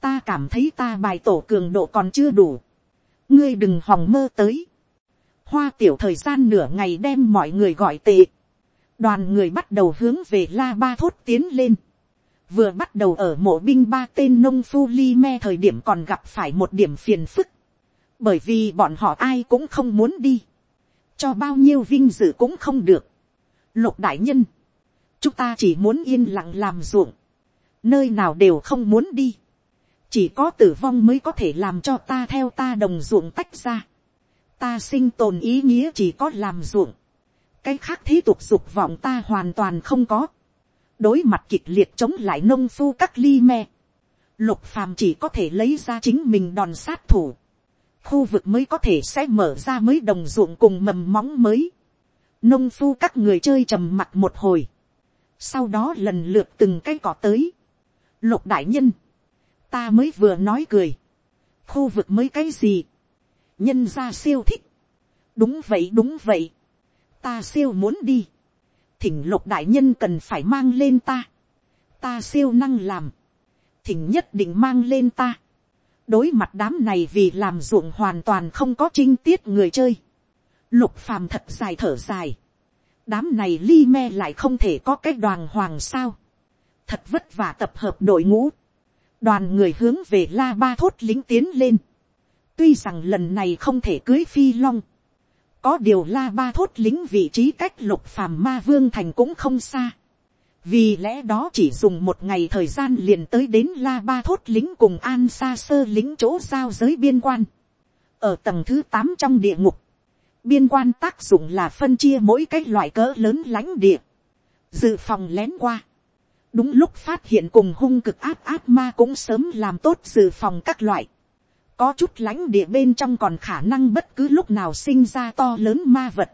ta cảm thấy ta bài tổ cường độ còn chưa đủ. ngươi đừng hòng mơ tới. hoa tiểu thời gian nửa ngày đem mọi người gọi tệ. đoàn người bắt đầu hướng về la ba thốt tiến lên. vừa bắt đầu ở mộ binh ba tên nông phu li me thời điểm còn gặp phải một điểm phiền phức. bởi vì bọn họ ai cũng không muốn đi. cho bao nhiêu vinh dự cũng không được lục đại nhân. chúng ta chỉ muốn yên lặng làm ruộng. nơi nào đều không muốn đi chỉ có tử vong mới có thể làm cho ta theo ta đồng ruộng tách ra. ta sinh tồn ý nghĩa chỉ có làm ruộng. cái khác thế tục dục vọng ta hoàn toàn không có. đối mặt kịch liệt chống lại nông phu các ly me. lục phàm chỉ có thể lấy ra chính mình đòn sát thủ. khu vực mới có thể sẽ mở ra mới đồng ruộng cùng mầm móng mới nông phu các người chơi trầm mặt một hồi. sau đó lần lượt từng cái cỏ tới. lục đại nhân. Ta mới vừa nói cười, khu vực mới cái gì, nhân ra siêu thích, đúng vậy đúng vậy, ta siêu muốn đi, thỉnh lục đại nhân cần phải mang lên ta, ta siêu năng làm, thỉnh nhất định mang lên ta, đối mặt đám này vì làm ruộng hoàn toàn không có trinh tiết người chơi, lục phàm thật dài thở dài, đám này li me lại không thể có cái đoàn hoàng sao, thật vất vả tập hợp đội ngũ, đoàn người hướng về la ba thốt lính tiến lên. tuy rằng lần này không thể cưới phi long. có điều la ba thốt lính vị trí cách lục phàm ma vương thành cũng không xa. vì lẽ đó chỉ dùng một ngày thời gian liền tới đến la ba thốt lính cùng an xa sơ lính chỗ giao giới biên quan. ở tầng thứ tám trong địa ngục, biên quan tác dụng là phân chia mỗi cái loại cỡ lớn lãnh địa, dự phòng lén qua. Đúng lúc phát hiện cùng hung cực áp áp ma cũng sớm làm tốt dự phòng các loại, có chút lãnh địa bên trong còn khả năng bất cứ lúc nào sinh ra to lớn ma vật.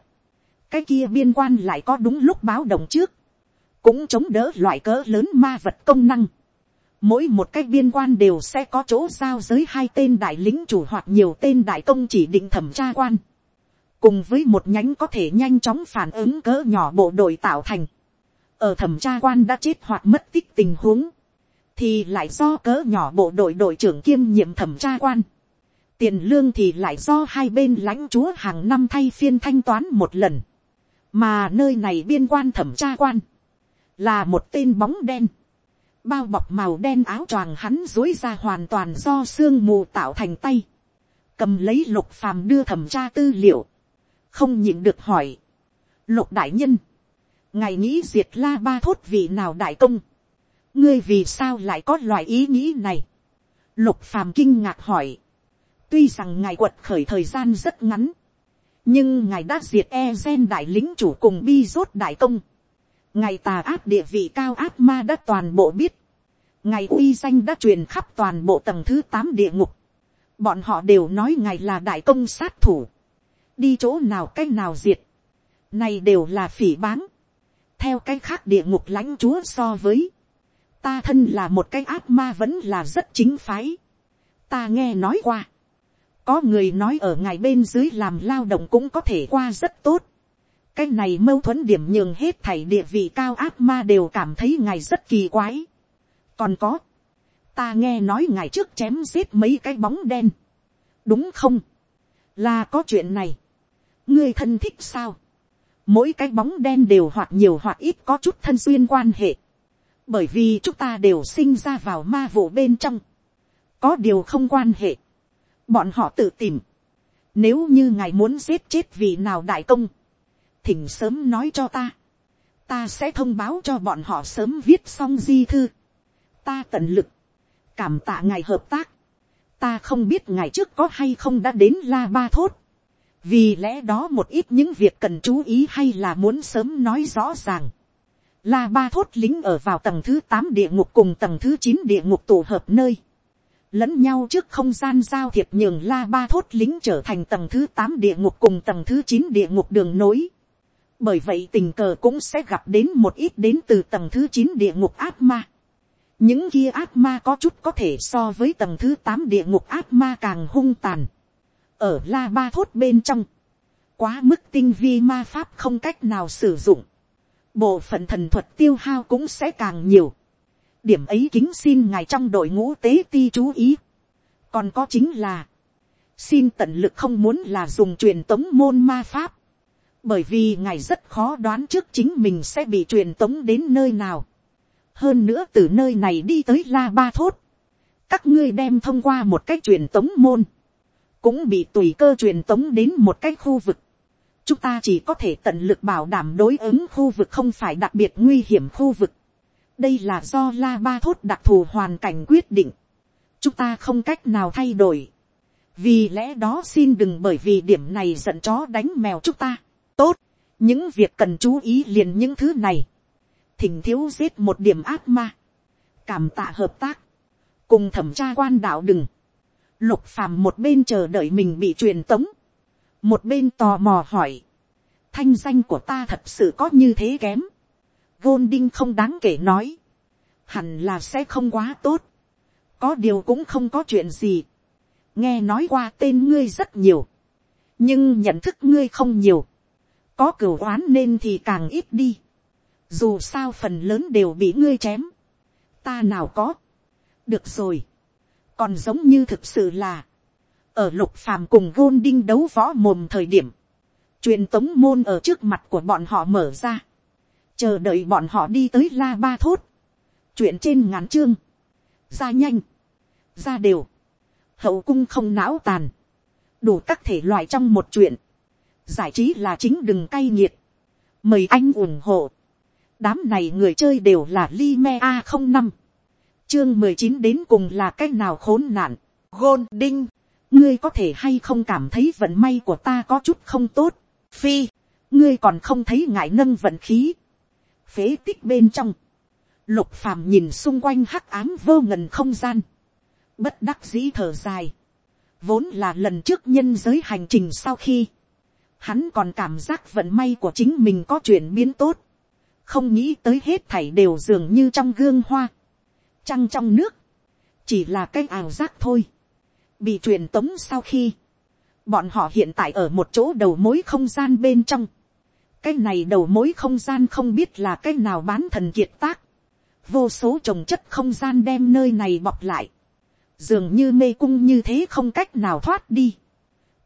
cái kia biên quan lại có đúng lúc báo động trước, cũng chống đỡ loại cỡ lớn ma vật công năng. mỗi một cái biên quan đều sẽ có chỗ giao giới hai tên đại lính chủ hoặc nhiều tên đại công chỉ định thẩm tra quan, cùng với một nhánh có thể nhanh chóng phản ứng cỡ nhỏ bộ đội tạo thành. ở thẩm tra quan đã chết hoặc mất tích tình huống, thì lại do cỡ nhỏ bộ đội đội trưởng kiêm nhiệm thẩm tra quan. Tiền lương thì lại do hai bên lãnh chúa hàng năm thay phiên thanh toán một lần, mà nơi này biên quan thẩm tra quan, là một tên bóng đen, bao bọc màu đen áo choàng hắn dối ra hoàn toàn do sương mù tạo thành tay, cầm lấy lục phàm đưa thẩm tra tư liệu, không nhịn được hỏi, lục đại nhân, ngài nghĩ diệt la ba thốt vị nào đại công, ngươi vì sao lại có loại ý nghĩ này, lục phàm kinh ngạc hỏi, Tuy rằng ngài quật khởi thời gian rất ngắn. Nhưng ngài đã diệt e gen đại lính chủ cùng bi rốt đại công. Ngài tà áp địa vị cao áp ma đã toàn bộ biết. Ngài uy danh đã truyền khắp toàn bộ tầng thứ tám địa ngục. Bọn họ đều nói ngài là đại công sát thủ. Đi chỗ nào cách nào diệt. Này đều là phỉ báng. Theo cách khác địa ngục lãnh chúa so với. Ta thân là một cái ác ma vẫn là rất chính phái. Ta nghe nói qua có người nói ở ngài bên dưới làm lao động cũng có thể qua rất tốt. cái này mâu thuẫn điểm nhường hết thảy địa vị cao ác ma đều cảm thấy ngài rất kỳ quái. còn có, ta nghe nói ngài trước chém giết mấy cái bóng đen. đúng không, là có chuyện này ngươi thân thích sao. mỗi cái bóng đen đều hoặc nhiều hoặc ít có chút thân duyên quan hệ. bởi vì chúng ta đều sinh ra vào ma vụ bên trong. có điều không quan hệ. Bọn họ tự tìm, nếu như ngài muốn giết chết vị nào đại công, thỉnh sớm nói cho ta, ta sẽ thông báo cho bọn họ sớm viết xong di thư, ta tận lực, cảm tạ ngài hợp tác, ta không biết ngài trước có hay không đã đến la ba thốt, vì lẽ đó một ít những việc cần chú ý hay là muốn sớm nói rõ ràng. La ba thốt lính ở vào tầng thứ tám địa ngục cùng tầng thứ chín địa ngục tổ hợp nơi lẫn nhau trước không gian giao thiệp nhường la ba thốt lính trở thành tầng thứ tám địa ngục cùng tầng thứ chín địa ngục đường nối. Bởi vậy tình cờ cũng sẽ gặp đến một ít đến từ tầng thứ chín địa ngục ác ma. Những kia ác ma có chút có thể so với tầng thứ tám địa ngục ác ma càng hung tàn. Ở la ba thốt bên trong. Quá mức tinh vi ma pháp không cách nào sử dụng. Bộ phận thần thuật tiêu hao cũng sẽ càng nhiều điểm ấy kính xin ngài trong đội ngũ tế ti chú ý. còn có chính là, xin tận lực không muốn là dùng truyền tống môn ma pháp, bởi vì ngài rất khó đoán trước chính mình sẽ bị truyền tống đến nơi nào. hơn nữa từ nơi này đi tới la ba thốt, các ngươi đem thông qua một cách truyền tống môn, cũng bị tùy cơ truyền tống đến một cái khu vực. chúng ta chỉ có thể tận lực bảo đảm đối ứng khu vực không phải đặc biệt nguy hiểm khu vực. Đây là do la ba thốt đặc thù hoàn cảnh quyết định, chúng ta không cách nào thay đổi, vì lẽ đó xin đừng bởi vì điểm này giận chó đánh mèo chúng ta, tốt, những việc cần chú ý liền những thứ này, thỉnh thiếu giết một điểm ác ma, cảm tạ hợp tác, cùng thẩm tra quan đạo đừng, lục phàm một bên chờ đợi mình bị truyền tống, một bên tò mò hỏi, thanh danh của ta thật sự có như thế kém, Gôn đinh không đáng kể nói. Hẳn là sẽ không quá tốt. Có điều cũng không có chuyện gì. Nghe nói qua tên ngươi rất nhiều. Nhưng nhận thức ngươi không nhiều. Có cửu oán nên thì càng ít đi. Dù sao phần lớn đều bị ngươi chém. Ta nào có. Được rồi. Còn giống như thực sự là. Ở lục phàm cùng gôn đinh đấu võ mồm thời điểm. truyền tống môn ở trước mặt của bọn họ mở ra chờ đợi bọn họ đi tới la ba thốt, chuyện trên ngắn chương, ra nhanh, ra đều, hậu cung không não tàn, đủ các thể loại trong một chuyện, giải trí là chính đừng cay nghiệt, mời anh ủng hộ, đám này người chơi đều là li me a không năm, chương mười chín đến cùng là c á c h nào khốn nạn, gôn đinh, ngươi có thể hay không cảm thấy vận may của ta có chút không tốt, phi, ngươi còn không thấy ngại nâng vận khí, phế tích bên trong, lục phàm nhìn xung quanh hắc ám vô ngần không gian, bất đắc dĩ thở dài, Vốn là lần trước nhân giới hành trình sau khi. Hắn còn cảm giác vận may của chính mình có chuyển biến tốt. Không nghĩ tới hết thảy đều dường như trong gương hoa. Trăng trong nước. Chỉ là cái ảo giác thôi. Bị truyền tống sau khi. Bọn họ hiện tại ở một chỗ đầu mối không gian bên trong. Cái này đầu mối không gian không biết là cái nào bán thần kiệt tác. Vô số trồng chất không gian đem nơi này bọc lại dường như mê cung như thế không cách nào thoát đi.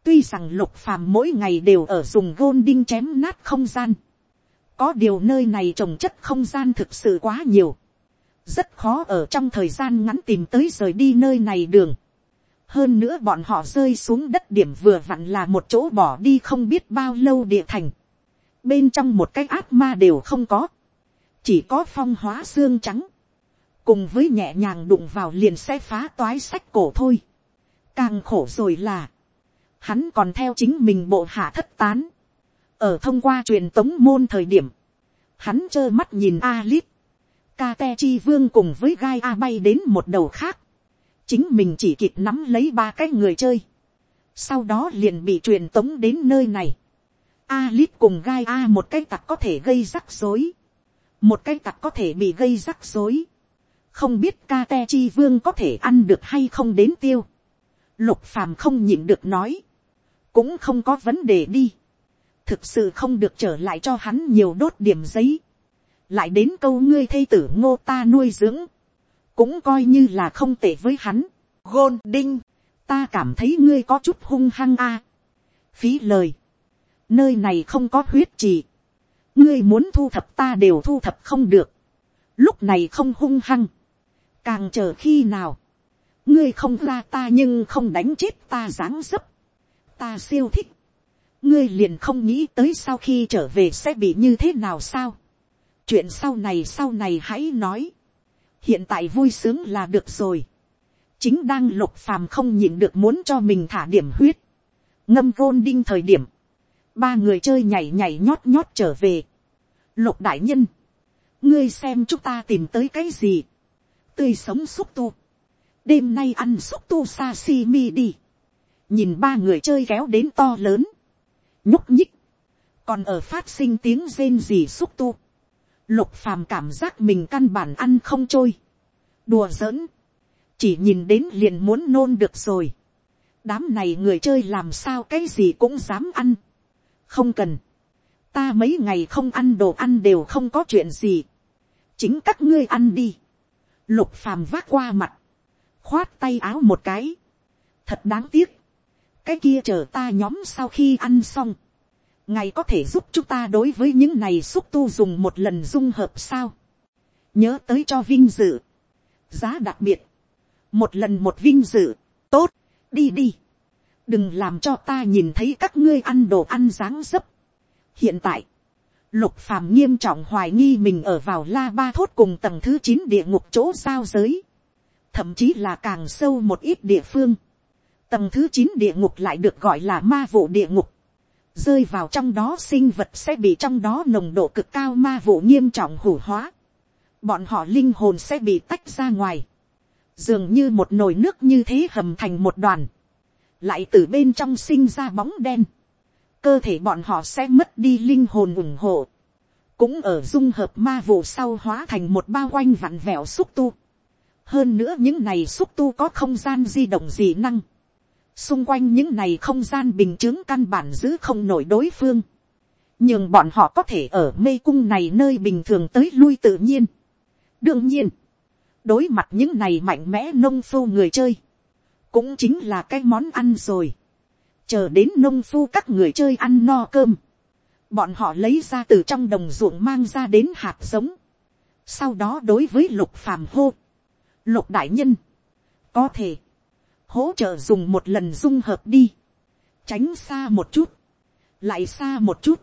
tuy rằng lục phàm mỗi ngày đều ở dùng gôn đinh chém nát không gian. có điều nơi này trồng chất không gian thực sự quá nhiều rất khó ở trong thời gian ngắn tìm tới rời đi nơi này đường. hơn nữa bọn họ rơi xuống đất điểm vừa vặn là một chỗ bỏ đi không biết bao lâu địa thành. bên trong một cái ác ma đều không có. chỉ có phong hóa xương trắng cùng với nhẹ nhàng đụng vào liền sẽ phá toái sách cổ thôi. càng khổ rồi là, hắn còn theo chính mình bộ hạ thất tán, ở thông qua truyền tống môn thời điểm, hắn trơ mắt nhìn ca te chi vương cùng với gai a bay đến một đầu khác, chính mình chỉ kịp nắm lấy ba cái người chơi, sau đó liền bị truyền tống đến nơi này. Alip cùng gai a một cái tặc có thể gây rắc rối, một cái tặc có thể bị gây rắc rối, không biết ca te chi vương có thể ăn được hay không đến tiêu. lục phàm không nhịn được nói, cũng không có vấn đề đi. thực sự không được trở lại cho hắn nhiều đốt điểm giấy lại đến câu ngươi thây tử ngô ta nuôi dưỡng, cũng coi như là không tệ với hắn. gôn đinh, ta cảm thấy ngươi có chút hung hăng a. phí lời, nơi này không có huyết trì. ngươi muốn thu thập ta đều thu thập không được. lúc này không hung hăng càng chờ khi nào, ngươi không ra ta nhưng không đánh chết ta dáng dấp, ta siêu thích, ngươi liền không nghĩ tới sau khi trở về sẽ bị như thế nào sao, chuyện sau này sau này hãy nói, hiện tại vui sướng là được rồi, chính đang lục phàm không nhịn được muốn cho mình thả điểm huyết, ngâm gôn đinh thời điểm, ba người chơi nhảy nhảy nhót nhót trở về, lục đại nhân, ngươi xem chúng ta tìm tới cái gì, tươi sống xúc tu. đêm nay ăn xúc tu sa xì mi đi. nhìn ba người chơi kéo đến to lớn. nhúc nhích. còn ở phát sinh tiếng rên gì xúc tu lục phàm cảm giác mình căn bản ăn không trôi. đùa giỡn. chỉ nhìn đến liền muốn nôn được rồi. đám này người chơi làm sao cái gì cũng dám ăn. không cần. ta mấy ngày không ăn đồ ăn đều không có chuyện gì. chính các ngươi ăn đi Lục phàm vác qua mặt. Khoát tay áo một cái. Thật đáng tiếc. Cái kia chờ ta nhóm sau khi ăn xong ngài có thể giúp chúng ta đối với những này xúc tu dùng một lần dung hợp sao. Nhớ tới cho vinh dự. Giá đặc biệt. Một lần một vinh dự. Tốt. Đi đi. Đừng làm cho ta nhìn thấy các ngươi ăn đồ ăn dáng dấp. Hiện tại, Lục phàm nghiêm trọng hoài nghi mình ở vào la ba thốt cùng tầng thứ chín địa ngục chỗ giao giới. Thậm chí là càng sâu một ít địa phương. Tầng thứ chín địa ngục lại được gọi là ma vụ địa ngục. Rơi vào trong đó sinh vật sẽ bị trong đó nồng độ cực cao ma vụ nghiêm trọng hủ hóa. Bọn họ linh hồn sẽ bị tách ra ngoài. Dường như một nồi nước như thế hầm thành một đoàn. Lại từ bên trong sinh ra bóng đen cơ thể bọn họ sẽ mất đi linh hồn ủng hộ, cũng ở dung hợp ma vụ sau hóa thành một bao quanh vặn vẹo xúc tu. hơn nữa những này xúc tu có không gian di động dị năng xung quanh những này không gian bình chứng căn bản giữ không nổi đối phương. nhưng bọn họ có thể ở mê cung này nơi bình thường tới lui tự nhiên. đương nhiên, đối mặt những này mạnh mẽ nông phu người chơi, cũng chính là cái món ăn rồi chờ đến nông phu các người chơi ăn no cơm, bọn họ lấy ra từ trong đồng ruộng mang ra đến hạt giống, sau đó đối với lục phàm hô, lục đại nhân, có thể, hỗ trợ dùng một lần dung hợp đi, tránh xa một chút, lại xa một chút,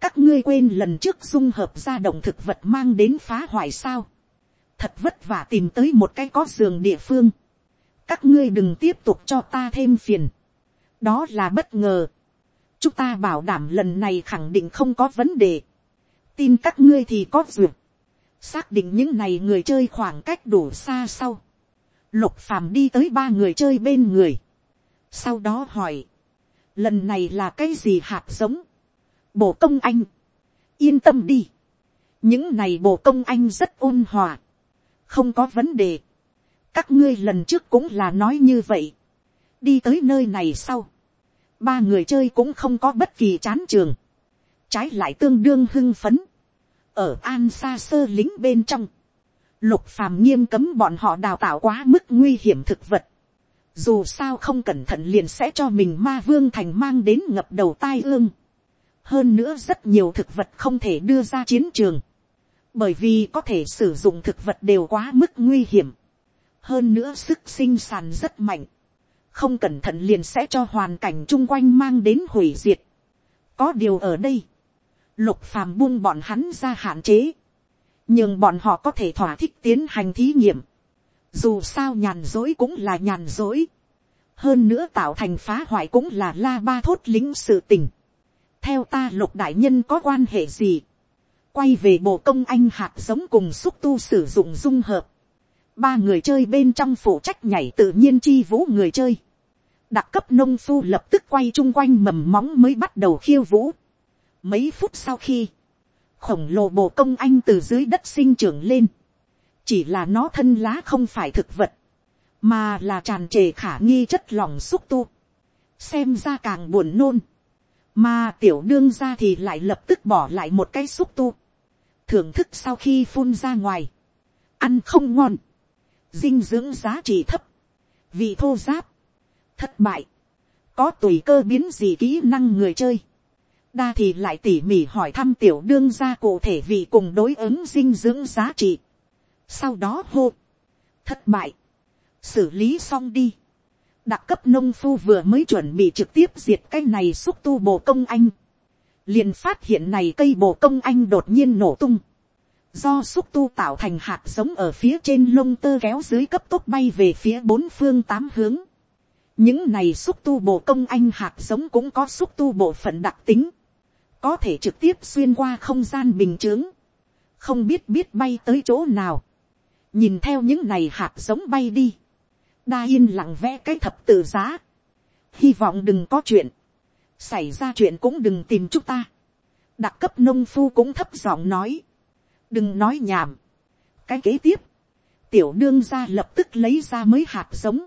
các ngươi quên lần trước dung hợp ra động thực vật mang đến phá hoại sao, thật vất vả tìm tới một cái có giường địa phương, các ngươi đừng tiếp tục cho ta thêm phiền, đó là bất ngờ. chúng ta bảo đảm lần này khẳng định không có vấn đề. tin các ngươi thì có duyệt. xác định những này người chơi khoảng cách đủ xa sau lục phàm đi tới ba người chơi bên người. sau đó hỏi, lần này là cái gì hạt giống, Bộ công anh, yên tâm đi, những này Bộ công anh rất ôn hòa, không có vấn đề, các ngươi lần trước cũng là nói như vậy, đi tới nơi này sau, ba người chơi cũng không có bất kỳ chán trường, trái lại tương đương hưng phấn, ở an xa sơ lính bên trong, lục phàm nghiêm cấm bọn họ đào tạo quá mức nguy hiểm thực vật, dù sao không cẩn thận liền sẽ cho mình ma vương thành mang đến ngập đầu tai ương. hơn nữa rất nhiều thực vật không thể đưa ra chiến trường, bởi vì có thể sử dụng thực vật đều quá mức nguy hiểm, hơn nữa sức sinh sản rất mạnh, không cẩn thận liền sẽ cho hoàn cảnh chung quanh mang đến hủy diệt. có điều ở đây, lục phàm buông bọn hắn ra hạn chế, nhưng bọn họ có thể thỏa thích tiến hành thí nghiệm, dù sao nhàn dối cũng là nhàn dối, hơn nữa tạo thành phá hoại cũng là la ba thốt lính sự tình. theo ta lục đại nhân có quan hệ gì, quay về bộ công anh hạt giống cùng xúc tu sử dụng dung hợp, ba người chơi bên trong phụ trách nhảy tự nhiên chi vũ người chơi, đặc cấp nông phu lập tức quay chung quanh mầm móng mới bắt đầu khiêu vũ. mấy phút sau khi, khổng lồ bộ công anh từ dưới đất sinh trưởng lên, chỉ là nó thân lá không phải thực vật, mà là tràn trề khả nghi chất lỏng xúc tu, xem ra càng buồn nôn, mà tiểu đương ra thì lại lập tức bỏ lại một cái xúc tu, thưởng thức sau khi phun ra ngoài, ăn không ngon, dinh dưỡng giá trị thấp, vị thô giáp, thất bại, có tùy cơ biến gì kỹ năng người chơi, đa thì lại tỉ mỉ hỏi thăm tiểu đương gia cụ thể vì cùng đối ứng dinh dưỡng giá trị, sau đó hô, thất bại, xử lý xong đi, đặc cấp nông phu vừa mới chuẩn bị trực tiếp diệt cái này xúc tu bồ công anh, liền phát hiện này cây bồ công anh đột nhiên nổ tung, do xúc tu tạo thành hạt giống ở phía trên lông tơ kéo dưới cấp tốc bay về phía bốn phương tám hướng. những này xúc tu bồ công anh hạt giống cũng có xúc tu bộ phận đặc tính, có thể trực tiếp xuyên qua không gian bình chướng, không biết biết bay tới chỗ nào, nhìn theo những này hạt giống bay đi, đa yên lặng vẽ cái thập tự giá, hy vọng đừng có chuyện, xảy ra chuyện cũng đừng tìm chúng ta, đặc cấp nông phu cũng thấp giọng nói, đừng nói nhảm, cái kế tiếp, tiểu đương ra lập tức lấy ra mới hạt giống,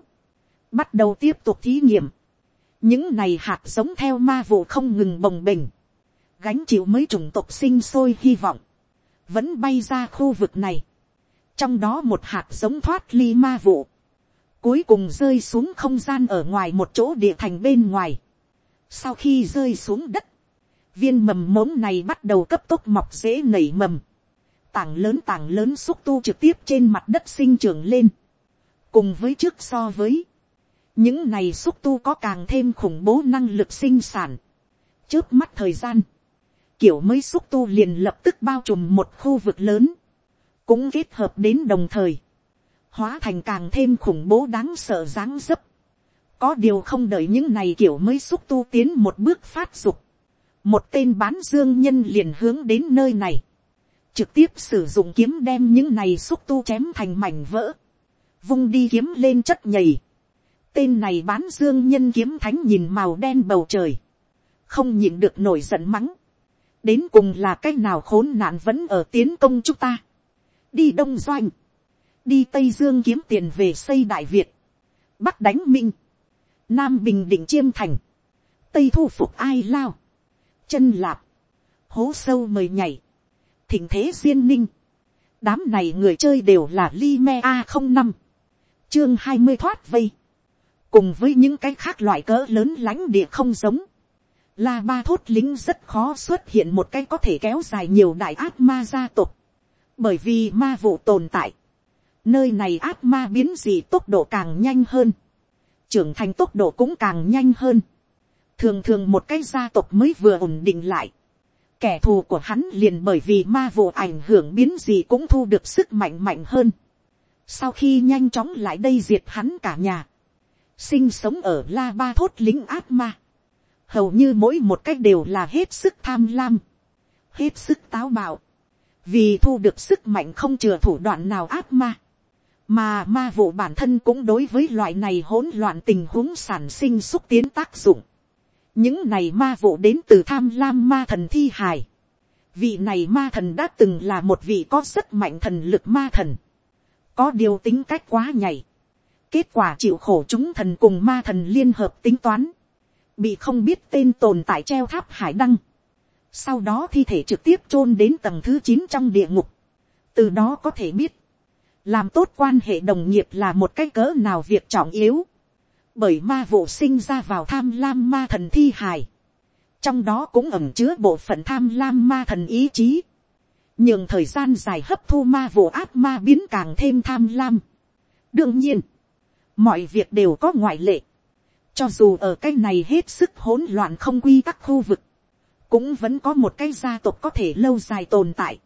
bắt đầu tiếp tục thí nghiệm, những này hạt giống theo ma vụ không ngừng bồng bềnh, gánh chịu mấy chủng tộc sinh sôi hy vọng, vẫn bay ra khu vực này, trong đó một hạt giống thoát ly ma vụ, cuối cùng rơi xuống không gian ở ngoài một chỗ địa thành bên ngoài, sau khi rơi xuống đất, viên mầm mống này bắt đầu cấp tốc mọc dễ nảy mầm, tảng lớn tảng lớn xúc tu trực tiếp trên mặt đất sinh trưởng lên, cùng với trước so với, những này xúc tu có càng thêm khủng bố năng lực sinh sản, trước mắt thời gian, kiểu mới xúc tu liền lập tức bao trùm một khu vực lớn, cũng kết hợp đến đồng thời, hóa thành càng thêm khủng bố đáng sợ dáng dấp. có điều không đợi những này kiểu mới xúc tu tiến một bước phát dục, một tên bán dương nhân liền hướng đến nơi này, trực tiếp sử dụng kiếm đem những này xúc tu chém thành mảnh vỡ, vung đi kiếm lên chất nhầy. Tên này bán dương nhân kiếm thánh nhìn màu đen bầu trời, không nhịn được nổi giận mắng đến cùng là cái nào khốn nạn vẫn ở tiến công chúng ta. đi đông doanh, đi tây dương kiếm tiền về xây đại việt, bắc đánh minh, nam bình định chiêm thành, tây thu phục ai lao, chân lạp, hố sâu mời nhảy, thỉnh thế duyên ninh, đám này người chơi đều là li me a không năm, chương hai mươi thoát vây, cùng với những cái khác loại cỡ lớn lãnh địa không giống, La ba thốt lính rất khó xuất hiện một cái có thể kéo dài nhiều đại ác ma gia tộc. Bởi vì ma vụ tồn tại. Nơi này ác ma biến dị tốc độ càng nhanh hơn. Trưởng thành tốc độ cũng càng nhanh hơn. Thường thường một cái gia tộc mới vừa ổn định lại. Kẻ thù của hắn liền bởi vì ma vụ ảnh hưởng biến dị cũng thu được sức mạnh mạnh hơn. Sau khi nhanh chóng lại đây diệt hắn cả nhà. Sinh sống ở La Ba thốt lính ác ma hầu như mỗi một cách đều là hết sức tham lam, hết sức táo bạo, vì thu được sức mạnh không chừa thủ đoạn nào áp ma, mà ma vụ bản thân cũng đối với loại này hỗn loạn tình huống sản sinh xúc tiến tác dụng. những này ma vụ đến từ tham lam ma thần thi hài. vị này ma thần đã từng là một vị có rất mạnh thần lực ma thần. có điều tính cách quá nhảy. kết quả chịu khổ chúng thần cùng ma thần liên hợp tính toán bị không biết tên tồn tại treo tháp hải đăng. sau đó thi thể trực tiếp chôn đến tầng thứ chín trong địa ngục. từ đó có thể biết làm tốt quan hệ đồng nghiệp là một cái cỡ nào việc trọng yếu, bởi ma vụ sinh ra vào tham lam ma thần thi hài, trong đó cũng ẩm chứa bộ phận tham lam ma thần ý chí, nhường thời gian dài hấp thu ma vụ áp ma biến càng thêm tham lam. đương nhiên, mọi việc đều có ngoại lệ, cho dù ở cái này hết sức hỗn loạn không quy tắc khu vực, cũng vẫn có một cái gia tộc có thể lâu dài tồn tại.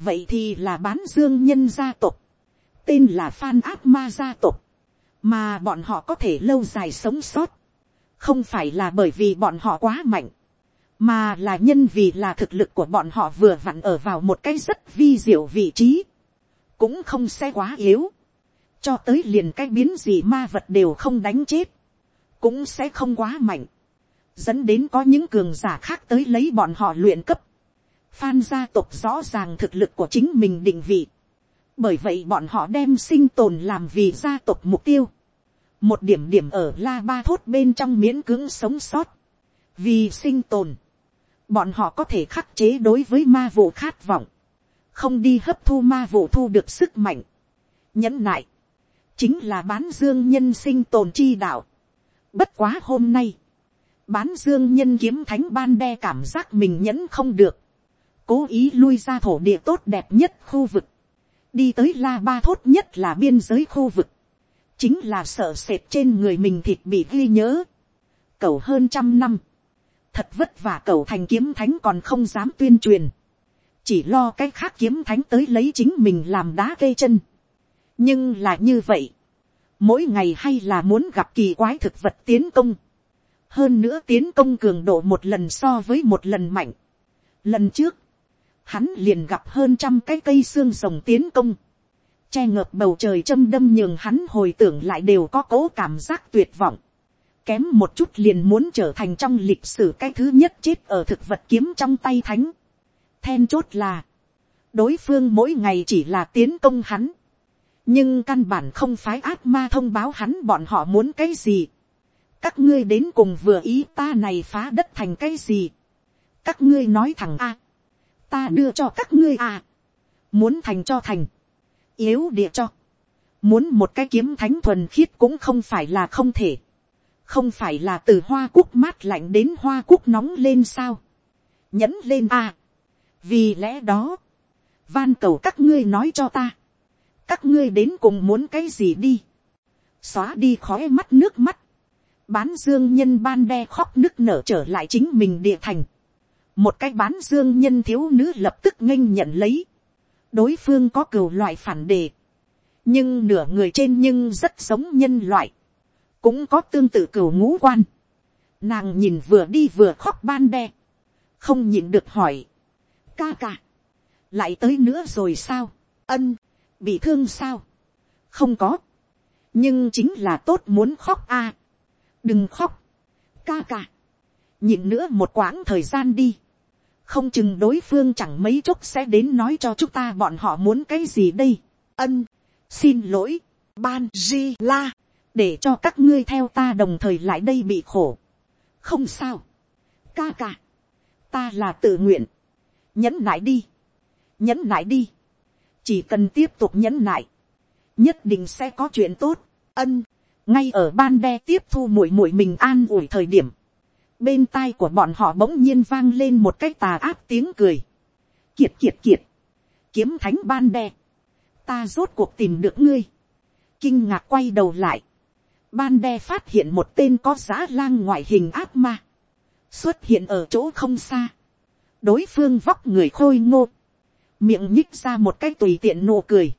vậy thì là bán dương nhân gia tộc tên là Phan Ác Ma gia tộc, mà bọn họ có thể lâu dài sống sót, không phải là bởi vì bọn họ quá mạnh, mà là nhân vì là thực lực của bọn họ vừa vặn ở vào một cái rất vi diệu vị trí, cũng không sẽ quá yếu, cho tới liền cái biến gì ma vật đều không đánh chết, cũng sẽ không quá mạnh, dẫn đến có những cường giả khác tới lấy bọn họ luyện cấp. Phan gia tộc rõ ràng thực lực của chính mình định vị, bởi vậy bọn họ đem sinh tồn làm vì gia tộc mục tiêu, một điểm điểm ở la ba thốt bên trong miễn cưỡng sống sót, vì sinh tồn, bọn họ có thể khắc chế đối với ma vụ khát vọng, không đi hấp thu ma vụ thu được sức mạnh, nhẫn nại, chính là bán dương nhân sinh tồn chi đạo. Bất quá hôm nay, bán dương nhân kiếm thánh ban đe cảm giác mình nhẫn không được, cố ý lui ra thổ địa tốt đẹp nhất khu vực, đi tới la ba thốt nhất là biên giới khu vực, chính là sợ sệt trên người mình thịt bị ghi nhớ, cầu hơn trăm năm, thật vất vả cầu thành kiếm thánh còn không dám tuyên truyền, chỉ lo cái khác kiếm thánh tới lấy chính mình làm đá cây chân. nhưng là như vậy, mỗi ngày hay là muốn gặp kỳ quái thực vật tiến công, hơn nữa tiến công cường độ một lần so với một lần mạnh. lần trước, hắn liền gặp hơn trăm cái cây xương rồng tiến công, che ngợp bầu trời châm đâm nhường hắn hồi tưởng lại đều có cố cảm giác tuyệt vọng, kém một chút liền muốn trở thành trong lịch sử cái thứ nhất chết ở thực vật kiếm trong tay thánh. then chốt là, đối phương mỗi ngày chỉ là tiến công hắn, nhưng căn bản không phái ác ma thông báo hắn bọn họ muốn cái gì. các ngươi đến cùng vừa ý ta này phá đất thành cái gì. các ngươi nói thẳng a. Ta đưa cho các ngươi à, muốn thành cho thành, yếu địa cho, muốn một cái kiếm thánh thuần khiết cũng không phải là không thể, không phải là từ hoa cúc mát lạnh đến hoa cúc nóng lên sao, nhẫn lên à, vì lẽ đó, van cầu các ngươi nói cho ta, các ngươi đến cùng muốn cái gì đi, xóa đi khói mắt nước mắt, bán dương nhân ban đe khóc nức nở trở lại chính mình địa thành, một cái bán dương nhân thiếu nữ lập tức nghênh nhận lấy, đối phương có cừu loại phản đề, nhưng nửa người trên nhưng rất giống nhân loại, cũng có tương tự cừu ngũ quan, nàng nhìn vừa đi vừa khóc ban đe, không nhịn được hỏi, ca ca, lại tới nữa rồi sao, ân, bị thương sao, không có, nhưng chính là tốt muốn khóc a, đừng khóc, ca ca, nhịn nữa một quãng thời gian đi, không chừng đối phương chẳng mấy chốc sẽ đến nói cho chúng ta bọn họ muốn cái gì đây. ân, xin lỗi, ban di la, để cho các ngươi theo ta đồng thời lại đây bị khổ. không sao, ca ca, ta là tự nguyện, nhẫn nại đi, nhẫn nại đi, chỉ cần tiếp tục nhẫn nại, nhất định sẽ có chuyện tốt, ân, ngay ở ban đe tiếp thu mùi mùi mình an ủi thời điểm, bên tai của bọn họ bỗng nhiên vang lên một cái tà áp tiếng cười. kiệt kiệt kiệt, kiếm thánh ban đe, ta rốt cuộc tìm được ngươi, kinh ngạc quay đầu lại, ban đe phát hiện một tên có giá lang ngoại hình áp ma, xuất hiện ở chỗ không xa, đối phương vóc người khôi ngô, miệng nhích ra một cái tùy tiện nụ cười,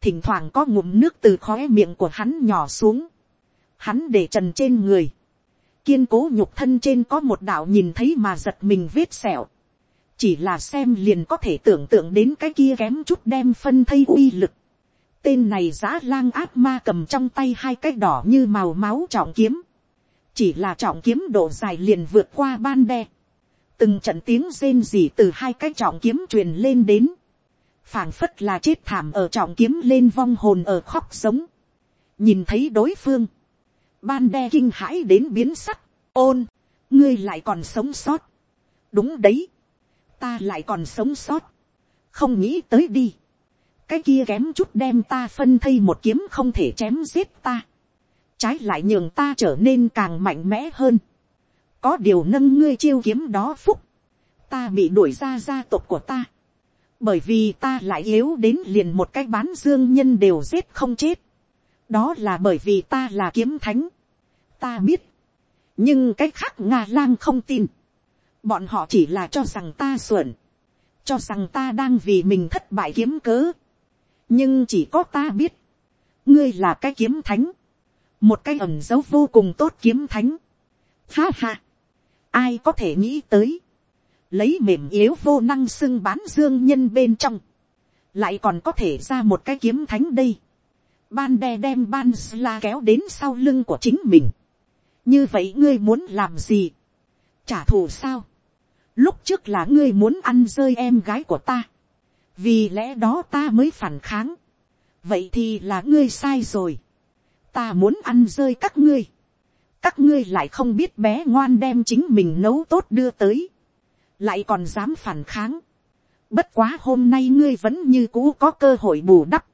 thỉnh thoảng có ngụm nước từ khóe miệng của hắn nhỏ xuống, hắn để trần trên người, kiên cố nhục thân trên có một đạo nhìn thấy mà giật mình vết sẹo. Chỉ là xem liền có thể tưởng tượng đến cái kia kém chút đem phân thây uy lực. Tên này giã lang ác ma cầm trong tay hai cái đỏ như màu máu trọng kiếm. Chỉ là trọng kiếm độ dài liền vượt qua ban đe. Từng trận tiếng rên rỉ từ hai cái trọng kiếm truyền lên đến. phảng phất là chết thảm ở trọng kiếm lên vong hồn ở khóc sống. Nhìn thấy đối phương. Ban đe kinh hãi đến biến sắc. Ôn, ngươi lại còn sống sót. Đúng đấy. Ta lại còn sống sót. Không nghĩ tới đi cái kia kém chút đem ta phân thây một kiếm không thể chém giết ta, trái lại nhường ta trở nên càng mạnh mẽ hơn, có điều nâng ngươi chiêu kiếm đó phúc, ta bị đuổi ra gia tộc của ta, bởi vì ta lại yếu đến liền một cái bán dương nhân đều giết không chết, đó là bởi vì ta là kiếm thánh, ta biết, nhưng cái khác nga lang không tin, bọn họ chỉ là cho rằng ta xuẩn, cho rằng ta đang vì mình thất bại kiếm cớ, nhưng chỉ có ta biết, ngươi là cái kiếm thánh, một cái ẩn dấu vô cùng tốt kiếm thánh. Ha ha, ai có thể nghĩ tới, lấy mềm yếu vô năng xưng bán dương nhân bên trong, lại còn có thể ra một cái kiếm thánh đây. Ban đe đem ban la kéo đến sau lưng của chính mình. như vậy ngươi muốn làm gì, trả thù sao. lúc trước là ngươi muốn ăn rơi em gái của ta. Vì lẽ đó ta mới phản kháng, vậy thì là ngươi sai rồi, ta muốn ăn rơi các ngươi, các ngươi lại không biết bé ngoan đem chính mình nấu tốt đưa tới, lại còn dám phản kháng, bất quá hôm nay ngươi vẫn như cũ có cơ hội bù đắp,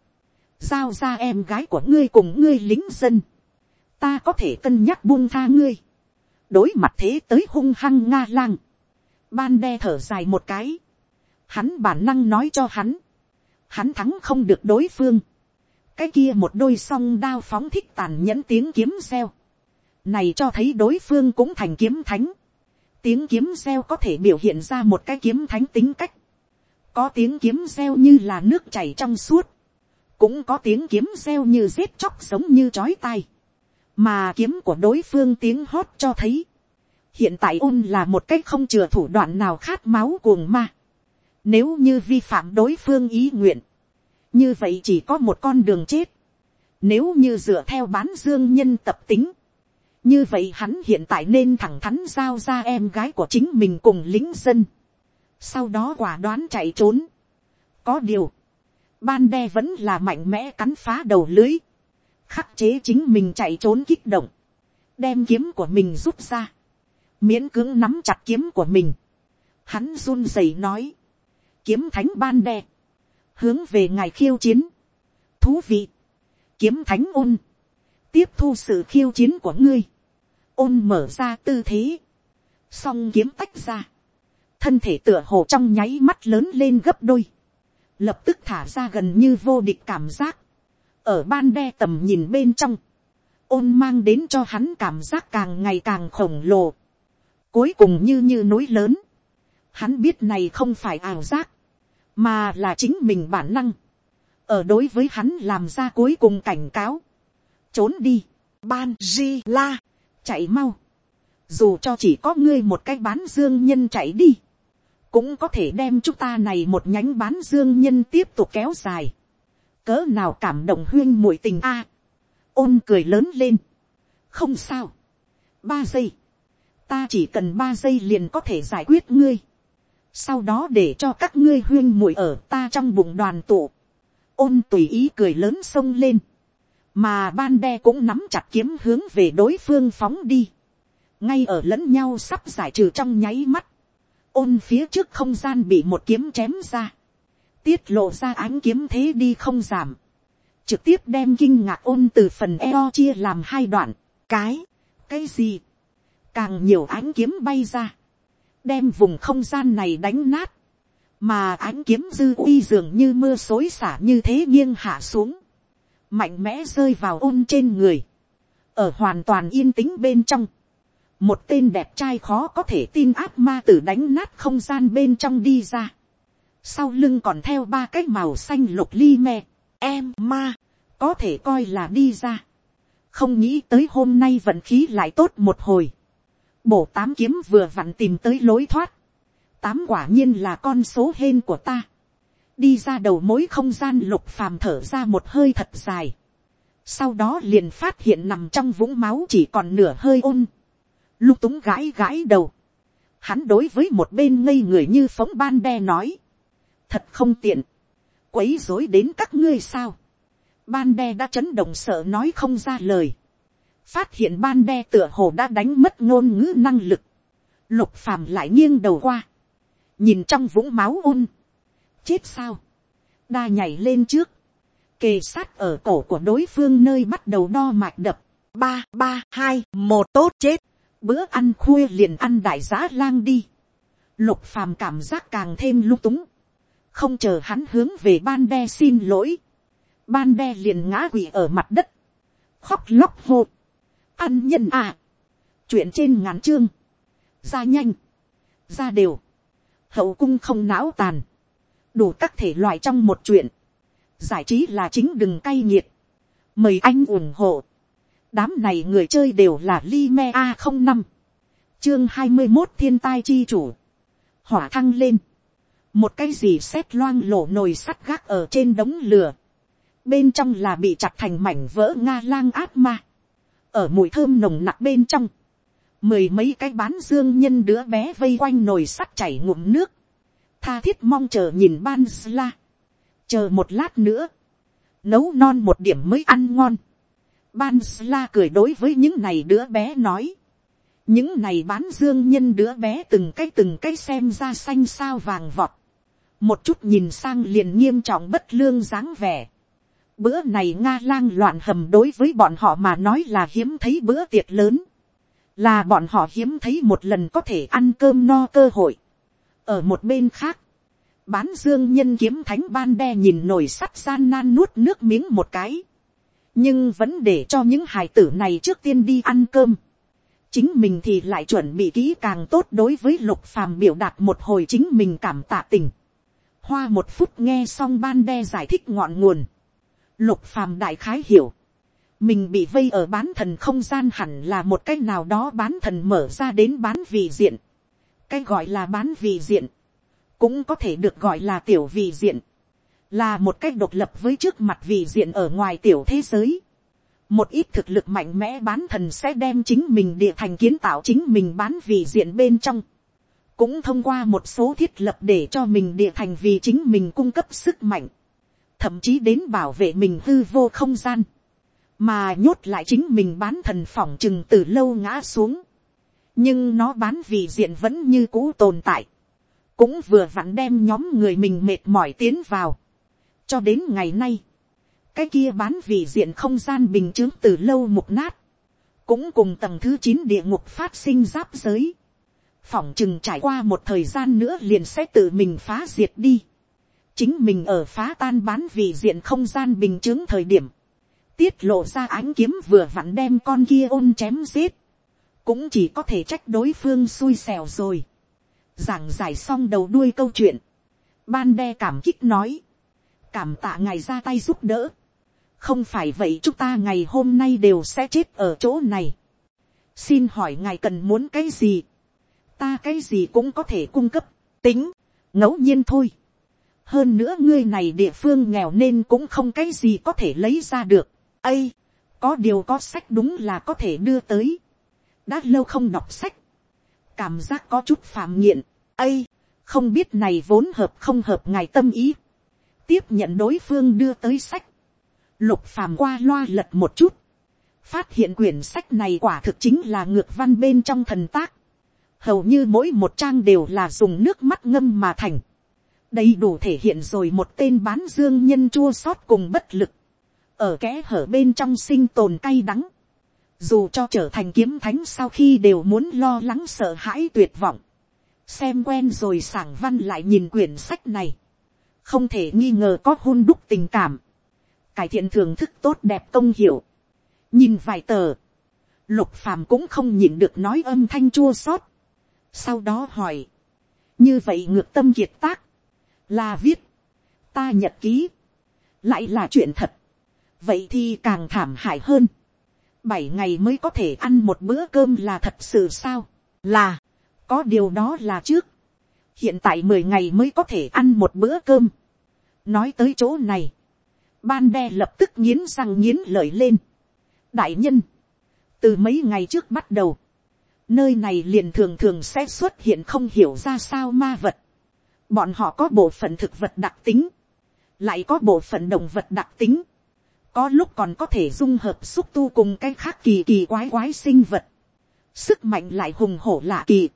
giao ra em gái của ngươi cùng ngươi lính dân, ta có thể cân nhắc buông tha ngươi, đối mặt thế tới hung hăng nga lang, ban đe thở dài một cái, hắn bản năng nói cho hắn, hắn thắng không được đối phương, cái kia một đôi song đao phóng thích tàn nhẫn tiếng kiếm reo, này cho thấy đối phương cũng thành kiếm thánh, tiếng kiếm reo có thể biểu hiện ra một cái kiếm thánh tính cách, có tiếng kiếm reo như là nước chảy trong suốt, cũng có tiếng kiếm reo như giết chóc giống như chói tai, mà kiếm của đối phương tiếng hót cho thấy, hiện tại ôn là một cách không chừa thủ đoạn nào khát máu cuồng ma, nếu như vi phạm đối phương ý nguyện, như vậy chỉ có một con đường chết. Nếu như dựa theo bán dương nhân tập tính, như vậy hắn hiện tại nên thẳng thắn giao ra em gái của chính mình cùng lính dân. Sau đó quả đoán chạy trốn. Có điều, ban đe vẫn là mạnh mẽ cắn phá đầu lưới, khắc chế chính mình chạy trốn kích động, đem kiếm của mình rút ra, miễn cưỡng nắm chặt kiếm của mình. Hắn run rẩy nói, kiếm thánh ban đe, hướng về ngài khiêu chiến, thú vị, kiếm thánh ôn, tiếp thu sự khiêu chiến của ngươi, ôn mở ra tư thế, song kiếm tách ra, thân thể tựa hồ trong nháy mắt lớn lên gấp đôi, lập tức thả ra gần như vô địch cảm giác, ở ban đe tầm nhìn bên trong, ôn mang đến cho hắn cảm giác càng ngày càng khổng lồ, cuối cùng như như núi lớn, hắn biết này không phải ảo giác, mà là chính mình bản năng, ở đối với hắn làm ra cuối cùng cảnh cáo, trốn đi, ban di la, chạy mau, dù cho chỉ có ngươi một cái bán dương nhân chạy đi, cũng có thể đem chúng ta này một nhánh bán dương nhân tiếp tục kéo dài, cỡ nào cảm động huyên muội tình a, ôn cười lớn lên, không sao, ba giây, ta chỉ cần ba giây liền có thể giải quyết ngươi, sau đó để cho các ngươi huyên muội ở ta trong bụng đoàn tụ, ôn tùy ý cười lớn xông lên, mà ban đe cũng nắm chặt kiếm hướng về đối phương phóng đi, ngay ở lẫn nhau sắp giải trừ trong nháy mắt, ôn phía trước không gian bị một kiếm chém ra, tiết lộ ra ánh kiếm thế đi không giảm, trực tiếp đem kinh ngạc ôn từ phần eo chia làm hai đoạn, cái, cái gì, càng nhiều ánh kiếm bay ra, đem vùng không gian này đánh nát, mà ánh kiếm dư uy dường như mưa xối xả như thế nghiêng hạ xuống, mạnh mẽ rơi vào ôn trên người, ở hoàn toàn yên tĩnh bên trong, một tên đẹp trai khó có thể tin ác ma tử đánh nát không gian bên trong đi ra, sau lưng còn theo ba cái màu xanh lục ly me, em ma, có thể coi là đi ra, không nghĩ tới hôm nay vận khí lại tốt một hồi, bổ tám kiếm vừa vặn tìm tới lối thoát, tám quả nhiên là con số hên của ta, đi ra đầu mối không gian lục phàm thở ra một hơi thật dài, sau đó liền phát hiện nằm trong vũng máu chỉ còn nửa hơi ôn, lung túng gãi gãi đầu, hắn đối với một bên ngây người như phóng ban đe nói, thật không tiện, quấy dối đến các ngươi sao, ban đe đã chấn động sợ nói không ra lời, phát hiện ban đe tựa hồ đã đánh mất ngôn ngữ năng lực, lục phàm lại nghiêng đầu qua, nhìn trong vũng máu ôn, chết sao, đa nhảy lên trước, kề sát ở cổ của đối phương nơi bắt đầu đo mạch đập, ba ba hai một tốt chết, bữa ăn khuya liền ăn đại giá lang đi, lục phàm cảm giác càng thêm lung túng, không chờ hắn hướng về ban đe xin lỗi, ban đe liền ngã quỵ ở mặt đất, khóc lóc hô, ăn nhân à, chuyện trên ngắn chương, ra nhanh, ra đều, hậu cung không não tàn, đủ các thể loại trong một chuyện, giải trí là chính đừng cay nghiệt, mời anh ủng hộ, đám này người chơi đều là li me a không năm, chương hai mươi một thiên tai chi chủ, hỏa thăng lên, một cái gì xét loang lổ nồi sắt gác ở trên đống lửa, bên trong là bị chặt thành mảnh vỡ nga lang ác ma, ở mùi thơm nồng nặc bên trong, mười mấy cái bán dương nhân đứa bé vây quanh nồi sắt chảy ngụm nước, tha thiết mong chờ nhìn ban sla, chờ một lát nữa, nấu non một điểm mới ăn ngon, ban sla cười đối với những này đứa bé nói, những này bán dương nhân đứa bé từng cái từng cái xem ra xanh sao vàng vọt, một chút nhìn sang liền nghiêm trọng bất lương dáng vẻ, Bữa này Nga lang loạn hầm đối với bọn họ mà nói là hiếm thấy bữa tiệc lớn. Là bọn họ hiếm thấy một lần có thể ăn cơm no cơ hội. Ở một bên khác, bán dương nhân kiếm thánh ban đe nhìn nồi sắt gian nan nuốt nước miếng một cái. Nhưng vẫn để cho những hài tử này trước tiên đi ăn cơm. Chính mình thì lại chuẩn bị kỹ càng tốt đối với lục phàm biểu đạt một hồi chính mình cảm tạ tình. Hoa một phút nghe xong ban đe giải thích ngọn nguồn Lục phàm đại khái hiểu. Mình bị vây ở bán thần không gian hẳn là một cách nào đó bán thần mở ra đến bán vị diện. Cái gọi là bán vị diện. Cũng có thể được gọi là tiểu vị diện. Là một cách độc lập với trước mặt vị diện ở ngoài tiểu thế giới. Một ít thực lực mạnh mẽ bán thần sẽ đem chính mình địa thành kiến tạo chính mình bán vị diện bên trong cũng thông qua một số thiết lập để cho mình địa thành vì chính mình cung cấp sức mạnh thậm chí đến bảo vệ mình hư vô không gian, mà nhốt lại chính mình bán thần phỏng chừng từ lâu ngã xuống, nhưng nó bán vì diện vẫn như cũ tồn tại, cũng vừa vặn đem nhóm người mình mệt mỏi tiến vào, cho đến ngày nay, cái kia bán vì diện không gian bình chứng từ lâu mục nát, cũng cùng tầng thứ chín địa ngục phát sinh giáp giới, phỏng chừng trải qua một thời gian nữa liền sẽ tự mình phá diệt đi. Chính mình ở phá tan bán vì diện không gian bình chứng thời điểm, tiết lộ ra ánh kiếm vừa vặn đem con kia ôn chém giết, cũng chỉ có thể trách đối phương xui xẻo rồi. giảng giải xong đầu đuôi câu chuyện, ban đe cảm kích nói, cảm tạ ngài ra tay giúp đỡ, không phải vậy chúng ta ngày hôm nay đều sẽ chết ở chỗ này. xin hỏi ngài cần muốn cái gì, ta cái gì cũng có thể cung cấp, tính, ngẫu nhiên thôi hơn nữa ngươi này địa phương nghèo nên cũng không cái gì có thể lấy ra được. ây, có điều có sách đúng là có thể đưa tới đã lâu không đọc sách, cảm giác có chút phạm nghiện. ây, không biết này vốn hợp không hợp ngài tâm ý. tiếp nhận đối phương đưa tới sách. lục phàm qua loa lật một chút. phát hiện quyển sách này quả thực chính là ngược văn bên trong thần tác. hầu như mỗi một trang đều là dùng nước mắt ngâm mà thành đầy đủ thể hiện rồi một tên bán dương nhân chua sót cùng bất lực, ở kẽ hở bên trong sinh tồn cay đắng, dù cho trở thành kiếm thánh sau khi đều muốn lo lắng sợ hãi tuyệt vọng, xem quen rồi sảng văn lại nhìn quyển sách này, không thể nghi ngờ có hôn đúc tình cảm, cải thiện thưởng thức tốt đẹp công hiệu, nhìn vài tờ, lục phàm cũng không nhìn được nói âm thanh chua sót, sau đó hỏi, như vậy ngược tâm kiệt tác, là viết, ta nhật ký, lại là chuyện thật, vậy thì càng thảm hại hơn, bảy ngày mới có thể ăn một bữa cơm là thật sự sao, là, có điều đó là trước, hiện tại mười ngày mới có thể ăn một bữa cơm, nói tới chỗ này, ban đe lập tức nghiến răng nghiến lợi lên. đại nhân, từ mấy ngày trước bắt đầu, nơi này liền thường thường sẽ xuất hiện không hiểu ra sao ma vật. bọn họ có bộ phận thực vật đặc tính, lại có bộ phận động vật đặc tính, có lúc còn có thể dung hợp xúc tu cùng cái khác kỳ kỳ quái quái sinh vật, sức mạnh lại hùng hổ lạ kỳ,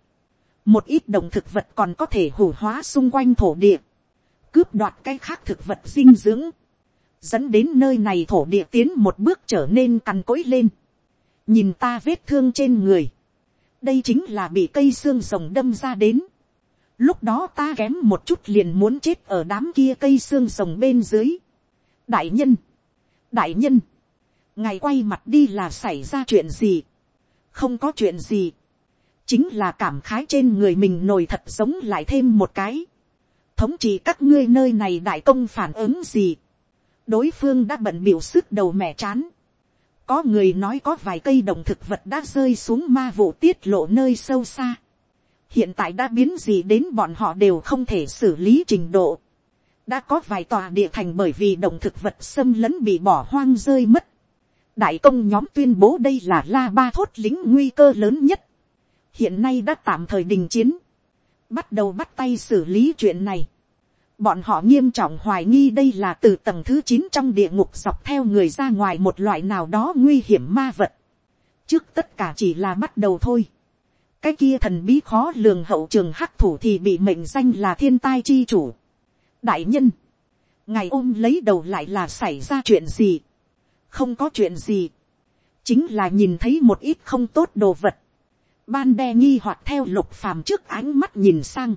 một ít động thực vật còn có thể hủ hóa xung quanh thổ địa, cướp đoạt cái khác thực vật dinh dưỡng, dẫn đến nơi này thổ địa tiến một bước trở nên cằn cỗi lên, nhìn ta vết thương trên người, đây chính là bị cây xương rồng đâm ra đến, lúc đó ta kém một chút liền muốn chết ở đám kia cây xương rồng bên dưới. đại nhân, đại nhân, ngài quay mặt đi là xảy ra chuyện gì, không có chuyện gì, chính là cảm khái trên người mình nổi thật giống lại thêm một cái, thống trị các ngươi nơi này đại công phản ứng gì, đối phương đã bận biểu sức đầu mẹ chán, có người nói có vài cây đồng thực vật đã rơi xuống ma vụ tiết lộ nơi sâu xa, hiện tại đã biến gì đến bọn họ đều không thể xử lý trình độ, đã có vài tòa địa thành bởi vì động thực vật xâm lấn bị bỏ hoang rơi mất. đại công nhóm tuyên bố đây là la ba thốt lính nguy cơ lớn nhất. hiện nay đã tạm thời đình chiến. bắt đầu bắt tay xử lý chuyện này. bọn họ nghiêm trọng hoài nghi đây là từ tầng thứ chín trong địa ngục dọc theo người ra ngoài một loại nào đó nguy hiểm ma vật. trước tất cả chỉ là bắt đầu thôi. cái kia thần bí khó lường hậu trường hắc thủ thì bị mệnh danh là thiên tai chi chủ đại nhân, ngài ôm lấy đầu lại là xảy ra chuyện gì, không có chuyện gì, chính là nhìn thấy một ít không tốt đồ vật, ban đe nghi hoặc theo lục phàm trước ánh mắt nhìn sang,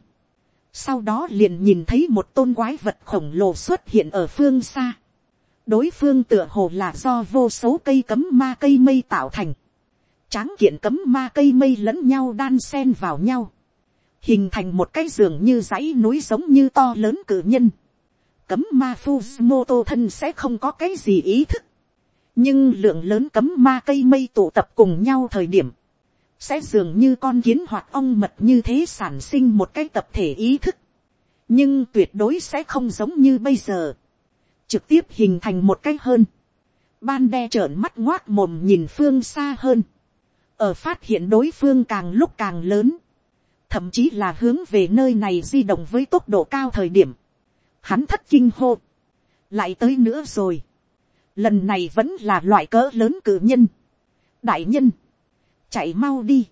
sau đó liền nhìn thấy một tôn quái vật khổng lồ xuất hiện ở phương xa, đối phương tựa hồ là do vô số cây cấm ma cây mây tạo thành, tráng kiện cấm ma cây mây lẫn nhau đan xen vào nhau, hình thành một cái giường như dãy núi giống như to lớn cử nhân. Cấm ma Fujimoto thân sẽ không có cái gì ý thức. Nhưng lượng lớn cấm ma cây mây tụ tập cùng nhau thời điểm. Sẽ dường như con kiến hoạt ong mật như thế sản sinh một cái tập thể ý thức. Nhưng tuyệt đối sẽ không giống như bây giờ. Trực tiếp hình thành một cái hơn. Ban đe trợn mắt ngoác mồm nhìn phương xa hơn. Ở phát hiện đối phương càng lúc càng lớn thậm chí là hướng về nơi này di động với tốc độ cao thời điểm, hắn thất kinh hô, lại tới nữa rồi, lần này vẫn là loại cỡ lớn cử nhân, đại nhân, chạy mau đi,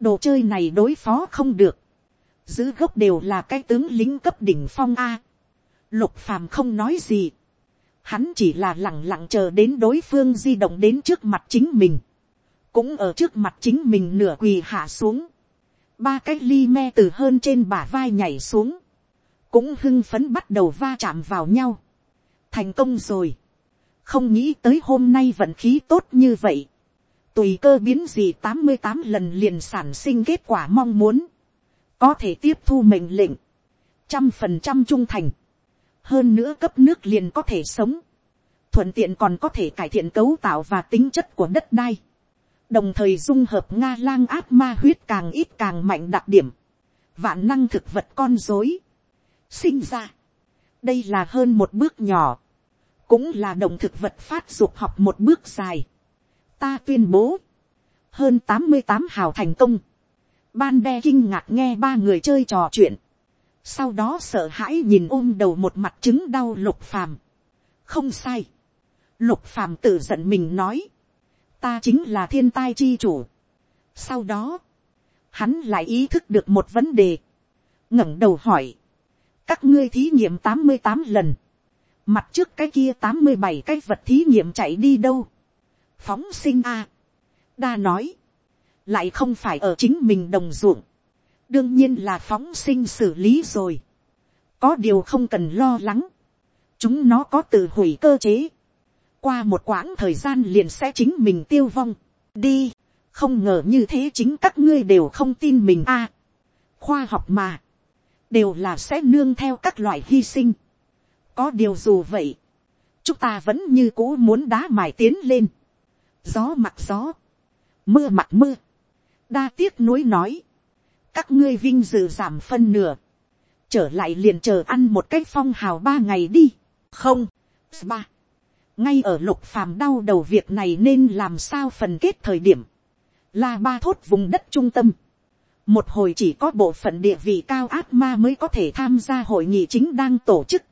đồ chơi này đối phó không được, giữ gốc đều là cái tướng lính cấp đỉnh phong a, lục phàm không nói gì, hắn chỉ là lẳng lặng chờ đến đối phương di động đến trước mặt chính mình, cũng ở trước mặt chính mình nửa quỳ hạ xuống, ba cái ly me từ hơn trên bả vai nhảy xuống, cũng hưng phấn bắt đầu va chạm vào nhau, thành công rồi, không nghĩ tới hôm nay vận khí tốt như vậy, tùy cơ biến gì tám mươi tám lần liền sản sinh kết quả mong muốn, có thể tiếp thu mệnh lệnh, trăm phần trăm trung thành, hơn nữa cấp nước liền có thể sống, thuận tiện còn có thể cải thiện cấu tạo và tính chất của đất đai, đồng thời dung hợp nga lang áp ma huyết càng ít càng mạnh đặc điểm, vạn năng thực vật con dối, sinh ra, đây là hơn một bước nhỏ, cũng là động thực vật phát dục học một bước dài. Ta tuyên bố, hơn tám mươi tám hào thành công, ban đe kinh ngạc nghe ba người chơi trò chuyện, sau đó sợ hãi nhìn ôm đầu một mặt trứng đau lục phàm. không sai, lục phàm tự giận mình nói, ta chính là thiên tai chi chủ. Sau đó, hắn lại ý thức được một vấn đề, ngẩng đầu hỏi, các ngươi thí nghiệm tám mươi tám lần, mặt trước cái kia tám mươi bảy cái vật thí nghiệm chạy đi đâu, phóng sinh a, đa nói, lại không phải ở chính mình đồng ruộng, đương nhiên là phóng sinh xử lý rồi, có điều không cần lo lắng, chúng nó có tự hủy cơ chế, qua một quãng thời gian liền sẽ chính mình tiêu vong. đi, không ngờ như thế chính các ngươi đều không tin mình a. khoa học mà, đều là sẽ nương theo các loại hy sinh. có điều dù vậy, chúng ta vẫn như cũ muốn đá mài tiến lên. gió mặt gió, mưa mặt mưa, đa tiếc nuối nói, các ngươi vinh dự giảm phân nửa, trở lại liền chờ ăn một cái phong hào ba ngày đi, không, ba, ngay ở lục phàm đau đầu việc này nên làm sao phần kết thời điểm, là ba thốt vùng đất trung tâm, một hồi chỉ có bộ phận địa vị cao ác ma mới có thể tham gia hội nghị chính đang tổ chức,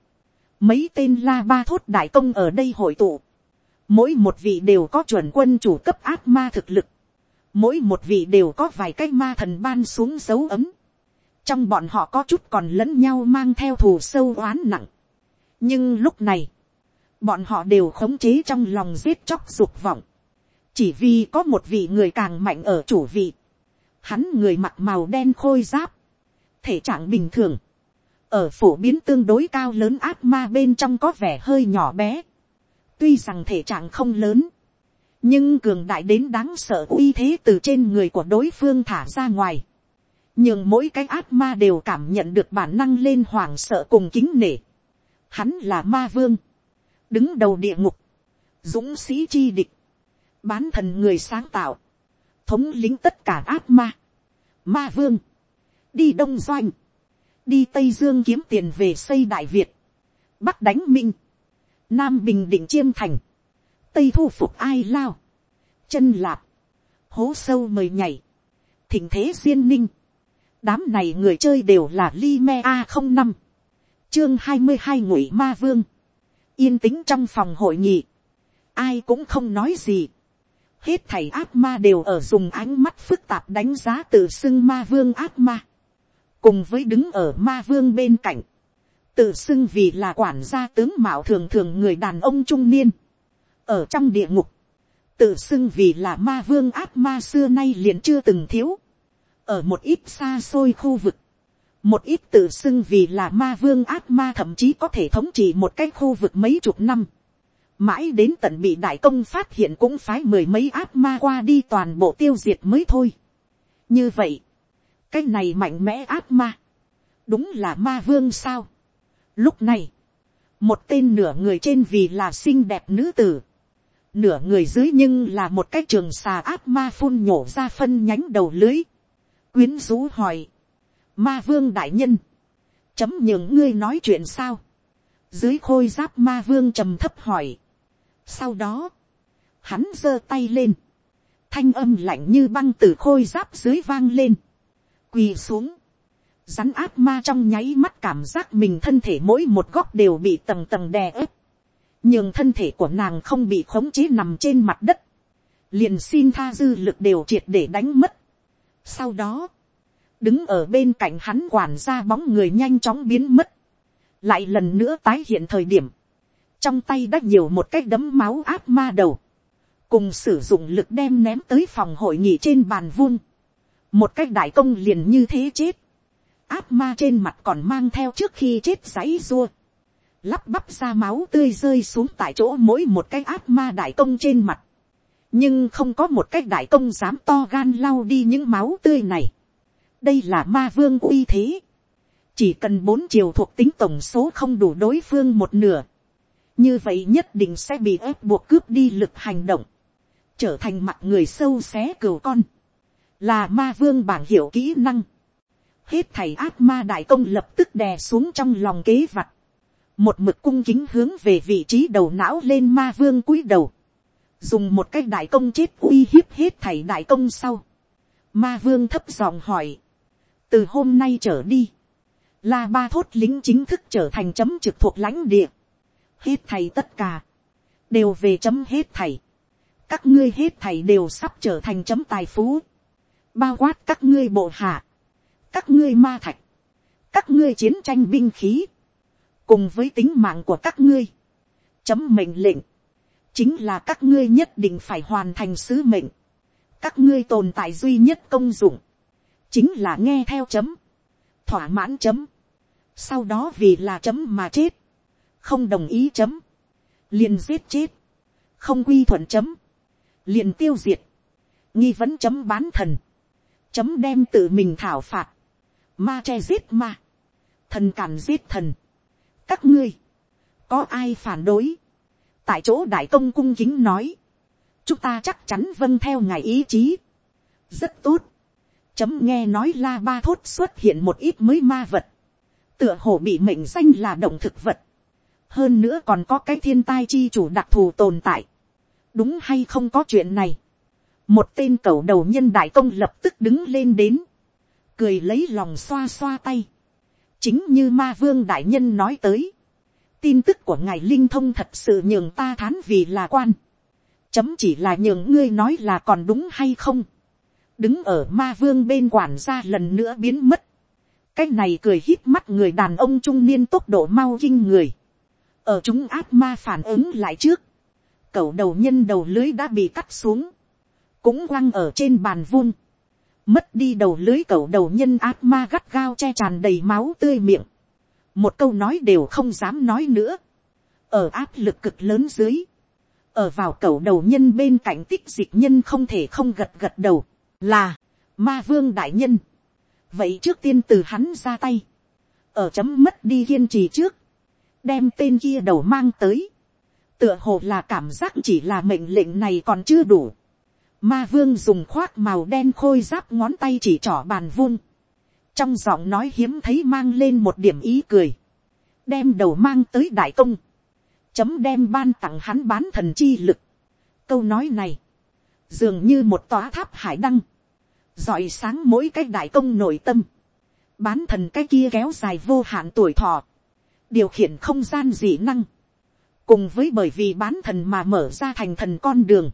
mấy tên la ba thốt đại công ở đây hội tụ, mỗi một vị đều có chuẩn quân chủ cấp ác ma thực lực, mỗi một vị đều có vài cái ma thần ban xuống dấu ấm, trong bọn họ có chút còn lẫn nhau mang theo thù sâu oán nặng. nhưng lúc này, bọn họ đều khống chế trong lòng giết chóc dục vọng, chỉ vì có một vị người càng mạnh ở chủ vị, hắn người mặc màu đen khôi giáp, thể trạng bình thường, ở phổ biến tương đối cao lớn ác ma bên trong có vẻ hơi nhỏ bé, tuy rằng thể trạng không lớn, nhưng cường đại đến đáng sợ uy thế từ trên người của đối phương thả ra ngoài, nhưng mỗi cái ác ma đều cảm nhận được bản năng lên hoảng sợ cùng kính nể. Hắn là ma vương, đứng đầu địa ngục, dũng sĩ chi địch, bán thần người sáng tạo, thống lĩnh tất cả ác ma, ma vương, đi đông doanh, đi tây dương kiếm tiền về xây đại việt, bắc đánh minh, nam bình định chiêm thành, tây thu phục ai lao, chân lạp, hố sâu mời nhảy, thỉnh thế duyên ninh, đám này người chơi đều là li me a không năm, chương hai mươi hai ngụy ma vương, yên tĩnh trong phòng hội nghị, ai cũng không nói gì, hết thầy ác ma đều ở dùng ánh mắt phức tạp đánh giá tự xưng ma vương ác ma, cùng với đứng ở ma vương bên cạnh, tự xưng vì là quản gia tướng mạo thường thường người đàn ông trung niên, ở trong địa ngục, tự xưng vì là ma vương ác ma xưa nay liền chưa từng thiếu, ở một ít xa xôi khu vực, một ít tự xưng vì là ma vương ác ma thậm chí có thể thống trị một cái khu vực mấy chục năm, mãi đến tận bị đại công phát hiện cũng phái mười mấy ác ma qua đi toàn bộ tiêu diệt mới thôi. như vậy, cái này mạnh mẽ ác ma, đúng là ma vương sao. lúc này, một tên nửa người trên vì là xinh đẹp nữ tử, nửa người dưới nhưng là một cái trường xà ác ma phun nhổ ra phân nhánh đầu lưới, quyến rũ hỏi, ma vương đại nhân, chấm những ngươi nói chuyện sao, dưới khôi giáp ma vương trầm thấp hỏi, sau đó, hắn giơ tay lên, thanh âm lạnh như băng từ khôi giáp dưới vang lên, quỳ xuống, rắn áp ma trong nháy mắt cảm giác mình thân thể mỗi một góc đều bị tầng tầng đè ép, nhưng thân thể của nàng không bị khống chế nằm trên mặt đất, liền xin tha dư lực đều triệt để đánh mất, sau đó, đứng ở bên cạnh hắn quản ra bóng người nhanh chóng biến mất. Lại lần nữa tái hiện thời điểm. Trong tay đã nhiều một cái đấm máu áp ma đầu. Cùng sử dụng lực đem ném tới phòng hội nghị trên bàn vuông. Một cái đại công liền như thế chết. Áp ma trên mặt còn mang theo trước khi chết giấy rua. Lắp bắp ra máu tươi rơi xuống tại chỗ mỗi một cái áp ma đại công trên mặt nhưng không có một cách đại công dám to gan lau đi những máu tươi này đây là ma vương uy thế. chỉ cần bốn chiều thuộc tính tổng số không đủ đối phương một nửa. như vậy nhất định sẽ bị ép buộc cướp đi lực hành động. trở thành mặt người sâu xé cừu con. là ma vương bảng hiểu kỹ năng. hết thầy ác ma đại công lập tức đè xuống trong lòng kế vặt. một mực cung kính hướng về vị trí đầu não lên ma vương cúi đầu dùng một cái đại công chết uy hiếp hết thảy đại công sau. Ma vương thấp giọng hỏi, từ hôm nay trở đi, la ba thốt lính chính thức trở thành chấm trực thuộc lãnh địa, hết thầy tất cả, đều về chấm hết thầy, các ngươi hết thầy đều sắp trở thành chấm tài phú, bao quát các ngươi bộ hạ, các ngươi ma thạch, các ngươi chiến tranh binh khí, cùng với tính mạng của các ngươi, chấm mệnh lệnh, chính là các ngươi nhất định phải hoàn thành sứ mệnh, các ngươi tồn tại duy nhất công dụng, chính là nghe theo chấm, thỏa mãn chấm, sau đó vì là chấm mà chết, không đồng ý chấm, liền giết chết, không quy thuận chấm, liền tiêu diệt, nghi vấn chấm bán thần, chấm đem tự mình thảo phạt, ma che giết ma, thần càn giết thần, các ngươi, có ai phản đối, tại chỗ đại công cung kính nói, chúng ta chắc chắn vâng theo ngài ý chí. rất tốt chấm nghe nói la ba thốt xuất hiện một ít mới ma vật. tựa hồ bị mệnh danh là động thực vật, hơn nữa còn có cái thiên tai chi chủ đặc thù tồn tại, đúng hay không có chuyện này, một tên cầu đầu nhân đại công lập tức đứng lên đến, cười lấy lòng xoa xoa tay, chính như ma vương đại nhân nói tới, tin tức của ngài linh thông thật sự nhường ta thán vì là quan, chấm chỉ là nhường ngươi nói là còn đúng hay không, đứng ở ma vương bên quản gia lần nữa biến mất, cái này cười hít mắt người đàn ông trung niên tốc độ mau kinh người, ở chúng ác ma phản ứng lại trước, cẩu đầu nhân đầu lưới đã bị cắt xuống, cũng quăng ở trên bàn vun. mất đi đầu lưới cẩu đầu nhân ác ma gắt gao che tràn đầy máu tươi miệng, một câu nói đều không dám nói nữa, ở áp lực cực lớn dưới, ở vào cẩu đầu nhân bên cạnh tích dịch nhân không thể không gật gật đầu, là, ma vương đại nhân, vậy trước tiên từ hắn ra tay, ở chấm mất đi kiên trì trước, đem tên kia đầu mang tới, tựa hồ là cảm giác chỉ là mệnh lệnh này còn chưa đủ, ma vương dùng khoác màu đen khôi giáp ngón tay chỉ trỏ bàn vuông, trong giọng nói hiếm thấy mang lên một điểm ý cười, đem đầu mang tới đại công, chấm đem ban tặng hắn bán thần chi lực. câu nói này, dường như một tòa tháp hải đăng, dọi sáng mỗi cái đại công nội tâm, bán thần cái kia kéo dài vô hạn tuổi thọ, điều khiển không gian dị năng, cùng với bởi vì bán thần mà mở ra thành thần con đường,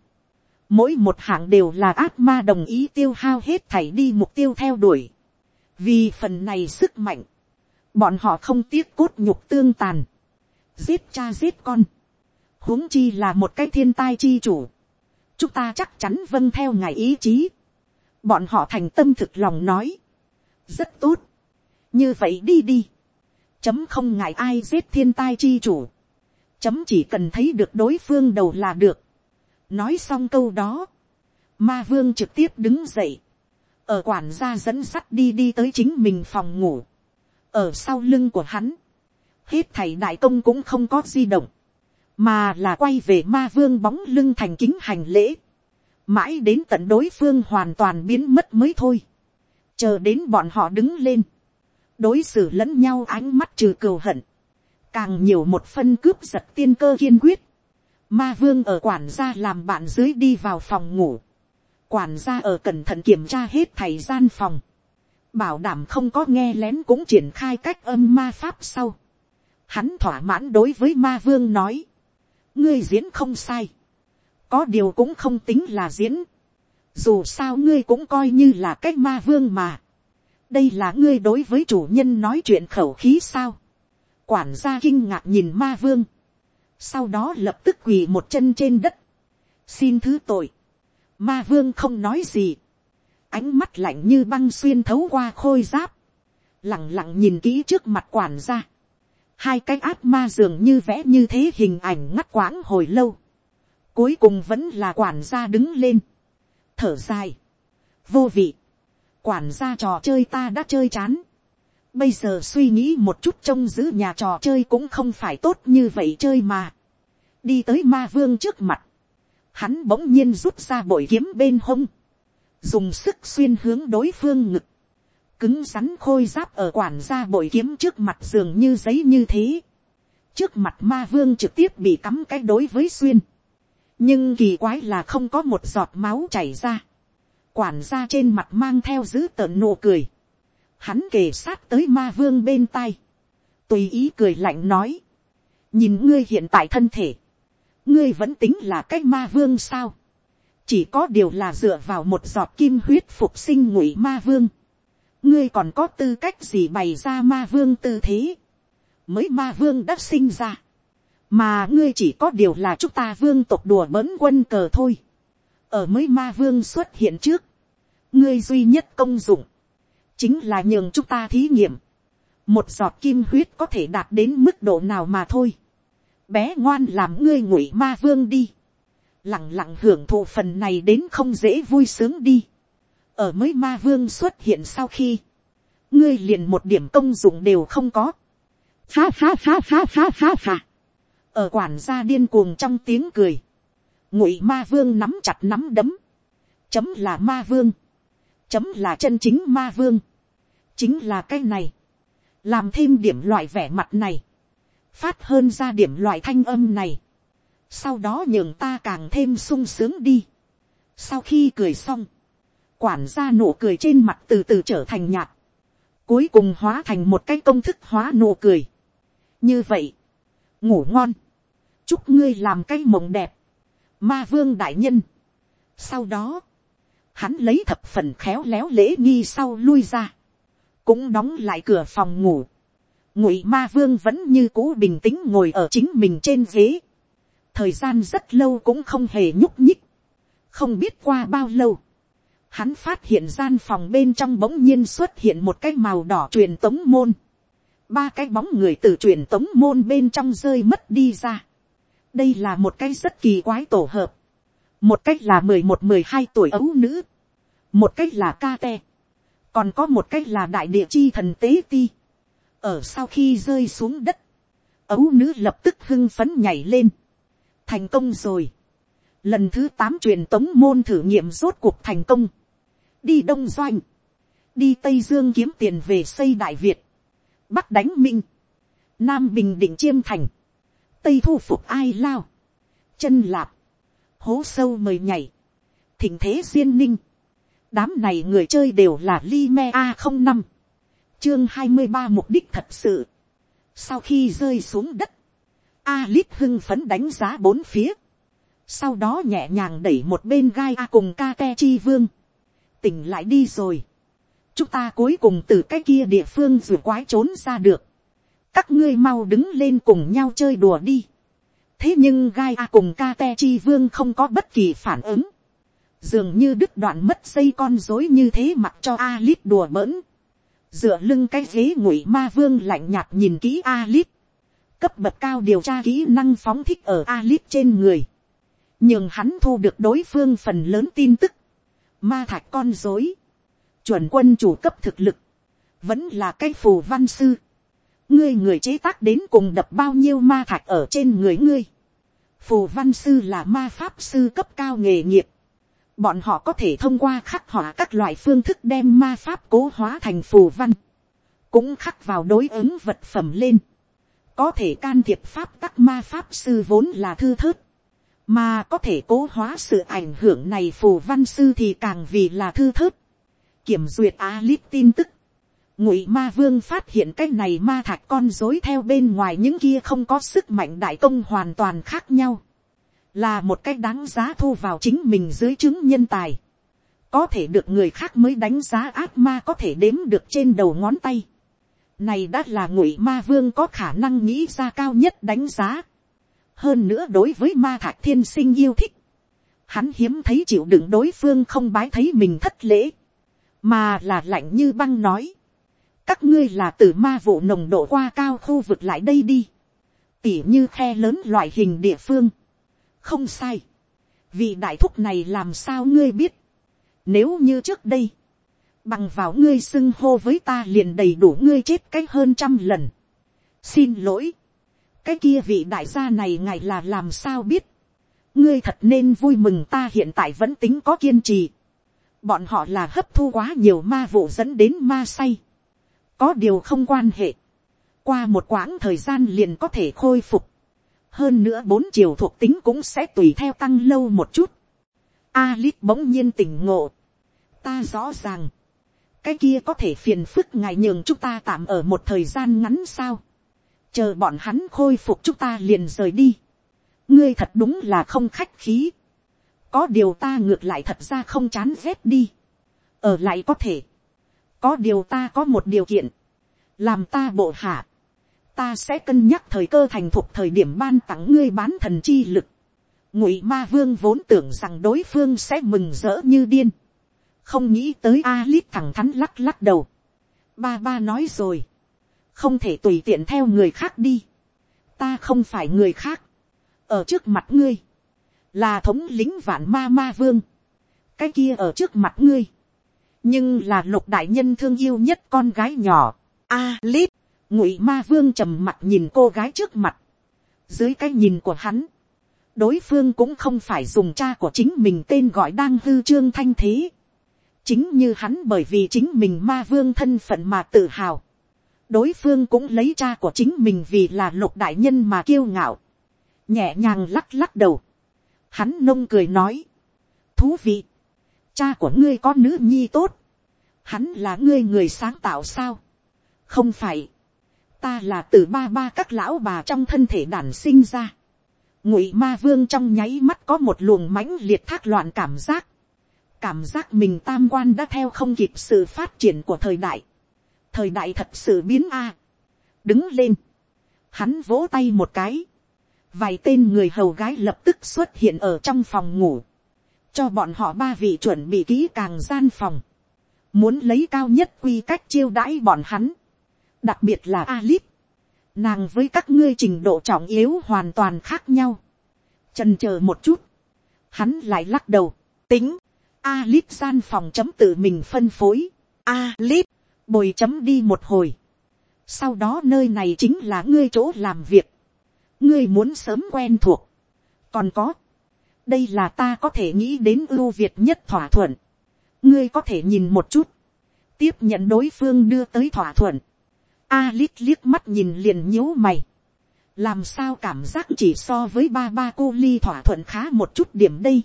mỗi một hạng đều là ác ma đồng ý tiêu hao hết thảy đi mục tiêu theo đuổi, vì phần này sức mạnh, bọn họ không tiếc cốt nhục tương tàn, giết cha giết con, huống chi là một cái thiên tai chi chủ, chúng ta chắc chắn vâng theo ngài ý chí, bọn họ thành tâm thực lòng nói, rất tốt, như vậy đi đi, chấm không ngại ai giết thiên tai chi chủ, chấm chỉ cần thấy được đối phương đầu là được, nói xong câu đó, ma vương trực tiếp đứng dậy, ở quản gia dẫn sắt đi đi tới chính mình phòng ngủ, ở sau lưng của hắn, hết thầy đại công cũng không có di động, mà là quay về ma vương bóng lưng thành kính hành lễ, mãi đến tận đối phương hoàn toàn biến mất mới thôi, chờ đến bọn họ đứng lên, đối xử lẫn nhau ánh mắt trừ cừu hận, càng nhiều một phân cướp giật tiên cơ kiên quyết, ma vương ở quản gia làm bạn dưới đi vào phòng ngủ, quản gia ở cẩn thận kiểm tra hết thầy gian phòng, bảo đảm không có nghe lén cũng triển khai cách âm ma pháp sau. Hắn thỏa mãn đối với ma vương nói, ngươi diễn không sai, có điều cũng không tính là diễn, dù sao ngươi cũng coi như là cách ma vương mà, đây là ngươi đối với chủ nhân nói chuyện khẩu khí sao, quản gia kinh ngạc nhìn ma vương, sau đó lập tức quỳ một chân trên đất, xin thứ tội, ma vương không nói gì, ánh mắt lạnh như băng xuyên thấu qua khôi giáp, lẳng lặng nhìn kỹ trước mặt quản gia, hai cái ác ma dường như vẽ như thế hình ảnh ngắt quãng hồi lâu, cuối cùng vẫn là quản gia đứng lên, thở dài, vô vị, quản gia trò chơi ta đã chơi chán, bây giờ suy nghĩ một chút trông giữ nhà trò chơi cũng không phải tốt như vậy chơi mà, đi tới ma vương trước mặt, hắn bỗng nhiên rút ra bội kiếm bên hông, dùng sức xuyên hướng đối phương ngực, cứng rắn khôi giáp ở quản gia bội kiếm trước mặt giường như giấy như thế, trước mặt ma vương trực tiếp bị cắm cái đối với xuyên, nhưng kỳ quái là không có một giọt máu chảy ra, quản gia trên mặt mang theo dữ tợn nụ cười, hắn kề sát tới ma vương bên tai, tùy ý cười lạnh nói, nhìn ngươi hiện tại thân thể, ngươi vẫn tính là cái ma vương sao, chỉ có điều là dựa vào một giọt kim huyết phục sinh ngụy ma vương, ngươi còn có tư cách gì bày ra ma vương tư thế, mới ma vương đã sinh ra, mà ngươi chỉ có điều là chúng ta vương tộc đùa bỡn quân cờ thôi, ở mới ma vương xuất hiện trước, ngươi duy nhất công dụng, chính là nhường chúng ta thí nghiệm, một giọt kim huyết có thể đạt đến mức độ nào mà thôi, bé ngoan làm ngươi ngụy ma vương đi, lẳng lặng hưởng thụ phần này đến không dễ vui sướng đi. ở mới ma vương xuất hiện sau khi, ngươi liền một điểm công dụng đều không có. phá phá phá phá phá phá phá ở quản gia điên cuồng trong tiếng cười, ngụy ma vương nắm chặt nắm đấm, chấm là ma vương, chấm là chân chính ma vương, chính là cái này, làm thêm điểm loại vẻ mặt này, phát hơn ra điểm loại thanh âm này, sau đó nhường ta càng thêm sung sướng đi. sau khi cười xong, quản gia nụ cười trên mặt từ từ trở thành nhạt, cuối cùng hóa thành một cái công thức hóa nụ cười. như vậy, ngủ ngon, chúc ngươi làm cái mộng đẹp, ma vương đại nhân. sau đó, hắn lấy thập phần khéo léo lễ nghi sau lui ra, cũng đóng lại cửa phòng ngủ. ngụy ma vương vẫn như cũ bình tĩnh ngồi ở chính mình trên ghế, thời gian rất lâu cũng không hề nhúc nhích, không biết qua bao lâu, hắn phát hiện gian phòng bên trong bỗng nhiên xuất hiện một cái màu đỏ truyền tống môn, ba cái bóng người từ truyền tống môn bên trong rơi mất đi ra đây là một cái rất kỳ quái tổ hợp, một cách là mười một mười hai tuổi ấu nữ, một cách là ca te, còn có một cách là đại địa chi thần tế ti. ở sau khi rơi xuống đất, ấu nữ lập tức hưng phấn nhảy lên, thành công rồi. lần thứ tám truyền tống môn thử nghiệm rốt cuộc thành công, đi đông doanh, đi tây dương kiếm tiền về xây đại việt, bắc đánh minh, nam bình định chiêm thành, tây thu phục ai lao, chân lạp, hố sâu mời nhảy, thỉnh thế duyên ninh, đám này người chơi đều là li me a không năm, chương hai mươi ba mục đích thật sự, sau khi rơi xuống đất, a lít hưng phấn đánh giá bốn phía. Sau đó nhẹ nhàng đẩy một bên gai A cùng ca te chi vương. Tỉnh lại đi rồi. Chúng ta cuối cùng từ cái kia địa phương vừa quái trốn ra được. Các ngươi mau đứng lên cùng nhau chơi đùa đi. Thế nhưng gai A cùng ca te chi vương không có bất kỳ phản ứng. Dường như đứt đoạn mất xây con rối như thế mặc cho a Alip đùa bỡn. Dựa lưng cái ghế ngụy ma vương lạnh nhạt nhìn kỹ a Alip cấp bậc cao điều tra kỹ năng phóng thích ở a Alip trên người, nhưng hắn thu được đối phương phần lớn tin tức, ma thạch con dối, chuẩn quân chủ cấp thực lực, vẫn là cái phù văn sư, ngươi người chế tác đến cùng đập bao nhiêu ma thạch ở trên người ngươi, phù văn sư là ma pháp sư cấp cao nghề nghiệp, bọn họ có thể thông qua khắc họa các loại phương thức đem ma pháp cố hóa thành phù văn, cũng khắc vào đối ứng vật phẩm lên, có thể can thiệp pháp các ma pháp sư vốn là thư thớt, mà có thể cố hóa sự ảnh hưởng này phù văn sư thì càng vì là thư thớt. Kiểm duyệt á lít tin tức, ngụy ma vương phát hiện cái này ma thạch con dối theo bên ngoài những kia không có sức mạnh đại công hoàn toàn khác nhau, là một cái đáng giá thu vào chính mình dưới chứng nhân tài, có thể được người khác mới đánh giá ác ma có thể đếm được trên đầu ngón tay này đã là ngụy ma vương có khả năng nghĩ ra cao nhất đánh giá. Hơn nữa đối với ma thạch thiên sinh yêu thích. Hắn hiếm thấy chịu đựng đối phương không bái thấy mình thất lễ. Mà là lạnh như băng nói. Các ngươi là từ ma vụ nồng độ qua cao khu vực lại đây đi. Tỉ như khe lớn loại hình địa phương. Không sai. Vì đại thúc này làm sao ngươi biết. Nếu như trước đây bằng vào ngươi xưng hô với ta liền đầy đủ ngươi chết cách hơn trăm lần. xin lỗi, cái kia vị đại gia này ngài là làm sao biết, ngươi thật nên vui mừng ta hiện tại vẫn tính có kiên trì. bọn họ là hấp thu quá nhiều ma vụ dẫn đến ma say có điều không quan hệ. qua một quãng thời gian liền có thể khôi phục. hơn nữa bốn chiều thuộc tính cũng sẽ tùy theo tăng lâu một chút. Alip bỗng nhiên tỉnh ngộ. ta rõ ràng cái kia có thể phiền phức ngài nhường chúng ta tạm ở một thời gian ngắn sao. chờ bọn hắn khôi phục chúng ta liền rời đi. ngươi thật đúng là không khách khí. có điều ta ngược lại thật ra không chán rét đi. ở lại có thể có điều ta có một điều kiện. làm ta bộ hạ. ta sẽ cân nhắc thời cơ thành thục thời điểm ban tặng ngươi bán thần chi lực. ngụy ma vương vốn tưởng rằng đối phương sẽ mừng rỡ như điên không nghĩ tới a lít thẳng thắn lắc lắc đầu. Ba ba nói rồi, không thể tùy tiện theo người khác đi. Ta không phải người khác, ở trước mặt ngươi, là thống lính vạn ma ma vương. cái kia ở trước mặt ngươi, nhưng là lục đại nhân thương yêu nhất con gái nhỏ. A lít, ngụy ma vương trầm mặt nhìn cô gái trước mặt, dưới cái nhìn của hắn, đối phương cũng không phải dùng cha của chính mình tên gọi đang hư trương thanh thế. Chính như hắn bởi vì chính mình ma vương thân phận mà tự hào, đối phương cũng lấy cha của chính mình vì là lục đại nhân mà kiêu ngạo, nhẹ nhàng lắc lắc đầu, hắn nông cười nói, thú vị, cha của ngươi có nữ nhi tốt, hắn là ngươi người sáng tạo sao, không phải, ta là từ ba ba các lão bà trong thân thể đản sinh ra, ngụy ma vương trong nháy mắt có một luồng mãnh liệt thác loạn cảm giác, cảm giác mình tam quan đã theo không kịp sự phát triển của thời đại, thời đại thật sự biến a, đứng lên, hắn vỗ tay một cái, vài tên người hầu gái lập tức xuất hiện ở trong phòng ngủ, cho bọn họ ba vị chuẩn bị kỹ càng gian phòng, muốn lấy cao nhất quy cách chiêu đãi bọn hắn, đặc biệt là Alip, nàng với các ngươi trình độ trọng yếu hoàn toàn khác nhau, trần chờ một chút, hắn lại lắc đầu, tính, Alip gian phòng chấm tự mình phân phối, Alip, bồi chấm đi một hồi, sau đó nơi này chính là ngươi chỗ làm việc, ngươi muốn sớm quen thuộc, còn có, đây là ta có thể nghĩ đến ưu việt nhất thỏa thuận, ngươi có thể nhìn một chút, tiếp nhận đối phương đưa tới thỏa thuận, a liếc mắt nhìn liền nhíu mày. Làm sao cảm giác chỉ so với ba ba cô ly thỏa thuận khá một chút điểm đây.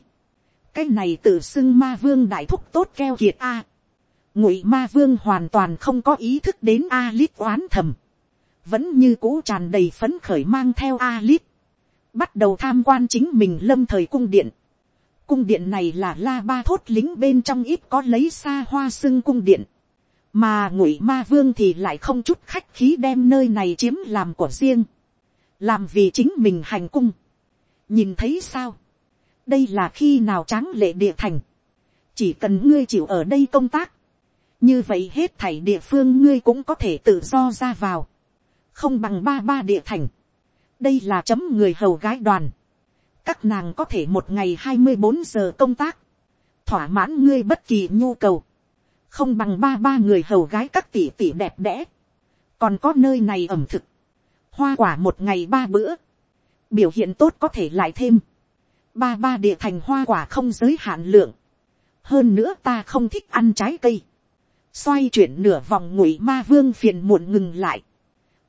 Cái này tự xưng ma vương đại thúc tốt keo kiệt a. Ngụy ma vương hoàn toàn không có ý thức đến a liếc oán thầm. Vẫn như cũ tràn đầy phấn khởi mang theo a liếc Bắt đầu tham quan chính mình lâm thời cung điện. Cung điện này là la ba thốt lính bên trong ít có lấy xa hoa xưng cung điện. Mà ngụy ma vương thì lại không chút khách khí đem nơi này chiếm làm của riêng, làm vì chính mình hành cung. nhìn thấy sao, đây là khi nào tráng lệ địa thành, chỉ cần ngươi chịu ở đây công tác, như vậy hết thảy địa phương ngươi cũng có thể tự do ra vào, không bằng ba ba địa thành, đây là chấm người hầu gái đoàn, các nàng có thể một ngày hai mươi bốn giờ công tác, thỏa mãn ngươi bất kỳ nhu cầu, không bằng ba ba người hầu gái các tỷ tỷ đẹp đẽ, còn có nơi này ẩm thực, hoa quả một ngày ba bữa, biểu hiện tốt có thể lại thêm, ba ba địa thành hoa quả không giới hạn lượng, hơn nữa ta không thích ăn trái cây, xoay chuyển nửa vòng ngụy ma vương phiền muộn ngừng lại,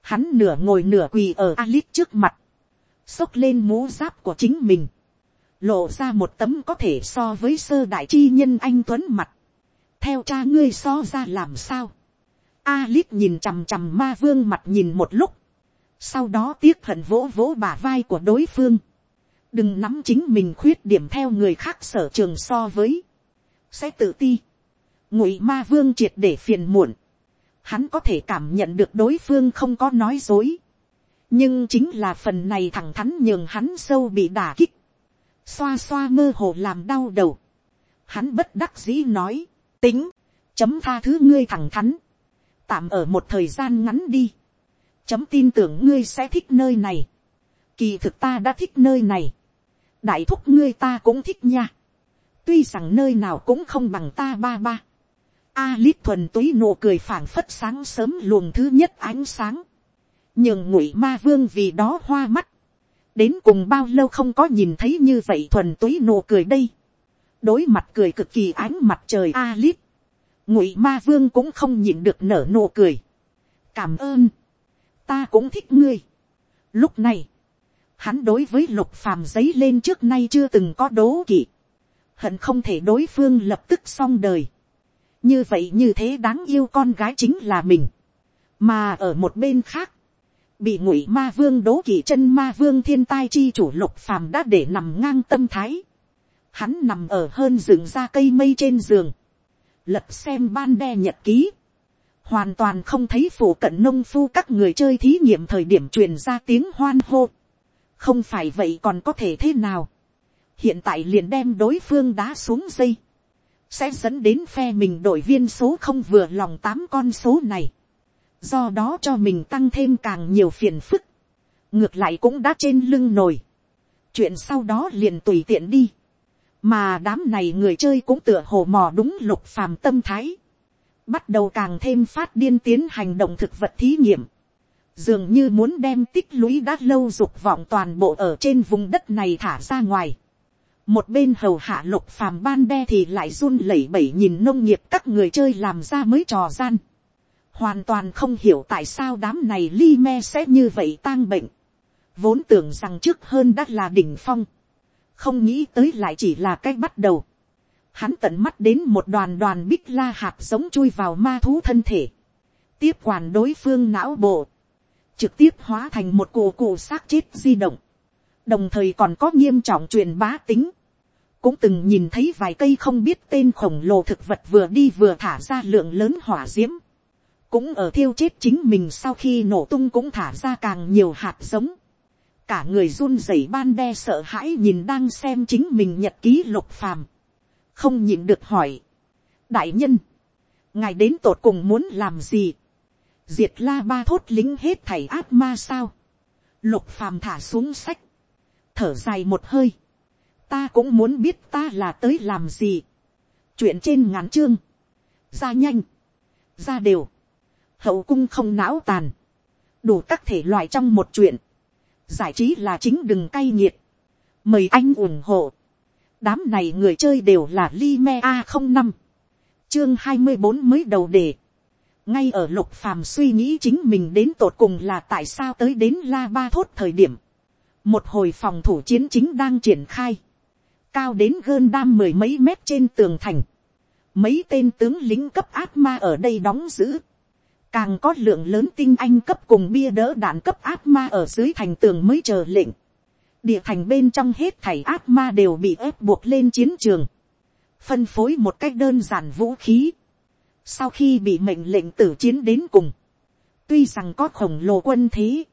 hắn nửa ngồi nửa quỳ ở Alice trước mặt, xốc lên mũ giáp của chính mình, lộ ra một tấm có thể so với sơ đại chi nhân anh tuấn mặt, theo cha ngươi so ra làm sao. Alice nhìn chằm chằm ma vương mặt nhìn một lúc. Sau đó tiếc hận vỗ vỗ bả vai của đối phương. Đừng nắm chính mình khuyết điểm theo người khác sở trường so với. Sẽ tự ti. Ngụy ma vương triệt để phiền muộn. Hắn có thể cảm nhận được đối phương không có nói dối. Nhưng chính là phần này thẳng thắn nhường hắn sâu bị đả kích. Xoa xoa mơ hồ làm đau đầu. Hắn bất đắc dĩ nói tính, chấm tha thứ ngươi thẳng thắn, tạm ở một thời gian ngắn đi, chấm tin tưởng ngươi sẽ thích nơi này, kỳ thực ta đã thích nơi này, đại thúc ngươi ta cũng thích nha, tuy rằng nơi nào cũng không bằng ta ba ba, a lít thuần túy nụ cười phảng phất sáng sớm luồng thứ nhất ánh sáng, nhường ngụy ma vương vì đó hoa mắt, đến cùng bao lâu không có nhìn thấy như vậy thuần túy nụ cười đây, đối mặt cười cực kỳ ánh mặt trời Alip. Ngụy ma vương cũng không nhịn được nở nụ cười. Cảm ơn. Ta cũng thích ngươi. Lúc này. Hắn đối với lục phàm giấy lên trước nay chưa từng có đố kỵ. Hận không thể đối phương lập tức xong đời. Như vậy như thế đáng yêu con gái chính là mình. Mà ở một bên khác. Bị ngụy ma vương đố kỵ chân ma vương thiên tai chi chủ lục phàm đã để nằm ngang tâm thái. Hắn nằm ở hơn rừng ra cây mây trên giường, lật xem ban đe nhật ký, hoàn toàn không thấy phủ cận nông phu các người chơi thí nghiệm thời điểm truyền ra tiếng hoan hô, không phải vậy còn có thể thế nào, hiện tại liền đem đối phương đá xuống dây, sẽ dẫn đến phe mình đội viên số không vừa lòng tám con số này, do đó cho mình tăng thêm càng nhiều phiền phức, ngược lại cũng đã trên lưng nồi, chuyện sau đó liền tùy tiện đi, mà đám này người chơi cũng tựa hồ mò đúng lục phàm tâm thái, bắt đầu càng thêm phát điên tiến hành động thực vật thí nghiệm, dường như muốn đem tích lũy đã lâu dục vọng toàn bộ ở trên vùng đất này thả ra ngoài một bên hầu hạ lục phàm ban đe thì lại run lẩy bẩy nhìn nông nghiệp các người chơi làm ra mới trò gian. hoàn toàn không hiểu tại sao đám này li me sẽ như vậy tang bệnh, vốn tưởng rằng trước hơn đã là đỉnh phong, không nghĩ tới lại chỉ là cách bắt đầu, hắn tận mắt đến một đoàn đoàn bích la hạt giống chui vào ma thú thân thể, tiếp quản đối phương não bộ, trực tiếp hóa thành một cổ cổ xác chết di động, đồng thời còn có nghiêm trọng truyền bá tính, cũng từng nhìn thấy vài cây không biết tên khổng lồ thực vật vừa đi vừa thả ra lượng lớn hỏa d i ễ m cũng ở thiêu chết chính mình sau khi nổ tung cũng thả ra càng nhiều hạt giống, cả người run rẩy ban đe sợ hãi nhìn đang xem chính mình nhật ký lục phàm, không nhịn được hỏi, đại nhân, ngài đến tột cùng muốn làm gì, diệt la ba thốt lính hết thảy ác ma sao, lục phàm thả xuống sách, thở dài một hơi, ta cũng muốn biết ta là tới làm gì. chuyện trên ngắn chương, ra nhanh, ra đều, hậu cung không não tàn, đủ các thể loại trong một chuyện, giải trí là chính đừng cay nghiệt, mời anh ủng hộ, đám này người chơi đều là li me a không năm, chương hai mươi bốn mới đầu đề, ngay ở lục phàm suy nghĩ chính mình đến tột cùng là tại sao tới đến la ba thốt thời điểm, một hồi phòng thủ chiến chính đang triển khai, cao đến gơn đam mười mấy mét trên tường thành, mấy tên tướng lính cấp áp ma ở đây đóng giữ, càng có lượng lớn tinh anh cấp cùng bia đỡ đạn cấp áp ma ở dưới thành tường mới chờ lệnh, địa thành bên trong hết thảy áp ma đều bị ép buộc lên chiến trường, phân phối một cách đơn giản vũ khí, sau khi bị mệnh lệnh tử chiến đến cùng, tuy rằng có khổng lồ quân thế,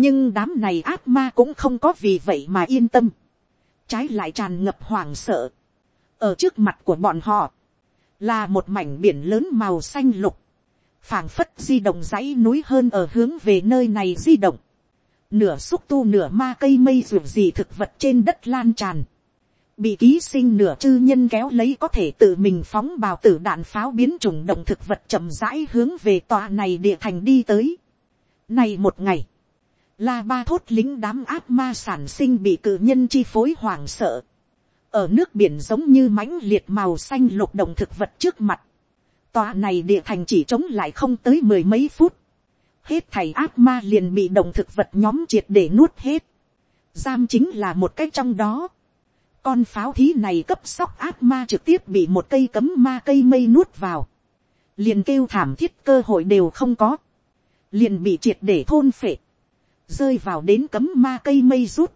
nhưng đám này ác ma cũng không có vì vậy mà yên tâm trái lại tràn ngập hoảng sợ. ở trước mặt của bọn họ, là một mảnh biển lớn màu xanh lục, phảng phất di động dãy núi hơn ở hướng về nơi này di động, nửa xúc tu nửa ma cây mây ruột gì thực vật trên đất lan tràn, bị ký sinh nửa chư nhân kéo lấy có thể tự mình phóng bào tử đạn pháo biến chủng động thực vật chậm rãi hướng về tòa này địa thành đi tới. Này một ngày, La ba thốt lính đám ác ma sản sinh bị cự nhân chi phối hoảng sợ. Ở nước biển giống như mãnh liệt màu xanh lục động thực vật trước mặt. Tòa này địa thành chỉ chống lại không tới mười mấy phút. Hết thầy ác ma liền bị động thực vật nhóm triệt để nuốt hết. Giam chính là một cách trong đó. Con pháo thí này cấp sóc ác ma trực tiếp bị một cây cấm ma cây mây nuốt vào. Liền kêu thảm thiết cơ hội đều không có. Liền bị triệt để thôn phệ rơi vào đến cấm ma cây mây rút,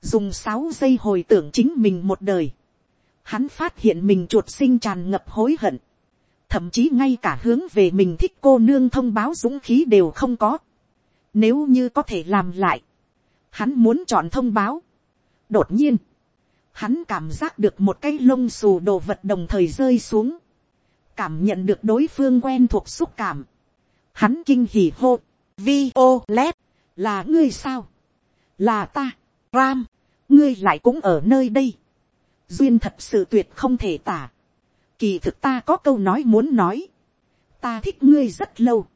dùng sáu giây hồi tưởng chính mình một đời, hắn phát hiện mình chuột sinh tràn ngập hối hận, thậm chí ngay cả hướng về mình thích cô nương thông báo dũng khí đều không có, nếu như có thể làm lại, hắn muốn chọn thông báo, đột nhiên, hắn cảm giác được một cái lông xù đồ vật đồng thời rơi xuống, cảm nhận được đối phương quen thuộc xúc cảm, hắn kinh hỉ hô, vi ô lét, là ngươi sao, là ta, ram, ngươi lại cũng ở nơi đây, duyên thật sự tuyệt không thể tả, kỳ thực ta có câu nói muốn nói, ta thích ngươi rất lâu,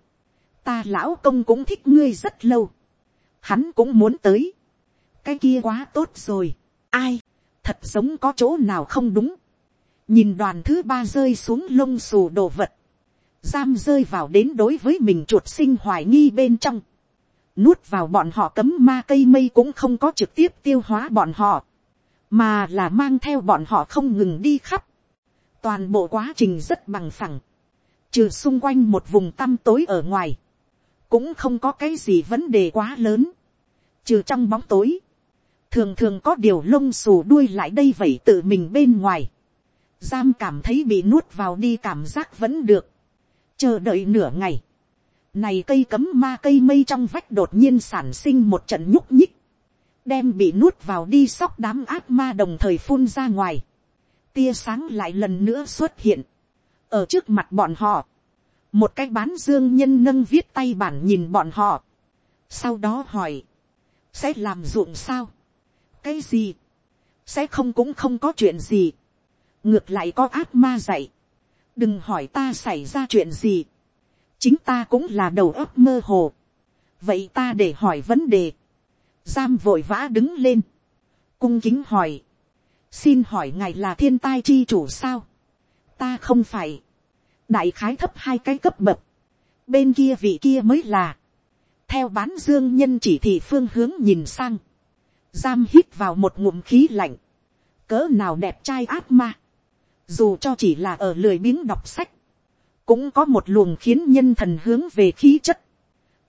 ta lão công cũng thích ngươi rất lâu, hắn cũng muốn tới, cái kia quá tốt rồi, ai, thật giống có chỗ nào không đúng, nhìn đoàn thứ ba rơi xuống lông xù đồ vật, giam rơi vào đến đối với mình chuột sinh hoài nghi bên trong, nuốt vào bọn họ cấm ma cây mây cũng không có trực tiếp tiêu hóa bọn họ, mà là mang theo bọn họ không ngừng đi khắp. toàn bộ quá trình rất bằng phẳng, trừ xung quanh một vùng tăm tối ở ngoài, cũng không có cái gì vấn đề quá lớn, trừ trong bóng tối, thường thường có điều lông xù đuôi lại đây vậy tự mình bên ngoài, giam cảm thấy bị nuốt vào đi cảm giác vẫn được, chờ đợi nửa ngày, này cây cấm ma cây mây trong vách đột nhiên sản sinh một trận nhúc nhích. Đem bị nuốt vào đi sóc đám ác ma đồng thời phun ra ngoài. Tia sáng lại lần nữa xuất hiện. Ở trước mặt bọn họ. Một cái bán dương nhân nâng viết tay bản nhìn bọn họ. Sau đó hỏi. Sẽ làm ruộng sao? Cái gì? Sẽ không cũng không có chuyện gì. Ngược lại có ác ma dạy. Đừng hỏi ta xảy ra chuyện gì chính ta cũng là đầu óc mơ hồ. vậy ta để hỏi vấn đề. giam vội vã đứng lên. cung kính hỏi. xin hỏi ngài là thiên tai chi chủ sao. ta không phải. đại khái thấp hai cái cấp bậc. bên kia vị kia mới là, theo bán dương nhân chỉ thị phương hướng nhìn sang, giam hít vào một ngụm khí lạnh, cỡ nào đẹp trai ác ma, dù cho chỉ là ở lười biếng đọc sách, cũng có một luồng khiến nhân thần hướng về khí chất,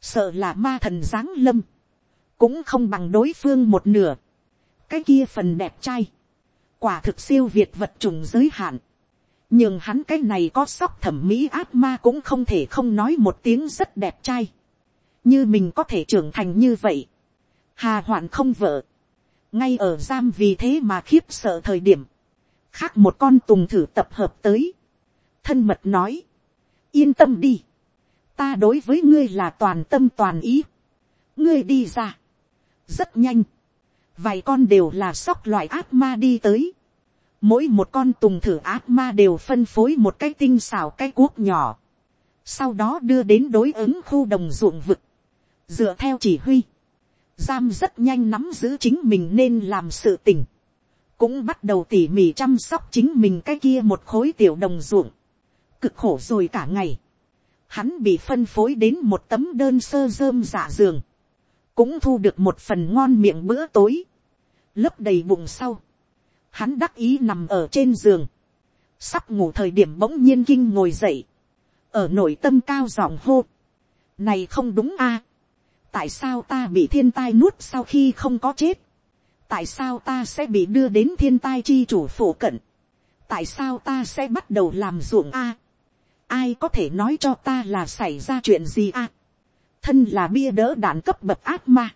sợ là ma thần giáng lâm, cũng không bằng đối phương một nửa, cái kia phần đẹp trai, quả thực siêu việt vật trùng giới hạn, nhưng hắn cái này có sóc thẩm mỹ ác ma cũng không thể không nói một tiếng rất đẹp trai, như mình có thể trưởng thành như vậy, hà hoạn không vợ, ngay ở giam vì thế mà khiếp sợ thời điểm, khác một con tùng thử tập hợp tới, thân mật nói, yên tâm đi, ta đối với ngươi là toàn tâm toàn ý, ngươi đi ra, rất nhanh, vài con đều là sóc loại ác ma đi tới, mỗi một con tùng thử ác ma đều phân phối một cái tinh xảo cái cuốc nhỏ, sau đó đưa đến đối ứng khu đồng ruộng vực, dựa theo chỉ huy, giam rất nhanh nắm giữ chính mình nên làm sự tình, cũng bắt đầu tỉ mỉ chăm sóc chính mình cái kia một khối tiểu đồng ruộng, cực khổ rồi cả ngày, hắn bị phân phối đến một tấm đơn sơ rơm giả giường, cũng thu được một phần ngon miệng bữa tối, lấp đầy bụng sau, hắn đắc ý nằm ở trên giường, sắp ngủ thời điểm bỗng nhiên kinh ngồi dậy, ở nội tâm cao giọng hô, này không đúng a, tại sao ta bị thiên tai nuốt sau khi không có chết, tại sao ta sẽ bị đưa đến thiên tai chi chủ phổ cận, tại sao ta sẽ bắt đầu làm ruộng a, ai có thể nói cho ta là xảy ra chuyện gì à? thân là bia đỡ đạn cấp bậc ác ma,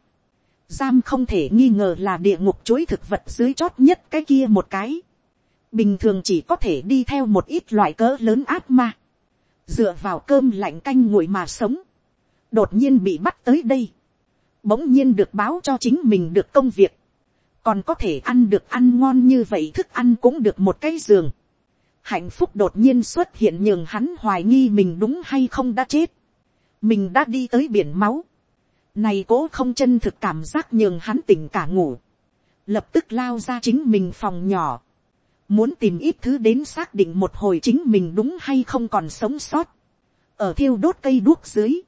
giam không thể nghi ngờ là địa ngục chối thực vật dưới chót nhất cái kia một cái, bình thường chỉ có thể đi theo một ít loại cỡ lớn ác ma, dựa vào cơm lạnh canh nguội mà sống, đột nhiên bị bắt tới đây, bỗng nhiên được báo cho chính mình được công việc, còn có thể ăn được ăn ngon như vậy thức ăn cũng được một cái giường, hạnh phúc đột nhiên xuất hiện nhường hắn hoài nghi mình đúng hay không đã chết, mình đã đi tới biển máu, này cố không chân thực cảm giác nhường hắn tỉnh cả ngủ, lập tức lao ra chính mình phòng nhỏ, muốn tìm ít thứ đến xác định một hồi chính mình đúng hay không còn sống sót, ở thiêu đốt cây đuốc dưới,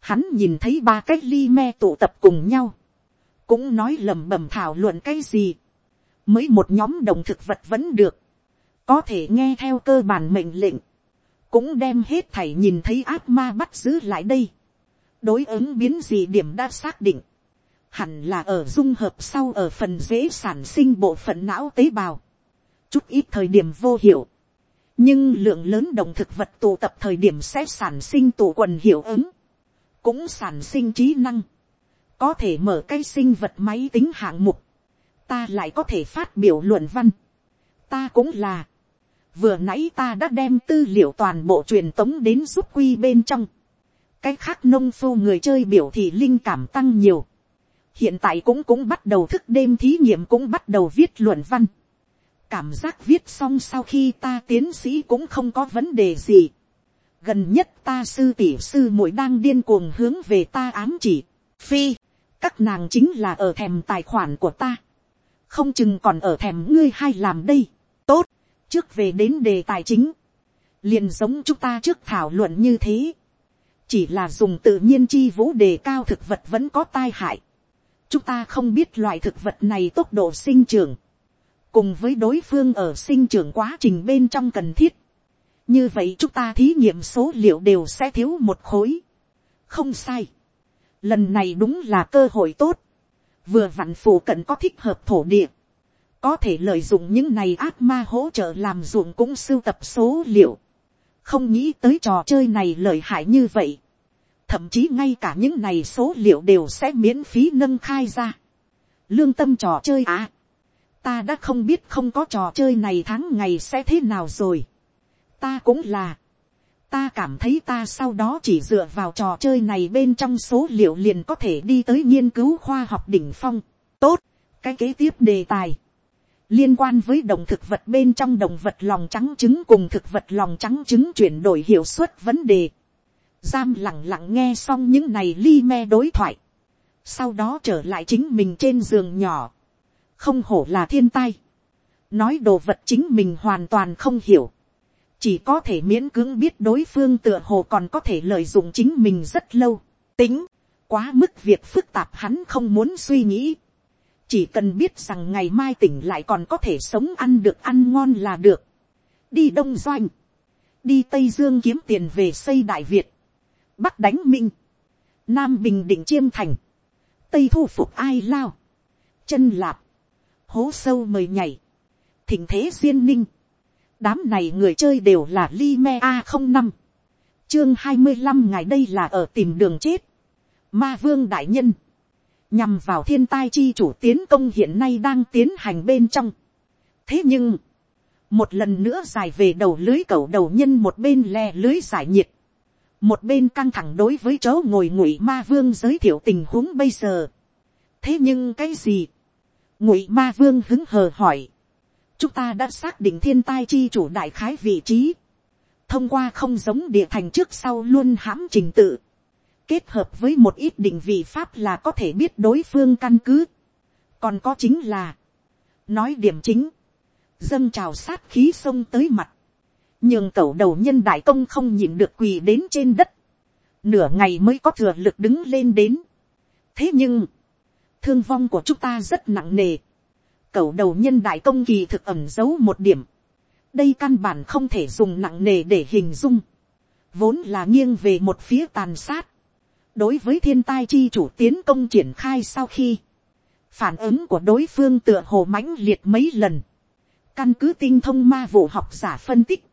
hắn nhìn thấy ba cái ly me tụ tập cùng nhau, cũng nói lẩm bẩm thảo luận cái gì, mới một nhóm đồng thực vật vẫn được, có thể nghe theo cơ bản mệnh lệnh, cũng đem hết thảy nhìn thấy ác ma bắt giữ lại đây, đối ứng biến gì điểm đã xác định, hẳn là ở dung hợp sau ở phần dễ sản sinh bộ phận não tế bào, chút ít thời điểm vô hiệu, nhưng lượng lớn động thực vật tụ tập thời điểm sẽ sản sinh tụ quần hiệu ứng, cũng sản sinh trí năng, có thể mở cái sinh vật máy tính hạng mục, ta lại có thể phát biểu luận văn, ta cũng là, vừa nãy ta đã đem tư liệu toàn bộ truyền tống đến giúp quy bên trong, cái khác nông phu người chơi biểu thị linh cảm tăng nhiều, hiện tại cũng cũng bắt đầu thức đêm thí nghiệm cũng bắt đầu viết luận văn, cảm giác viết xong sau khi ta tiến sĩ cũng không có vấn đề gì, gần nhất ta sư tỷ sư muội đang điên cuồng hướng về ta ám chỉ, phi, các nàng chính là ở thèm tài khoản của ta, không chừng còn ở thèm ngươi hay làm đây, tốt, trước về đến đề tài chính, liền giống chúng ta trước thảo luận như thế, chỉ là dùng tự nhiên chi vũ đề cao thực vật vẫn có tai hại, chúng ta không biết loại thực vật này tốc độ sinh trưởng, cùng với đối phương ở sinh trưởng quá trình bên trong cần thiết, như vậy chúng ta thí nghiệm số liệu đều sẽ thiếu một khối. không sai. lần này đúng là cơ hội tốt. vừa vặn phủ cận có thích hợp thổ địa có thể lợi dụng những này ác ma hỗ trợ làm ruộng cũng sưu tập số liệu. không nghĩ tới trò chơi này lợi hại như vậy. thậm chí ngay cả những này số liệu đều sẽ miễn phí nâng khai ra. lương tâm trò chơi à. ta đã không biết không có trò chơi này tháng ngày sẽ thế nào rồi ta cũng là, ta cảm thấy ta sau đó chỉ dựa vào trò chơi này bên trong số liệu liền có thể đi tới nghiên cứu khoa học đỉnh phong. tốt, cái kế tiếp đề tài, liên quan với động thực vật bên trong động vật lòng trắng trứng cùng thực vật lòng trắng trứng chuyển đổi hiệu suất vấn đề. Giam lặng lặng nghe xong những này li me đối thoại. Sau đó trở lại chính mình trên giường nhỏ. Không hổ là thiên tai. Nói đồ vật chính mình hoàn toàn không hiểu chỉ có thể miễn cưỡng biết đối phương tựa hồ còn có thể lợi dụng chính mình rất lâu, tính, quá mức việc phức tạp hắn không muốn suy nghĩ, chỉ cần biết rằng ngày mai tỉnh lại còn có thể sống ăn được ăn ngon là được, đi đông doanh, đi tây dương kiếm tiền về xây đại việt, bắc đánh minh, nam bình định chiêm thành, tây thu phục ai lao, chân lạp, hố sâu mời nhảy, thỉnh thế duyên ninh, đám này người chơi đều là li me a không năm, chương hai mươi năm ngày đây là ở tìm đường chết, ma vương đại nhân, nhằm vào thiên tai chi chủ tiến công hiện nay đang tiến hành bên trong. thế nhưng, một lần nữa dài về đầu lưới cầu đầu nhân một bên le lưới giải nhiệt, một bên căng thẳng đối với chỗ ngồi ngụy ma vương giới thiệu tình huống bây giờ. thế nhưng cái gì, ngụy ma vương hứng hờ hỏi, chúng ta đã xác định thiên tai chi chủ đại khái vị trí, thông qua không giống địa thành trước sau luôn hãm trình tự, kết hợp với một ít định vị pháp là có thể biết đối phương căn cứ, còn có chính là, nói điểm chính, dâng trào sát khí sông tới mặt, nhường cẩu đầu nhân đại công không nhịn được quỳ đến trên đất, nửa ngày mới có thừa lực đứng lên đến. thế nhưng, thương vong của chúng ta rất nặng nề, cẩu đầu nhân đại công kỳ thực ẩm giấu một điểm, đây căn bản không thể dùng nặng nề để hình dung, vốn là nghiêng về một phía tàn sát, đối với thiên tai chi chủ tiến công triển khai sau khi, phản ứng của đối phương tựa hồ mãnh liệt mấy lần, căn cứ tinh thông ma vụ học giả phân tích,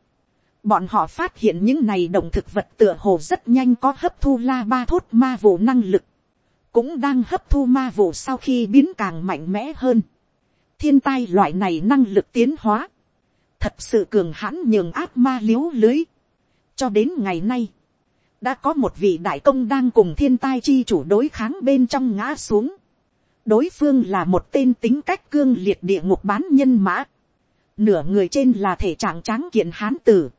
bọn họ phát hiện những này động thực vật tựa hồ rất nhanh có hấp thu la ba thốt ma vụ năng lực, cũng đang hấp thu ma vụ sau khi biến càng mạnh mẽ hơn. thiên tai loại này năng lực tiến hóa, thật sự cường hãn nhường áp ma l i ế u lưới. cho đến ngày nay, đã có một vị đại công đang cùng thiên tai chi chủ đối kháng bên trong ngã xuống. đối phương là một tên tính cách cương liệt địa ngục bán nhân mã. nửa người trên là thể trạng tráng kiện hán tử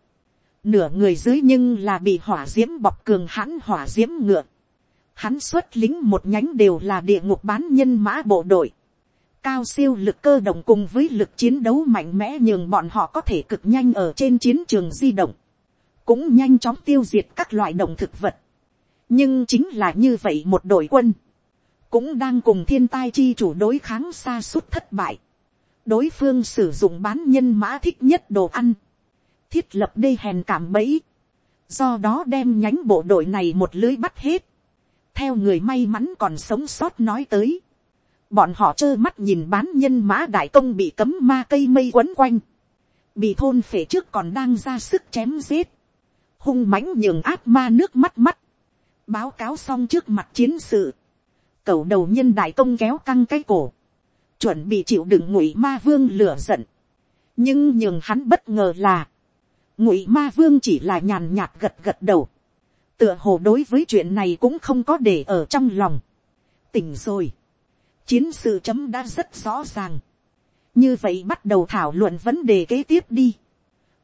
nửa người dưới nhưng là bị hỏa d i ễ m bọc cường hãn hỏa d i ễ m ngựa. Hắn xuất lính một nhánh đều là địa ngục bán nhân mã bộ đội. Cao siêu lực cơ động cùng với lực chiến đấu mạnh mẽ nhường bọn họ có thể cực nhanh ở trên chiến trường di động. Cũng nhanh chóng tiêu diệt các loại động thực vật. Nhưng chính là như vậy một đội quân. Cũng đang cùng thiên tai chi chủ đối kháng xa suốt thất bại. Đối phương sử dụng bán nhân mã thích nhất đồ ăn thiết lập đê hèn cảm bẫy, do đó đem nhánh bộ đội này một lưới bắt hết, theo người may mắn còn sống sót nói tới, bọn họ trơ mắt nhìn bán nhân mã đại công bị cấm ma cây mây quấn quanh, bị thôn phể trước còn đang ra sức chém giết, hung mãnh nhường áp ma nước mắt mắt, báo cáo xong trước mặt chiến sự, cầu đầu nhân đại công kéo căng cái cổ, chuẩn bị chịu đựng ngụy ma vương lửa giận, nhưng nhường hắn bất ngờ là, ngụy ma vương chỉ là nhàn nhạt gật gật đầu, tựa hồ đối với chuyện này cũng không có để ở trong lòng. tỉnh rồi, chiến sự chấm đã rất rõ ràng, như vậy bắt đầu thảo luận vấn đề kế tiếp đi.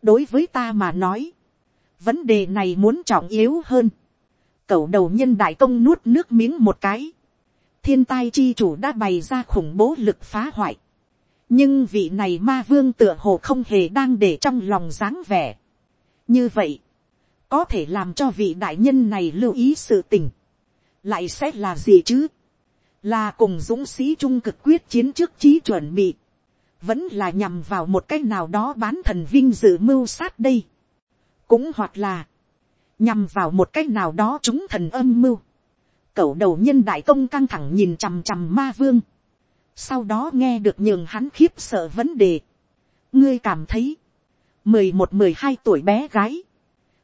đối với ta mà nói, vấn đề này muốn trọng yếu hơn. cậu đầu nhân đại công nuốt nước miếng một cái, thiên tai chi chủ đã bày ra khủng bố lực phá hoại. nhưng vị này ma vương tựa hồ không hề đang để trong lòng dáng vẻ. Như vậy, có thể làm cho vị đại nhân này lưu ý sự tình, lại sẽ là gì chứ, là cùng dũng sĩ trung cực quyết chiến trước trí chuẩn bị, vẫn là nhằm vào một cái nào đó bán thần vinh dự mưu sát đây, cũng hoặc là, nhằm vào một cái nào đó chúng thần âm mưu, cậu đầu nhân đại công căng thẳng nhìn chằm chằm ma vương, sau đó nghe được nhường hắn khiếp sợ vấn đề, ngươi cảm thấy, mười một mười hai tuổi bé gái,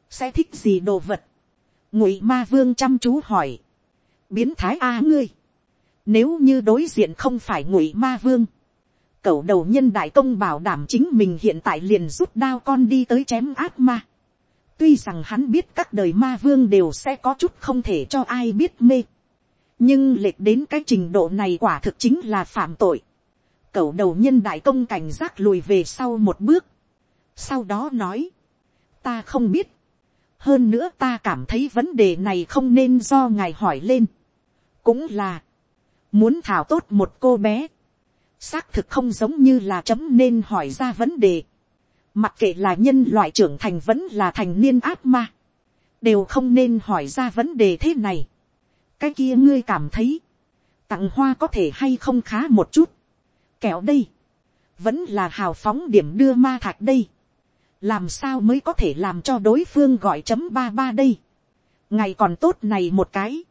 sẽ thích gì đồ vật, ngụy ma vương chăm chú hỏi, biến thái a ngươi, nếu như đối diện không phải ngụy ma vương, cậu đầu nhân đại công bảo đảm chính mình hiện tại liền rút đao con đi tới chém ác ma tuy rằng hắn biết các đời ma vương đều sẽ có chút không thể cho ai biết mê, nhưng lệch đến cái trình độ này quả thực chính là phạm tội. cậu đầu nhân đại công cảnh giác lùi về sau một bước, sau đó nói, ta không biết, hơn nữa ta cảm thấy vấn đề này không nên do ngài hỏi lên, cũng là, muốn thảo tốt một cô bé, xác thực không giống như là chấm nên hỏi ra vấn đề, Mặc kệ là nhân loại trưởng thành vẫn là thành niên ác ma. Đều không nên hỏi ra vấn đề thế này. Cái kia ngươi cảm thấy. Tặng hoa có thể hay không khá một chút. Kẹo đây. Vẫn là hào phóng điểm đưa ma thạch đây. Làm sao mới có thể làm cho đối phương gọi chấm ba ba đây. Ngày còn tốt này một cái.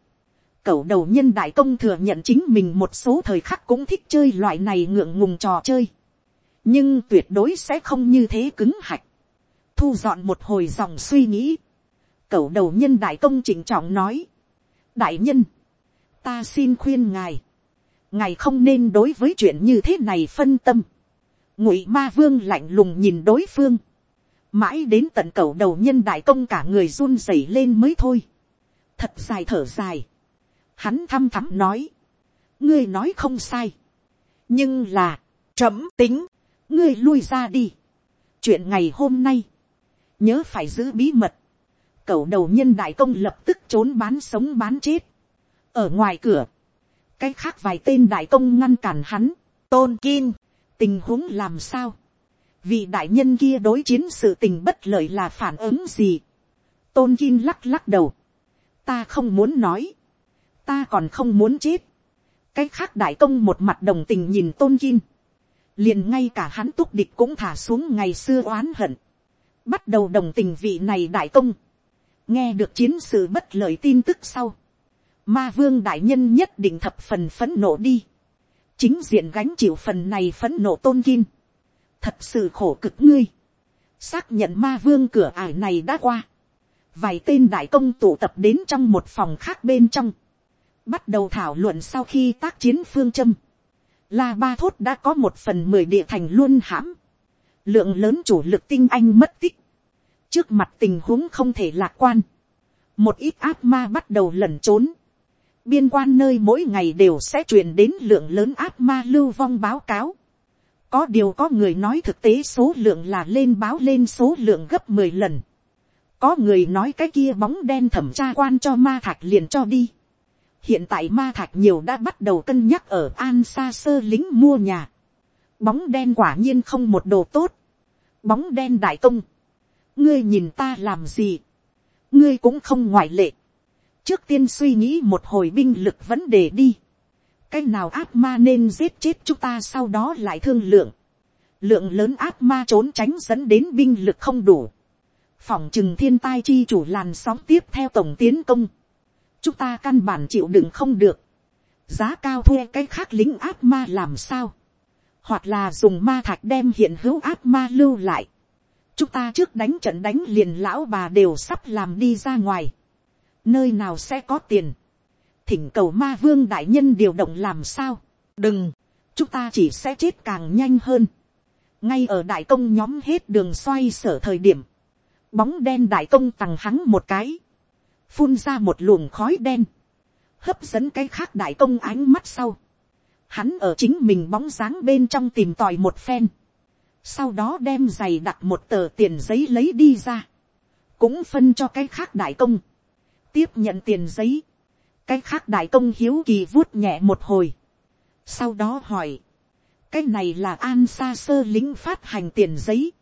Cậu đầu nhân đại công thừa nhận chính mình một số thời khắc cũng thích chơi loại này ngượng ngùng trò chơi nhưng tuyệt đối sẽ không như thế cứng hạch. thu dọn một hồi dòng suy nghĩ. cậu đầu nhân đại công chỉnh trọng nói. đại nhân, ta xin khuyên ngài, ngài không nên đối với chuyện như thế này phân tâm. ngụy ma vương lạnh lùng nhìn đối phương. mãi đến tận cậu đầu nhân đại công cả người run rẩy lên mới thôi. thật dài thở dài. hắn thăm thắm nói. ngươi nói không sai. nhưng là, trẫm tính, ngươi lui ra đi. chuyện ngày hôm nay, nhớ phải giữ bí mật. cậu đầu nhân đại công lập tức trốn bán sống bán chết. ở ngoài cửa, cái khác vài tên đại công ngăn cản hắn, tôn kim, tình huống làm sao. vì đại nhân kia đối chiến sự tình bất lợi là phản ứng gì. tôn kim lắc lắc đầu. ta không muốn nói. ta còn không muốn chết. cái khác đại công một mặt đồng tình nhìn tôn kim liền ngay cả hắn túc địch cũng thả xuống ngày xưa oán hận, bắt đầu đồng tình vị này đại công, nghe được chiến sự bất lợi tin tức sau, ma vương đại nhân nhất định thập phần phấn nộ đi, chính diện gánh chịu phần này phấn nộ tôn kim, thật sự khổ cực ngươi, xác nhận ma vương cửa ải này đã qua, vài tên đại công tụ tập đến trong một phòng khác bên trong, bắt đầu thảo luận sau khi tác chiến phương châm, La Ba Thốt đã có một phần mười địa thành luôn hãm. Lượng lớn chủ lực tinh anh mất tích. Trước mặt tình huống không thể lạc quan. Một ít ác ma bắt đầu lẩn trốn. Biên quan nơi mỗi ngày đều sẽ truyền đến lượng lớn ác ma lưu vong báo cáo. Có điều có người nói thực tế số lượng là lên báo lên số lượng gấp mười lần. Có người nói cái kia bóng đen thẩm tra quan cho ma thạch liền cho đi hiện tại ma thạch nhiều đã bắt đầu cân nhắc ở an xa sơ lính mua nhà. bóng đen quả nhiên không một đồ tốt. bóng đen đại công. ngươi nhìn ta làm gì. ngươi cũng không ngoại lệ. trước tiên suy nghĩ một hồi binh lực vấn đề đi. cái nào ác ma nên giết chết chúng ta sau đó lại thương lượng. lượng lớn ác ma trốn tránh dẫn đến binh lực không đủ. phòng chừng thiên tai chi chủ làn sóng tiếp theo tổng tiến công chúng ta căn bản chịu đựng không được, giá cao thuê cái khác lính ác ma làm sao, hoặc là dùng ma thạch đem hiện hữu ác ma lưu lại, chúng ta trước đánh trận đánh liền lão bà đều sắp làm đi ra ngoài, nơi nào sẽ có tiền, thỉnh cầu ma vương đại nhân điều động làm sao, đừng, chúng ta chỉ sẽ chết càng nhanh hơn, ngay ở đại công nhóm hết đường xoay sở thời điểm, bóng đen đại công tằng hắn một cái, phun ra một luồng khói đen, hấp dẫn cái khác đại công ánh mắt sau. Hắn ở chính mình bóng dáng bên trong tìm tòi một phen. Sau đó đem giày đặt một tờ tiền giấy lấy đi ra. Cũng phân cho cái khác đại công. Tiếp nhận tiền giấy. Cái khác đại công hiếu kỳ vuốt nhẹ một hồi. Sau đó hỏi. Cái này là an xa sơ lính phát hành tiền giấy.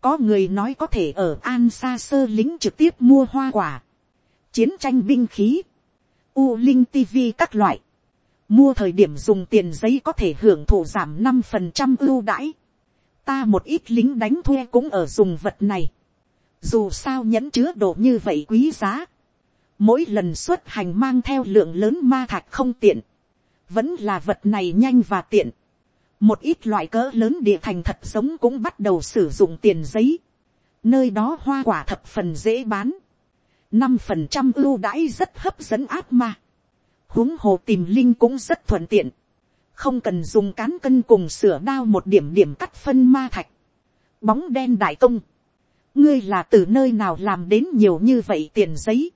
Có người nói có thể ở an xa sơ lính trực tiếp mua hoa quả chiến tranh binh khí, u linh tv các loại, mua thời điểm dùng tiền giấy có thể hưởng thụ giảm năm phần trăm ưu đãi, ta một ít lính đánh thuê cũng ở dùng vật này, dù sao nhẫn chứa đồ như vậy quý giá, mỗi lần xuất hành mang theo lượng lớn ma thạch không tiện, vẫn là vật này nhanh và tiện, một ít loại cỡ lớn địa thành thật sống cũng bắt đầu sử dụng tiền giấy, nơi đó hoa quả thập phần dễ bán, năm phần trăm ưu đãi rất hấp dẫn ác ma. huống hồ tìm linh cũng rất thuận tiện. không cần dùng cán cân cùng sửa đao một điểm điểm cắt phân ma thạch. bóng đen đại công. ngươi là từ nơi nào làm đến nhiều như vậy tiền giấy.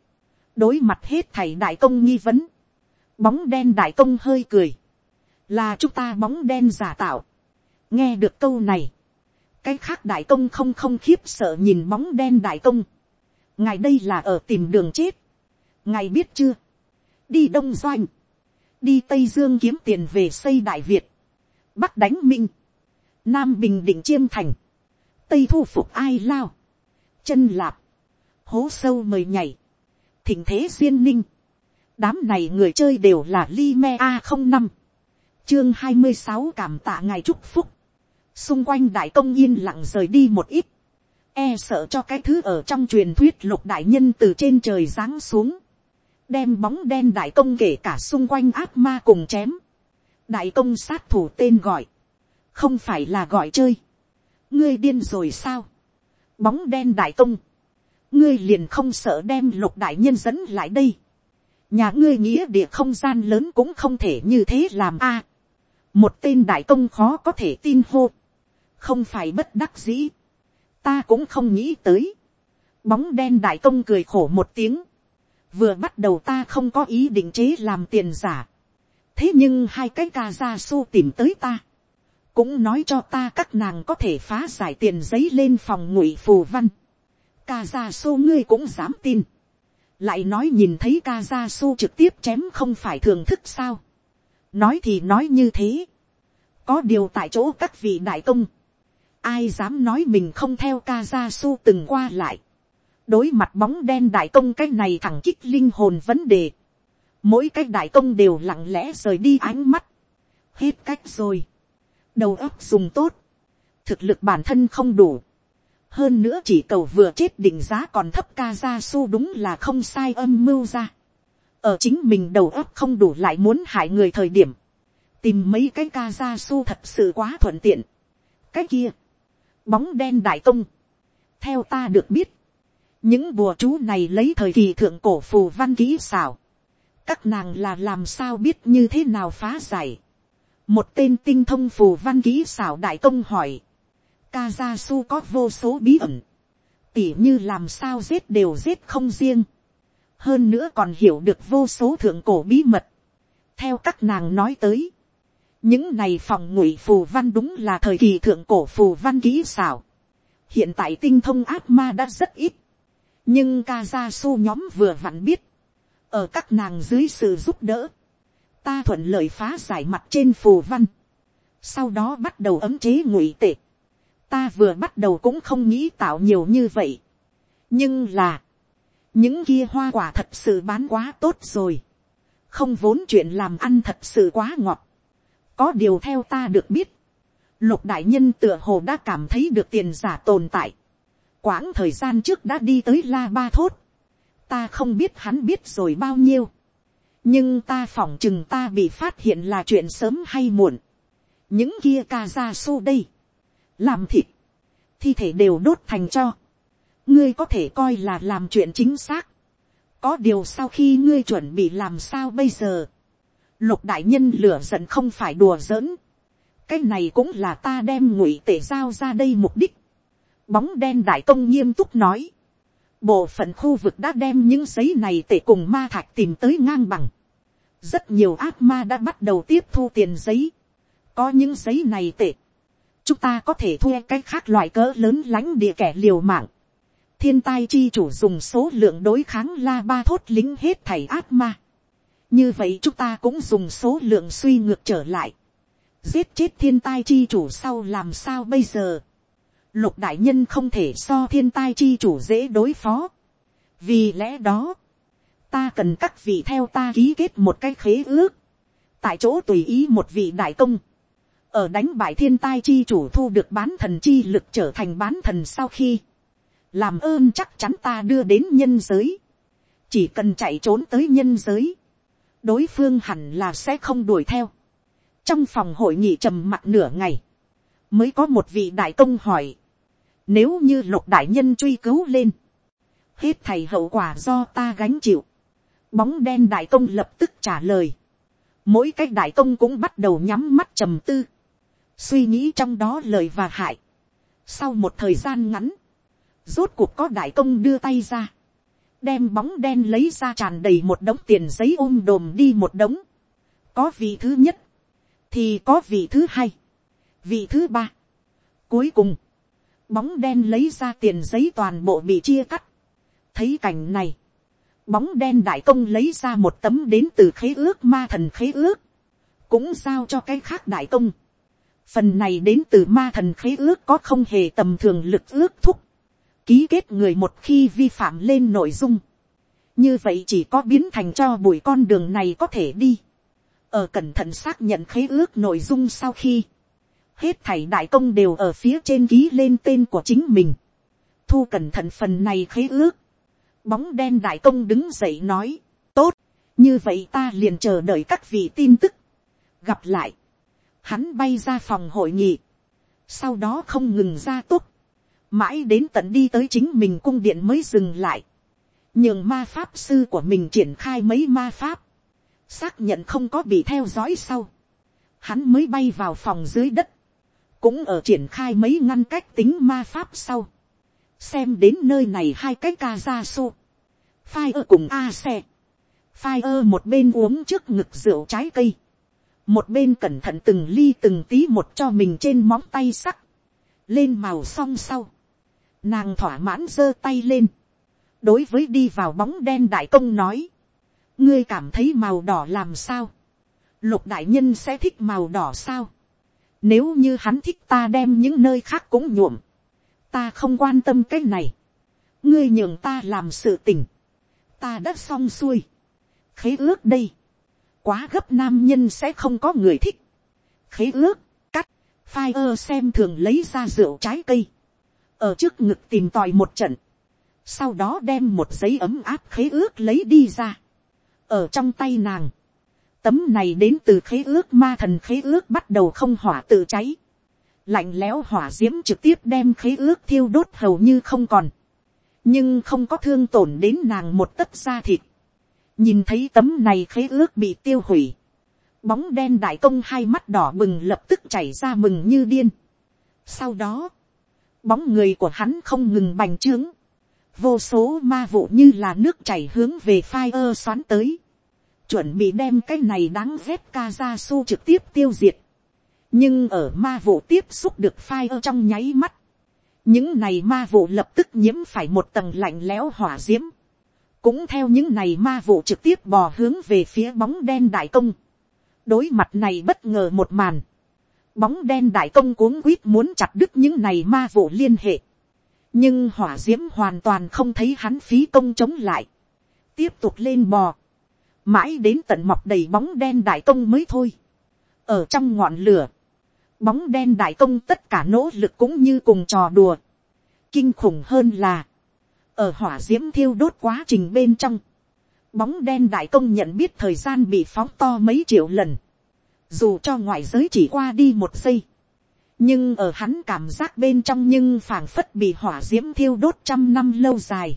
đối mặt hết thầy đại công nghi vấn. bóng đen đại công hơi cười. là chúng ta bóng đen giả tạo. nghe được câu này. cái khác đại công không không khiếp sợ nhìn bóng đen đại công ngài đây là ở tìm đường chết, ngài biết chưa, đi đông doanh, đi tây dương kiếm tiền về xây đại việt, bắc đánh minh, nam bình định chiêm thành, tây thu phục ai lao, chân lạp, hố sâu mời nhảy, thỉnh thế duyên ninh, đám này người chơi đều là li me a không năm, chương hai mươi sáu cảm tạ ngài chúc phúc, xung quanh đại công yên lặng rời đi một ít, e sợ cho cái thứ ở trong truyền thuyết lục đại nhân từ trên trời giáng xuống, đem bóng đen đại công kể cả xung quanh ác ma cùng chém, đại công sát thủ tên gọi, không phải là gọi chơi, ngươi điên rồi sao, bóng đen đại công, ngươi liền không sợ đem lục đại nhân dẫn lại đây, nhà ngươi nghĩa địa không gian lớn cũng không thể như thế làm a, một tên đại công khó có thể tin hô, không phải bất đắc dĩ, ta cũng không nghĩ tới, bóng đen đại công cười khổ một tiếng, vừa bắt đầu ta không có ý định chế làm tiền giả, thế nhưng hai cái ca gia su tìm tới ta, cũng nói cho ta các nàng có thể phá giải tiền giấy lên phòng ngụy phù văn, ca gia su ngươi cũng dám tin, lại nói nhìn thấy ca gia su trực tiếp chém không phải thường thức sao, nói thì nói như thế, có điều tại chỗ các vị đại công, ai dám nói mình không theo ca gia su từng qua lại, đối mặt bóng đen đại công cái này thẳng kích linh hồn vấn đề, mỗi cái đại công đều lặng lẽ rời đi ánh mắt, hết cách rồi, đầu óc dùng tốt, thực lực bản thân không đủ, hơn nữa chỉ cầu vừa chết định giá còn thấp ca gia su đúng là không sai âm mưu ra, ở chính mình đầu óc không đủ lại muốn hại người thời điểm, tìm mấy cái ca gia su thật sự quá thuận tiện, cái kia, bóng đen đại công, theo ta được biết, những bùa chú này lấy thời kỳ thượng cổ phù văn kỹ xảo, các nàng là làm sao biết như thế nào phá giải. một tên tinh thông phù văn kỹ xảo đại công hỏi, kazasu có vô số bí ẩn, tỉ như làm sao giết đều giết không riêng, hơn nữa còn hiểu được vô số thượng cổ bí mật. theo các nàng nói tới, những này phòng ngụy phù văn đúng là thời kỳ thượng cổ phù văn kỹ xảo. hiện tại tinh thông ác ma đã rất ít, nhưng ca gia su nhóm vừa vặn biết, ở các nàng dưới sự giúp đỡ, ta thuận lợi phá giải mặt trên phù văn, sau đó bắt đầu ấm chế ngụy tệ, ta vừa bắt đầu cũng không nghĩ tạo nhiều như vậy, nhưng là, những kia hoa quả thật sự bán quá tốt rồi, không vốn chuyện làm ăn thật sự quá ngọt, có điều theo ta được biết, lục đại nhân tựa hồ đã cảm thấy được tiền giả tồn tại, quãng thời gian trước đã đi tới la ba thốt, ta không biết hắn biết rồi bao nhiêu, nhưng ta phỏng chừng ta bị phát hiện là chuyện sớm hay muộn, những kia ca ra xô đây, làm thịt, thi thể đều đốt thành cho, ngươi có thể coi là làm chuyện chính xác, có điều sau khi ngươi chuẩn bị làm sao bây giờ, lục đại nhân lửa giận không phải đùa giỡn, cái này cũng là ta đem ngụy tể giao ra đây mục đích, bóng đen đại công nghiêm túc nói, bộ phận khu vực đã đem những giấy này tể cùng ma thạch tìm tới ngang bằng, rất nhiều ác ma đã bắt đầu tiếp thu tiền giấy, có những giấy này tệ, chúng ta có thể thuê cái khác loại cỡ lớn lánh địa kẻ liều mạng, thiên tai chi chủ dùng số lượng đối kháng la ba thốt lính hết thảy ác ma, như vậy chúng ta cũng dùng số lượng suy ngược trở lại, giết chết thiên tai chi chủ sau làm sao bây giờ, lục đại nhân không thể so thiên tai chi chủ dễ đối phó. vì lẽ đó, ta cần các vị theo ta ký kết một cái khế ước, tại chỗ tùy ý một vị đại công, ở đánh bại thiên tai chi chủ thu được bán thần chi lực trở thành bán thần sau khi, làm ơn chắc chắn ta đưa đến nhân giới, chỉ cần chạy trốn tới nhân giới, đối phương hẳn là sẽ không đuổi theo. trong phòng hội nghị trầm mặt nửa ngày, mới có một vị đại công hỏi, nếu như lục đại nhân truy cứu lên. Hết thầy hậu quả do ta gánh chịu. Bóng đen đại công lập tức trả lời. Mỗi cái đại công cũng bắt đầu nhắm mắt trầm tư. Suy nghĩ trong đó lời và hại. Sau một thời gian ngắn. Rốt cuộc có đại công đưa tay ra. Đem bóng đen lấy ra tràn đầy một đống tiền giấy ôm đồm đi một đống. Có vị thứ nhất. Thì có vị thứ hai. Vị thứ ba. Cuối cùng bóng đen lấy ra tiền giấy toàn bộ bị chia cắt. thấy cảnh này, bóng đen đại công lấy ra một tấm đến từ khế ước ma thần khế ước, cũng giao cho cái khác đại công. phần này đến từ ma thần khế ước có không hề tầm thường lực ước thúc, ký kết người một khi vi phạm lên nội dung, như vậy chỉ có biến thành cho bụi con đường này có thể đi, ở cẩn thận xác nhận khế ước nội dung sau khi, hết thảy đại công đều ở phía trên ký lên tên của chính mình, thu cẩn thận phần này khế ước, bóng đen đại công đứng dậy nói, tốt, như vậy ta liền chờ đợi các vị tin tức, gặp lại, hắn bay ra phòng hội nghị, sau đó không ngừng ra tốt, mãi đến tận đi tới chính mình cung điện mới dừng lại, nhường ma pháp sư của mình triển khai mấy ma pháp, xác nhận không có bị theo dõi sau, hắn mới bay vào phòng dưới đất, cũng ở triển khai mấy ngăn cách tính ma pháp sau, xem đến nơi này hai cái ca ra su, phai cùng a xe, phai ơ một bên uống trước ngực rượu trái cây, một bên cẩn thận từng ly từng tí một cho mình trên móng tay sắc, lên màu xong sau, nàng thỏa mãn giơ tay lên, đối với đi vào bóng đen đại công nói, ngươi cảm thấy màu đỏ làm sao, lục đại nhân sẽ thích màu đỏ sao, nếu như hắn thích ta đem những nơi khác cũng nhuộm, ta không quan tâm cái này, ngươi nhường ta làm sự tình, ta đã xong xuôi, khế ước đây, quá gấp nam nhân sẽ không có người thích, khế ước, cắt, phai ơ xem thường lấy ra rượu trái cây, ở trước ngực tìm tòi một trận, sau đó đem một giấy ấm áp khế ước lấy đi ra, ở trong tay nàng, tấm này đến từ khế ước ma thần khế ước bắt đầu không hỏa tự cháy, lạnh lẽo hỏa d i ễ m trực tiếp đem khế ước thiêu đốt hầu như không còn, nhưng không có thương tổn đến nàng một tấc da thịt, nhìn thấy tấm này khế ước bị tiêu hủy, bóng đen đại công hai mắt đỏ bừng lập tức chảy ra mừng như điên. sau đó, bóng người của hắn không ngừng bành trướng, vô số ma vụ như là nước chảy hướng về phai ơ xoắn tới, chuẩn bị đem cái này đáng ghét ca ra su trực tiếp tiêu diệt, nhưng ở ma vụ tiếp xúc được phai ơ trong nháy mắt, những này ma vụ lập tức nhiễm phải một tầng lạnh lẽo hỏa d i ễ m cũng theo những này ma vụ trực tiếp bò hướng về phía bóng đen đại công, đối mặt này bất ngờ một màn, bóng đen đại công cuống quýt muốn chặt đứt những này ma vụ liên hệ, nhưng hỏa d i ễ m hoàn toàn không thấy hắn phí công chống lại, tiếp tục lên bò, mãi đến tận mọc đầy bóng đen đại công mới thôi, ở trong ngọn lửa, bóng đen đại công tất cả nỗ lực cũng như cùng trò đùa, kinh khủng hơn là, ở hỏa d i ễ m thiêu đốt quá trình bên trong, bóng đen đại công nhận biết thời gian bị phóng to mấy triệu lần, dù cho ngoại giới chỉ qua đi một giây, nhưng ở hắn cảm giác bên trong nhưng phảng phất bị hỏa d i ễ m thiêu đốt trăm năm lâu dài,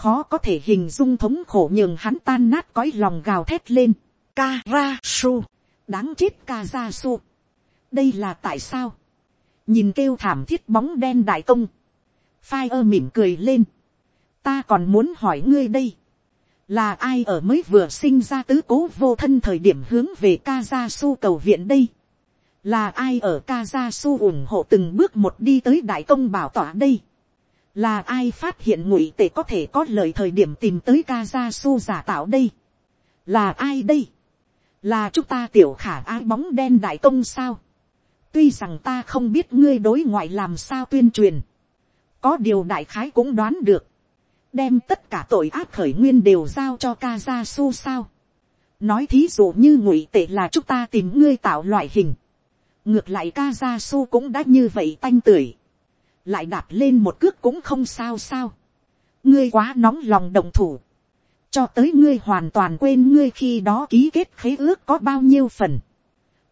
khó có thể hình dung thống khổ nhường hắn tan nát cõi lòng gào thét lên, ka ra su, đáng chết ka ra su, đây là tại sao, nhìn kêu thảm thiết bóng đen đại công, phai ơ mỉm cười lên, ta còn muốn hỏi ngươi đây, là ai ở mới vừa sinh ra tứ cố vô thân thời điểm hướng về ca su cầu viện đây, là ai ở Kazasu ủng hộ từng bước một đi tới đại công bảo tỏa đây, là ai phát hiện ngụy tệ có thể có lời thời điểm tìm tới Kazasu giả tạo đây, là ai đây, là chúng ta tiểu khả ai bóng đen đại công sao, tuy rằng ta không biết ngươi đối ngoại làm sao tuyên truyền, có điều đại khái cũng đoán được, đem tất cả tội ác khởi nguyên đều giao cho Ca Ra Su sao, nói thí dụ như ngụy tệ là chúng ta tìm ngươi tạo loại hình, ngược lại ca gia su cũng đã như vậy tanh tưởi, lại đạp lên một cước cũng không sao sao, ngươi quá nóng lòng đồng thủ, cho tới ngươi hoàn toàn quên ngươi khi đó ký kết khế ước có bao nhiêu phần,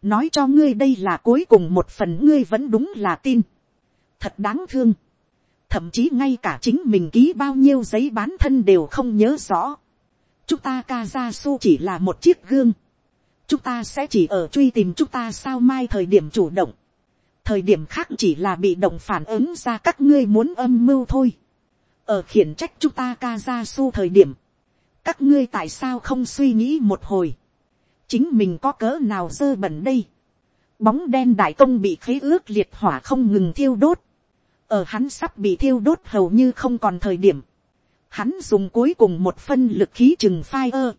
nói cho ngươi đây là cuối cùng một phần ngươi vẫn đúng là tin, thật đáng thương, thậm chí ngay cả chính mình ký bao nhiêu giấy bán thân đều không nhớ rõ, chúng ta ca gia su chỉ là một chiếc gương, chúng ta sẽ chỉ ở truy tìm chúng ta sao mai thời điểm chủ động, thời điểm khác chỉ là bị động phản ứng ra các ngươi muốn âm mưu thôi, ở khiển trách chúng ta ca ra su thời điểm, các ngươi tại sao không suy nghĩ một hồi, chính mình có cỡ nào dơ bẩn đây, bóng đen đại công bị khế ước liệt hỏa không ngừng thiêu đốt, ở hắn sắp bị thiêu đốt hầu như không còn thời điểm, hắn dùng cuối cùng một phân lực khí chừng phai ơ,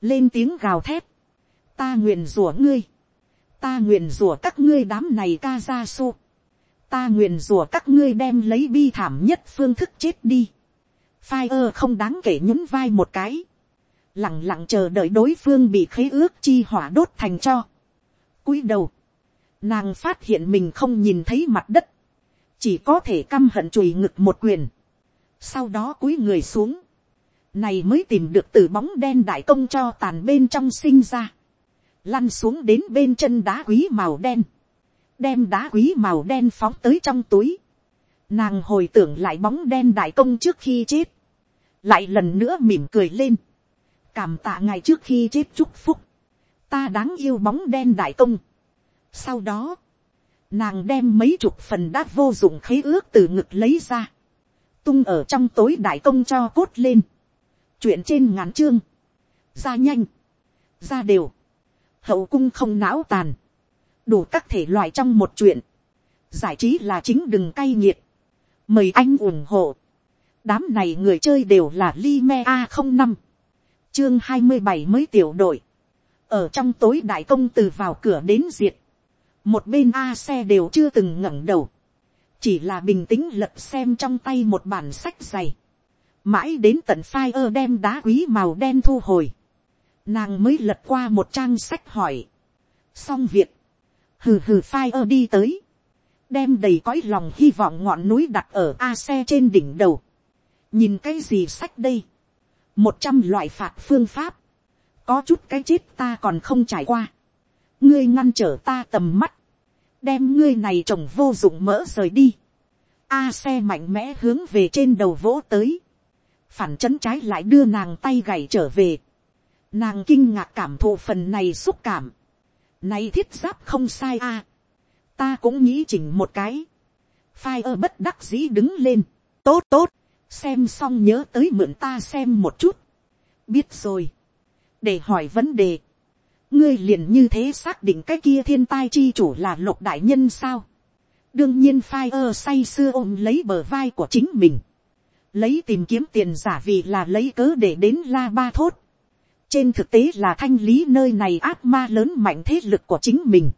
lên tiếng gào thét, ta nguyện rủa ngươi, ta nguyện rủa các ngươi đám này ca ra su, ta nguyện rủa các ngươi đem lấy bi thảm nhất phương thức chết đi, phai ơ không đáng kể nhún vai một cái, lẳng lặng chờ đợi đối phương bị khế ước chi hỏa đốt thành cho. cúi đầu, nàng phát hiện mình không nhìn thấy mặt đất, chỉ có thể căm hận chùi ngực một quyền, sau đó cúi người xuống, này mới tìm được từ bóng đen đại công cho tàn bên trong sinh ra, lăn xuống đến bên chân đá quý màu đen, đem đá quý màu đen phóng tới trong túi, nàng hồi tưởng lại bóng đen đại công trước khi chết, lại lần nữa mỉm cười lên, cảm tạ ngài trước khi chết chúc phúc, ta đáng yêu bóng đen đại công. Sau đó, nàng đem mấy chục phần đát vô dụng khế ước từ ngực lấy ra, tung ở trong tối đại công cho cốt lên, chuyện trên ngắn chương, ra nhanh, ra đều, hậu cung không não tàn, đủ các thể loại trong một chuyện, giải trí là chính đừng cay nghiệt, mời anh ủng hộ, đám này người chơi đều là li me a không năm, chương hai mươi bảy mới tiểu đội, ở trong tối đại công từ vào cửa đến diệt, một bên a xe đều chưa từng ngẩng đầu, chỉ là bình tĩnh lật xem trong tay một bản sách dày, mãi đến tận phai ơ đem đá quý màu đen thu hồi, nàng mới lật qua một trang sách hỏi, xong việc, hừ hừ phai ơ đi tới, đem đầy cõi lòng hy vọng ngọn núi đặt ở a xe trên đỉnh đầu, nhìn cái gì sách đây, một trăm loại phạt phương pháp, có chút cái chết ta còn không trải qua, ngươi ngăn trở ta tầm mắt, đem ngươi này trồng vô dụng mỡ rời đi, a xe mạnh mẽ hướng về trên đầu vỗ tới, phản chấn trái lại đưa nàng tay gảy trở về, nàng kinh ngạc cảm thụ phần này xúc cảm, này thiết giáp không sai a, ta cũng nghĩ chỉnh một cái, phai ơ bất đắc dĩ đứng lên, tốt tốt, xem xong nhớ tới mượn ta xem một chút, biết rồi, để hỏi vấn đề, ngươi liền như thế xác định cái kia thiên tai chi chủ là lục đại nhân sao, đương nhiên phai ơ say sưa ôm lấy bờ vai của chính mình, lấy tìm kiếm tiền giả vì là lấy cớ để đến la ba thốt, trên thực tế là thanh lý nơi này ác ma lớn mạnh thế lực của chính mình,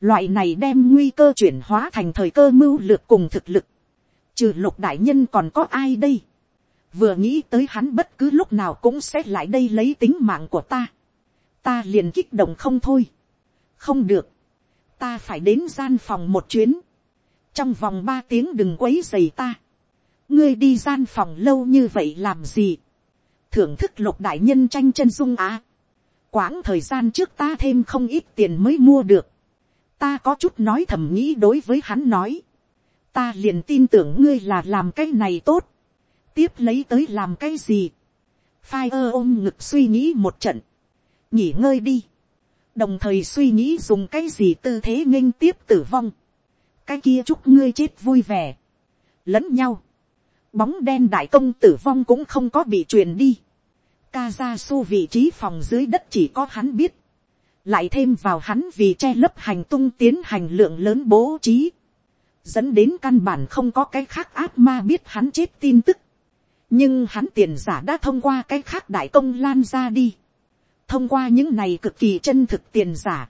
loại này đem nguy cơ chuyển hóa thành thời cơ mưu lược cùng thực lực, trừ lục đại nhân còn có ai đây, vừa nghĩ tới hắn bất cứ lúc nào cũng sẽ lại đây lấy tính mạng của ta, ta liền kích động không thôi, không được, ta phải đến gian phòng một chuyến, trong vòng ba tiếng đừng quấy dày ta, ngươi đi gian phòng lâu như vậy làm gì, thưởng thức lục đại nhân tranh chân dung á, quãng thời gian trước ta thêm không ít tiền mới mua được, ta có chút nói thầm nghĩ đối với hắn nói, ta liền tin tưởng ngươi là làm cái này tốt, tiếp lấy tới làm cái gì, phai ơ ôm ngực suy nghĩ một trận, nghỉ ngơi đi, đồng thời suy nghĩ dùng cái gì tư thế nghênh tiếp tử vong, cái kia chúc ngươi chết vui vẻ, lẫn nhau, bóng đen đại công tử vong cũng không có bị truyền đi, ca ra su vị trí phòng dưới đất chỉ có hắn biết, lại thêm vào hắn vì che lấp hành tung tiến hành lượng lớn bố trí, dẫn đến căn bản không có cái khác ác ma biết hắn chết tin tức, nhưng hắn tiền giả đã thông qua cái khác đại công lan ra đi, thông qua những này cực kỳ chân thực tiền giả,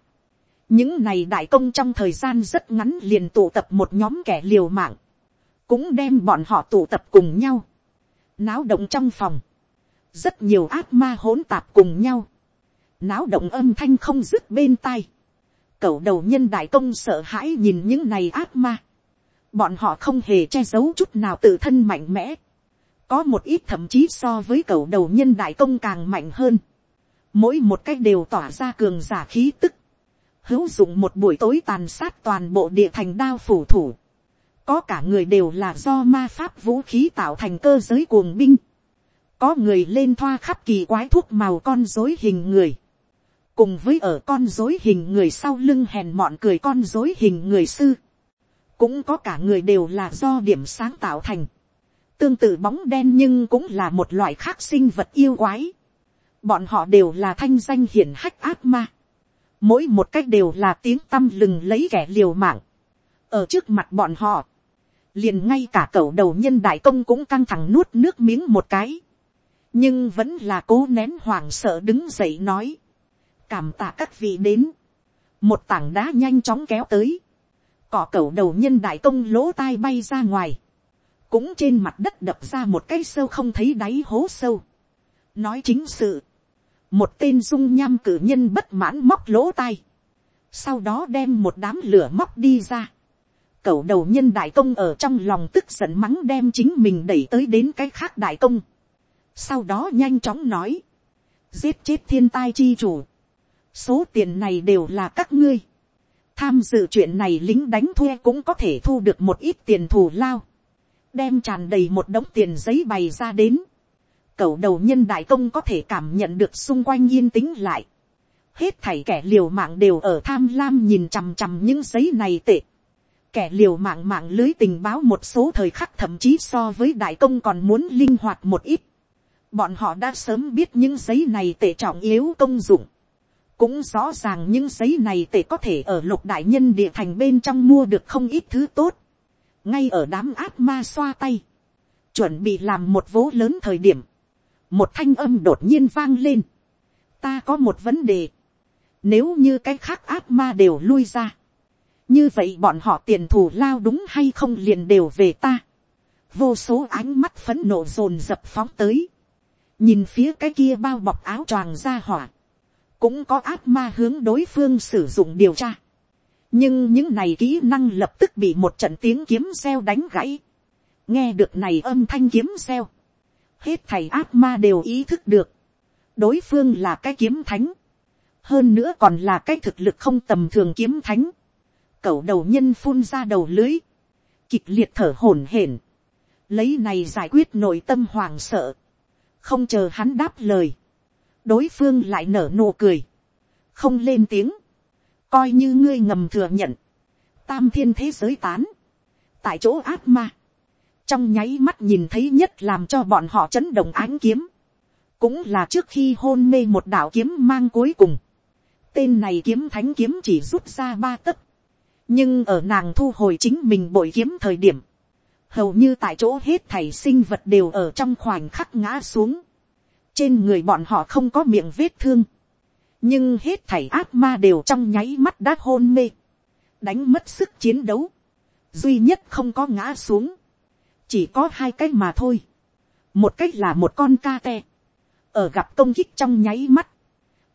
những này đại công trong thời gian rất ngắn liền tụ tập một nhóm kẻ liều mạng, cũng đem bọn họ tụ tập cùng nhau, náo động trong phòng, rất nhiều ác ma hỗn tạp cùng nhau, náo động âm thanh không dứt bên tai, cậu đầu nhân đại công sợ hãi nhìn những này ác ma, bọn họ không hề che giấu chút nào tự thân mạnh mẽ, có một ít thậm chí so với cậu đầu nhân đại công càng mạnh hơn, mỗi một cách đều tỏa ra cường giả khí tức, hữu dụng một buổi tối tàn sát toàn bộ địa thành đao phủ thủ, có cả người đều là do ma pháp vũ khí tạo thành cơ giới cuồng binh, có người lên thoa khắp kỳ quái thuốc màu con dối hình người, cùng với ở con dối hình người sau lưng hèn mọn cười con dối hình người sư, cũng có cả người đều là do điểm sáng tạo thành, tương tự bóng đen nhưng cũng là một loại khác sinh vật yêu quái, bọn họ đều là thanh danh hiển hách ác ma, mỗi một cách đều là tiếng tâm lừng lấy kẻ liều mạng, ở trước mặt bọn họ, liền ngay cả cậu đầu nhân đại công cũng căng thẳng nuốt nước miếng một cái, nhưng vẫn là cố nén hoảng sợ đứng dậy nói, cảm tạ các vị đến, một tảng đá nhanh chóng kéo tới, cỏ cẩu đầu nhân đại công lỗ tai bay ra ngoài, cũng trên mặt đất đập ra một cái sâu không thấy đáy hố sâu. nói chính sự, một tên dung nham cử nhân bất mãn móc lỗ tai, sau đó đem một đám lửa móc đi ra. cẩu đầu nhân đại công ở trong lòng tức giận mắng đem chính mình đẩy tới đến cái khác đại công. sau đó nhanh chóng nói, giết chết thiên tai chi chủ, số tiền này đều là các ngươi. tham dự chuyện này lính đánh thuê cũng có thể thu được một ít tiền thù lao đem tràn đầy một đống tiền giấy bày ra đến cầu đầu nhân đại công có thể cảm nhận được xung quanh yên tĩnh lại. Hết thảy kẻ liều mạng đều ở tham lam nhìn chằm chằm những giấy này tệ. Kẻ liều mạng mạng lưới tình báo một số thời khắc thậm chí so với đại công còn muốn linh hoạt một ít. Bọn họ đã sớm biết những giấy này tệ trọng yếu công dụng. Cũng rõ ràng những giấy này tệ có thể ở lục đại nhân địa thành bên trong mua được không ít thứ tốt ngay ở đám ác ma xoa tay, chuẩn bị làm một vố lớn thời điểm, một thanh âm đột nhiên vang lên. ta có một vấn đề, nếu như cái khác ác ma đều lui ra, như vậy bọn họ tiền thù lao đúng hay không liền đều về ta. vô số ánh mắt phấn nộ dồn dập phóng tới, nhìn phía cái kia bao bọc áo choàng ra hỏa, cũng có ác ma hướng đối phương sử dụng điều tra nhưng những này kỹ năng lập tức bị một trận tiếng kiếm xeo đánh gãy. nghe được này âm thanh kiếm xeo hết thầy ác ma đều ý thức được. đối phương là cái kiếm thánh. hơn nữa còn là cái thực lực không tầm thường kiếm thánh. cẩu đầu nhân phun ra đầu lưới. kịch liệt thở hổn hển. lấy này giải quyết nội tâm hoàng sợ. không chờ hắn đáp lời. đối phương lại nở nụ cười. không lên tiếng coi như ngươi ngầm thừa nhận, tam thiên thế giới tán, tại chỗ ác ma, trong nháy mắt nhìn thấy nhất làm cho bọn họ chấn động ánh kiếm, cũng là trước khi hôn mê một đạo kiếm mang cuối cùng, tên này kiếm thánh kiếm chỉ rút ra ba tấc, nhưng ở nàng thu hồi chính mình bội kiếm thời điểm, hầu như tại chỗ hết thảy sinh vật đều ở trong khoảnh khắc ngã xuống, trên người bọn họ không có miệng vết thương, nhưng hết thảy ác ma đều trong nháy mắt đã hôn mê, đánh mất sức chiến đấu, duy nhất không có ngã xuống, chỉ có hai cái mà thôi, một cách là một con ca te, ở gặp công kích trong nháy mắt,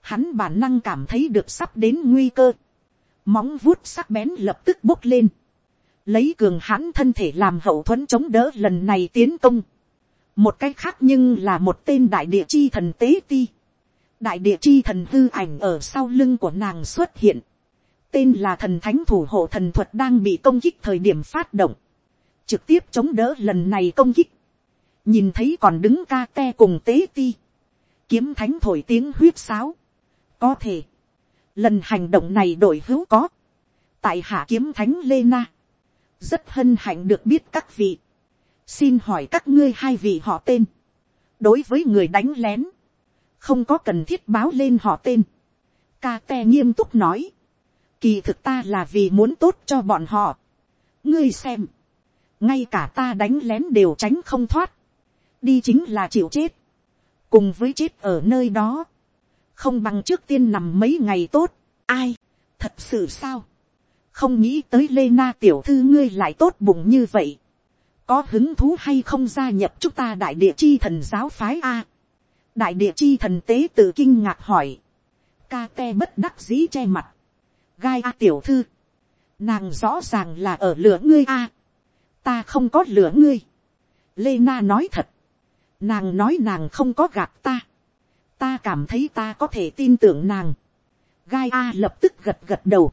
hắn bản năng cảm thấy được sắp đến nguy cơ, móng vuốt sắc bén lập tức bốc lên, lấy cường hãn thân thể làm hậu thuẫn chống đỡ lần này tiến công, một cách khác nhưng là một tên đại địa chi thần tế ti, đại địa chi thần hư ảnh ở sau lưng của nàng xuất hiện. Tên là thần thánh thủ hộ thần thuật đang bị công kích thời điểm phát động. Trực tiếp chống đỡ lần này công kích. Nhìn thấy còn đứng ca te cùng tế ti. Kiếm thánh thổi tiếng huyết sáo. Có thể. Lần hành động này đổi hữu có. Tại hạ kiếm thánh Lê Na. Rất hân hạnh được biết các vị. Xin hỏi các ngươi hai vị họ tên. Đối với người đánh lén không có cần thiết báo lên họ tên. Ca te nghiêm túc nói, kỳ thực ta là vì muốn tốt cho bọn họ. ngươi xem, ngay cả ta đánh lén đều tránh không thoát, đi chính là chịu chết, cùng với chết ở nơi đó, không bằng trước tiên nằm mấy ngày tốt, ai, thật sự sao, không nghĩ tới lê na tiểu thư ngươi lại tốt bụng như vậy, có hứng thú hay không gia nhập chúng ta đại địa chi thần giáo phái a, đại địa chi thần tế tự kinh ngạc hỏi, ca te bất đắc dĩ che mặt, gai a tiểu thư, nàng rõ ràng là ở lửa ngươi a, ta không có lửa ngươi, lê na nói thật, nàng nói nàng không có gạt ta, ta cảm thấy ta có thể tin tưởng nàng, gai a lập tức gật gật đầu,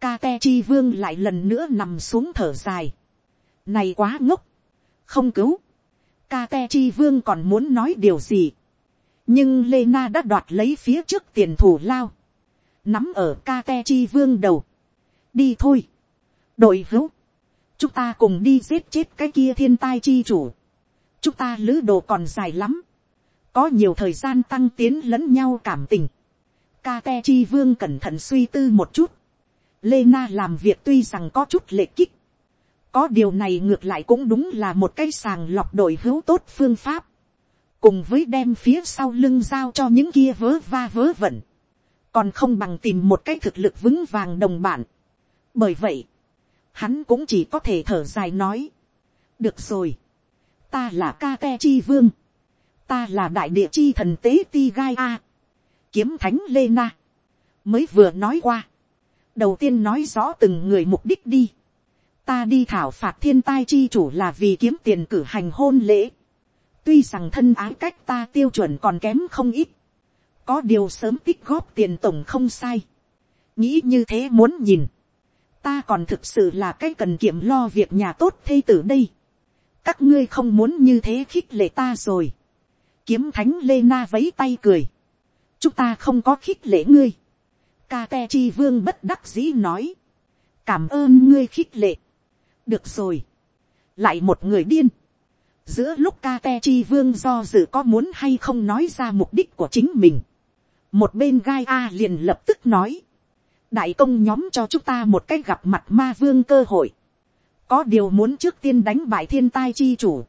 ca te chi vương lại lần nữa nằm xuống thở dài, này quá ngốc, không cứu, ca te chi vương còn muốn nói điều gì, nhưng lê na đã đoạt lấy phía trước tiền thủ lao, nắm ở ca te chi vương đầu, đi thôi, đội hữu, chúng ta cùng đi giết chết cái kia thiên tai chi chủ, chúng ta lữ đồ còn dài lắm, có nhiều thời gian tăng tiến lẫn nhau cảm tình, ca te chi vương cẩn thận suy tư một chút, lê na làm việc tuy rằng có chút lệ kích, có điều này ngược lại cũng đúng là một cái sàng lọc đội hữu tốt phương pháp. Cùng với đem phía sau lưng giao cho những kia vớ va vớ vẩn, còn không bằng tìm một cái thực lực vững vàng đồng bản. bởi vậy, hắn cũng chỉ có thể thở dài nói, được rồi, ta là ca te chi vương, ta là đại địa chi thần tế ti gai a, kiếm thánh lê na, mới vừa nói qua, đầu tiên nói rõ từng người mục đích đi, ta đi thảo phạt thiên tai chi chủ là vì kiếm tiền cử hành hôn lễ, tuy rằng thân ái cách ta tiêu chuẩn còn kém không ít, có điều sớm tích góp tiền tổng không sai, nghĩ như thế muốn nhìn, ta còn thực sự là cái cần kiểm lo việc nhà tốt thê tử đây, các ngươi không muốn như thế khích lệ ta rồi, kiếm thánh lê na vấy tay cười, chúng ta không có khích lệ ngươi, ca te chi vương bất đắc dĩ nói, cảm ơn ngươi khích lệ, được rồi, lại một người điên, giữa lúc ca te chi vương do dự có muốn hay không nói ra mục đích của chính mình, một bên gai a liền lập tức nói, đại công nhóm cho chúng ta một cách gặp mặt ma vương cơ hội, có điều muốn trước tiên đánh bại thiên tai chi chủ,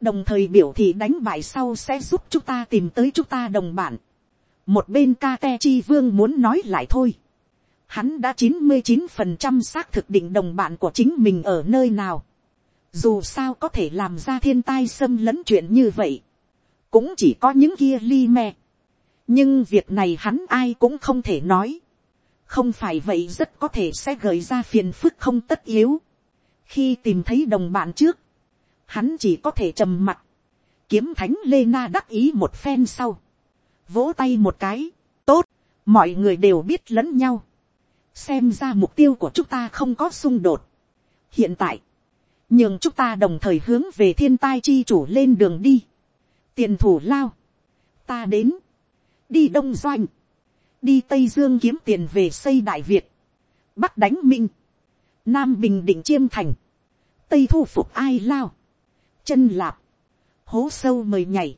đồng thời biểu thị đánh bại sau sẽ giúp chúng ta tìm tới chúng ta đồng bản. một bên ca te chi vương muốn nói lại thôi. hắn đã chín mươi chín phần trăm xác thực định đồng bạn của chính mình ở nơi nào. dù sao có thể làm ra thiên tai xâm lấn chuyện như vậy. cũng chỉ có những kia li me. nhưng việc này hắn ai cũng không thể nói không phải vậy rất có thể sẽ gợi ra phiền phức không tất yếu. khi tìm thấy đồng bạn trước, hắn chỉ có thể trầm mặt, kiếm thánh lê na đắc ý một phen sau, vỗ tay một cái, tốt, mọi người đều biết lẫn nhau, xem ra mục tiêu của chúng ta không có xung đột. hiện tại, nhưng chúng ta đồng thời hướng về thiên tai chi chủ lên đường đi, tiền thủ lao, ta đến, đi đông doanh, đi tây dương kiếm tiền về xây đại việt, bắc đánh minh, nam bình định chiêm thành, tây thu phục ai lao, chân lạp, hố sâu mời nhảy,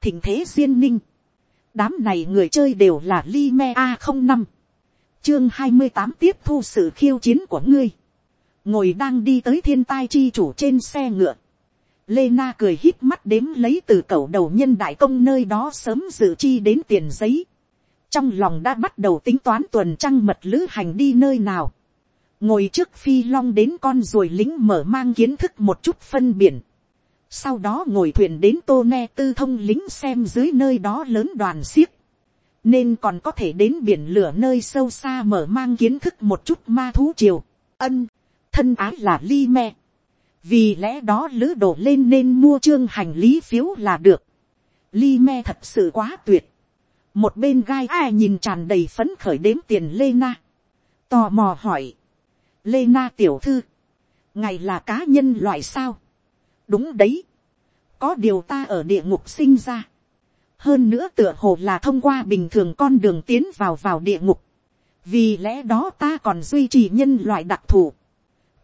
thỉnh thế duyên ninh, đám này người chơi đều là li me a không năm, chương hai mươi tám tiếp thu sự khiêu chiến của ngươi, ngồi đang đi tới thiên tai chi chủ trên xe ngựa, lê na cười hít mắt đếm lấy từ cầu đầu nhân đại công nơi đó sớm dự chi đến tiền giấy, trong lòng đã bắt đầu tính toán tuần trăng mật lữ hành đi nơi nào, ngồi trước phi long đến con ruồi lính mở mang kiến thức một chút phân biển, sau đó ngồi thuyền đến tô ne tư thông lính xem dưới nơi đó lớn đoàn xiếc, nên còn có thể đến biển lửa nơi sâu xa mở mang kiến thức một chút ma thú triều, ân, thân ái là li me, vì lẽ đó lữ đổ lên nên mua chương hành lý phiếu là được, li me thật sự quá tuyệt, một bên gai ai nhìn tràn đầy phấn khởi đếm tiền lê na, tò mò hỏi, lê na tiểu thư, ngài là cá nhân loại sao, đúng đấy, có điều ta ở địa ngục sinh ra, hơn nữa tựa hồ là thông qua bình thường con đường tiến vào vào địa ngục, vì lẽ đó ta còn duy trì nhân loại đặc thù,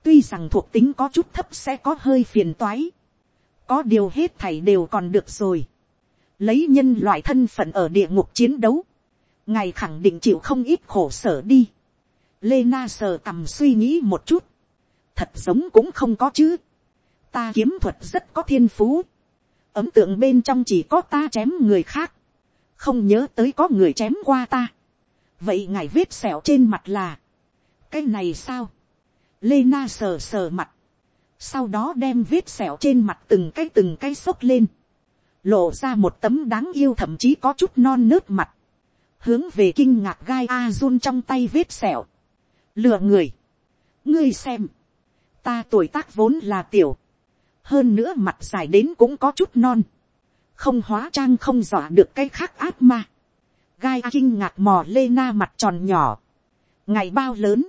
tuy rằng thuộc tính có chút thấp sẽ có hơi phiền toái, có điều hết thảy đều còn được rồi, lấy nhân loại thân phận ở địa ngục chiến đấu, ngài khẳng định chịu không ít khổ sở đi, lê na sờ cầm suy nghĩ một chút, thật giống cũng không có chứ, ta kiếm thuật rất có thiên phú. ấm tượng bên trong chỉ có ta chém người khác. không nhớ tới có người chém qua ta. vậy ngài vết sẹo trên mặt là. cái này sao. lê na sờ sờ mặt. sau đó đem vết sẹo trên mặt từng cái từng cái xốc lên lộ ra một tấm đáng yêu thậm chí có chút non nớt mặt. hướng về kinh ngạc gai a run trong tay vết sẹo. lừa người. ngươi xem. ta tuổi tác vốn là tiểu. Hơn nữa mặt dài đến cũng có chút non, không hóa trang không dọa được cái khác ác ma, gai kinh ngạc mò lê na mặt tròn nhỏ, ngày bao lớn,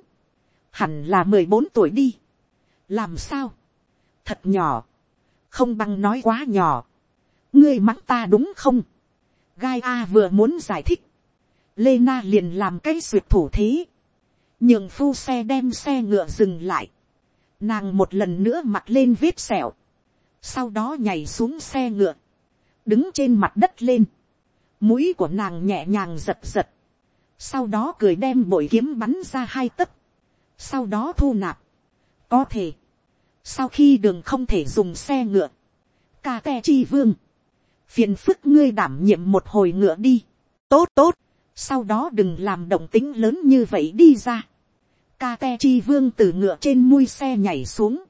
hẳn là mười bốn tuổi đi, làm sao, thật nhỏ, không bằng nói quá nhỏ, ngươi mắng ta đúng không, gai a vừa muốn giải thích, lê na liền làm cái suyệt thủ thế, nhường phu xe đem xe ngựa dừng lại, nàng một lần nữa mặt lên vết sẹo, sau đó nhảy xuống xe ngựa, đứng trên mặt đất lên, mũi của nàng nhẹ nhàng giật giật, sau đó cười đem bội kiếm bắn ra hai tấc, sau đó thu nạp, có thể, sau khi đường không thể dùng xe ngựa, ca te chi vương, phiền phức ngươi đảm nhiệm một hồi ngựa đi, tốt tốt, sau đó đừng làm động tính lớn như vậy đi ra. ca te chi vương từ ngựa trên mui xe nhảy xuống,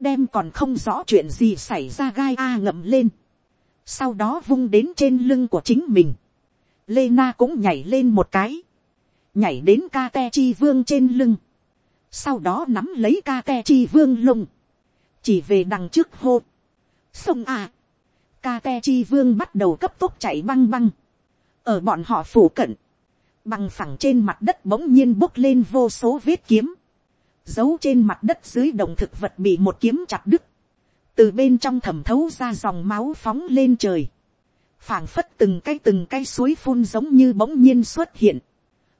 đem còn không rõ chuyện gì xảy ra gai a ngậm lên, sau đó vung đến trên lưng của chính mình. Lê Na cũng nhảy lên một cái, nhảy đến ca te chi vương trên lưng, sau đó nắm lấy ca te chi vương lung, chỉ về đằng trước hô, sông à ca te chi vương bắt đầu cấp tốc chạy băng băng, ở bọn họ phủ cận, bằng phẳng trên mặt đất bỗng nhiên bốc lên vô số vết kiếm, giấu trên mặt đất dưới đồng thực vật bị một kiếm chặt đứt, từ bên trong thẩm thấu ra dòng máu phóng lên trời, phảng phất từng cái từng cái suối phun giống như bỗng nhiên xuất hiện,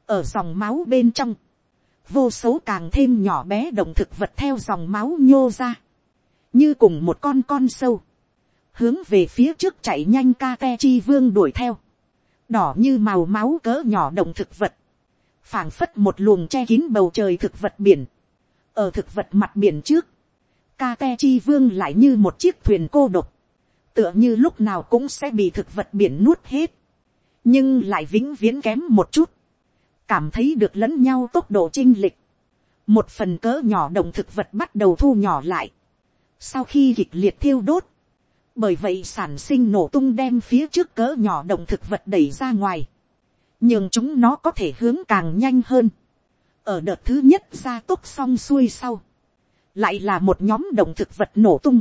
ở dòng máu bên trong, vô số càng thêm nhỏ bé động thực vật theo dòng máu nhô ra, như cùng một con con sâu, hướng về phía trước chạy nhanh ca te chi vương đuổi theo, đỏ như màu máu cỡ nhỏ động thực vật, phảng phất một luồng che kín bầu trời thực vật biển, ở thực vật mặt biển trước, ca te chi vương lại như một chiếc thuyền cô độc, tựa như lúc nào cũng sẽ bị thực vật biển nuốt hết, nhưng lại vĩnh viễn kém một chút, cảm thấy được lẫn nhau tốc độ chinh lịch, một phần cỡ nhỏ động thực vật bắt đầu thu nhỏ lại, sau khi kịch liệt thiêu đốt, bởi vậy sản sinh nổ tung đem phía trước cỡ nhỏ động thực vật đẩy ra ngoài, nhưng chúng nó có thể hướng càng nhanh hơn. ở đợt thứ nhất ra tốc xong xuôi sau, lại là một nhóm động thực vật nổ tung,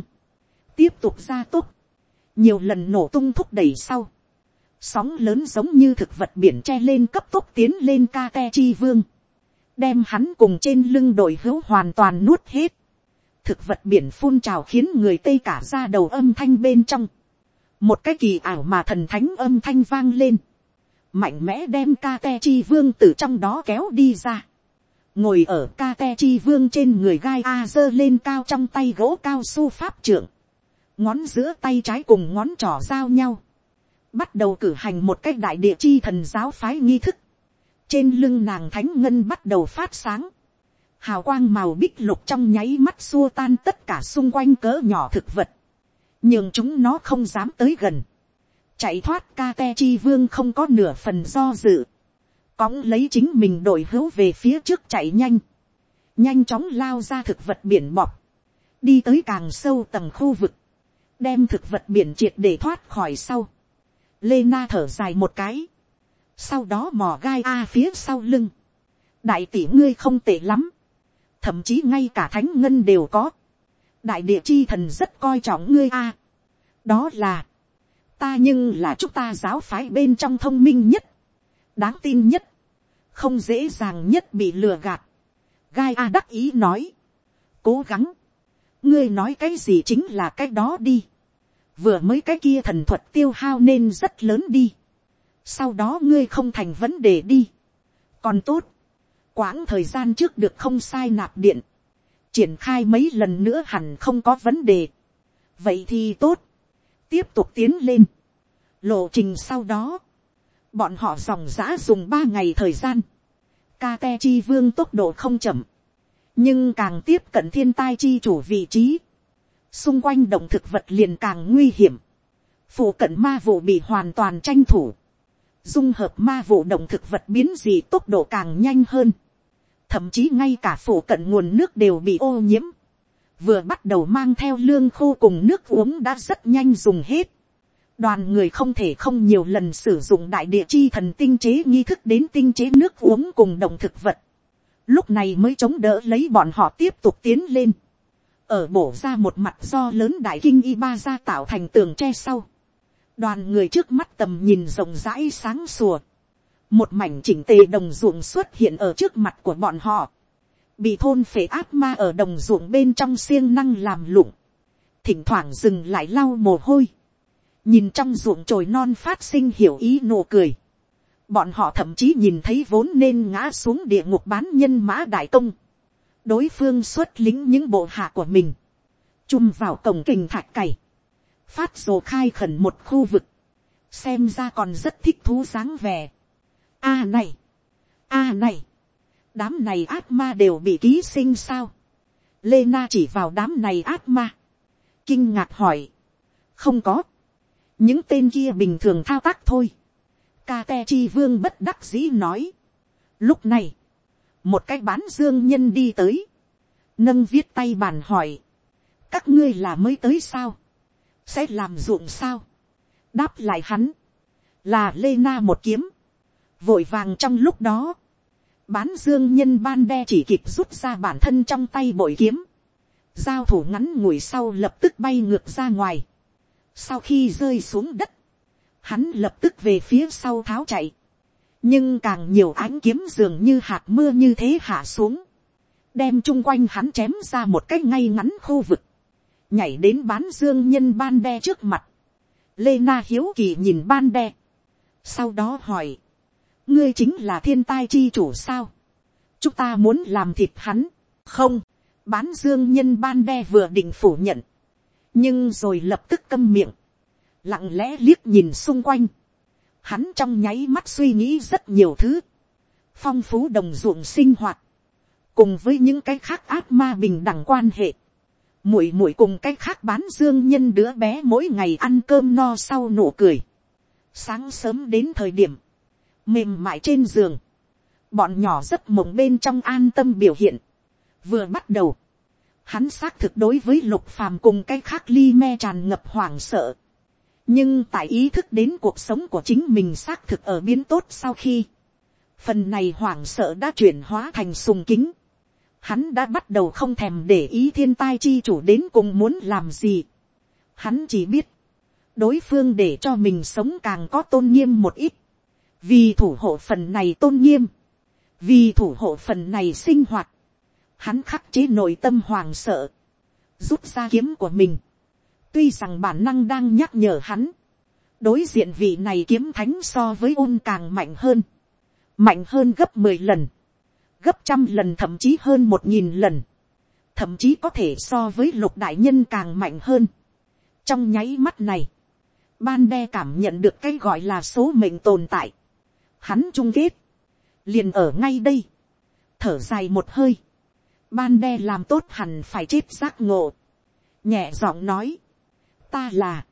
tiếp tục ra tốc, nhiều lần nổ tung thúc đẩy sau, sóng lớn giống như thực vật biển che lên cấp tốc tiến lên ca te chi vương, đem hắn cùng trên lưng đội hữu hoàn toàn nuốt hết, thực vật biển phun trào khiến người tây cả ra đầu âm thanh bên trong. một cái kỳ ảo mà thần thánh âm thanh vang lên. mạnh mẽ đem ca te chi vương từ trong đó kéo đi ra. ngồi ở ca te chi vương trên người gai a giơ lên cao trong tay gỗ cao su pháp trưởng. ngón giữa tay trái cùng ngón trỏ giao nhau. bắt đầu cử hành một cách đại địa chi thần giáo phái nghi thức. trên lưng nàng thánh ngân bắt đầu phát sáng hào quang màu bích lục trong nháy mắt xua tan tất cả xung quanh cỡ nhỏ thực vật, nhưng chúng nó không dám tới gần, chạy thoát ca te chi vương không có nửa phần do dự, cõng lấy chính mình đổi hữu về phía trước chạy nhanh, nhanh chóng lao ra thực vật biển bọc, đi tới càng sâu tầng khu vực, đem thực vật biển triệt để thoát khỏi sau, lê na thở dài một cái, sau đó mò gai a phía sau lưng, đại tỷ ngươi không tệ lắm, thậm chí ngay cả thánh ngân đều có. đại địa chi thần rất coi trọng ngươi a. đó là, ta nhưng là chúng ta giáo phái bên trong thông minh nhất, đáng tin nhất, không dễ dàng nhất bị lừa gạt. gai a đắc ý nói, cố gắng, ngươi nói cái gì chính là cái đó đi, vừa mới cái kia thần thuật tiêu hao nên rất lớn đi, sau đó ngươi không thành vấn đề đi, còn tốt, quãng thời gian trước được không sai nạp điện, triển khai mấy lần nữa hẳn không có vấn đề. vậy thì tốt, tiếp tục tiến lên. lộ trình sau đó, bọn họ dòng giã dùng ba ngày thời gian, ca te chi vương tốc độ không chậm, nhưng càng tiếp cận thiên tai chi chủ vị trí, xung quanh động thực vật liền càng nguy hiểm, phụ cận ma vụ bị hoàn toàn tranh thủ, dung hợp ma vụ động thực vật biến dị tốc độ càng nhanh hơn, thậm chí ngay cả phủ cận nguồn nước đều bị ô nhiễm, vừa bắt đầu mang theo lương khô cùng nước uống đã rất nhanh dùng hết. đoàn người không thể không nhiều lần sử dụng đại địa chi thần tinh chế nghi thức đến tinh chế nước uống cùng động thực vật. lúc này mới chống đỡ lấy bọn họ tiếp tục tiến lên. ở bổ ra một mặt do lớn đại kinh y ba ra tạo thành tường tre sau. đoàn người trước mắt tầm nhìn rộng rãi sáng sùa một mảnh chỉnh tề đồng ruộng xuất hiện ở trước mặt của bọn họ, bị thôn phệ ác ma ở đồng ruộng bên trong siêng năng làm lụng, thỉnh thoảng dừng lại lau mồ hôi, nhìn trong ruộng trồi non phát sinh hiểu ý nụ cười, bọn họ thậm chí nhìn thấy vốn nên ngã xuống địa ngục bán nhân mã đại công, đối phương xuất lính những bộ hạ của mình, chung vào cổng kình thạch cày, phát rồ khai khẩn một khu vực, xem ra còn rất thích thú dáng vẻ, a này, a này, đám này ác ma đều bị ký sinh sao, lê na chỉ vào đám này ác ma, kinh ngạc hỏi, không có, những tên kia bình thường thao tác thôi, ca te chi vương bất đắc dĩ nói. lúc này, một cái bán dương nhân đi tới, nâng viết tay bàn hỏi, các ngươi là mới tới sao, sẽ làm ruộng sao, đáp lại hắn, là lê na một kiếm, vội vàng trong lúc đó, bán dương nhân ban đe chỉ kịp rút ra bản thân trong tay bội kiếm, giao thủ ngắn ngủi sau lập tức bay ngược ra ngoài, sau khi rơi xuống đất, hắn lập tức về phía sau tháo chạy, nhưng càng nhiều ánh kiếm dường như hạt mưa như thế hạ xuống, đem chung quanh hắn chém ra một cái ngay ngắn khu vực, nhảy đến bán dương nhân ban đe trước mặt, lê na hiếu kỳ nhìn ban đe, sau đó hỏi, ngươi chính là thiên tai chi chủ sao, chúng ta muốn làm thịt hắn, không, bán dương nhân ban đe vừa định phủ nhận, nhưng rồi lập tức câm miệng, lặng lẽ liếc nhìn xung quanh, hắn trong nháy mắt suy nghĩ rất nhiều thứ, phong phú đồng ruộng sinh hoạt, cùng với những cái khác ác ma bình đẳng quan hệ, muội muội cùng cái khác bán dương nhân đứa bé mỗi ngày ăn cơm no sau nụ cười, sáng sớm đến thời điểm, mềm mại trên giường, bọn nhỏ rất mộng bên trong an tâm biểu hiện, vừa bắt đầu, hắn xác thực đối với lục phàm cùng cái khác ly me tràn ngập hoảng sợ, nhưng tại ý thức đến cuộc sống của chính mình xác thực ở biến tốt sau khi, phần này hoảng sợ đã chuyển hóa thành sùng kính, hắn đã bắt đầu không thèm để ý thiên tai chi chủ đến cùng muốn làm gì. Hắn chỉ biết, đối phương để cho mình sống càng có tôn nghiêm một ít, vì thủ hộ phần này tôn nghiêm, vì thủ hộ phần này sinh hoạt, hắn khắc chế nội tâm hoàng sợ, rút ra kiếm của mình, tuy rằng bản năng đang nhắc nhở hắn, đối diện vị này kiếm thánh so với ôn càng mạnh hơn, mạnh hơn gấp mười lần, gấp trăm lần thậm chí hơn một nghìn lần, thậm chí có thể so với lục đại nhân càng mạnh hơn. trong nháy mắt này, ban đe cảm nhận được cái gọi là số mệnh tồn tại, hắn chung kết, liền ở ngay đây, thở dài một hơi, ban đe làm tốt hẳn phải chết giác ngộ, nhẹ giọng nói, ta là,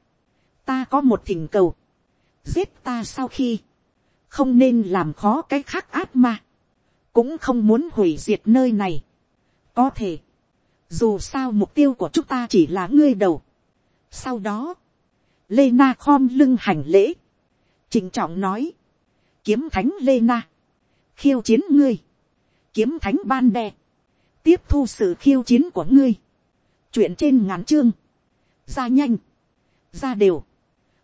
ta có một thỉnh cầu, giết ta sau khi, không nên làm khó cái khác ác ma, cũng không muốn hủy diệt nơi này. có thể, dù sao mục tiêu của chúng ta chỉ là ngươi đầu. sau đó, lê na khom lưng hành lễ, trịnh trọng nói, kiếm thánh lê na, khiêu chiến ngươi, kiếm thánh ban đe, tiếp thu sự khiêu chiến của ngươi, chuyện trên ngắn chương, ra nhanh, ra đều,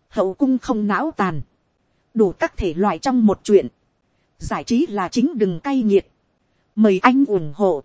hậu cung không não tàn, đủ các thể loại trong một chuyện, giải trí là chính đừng cay nghiệt, mời anh ủng hộ,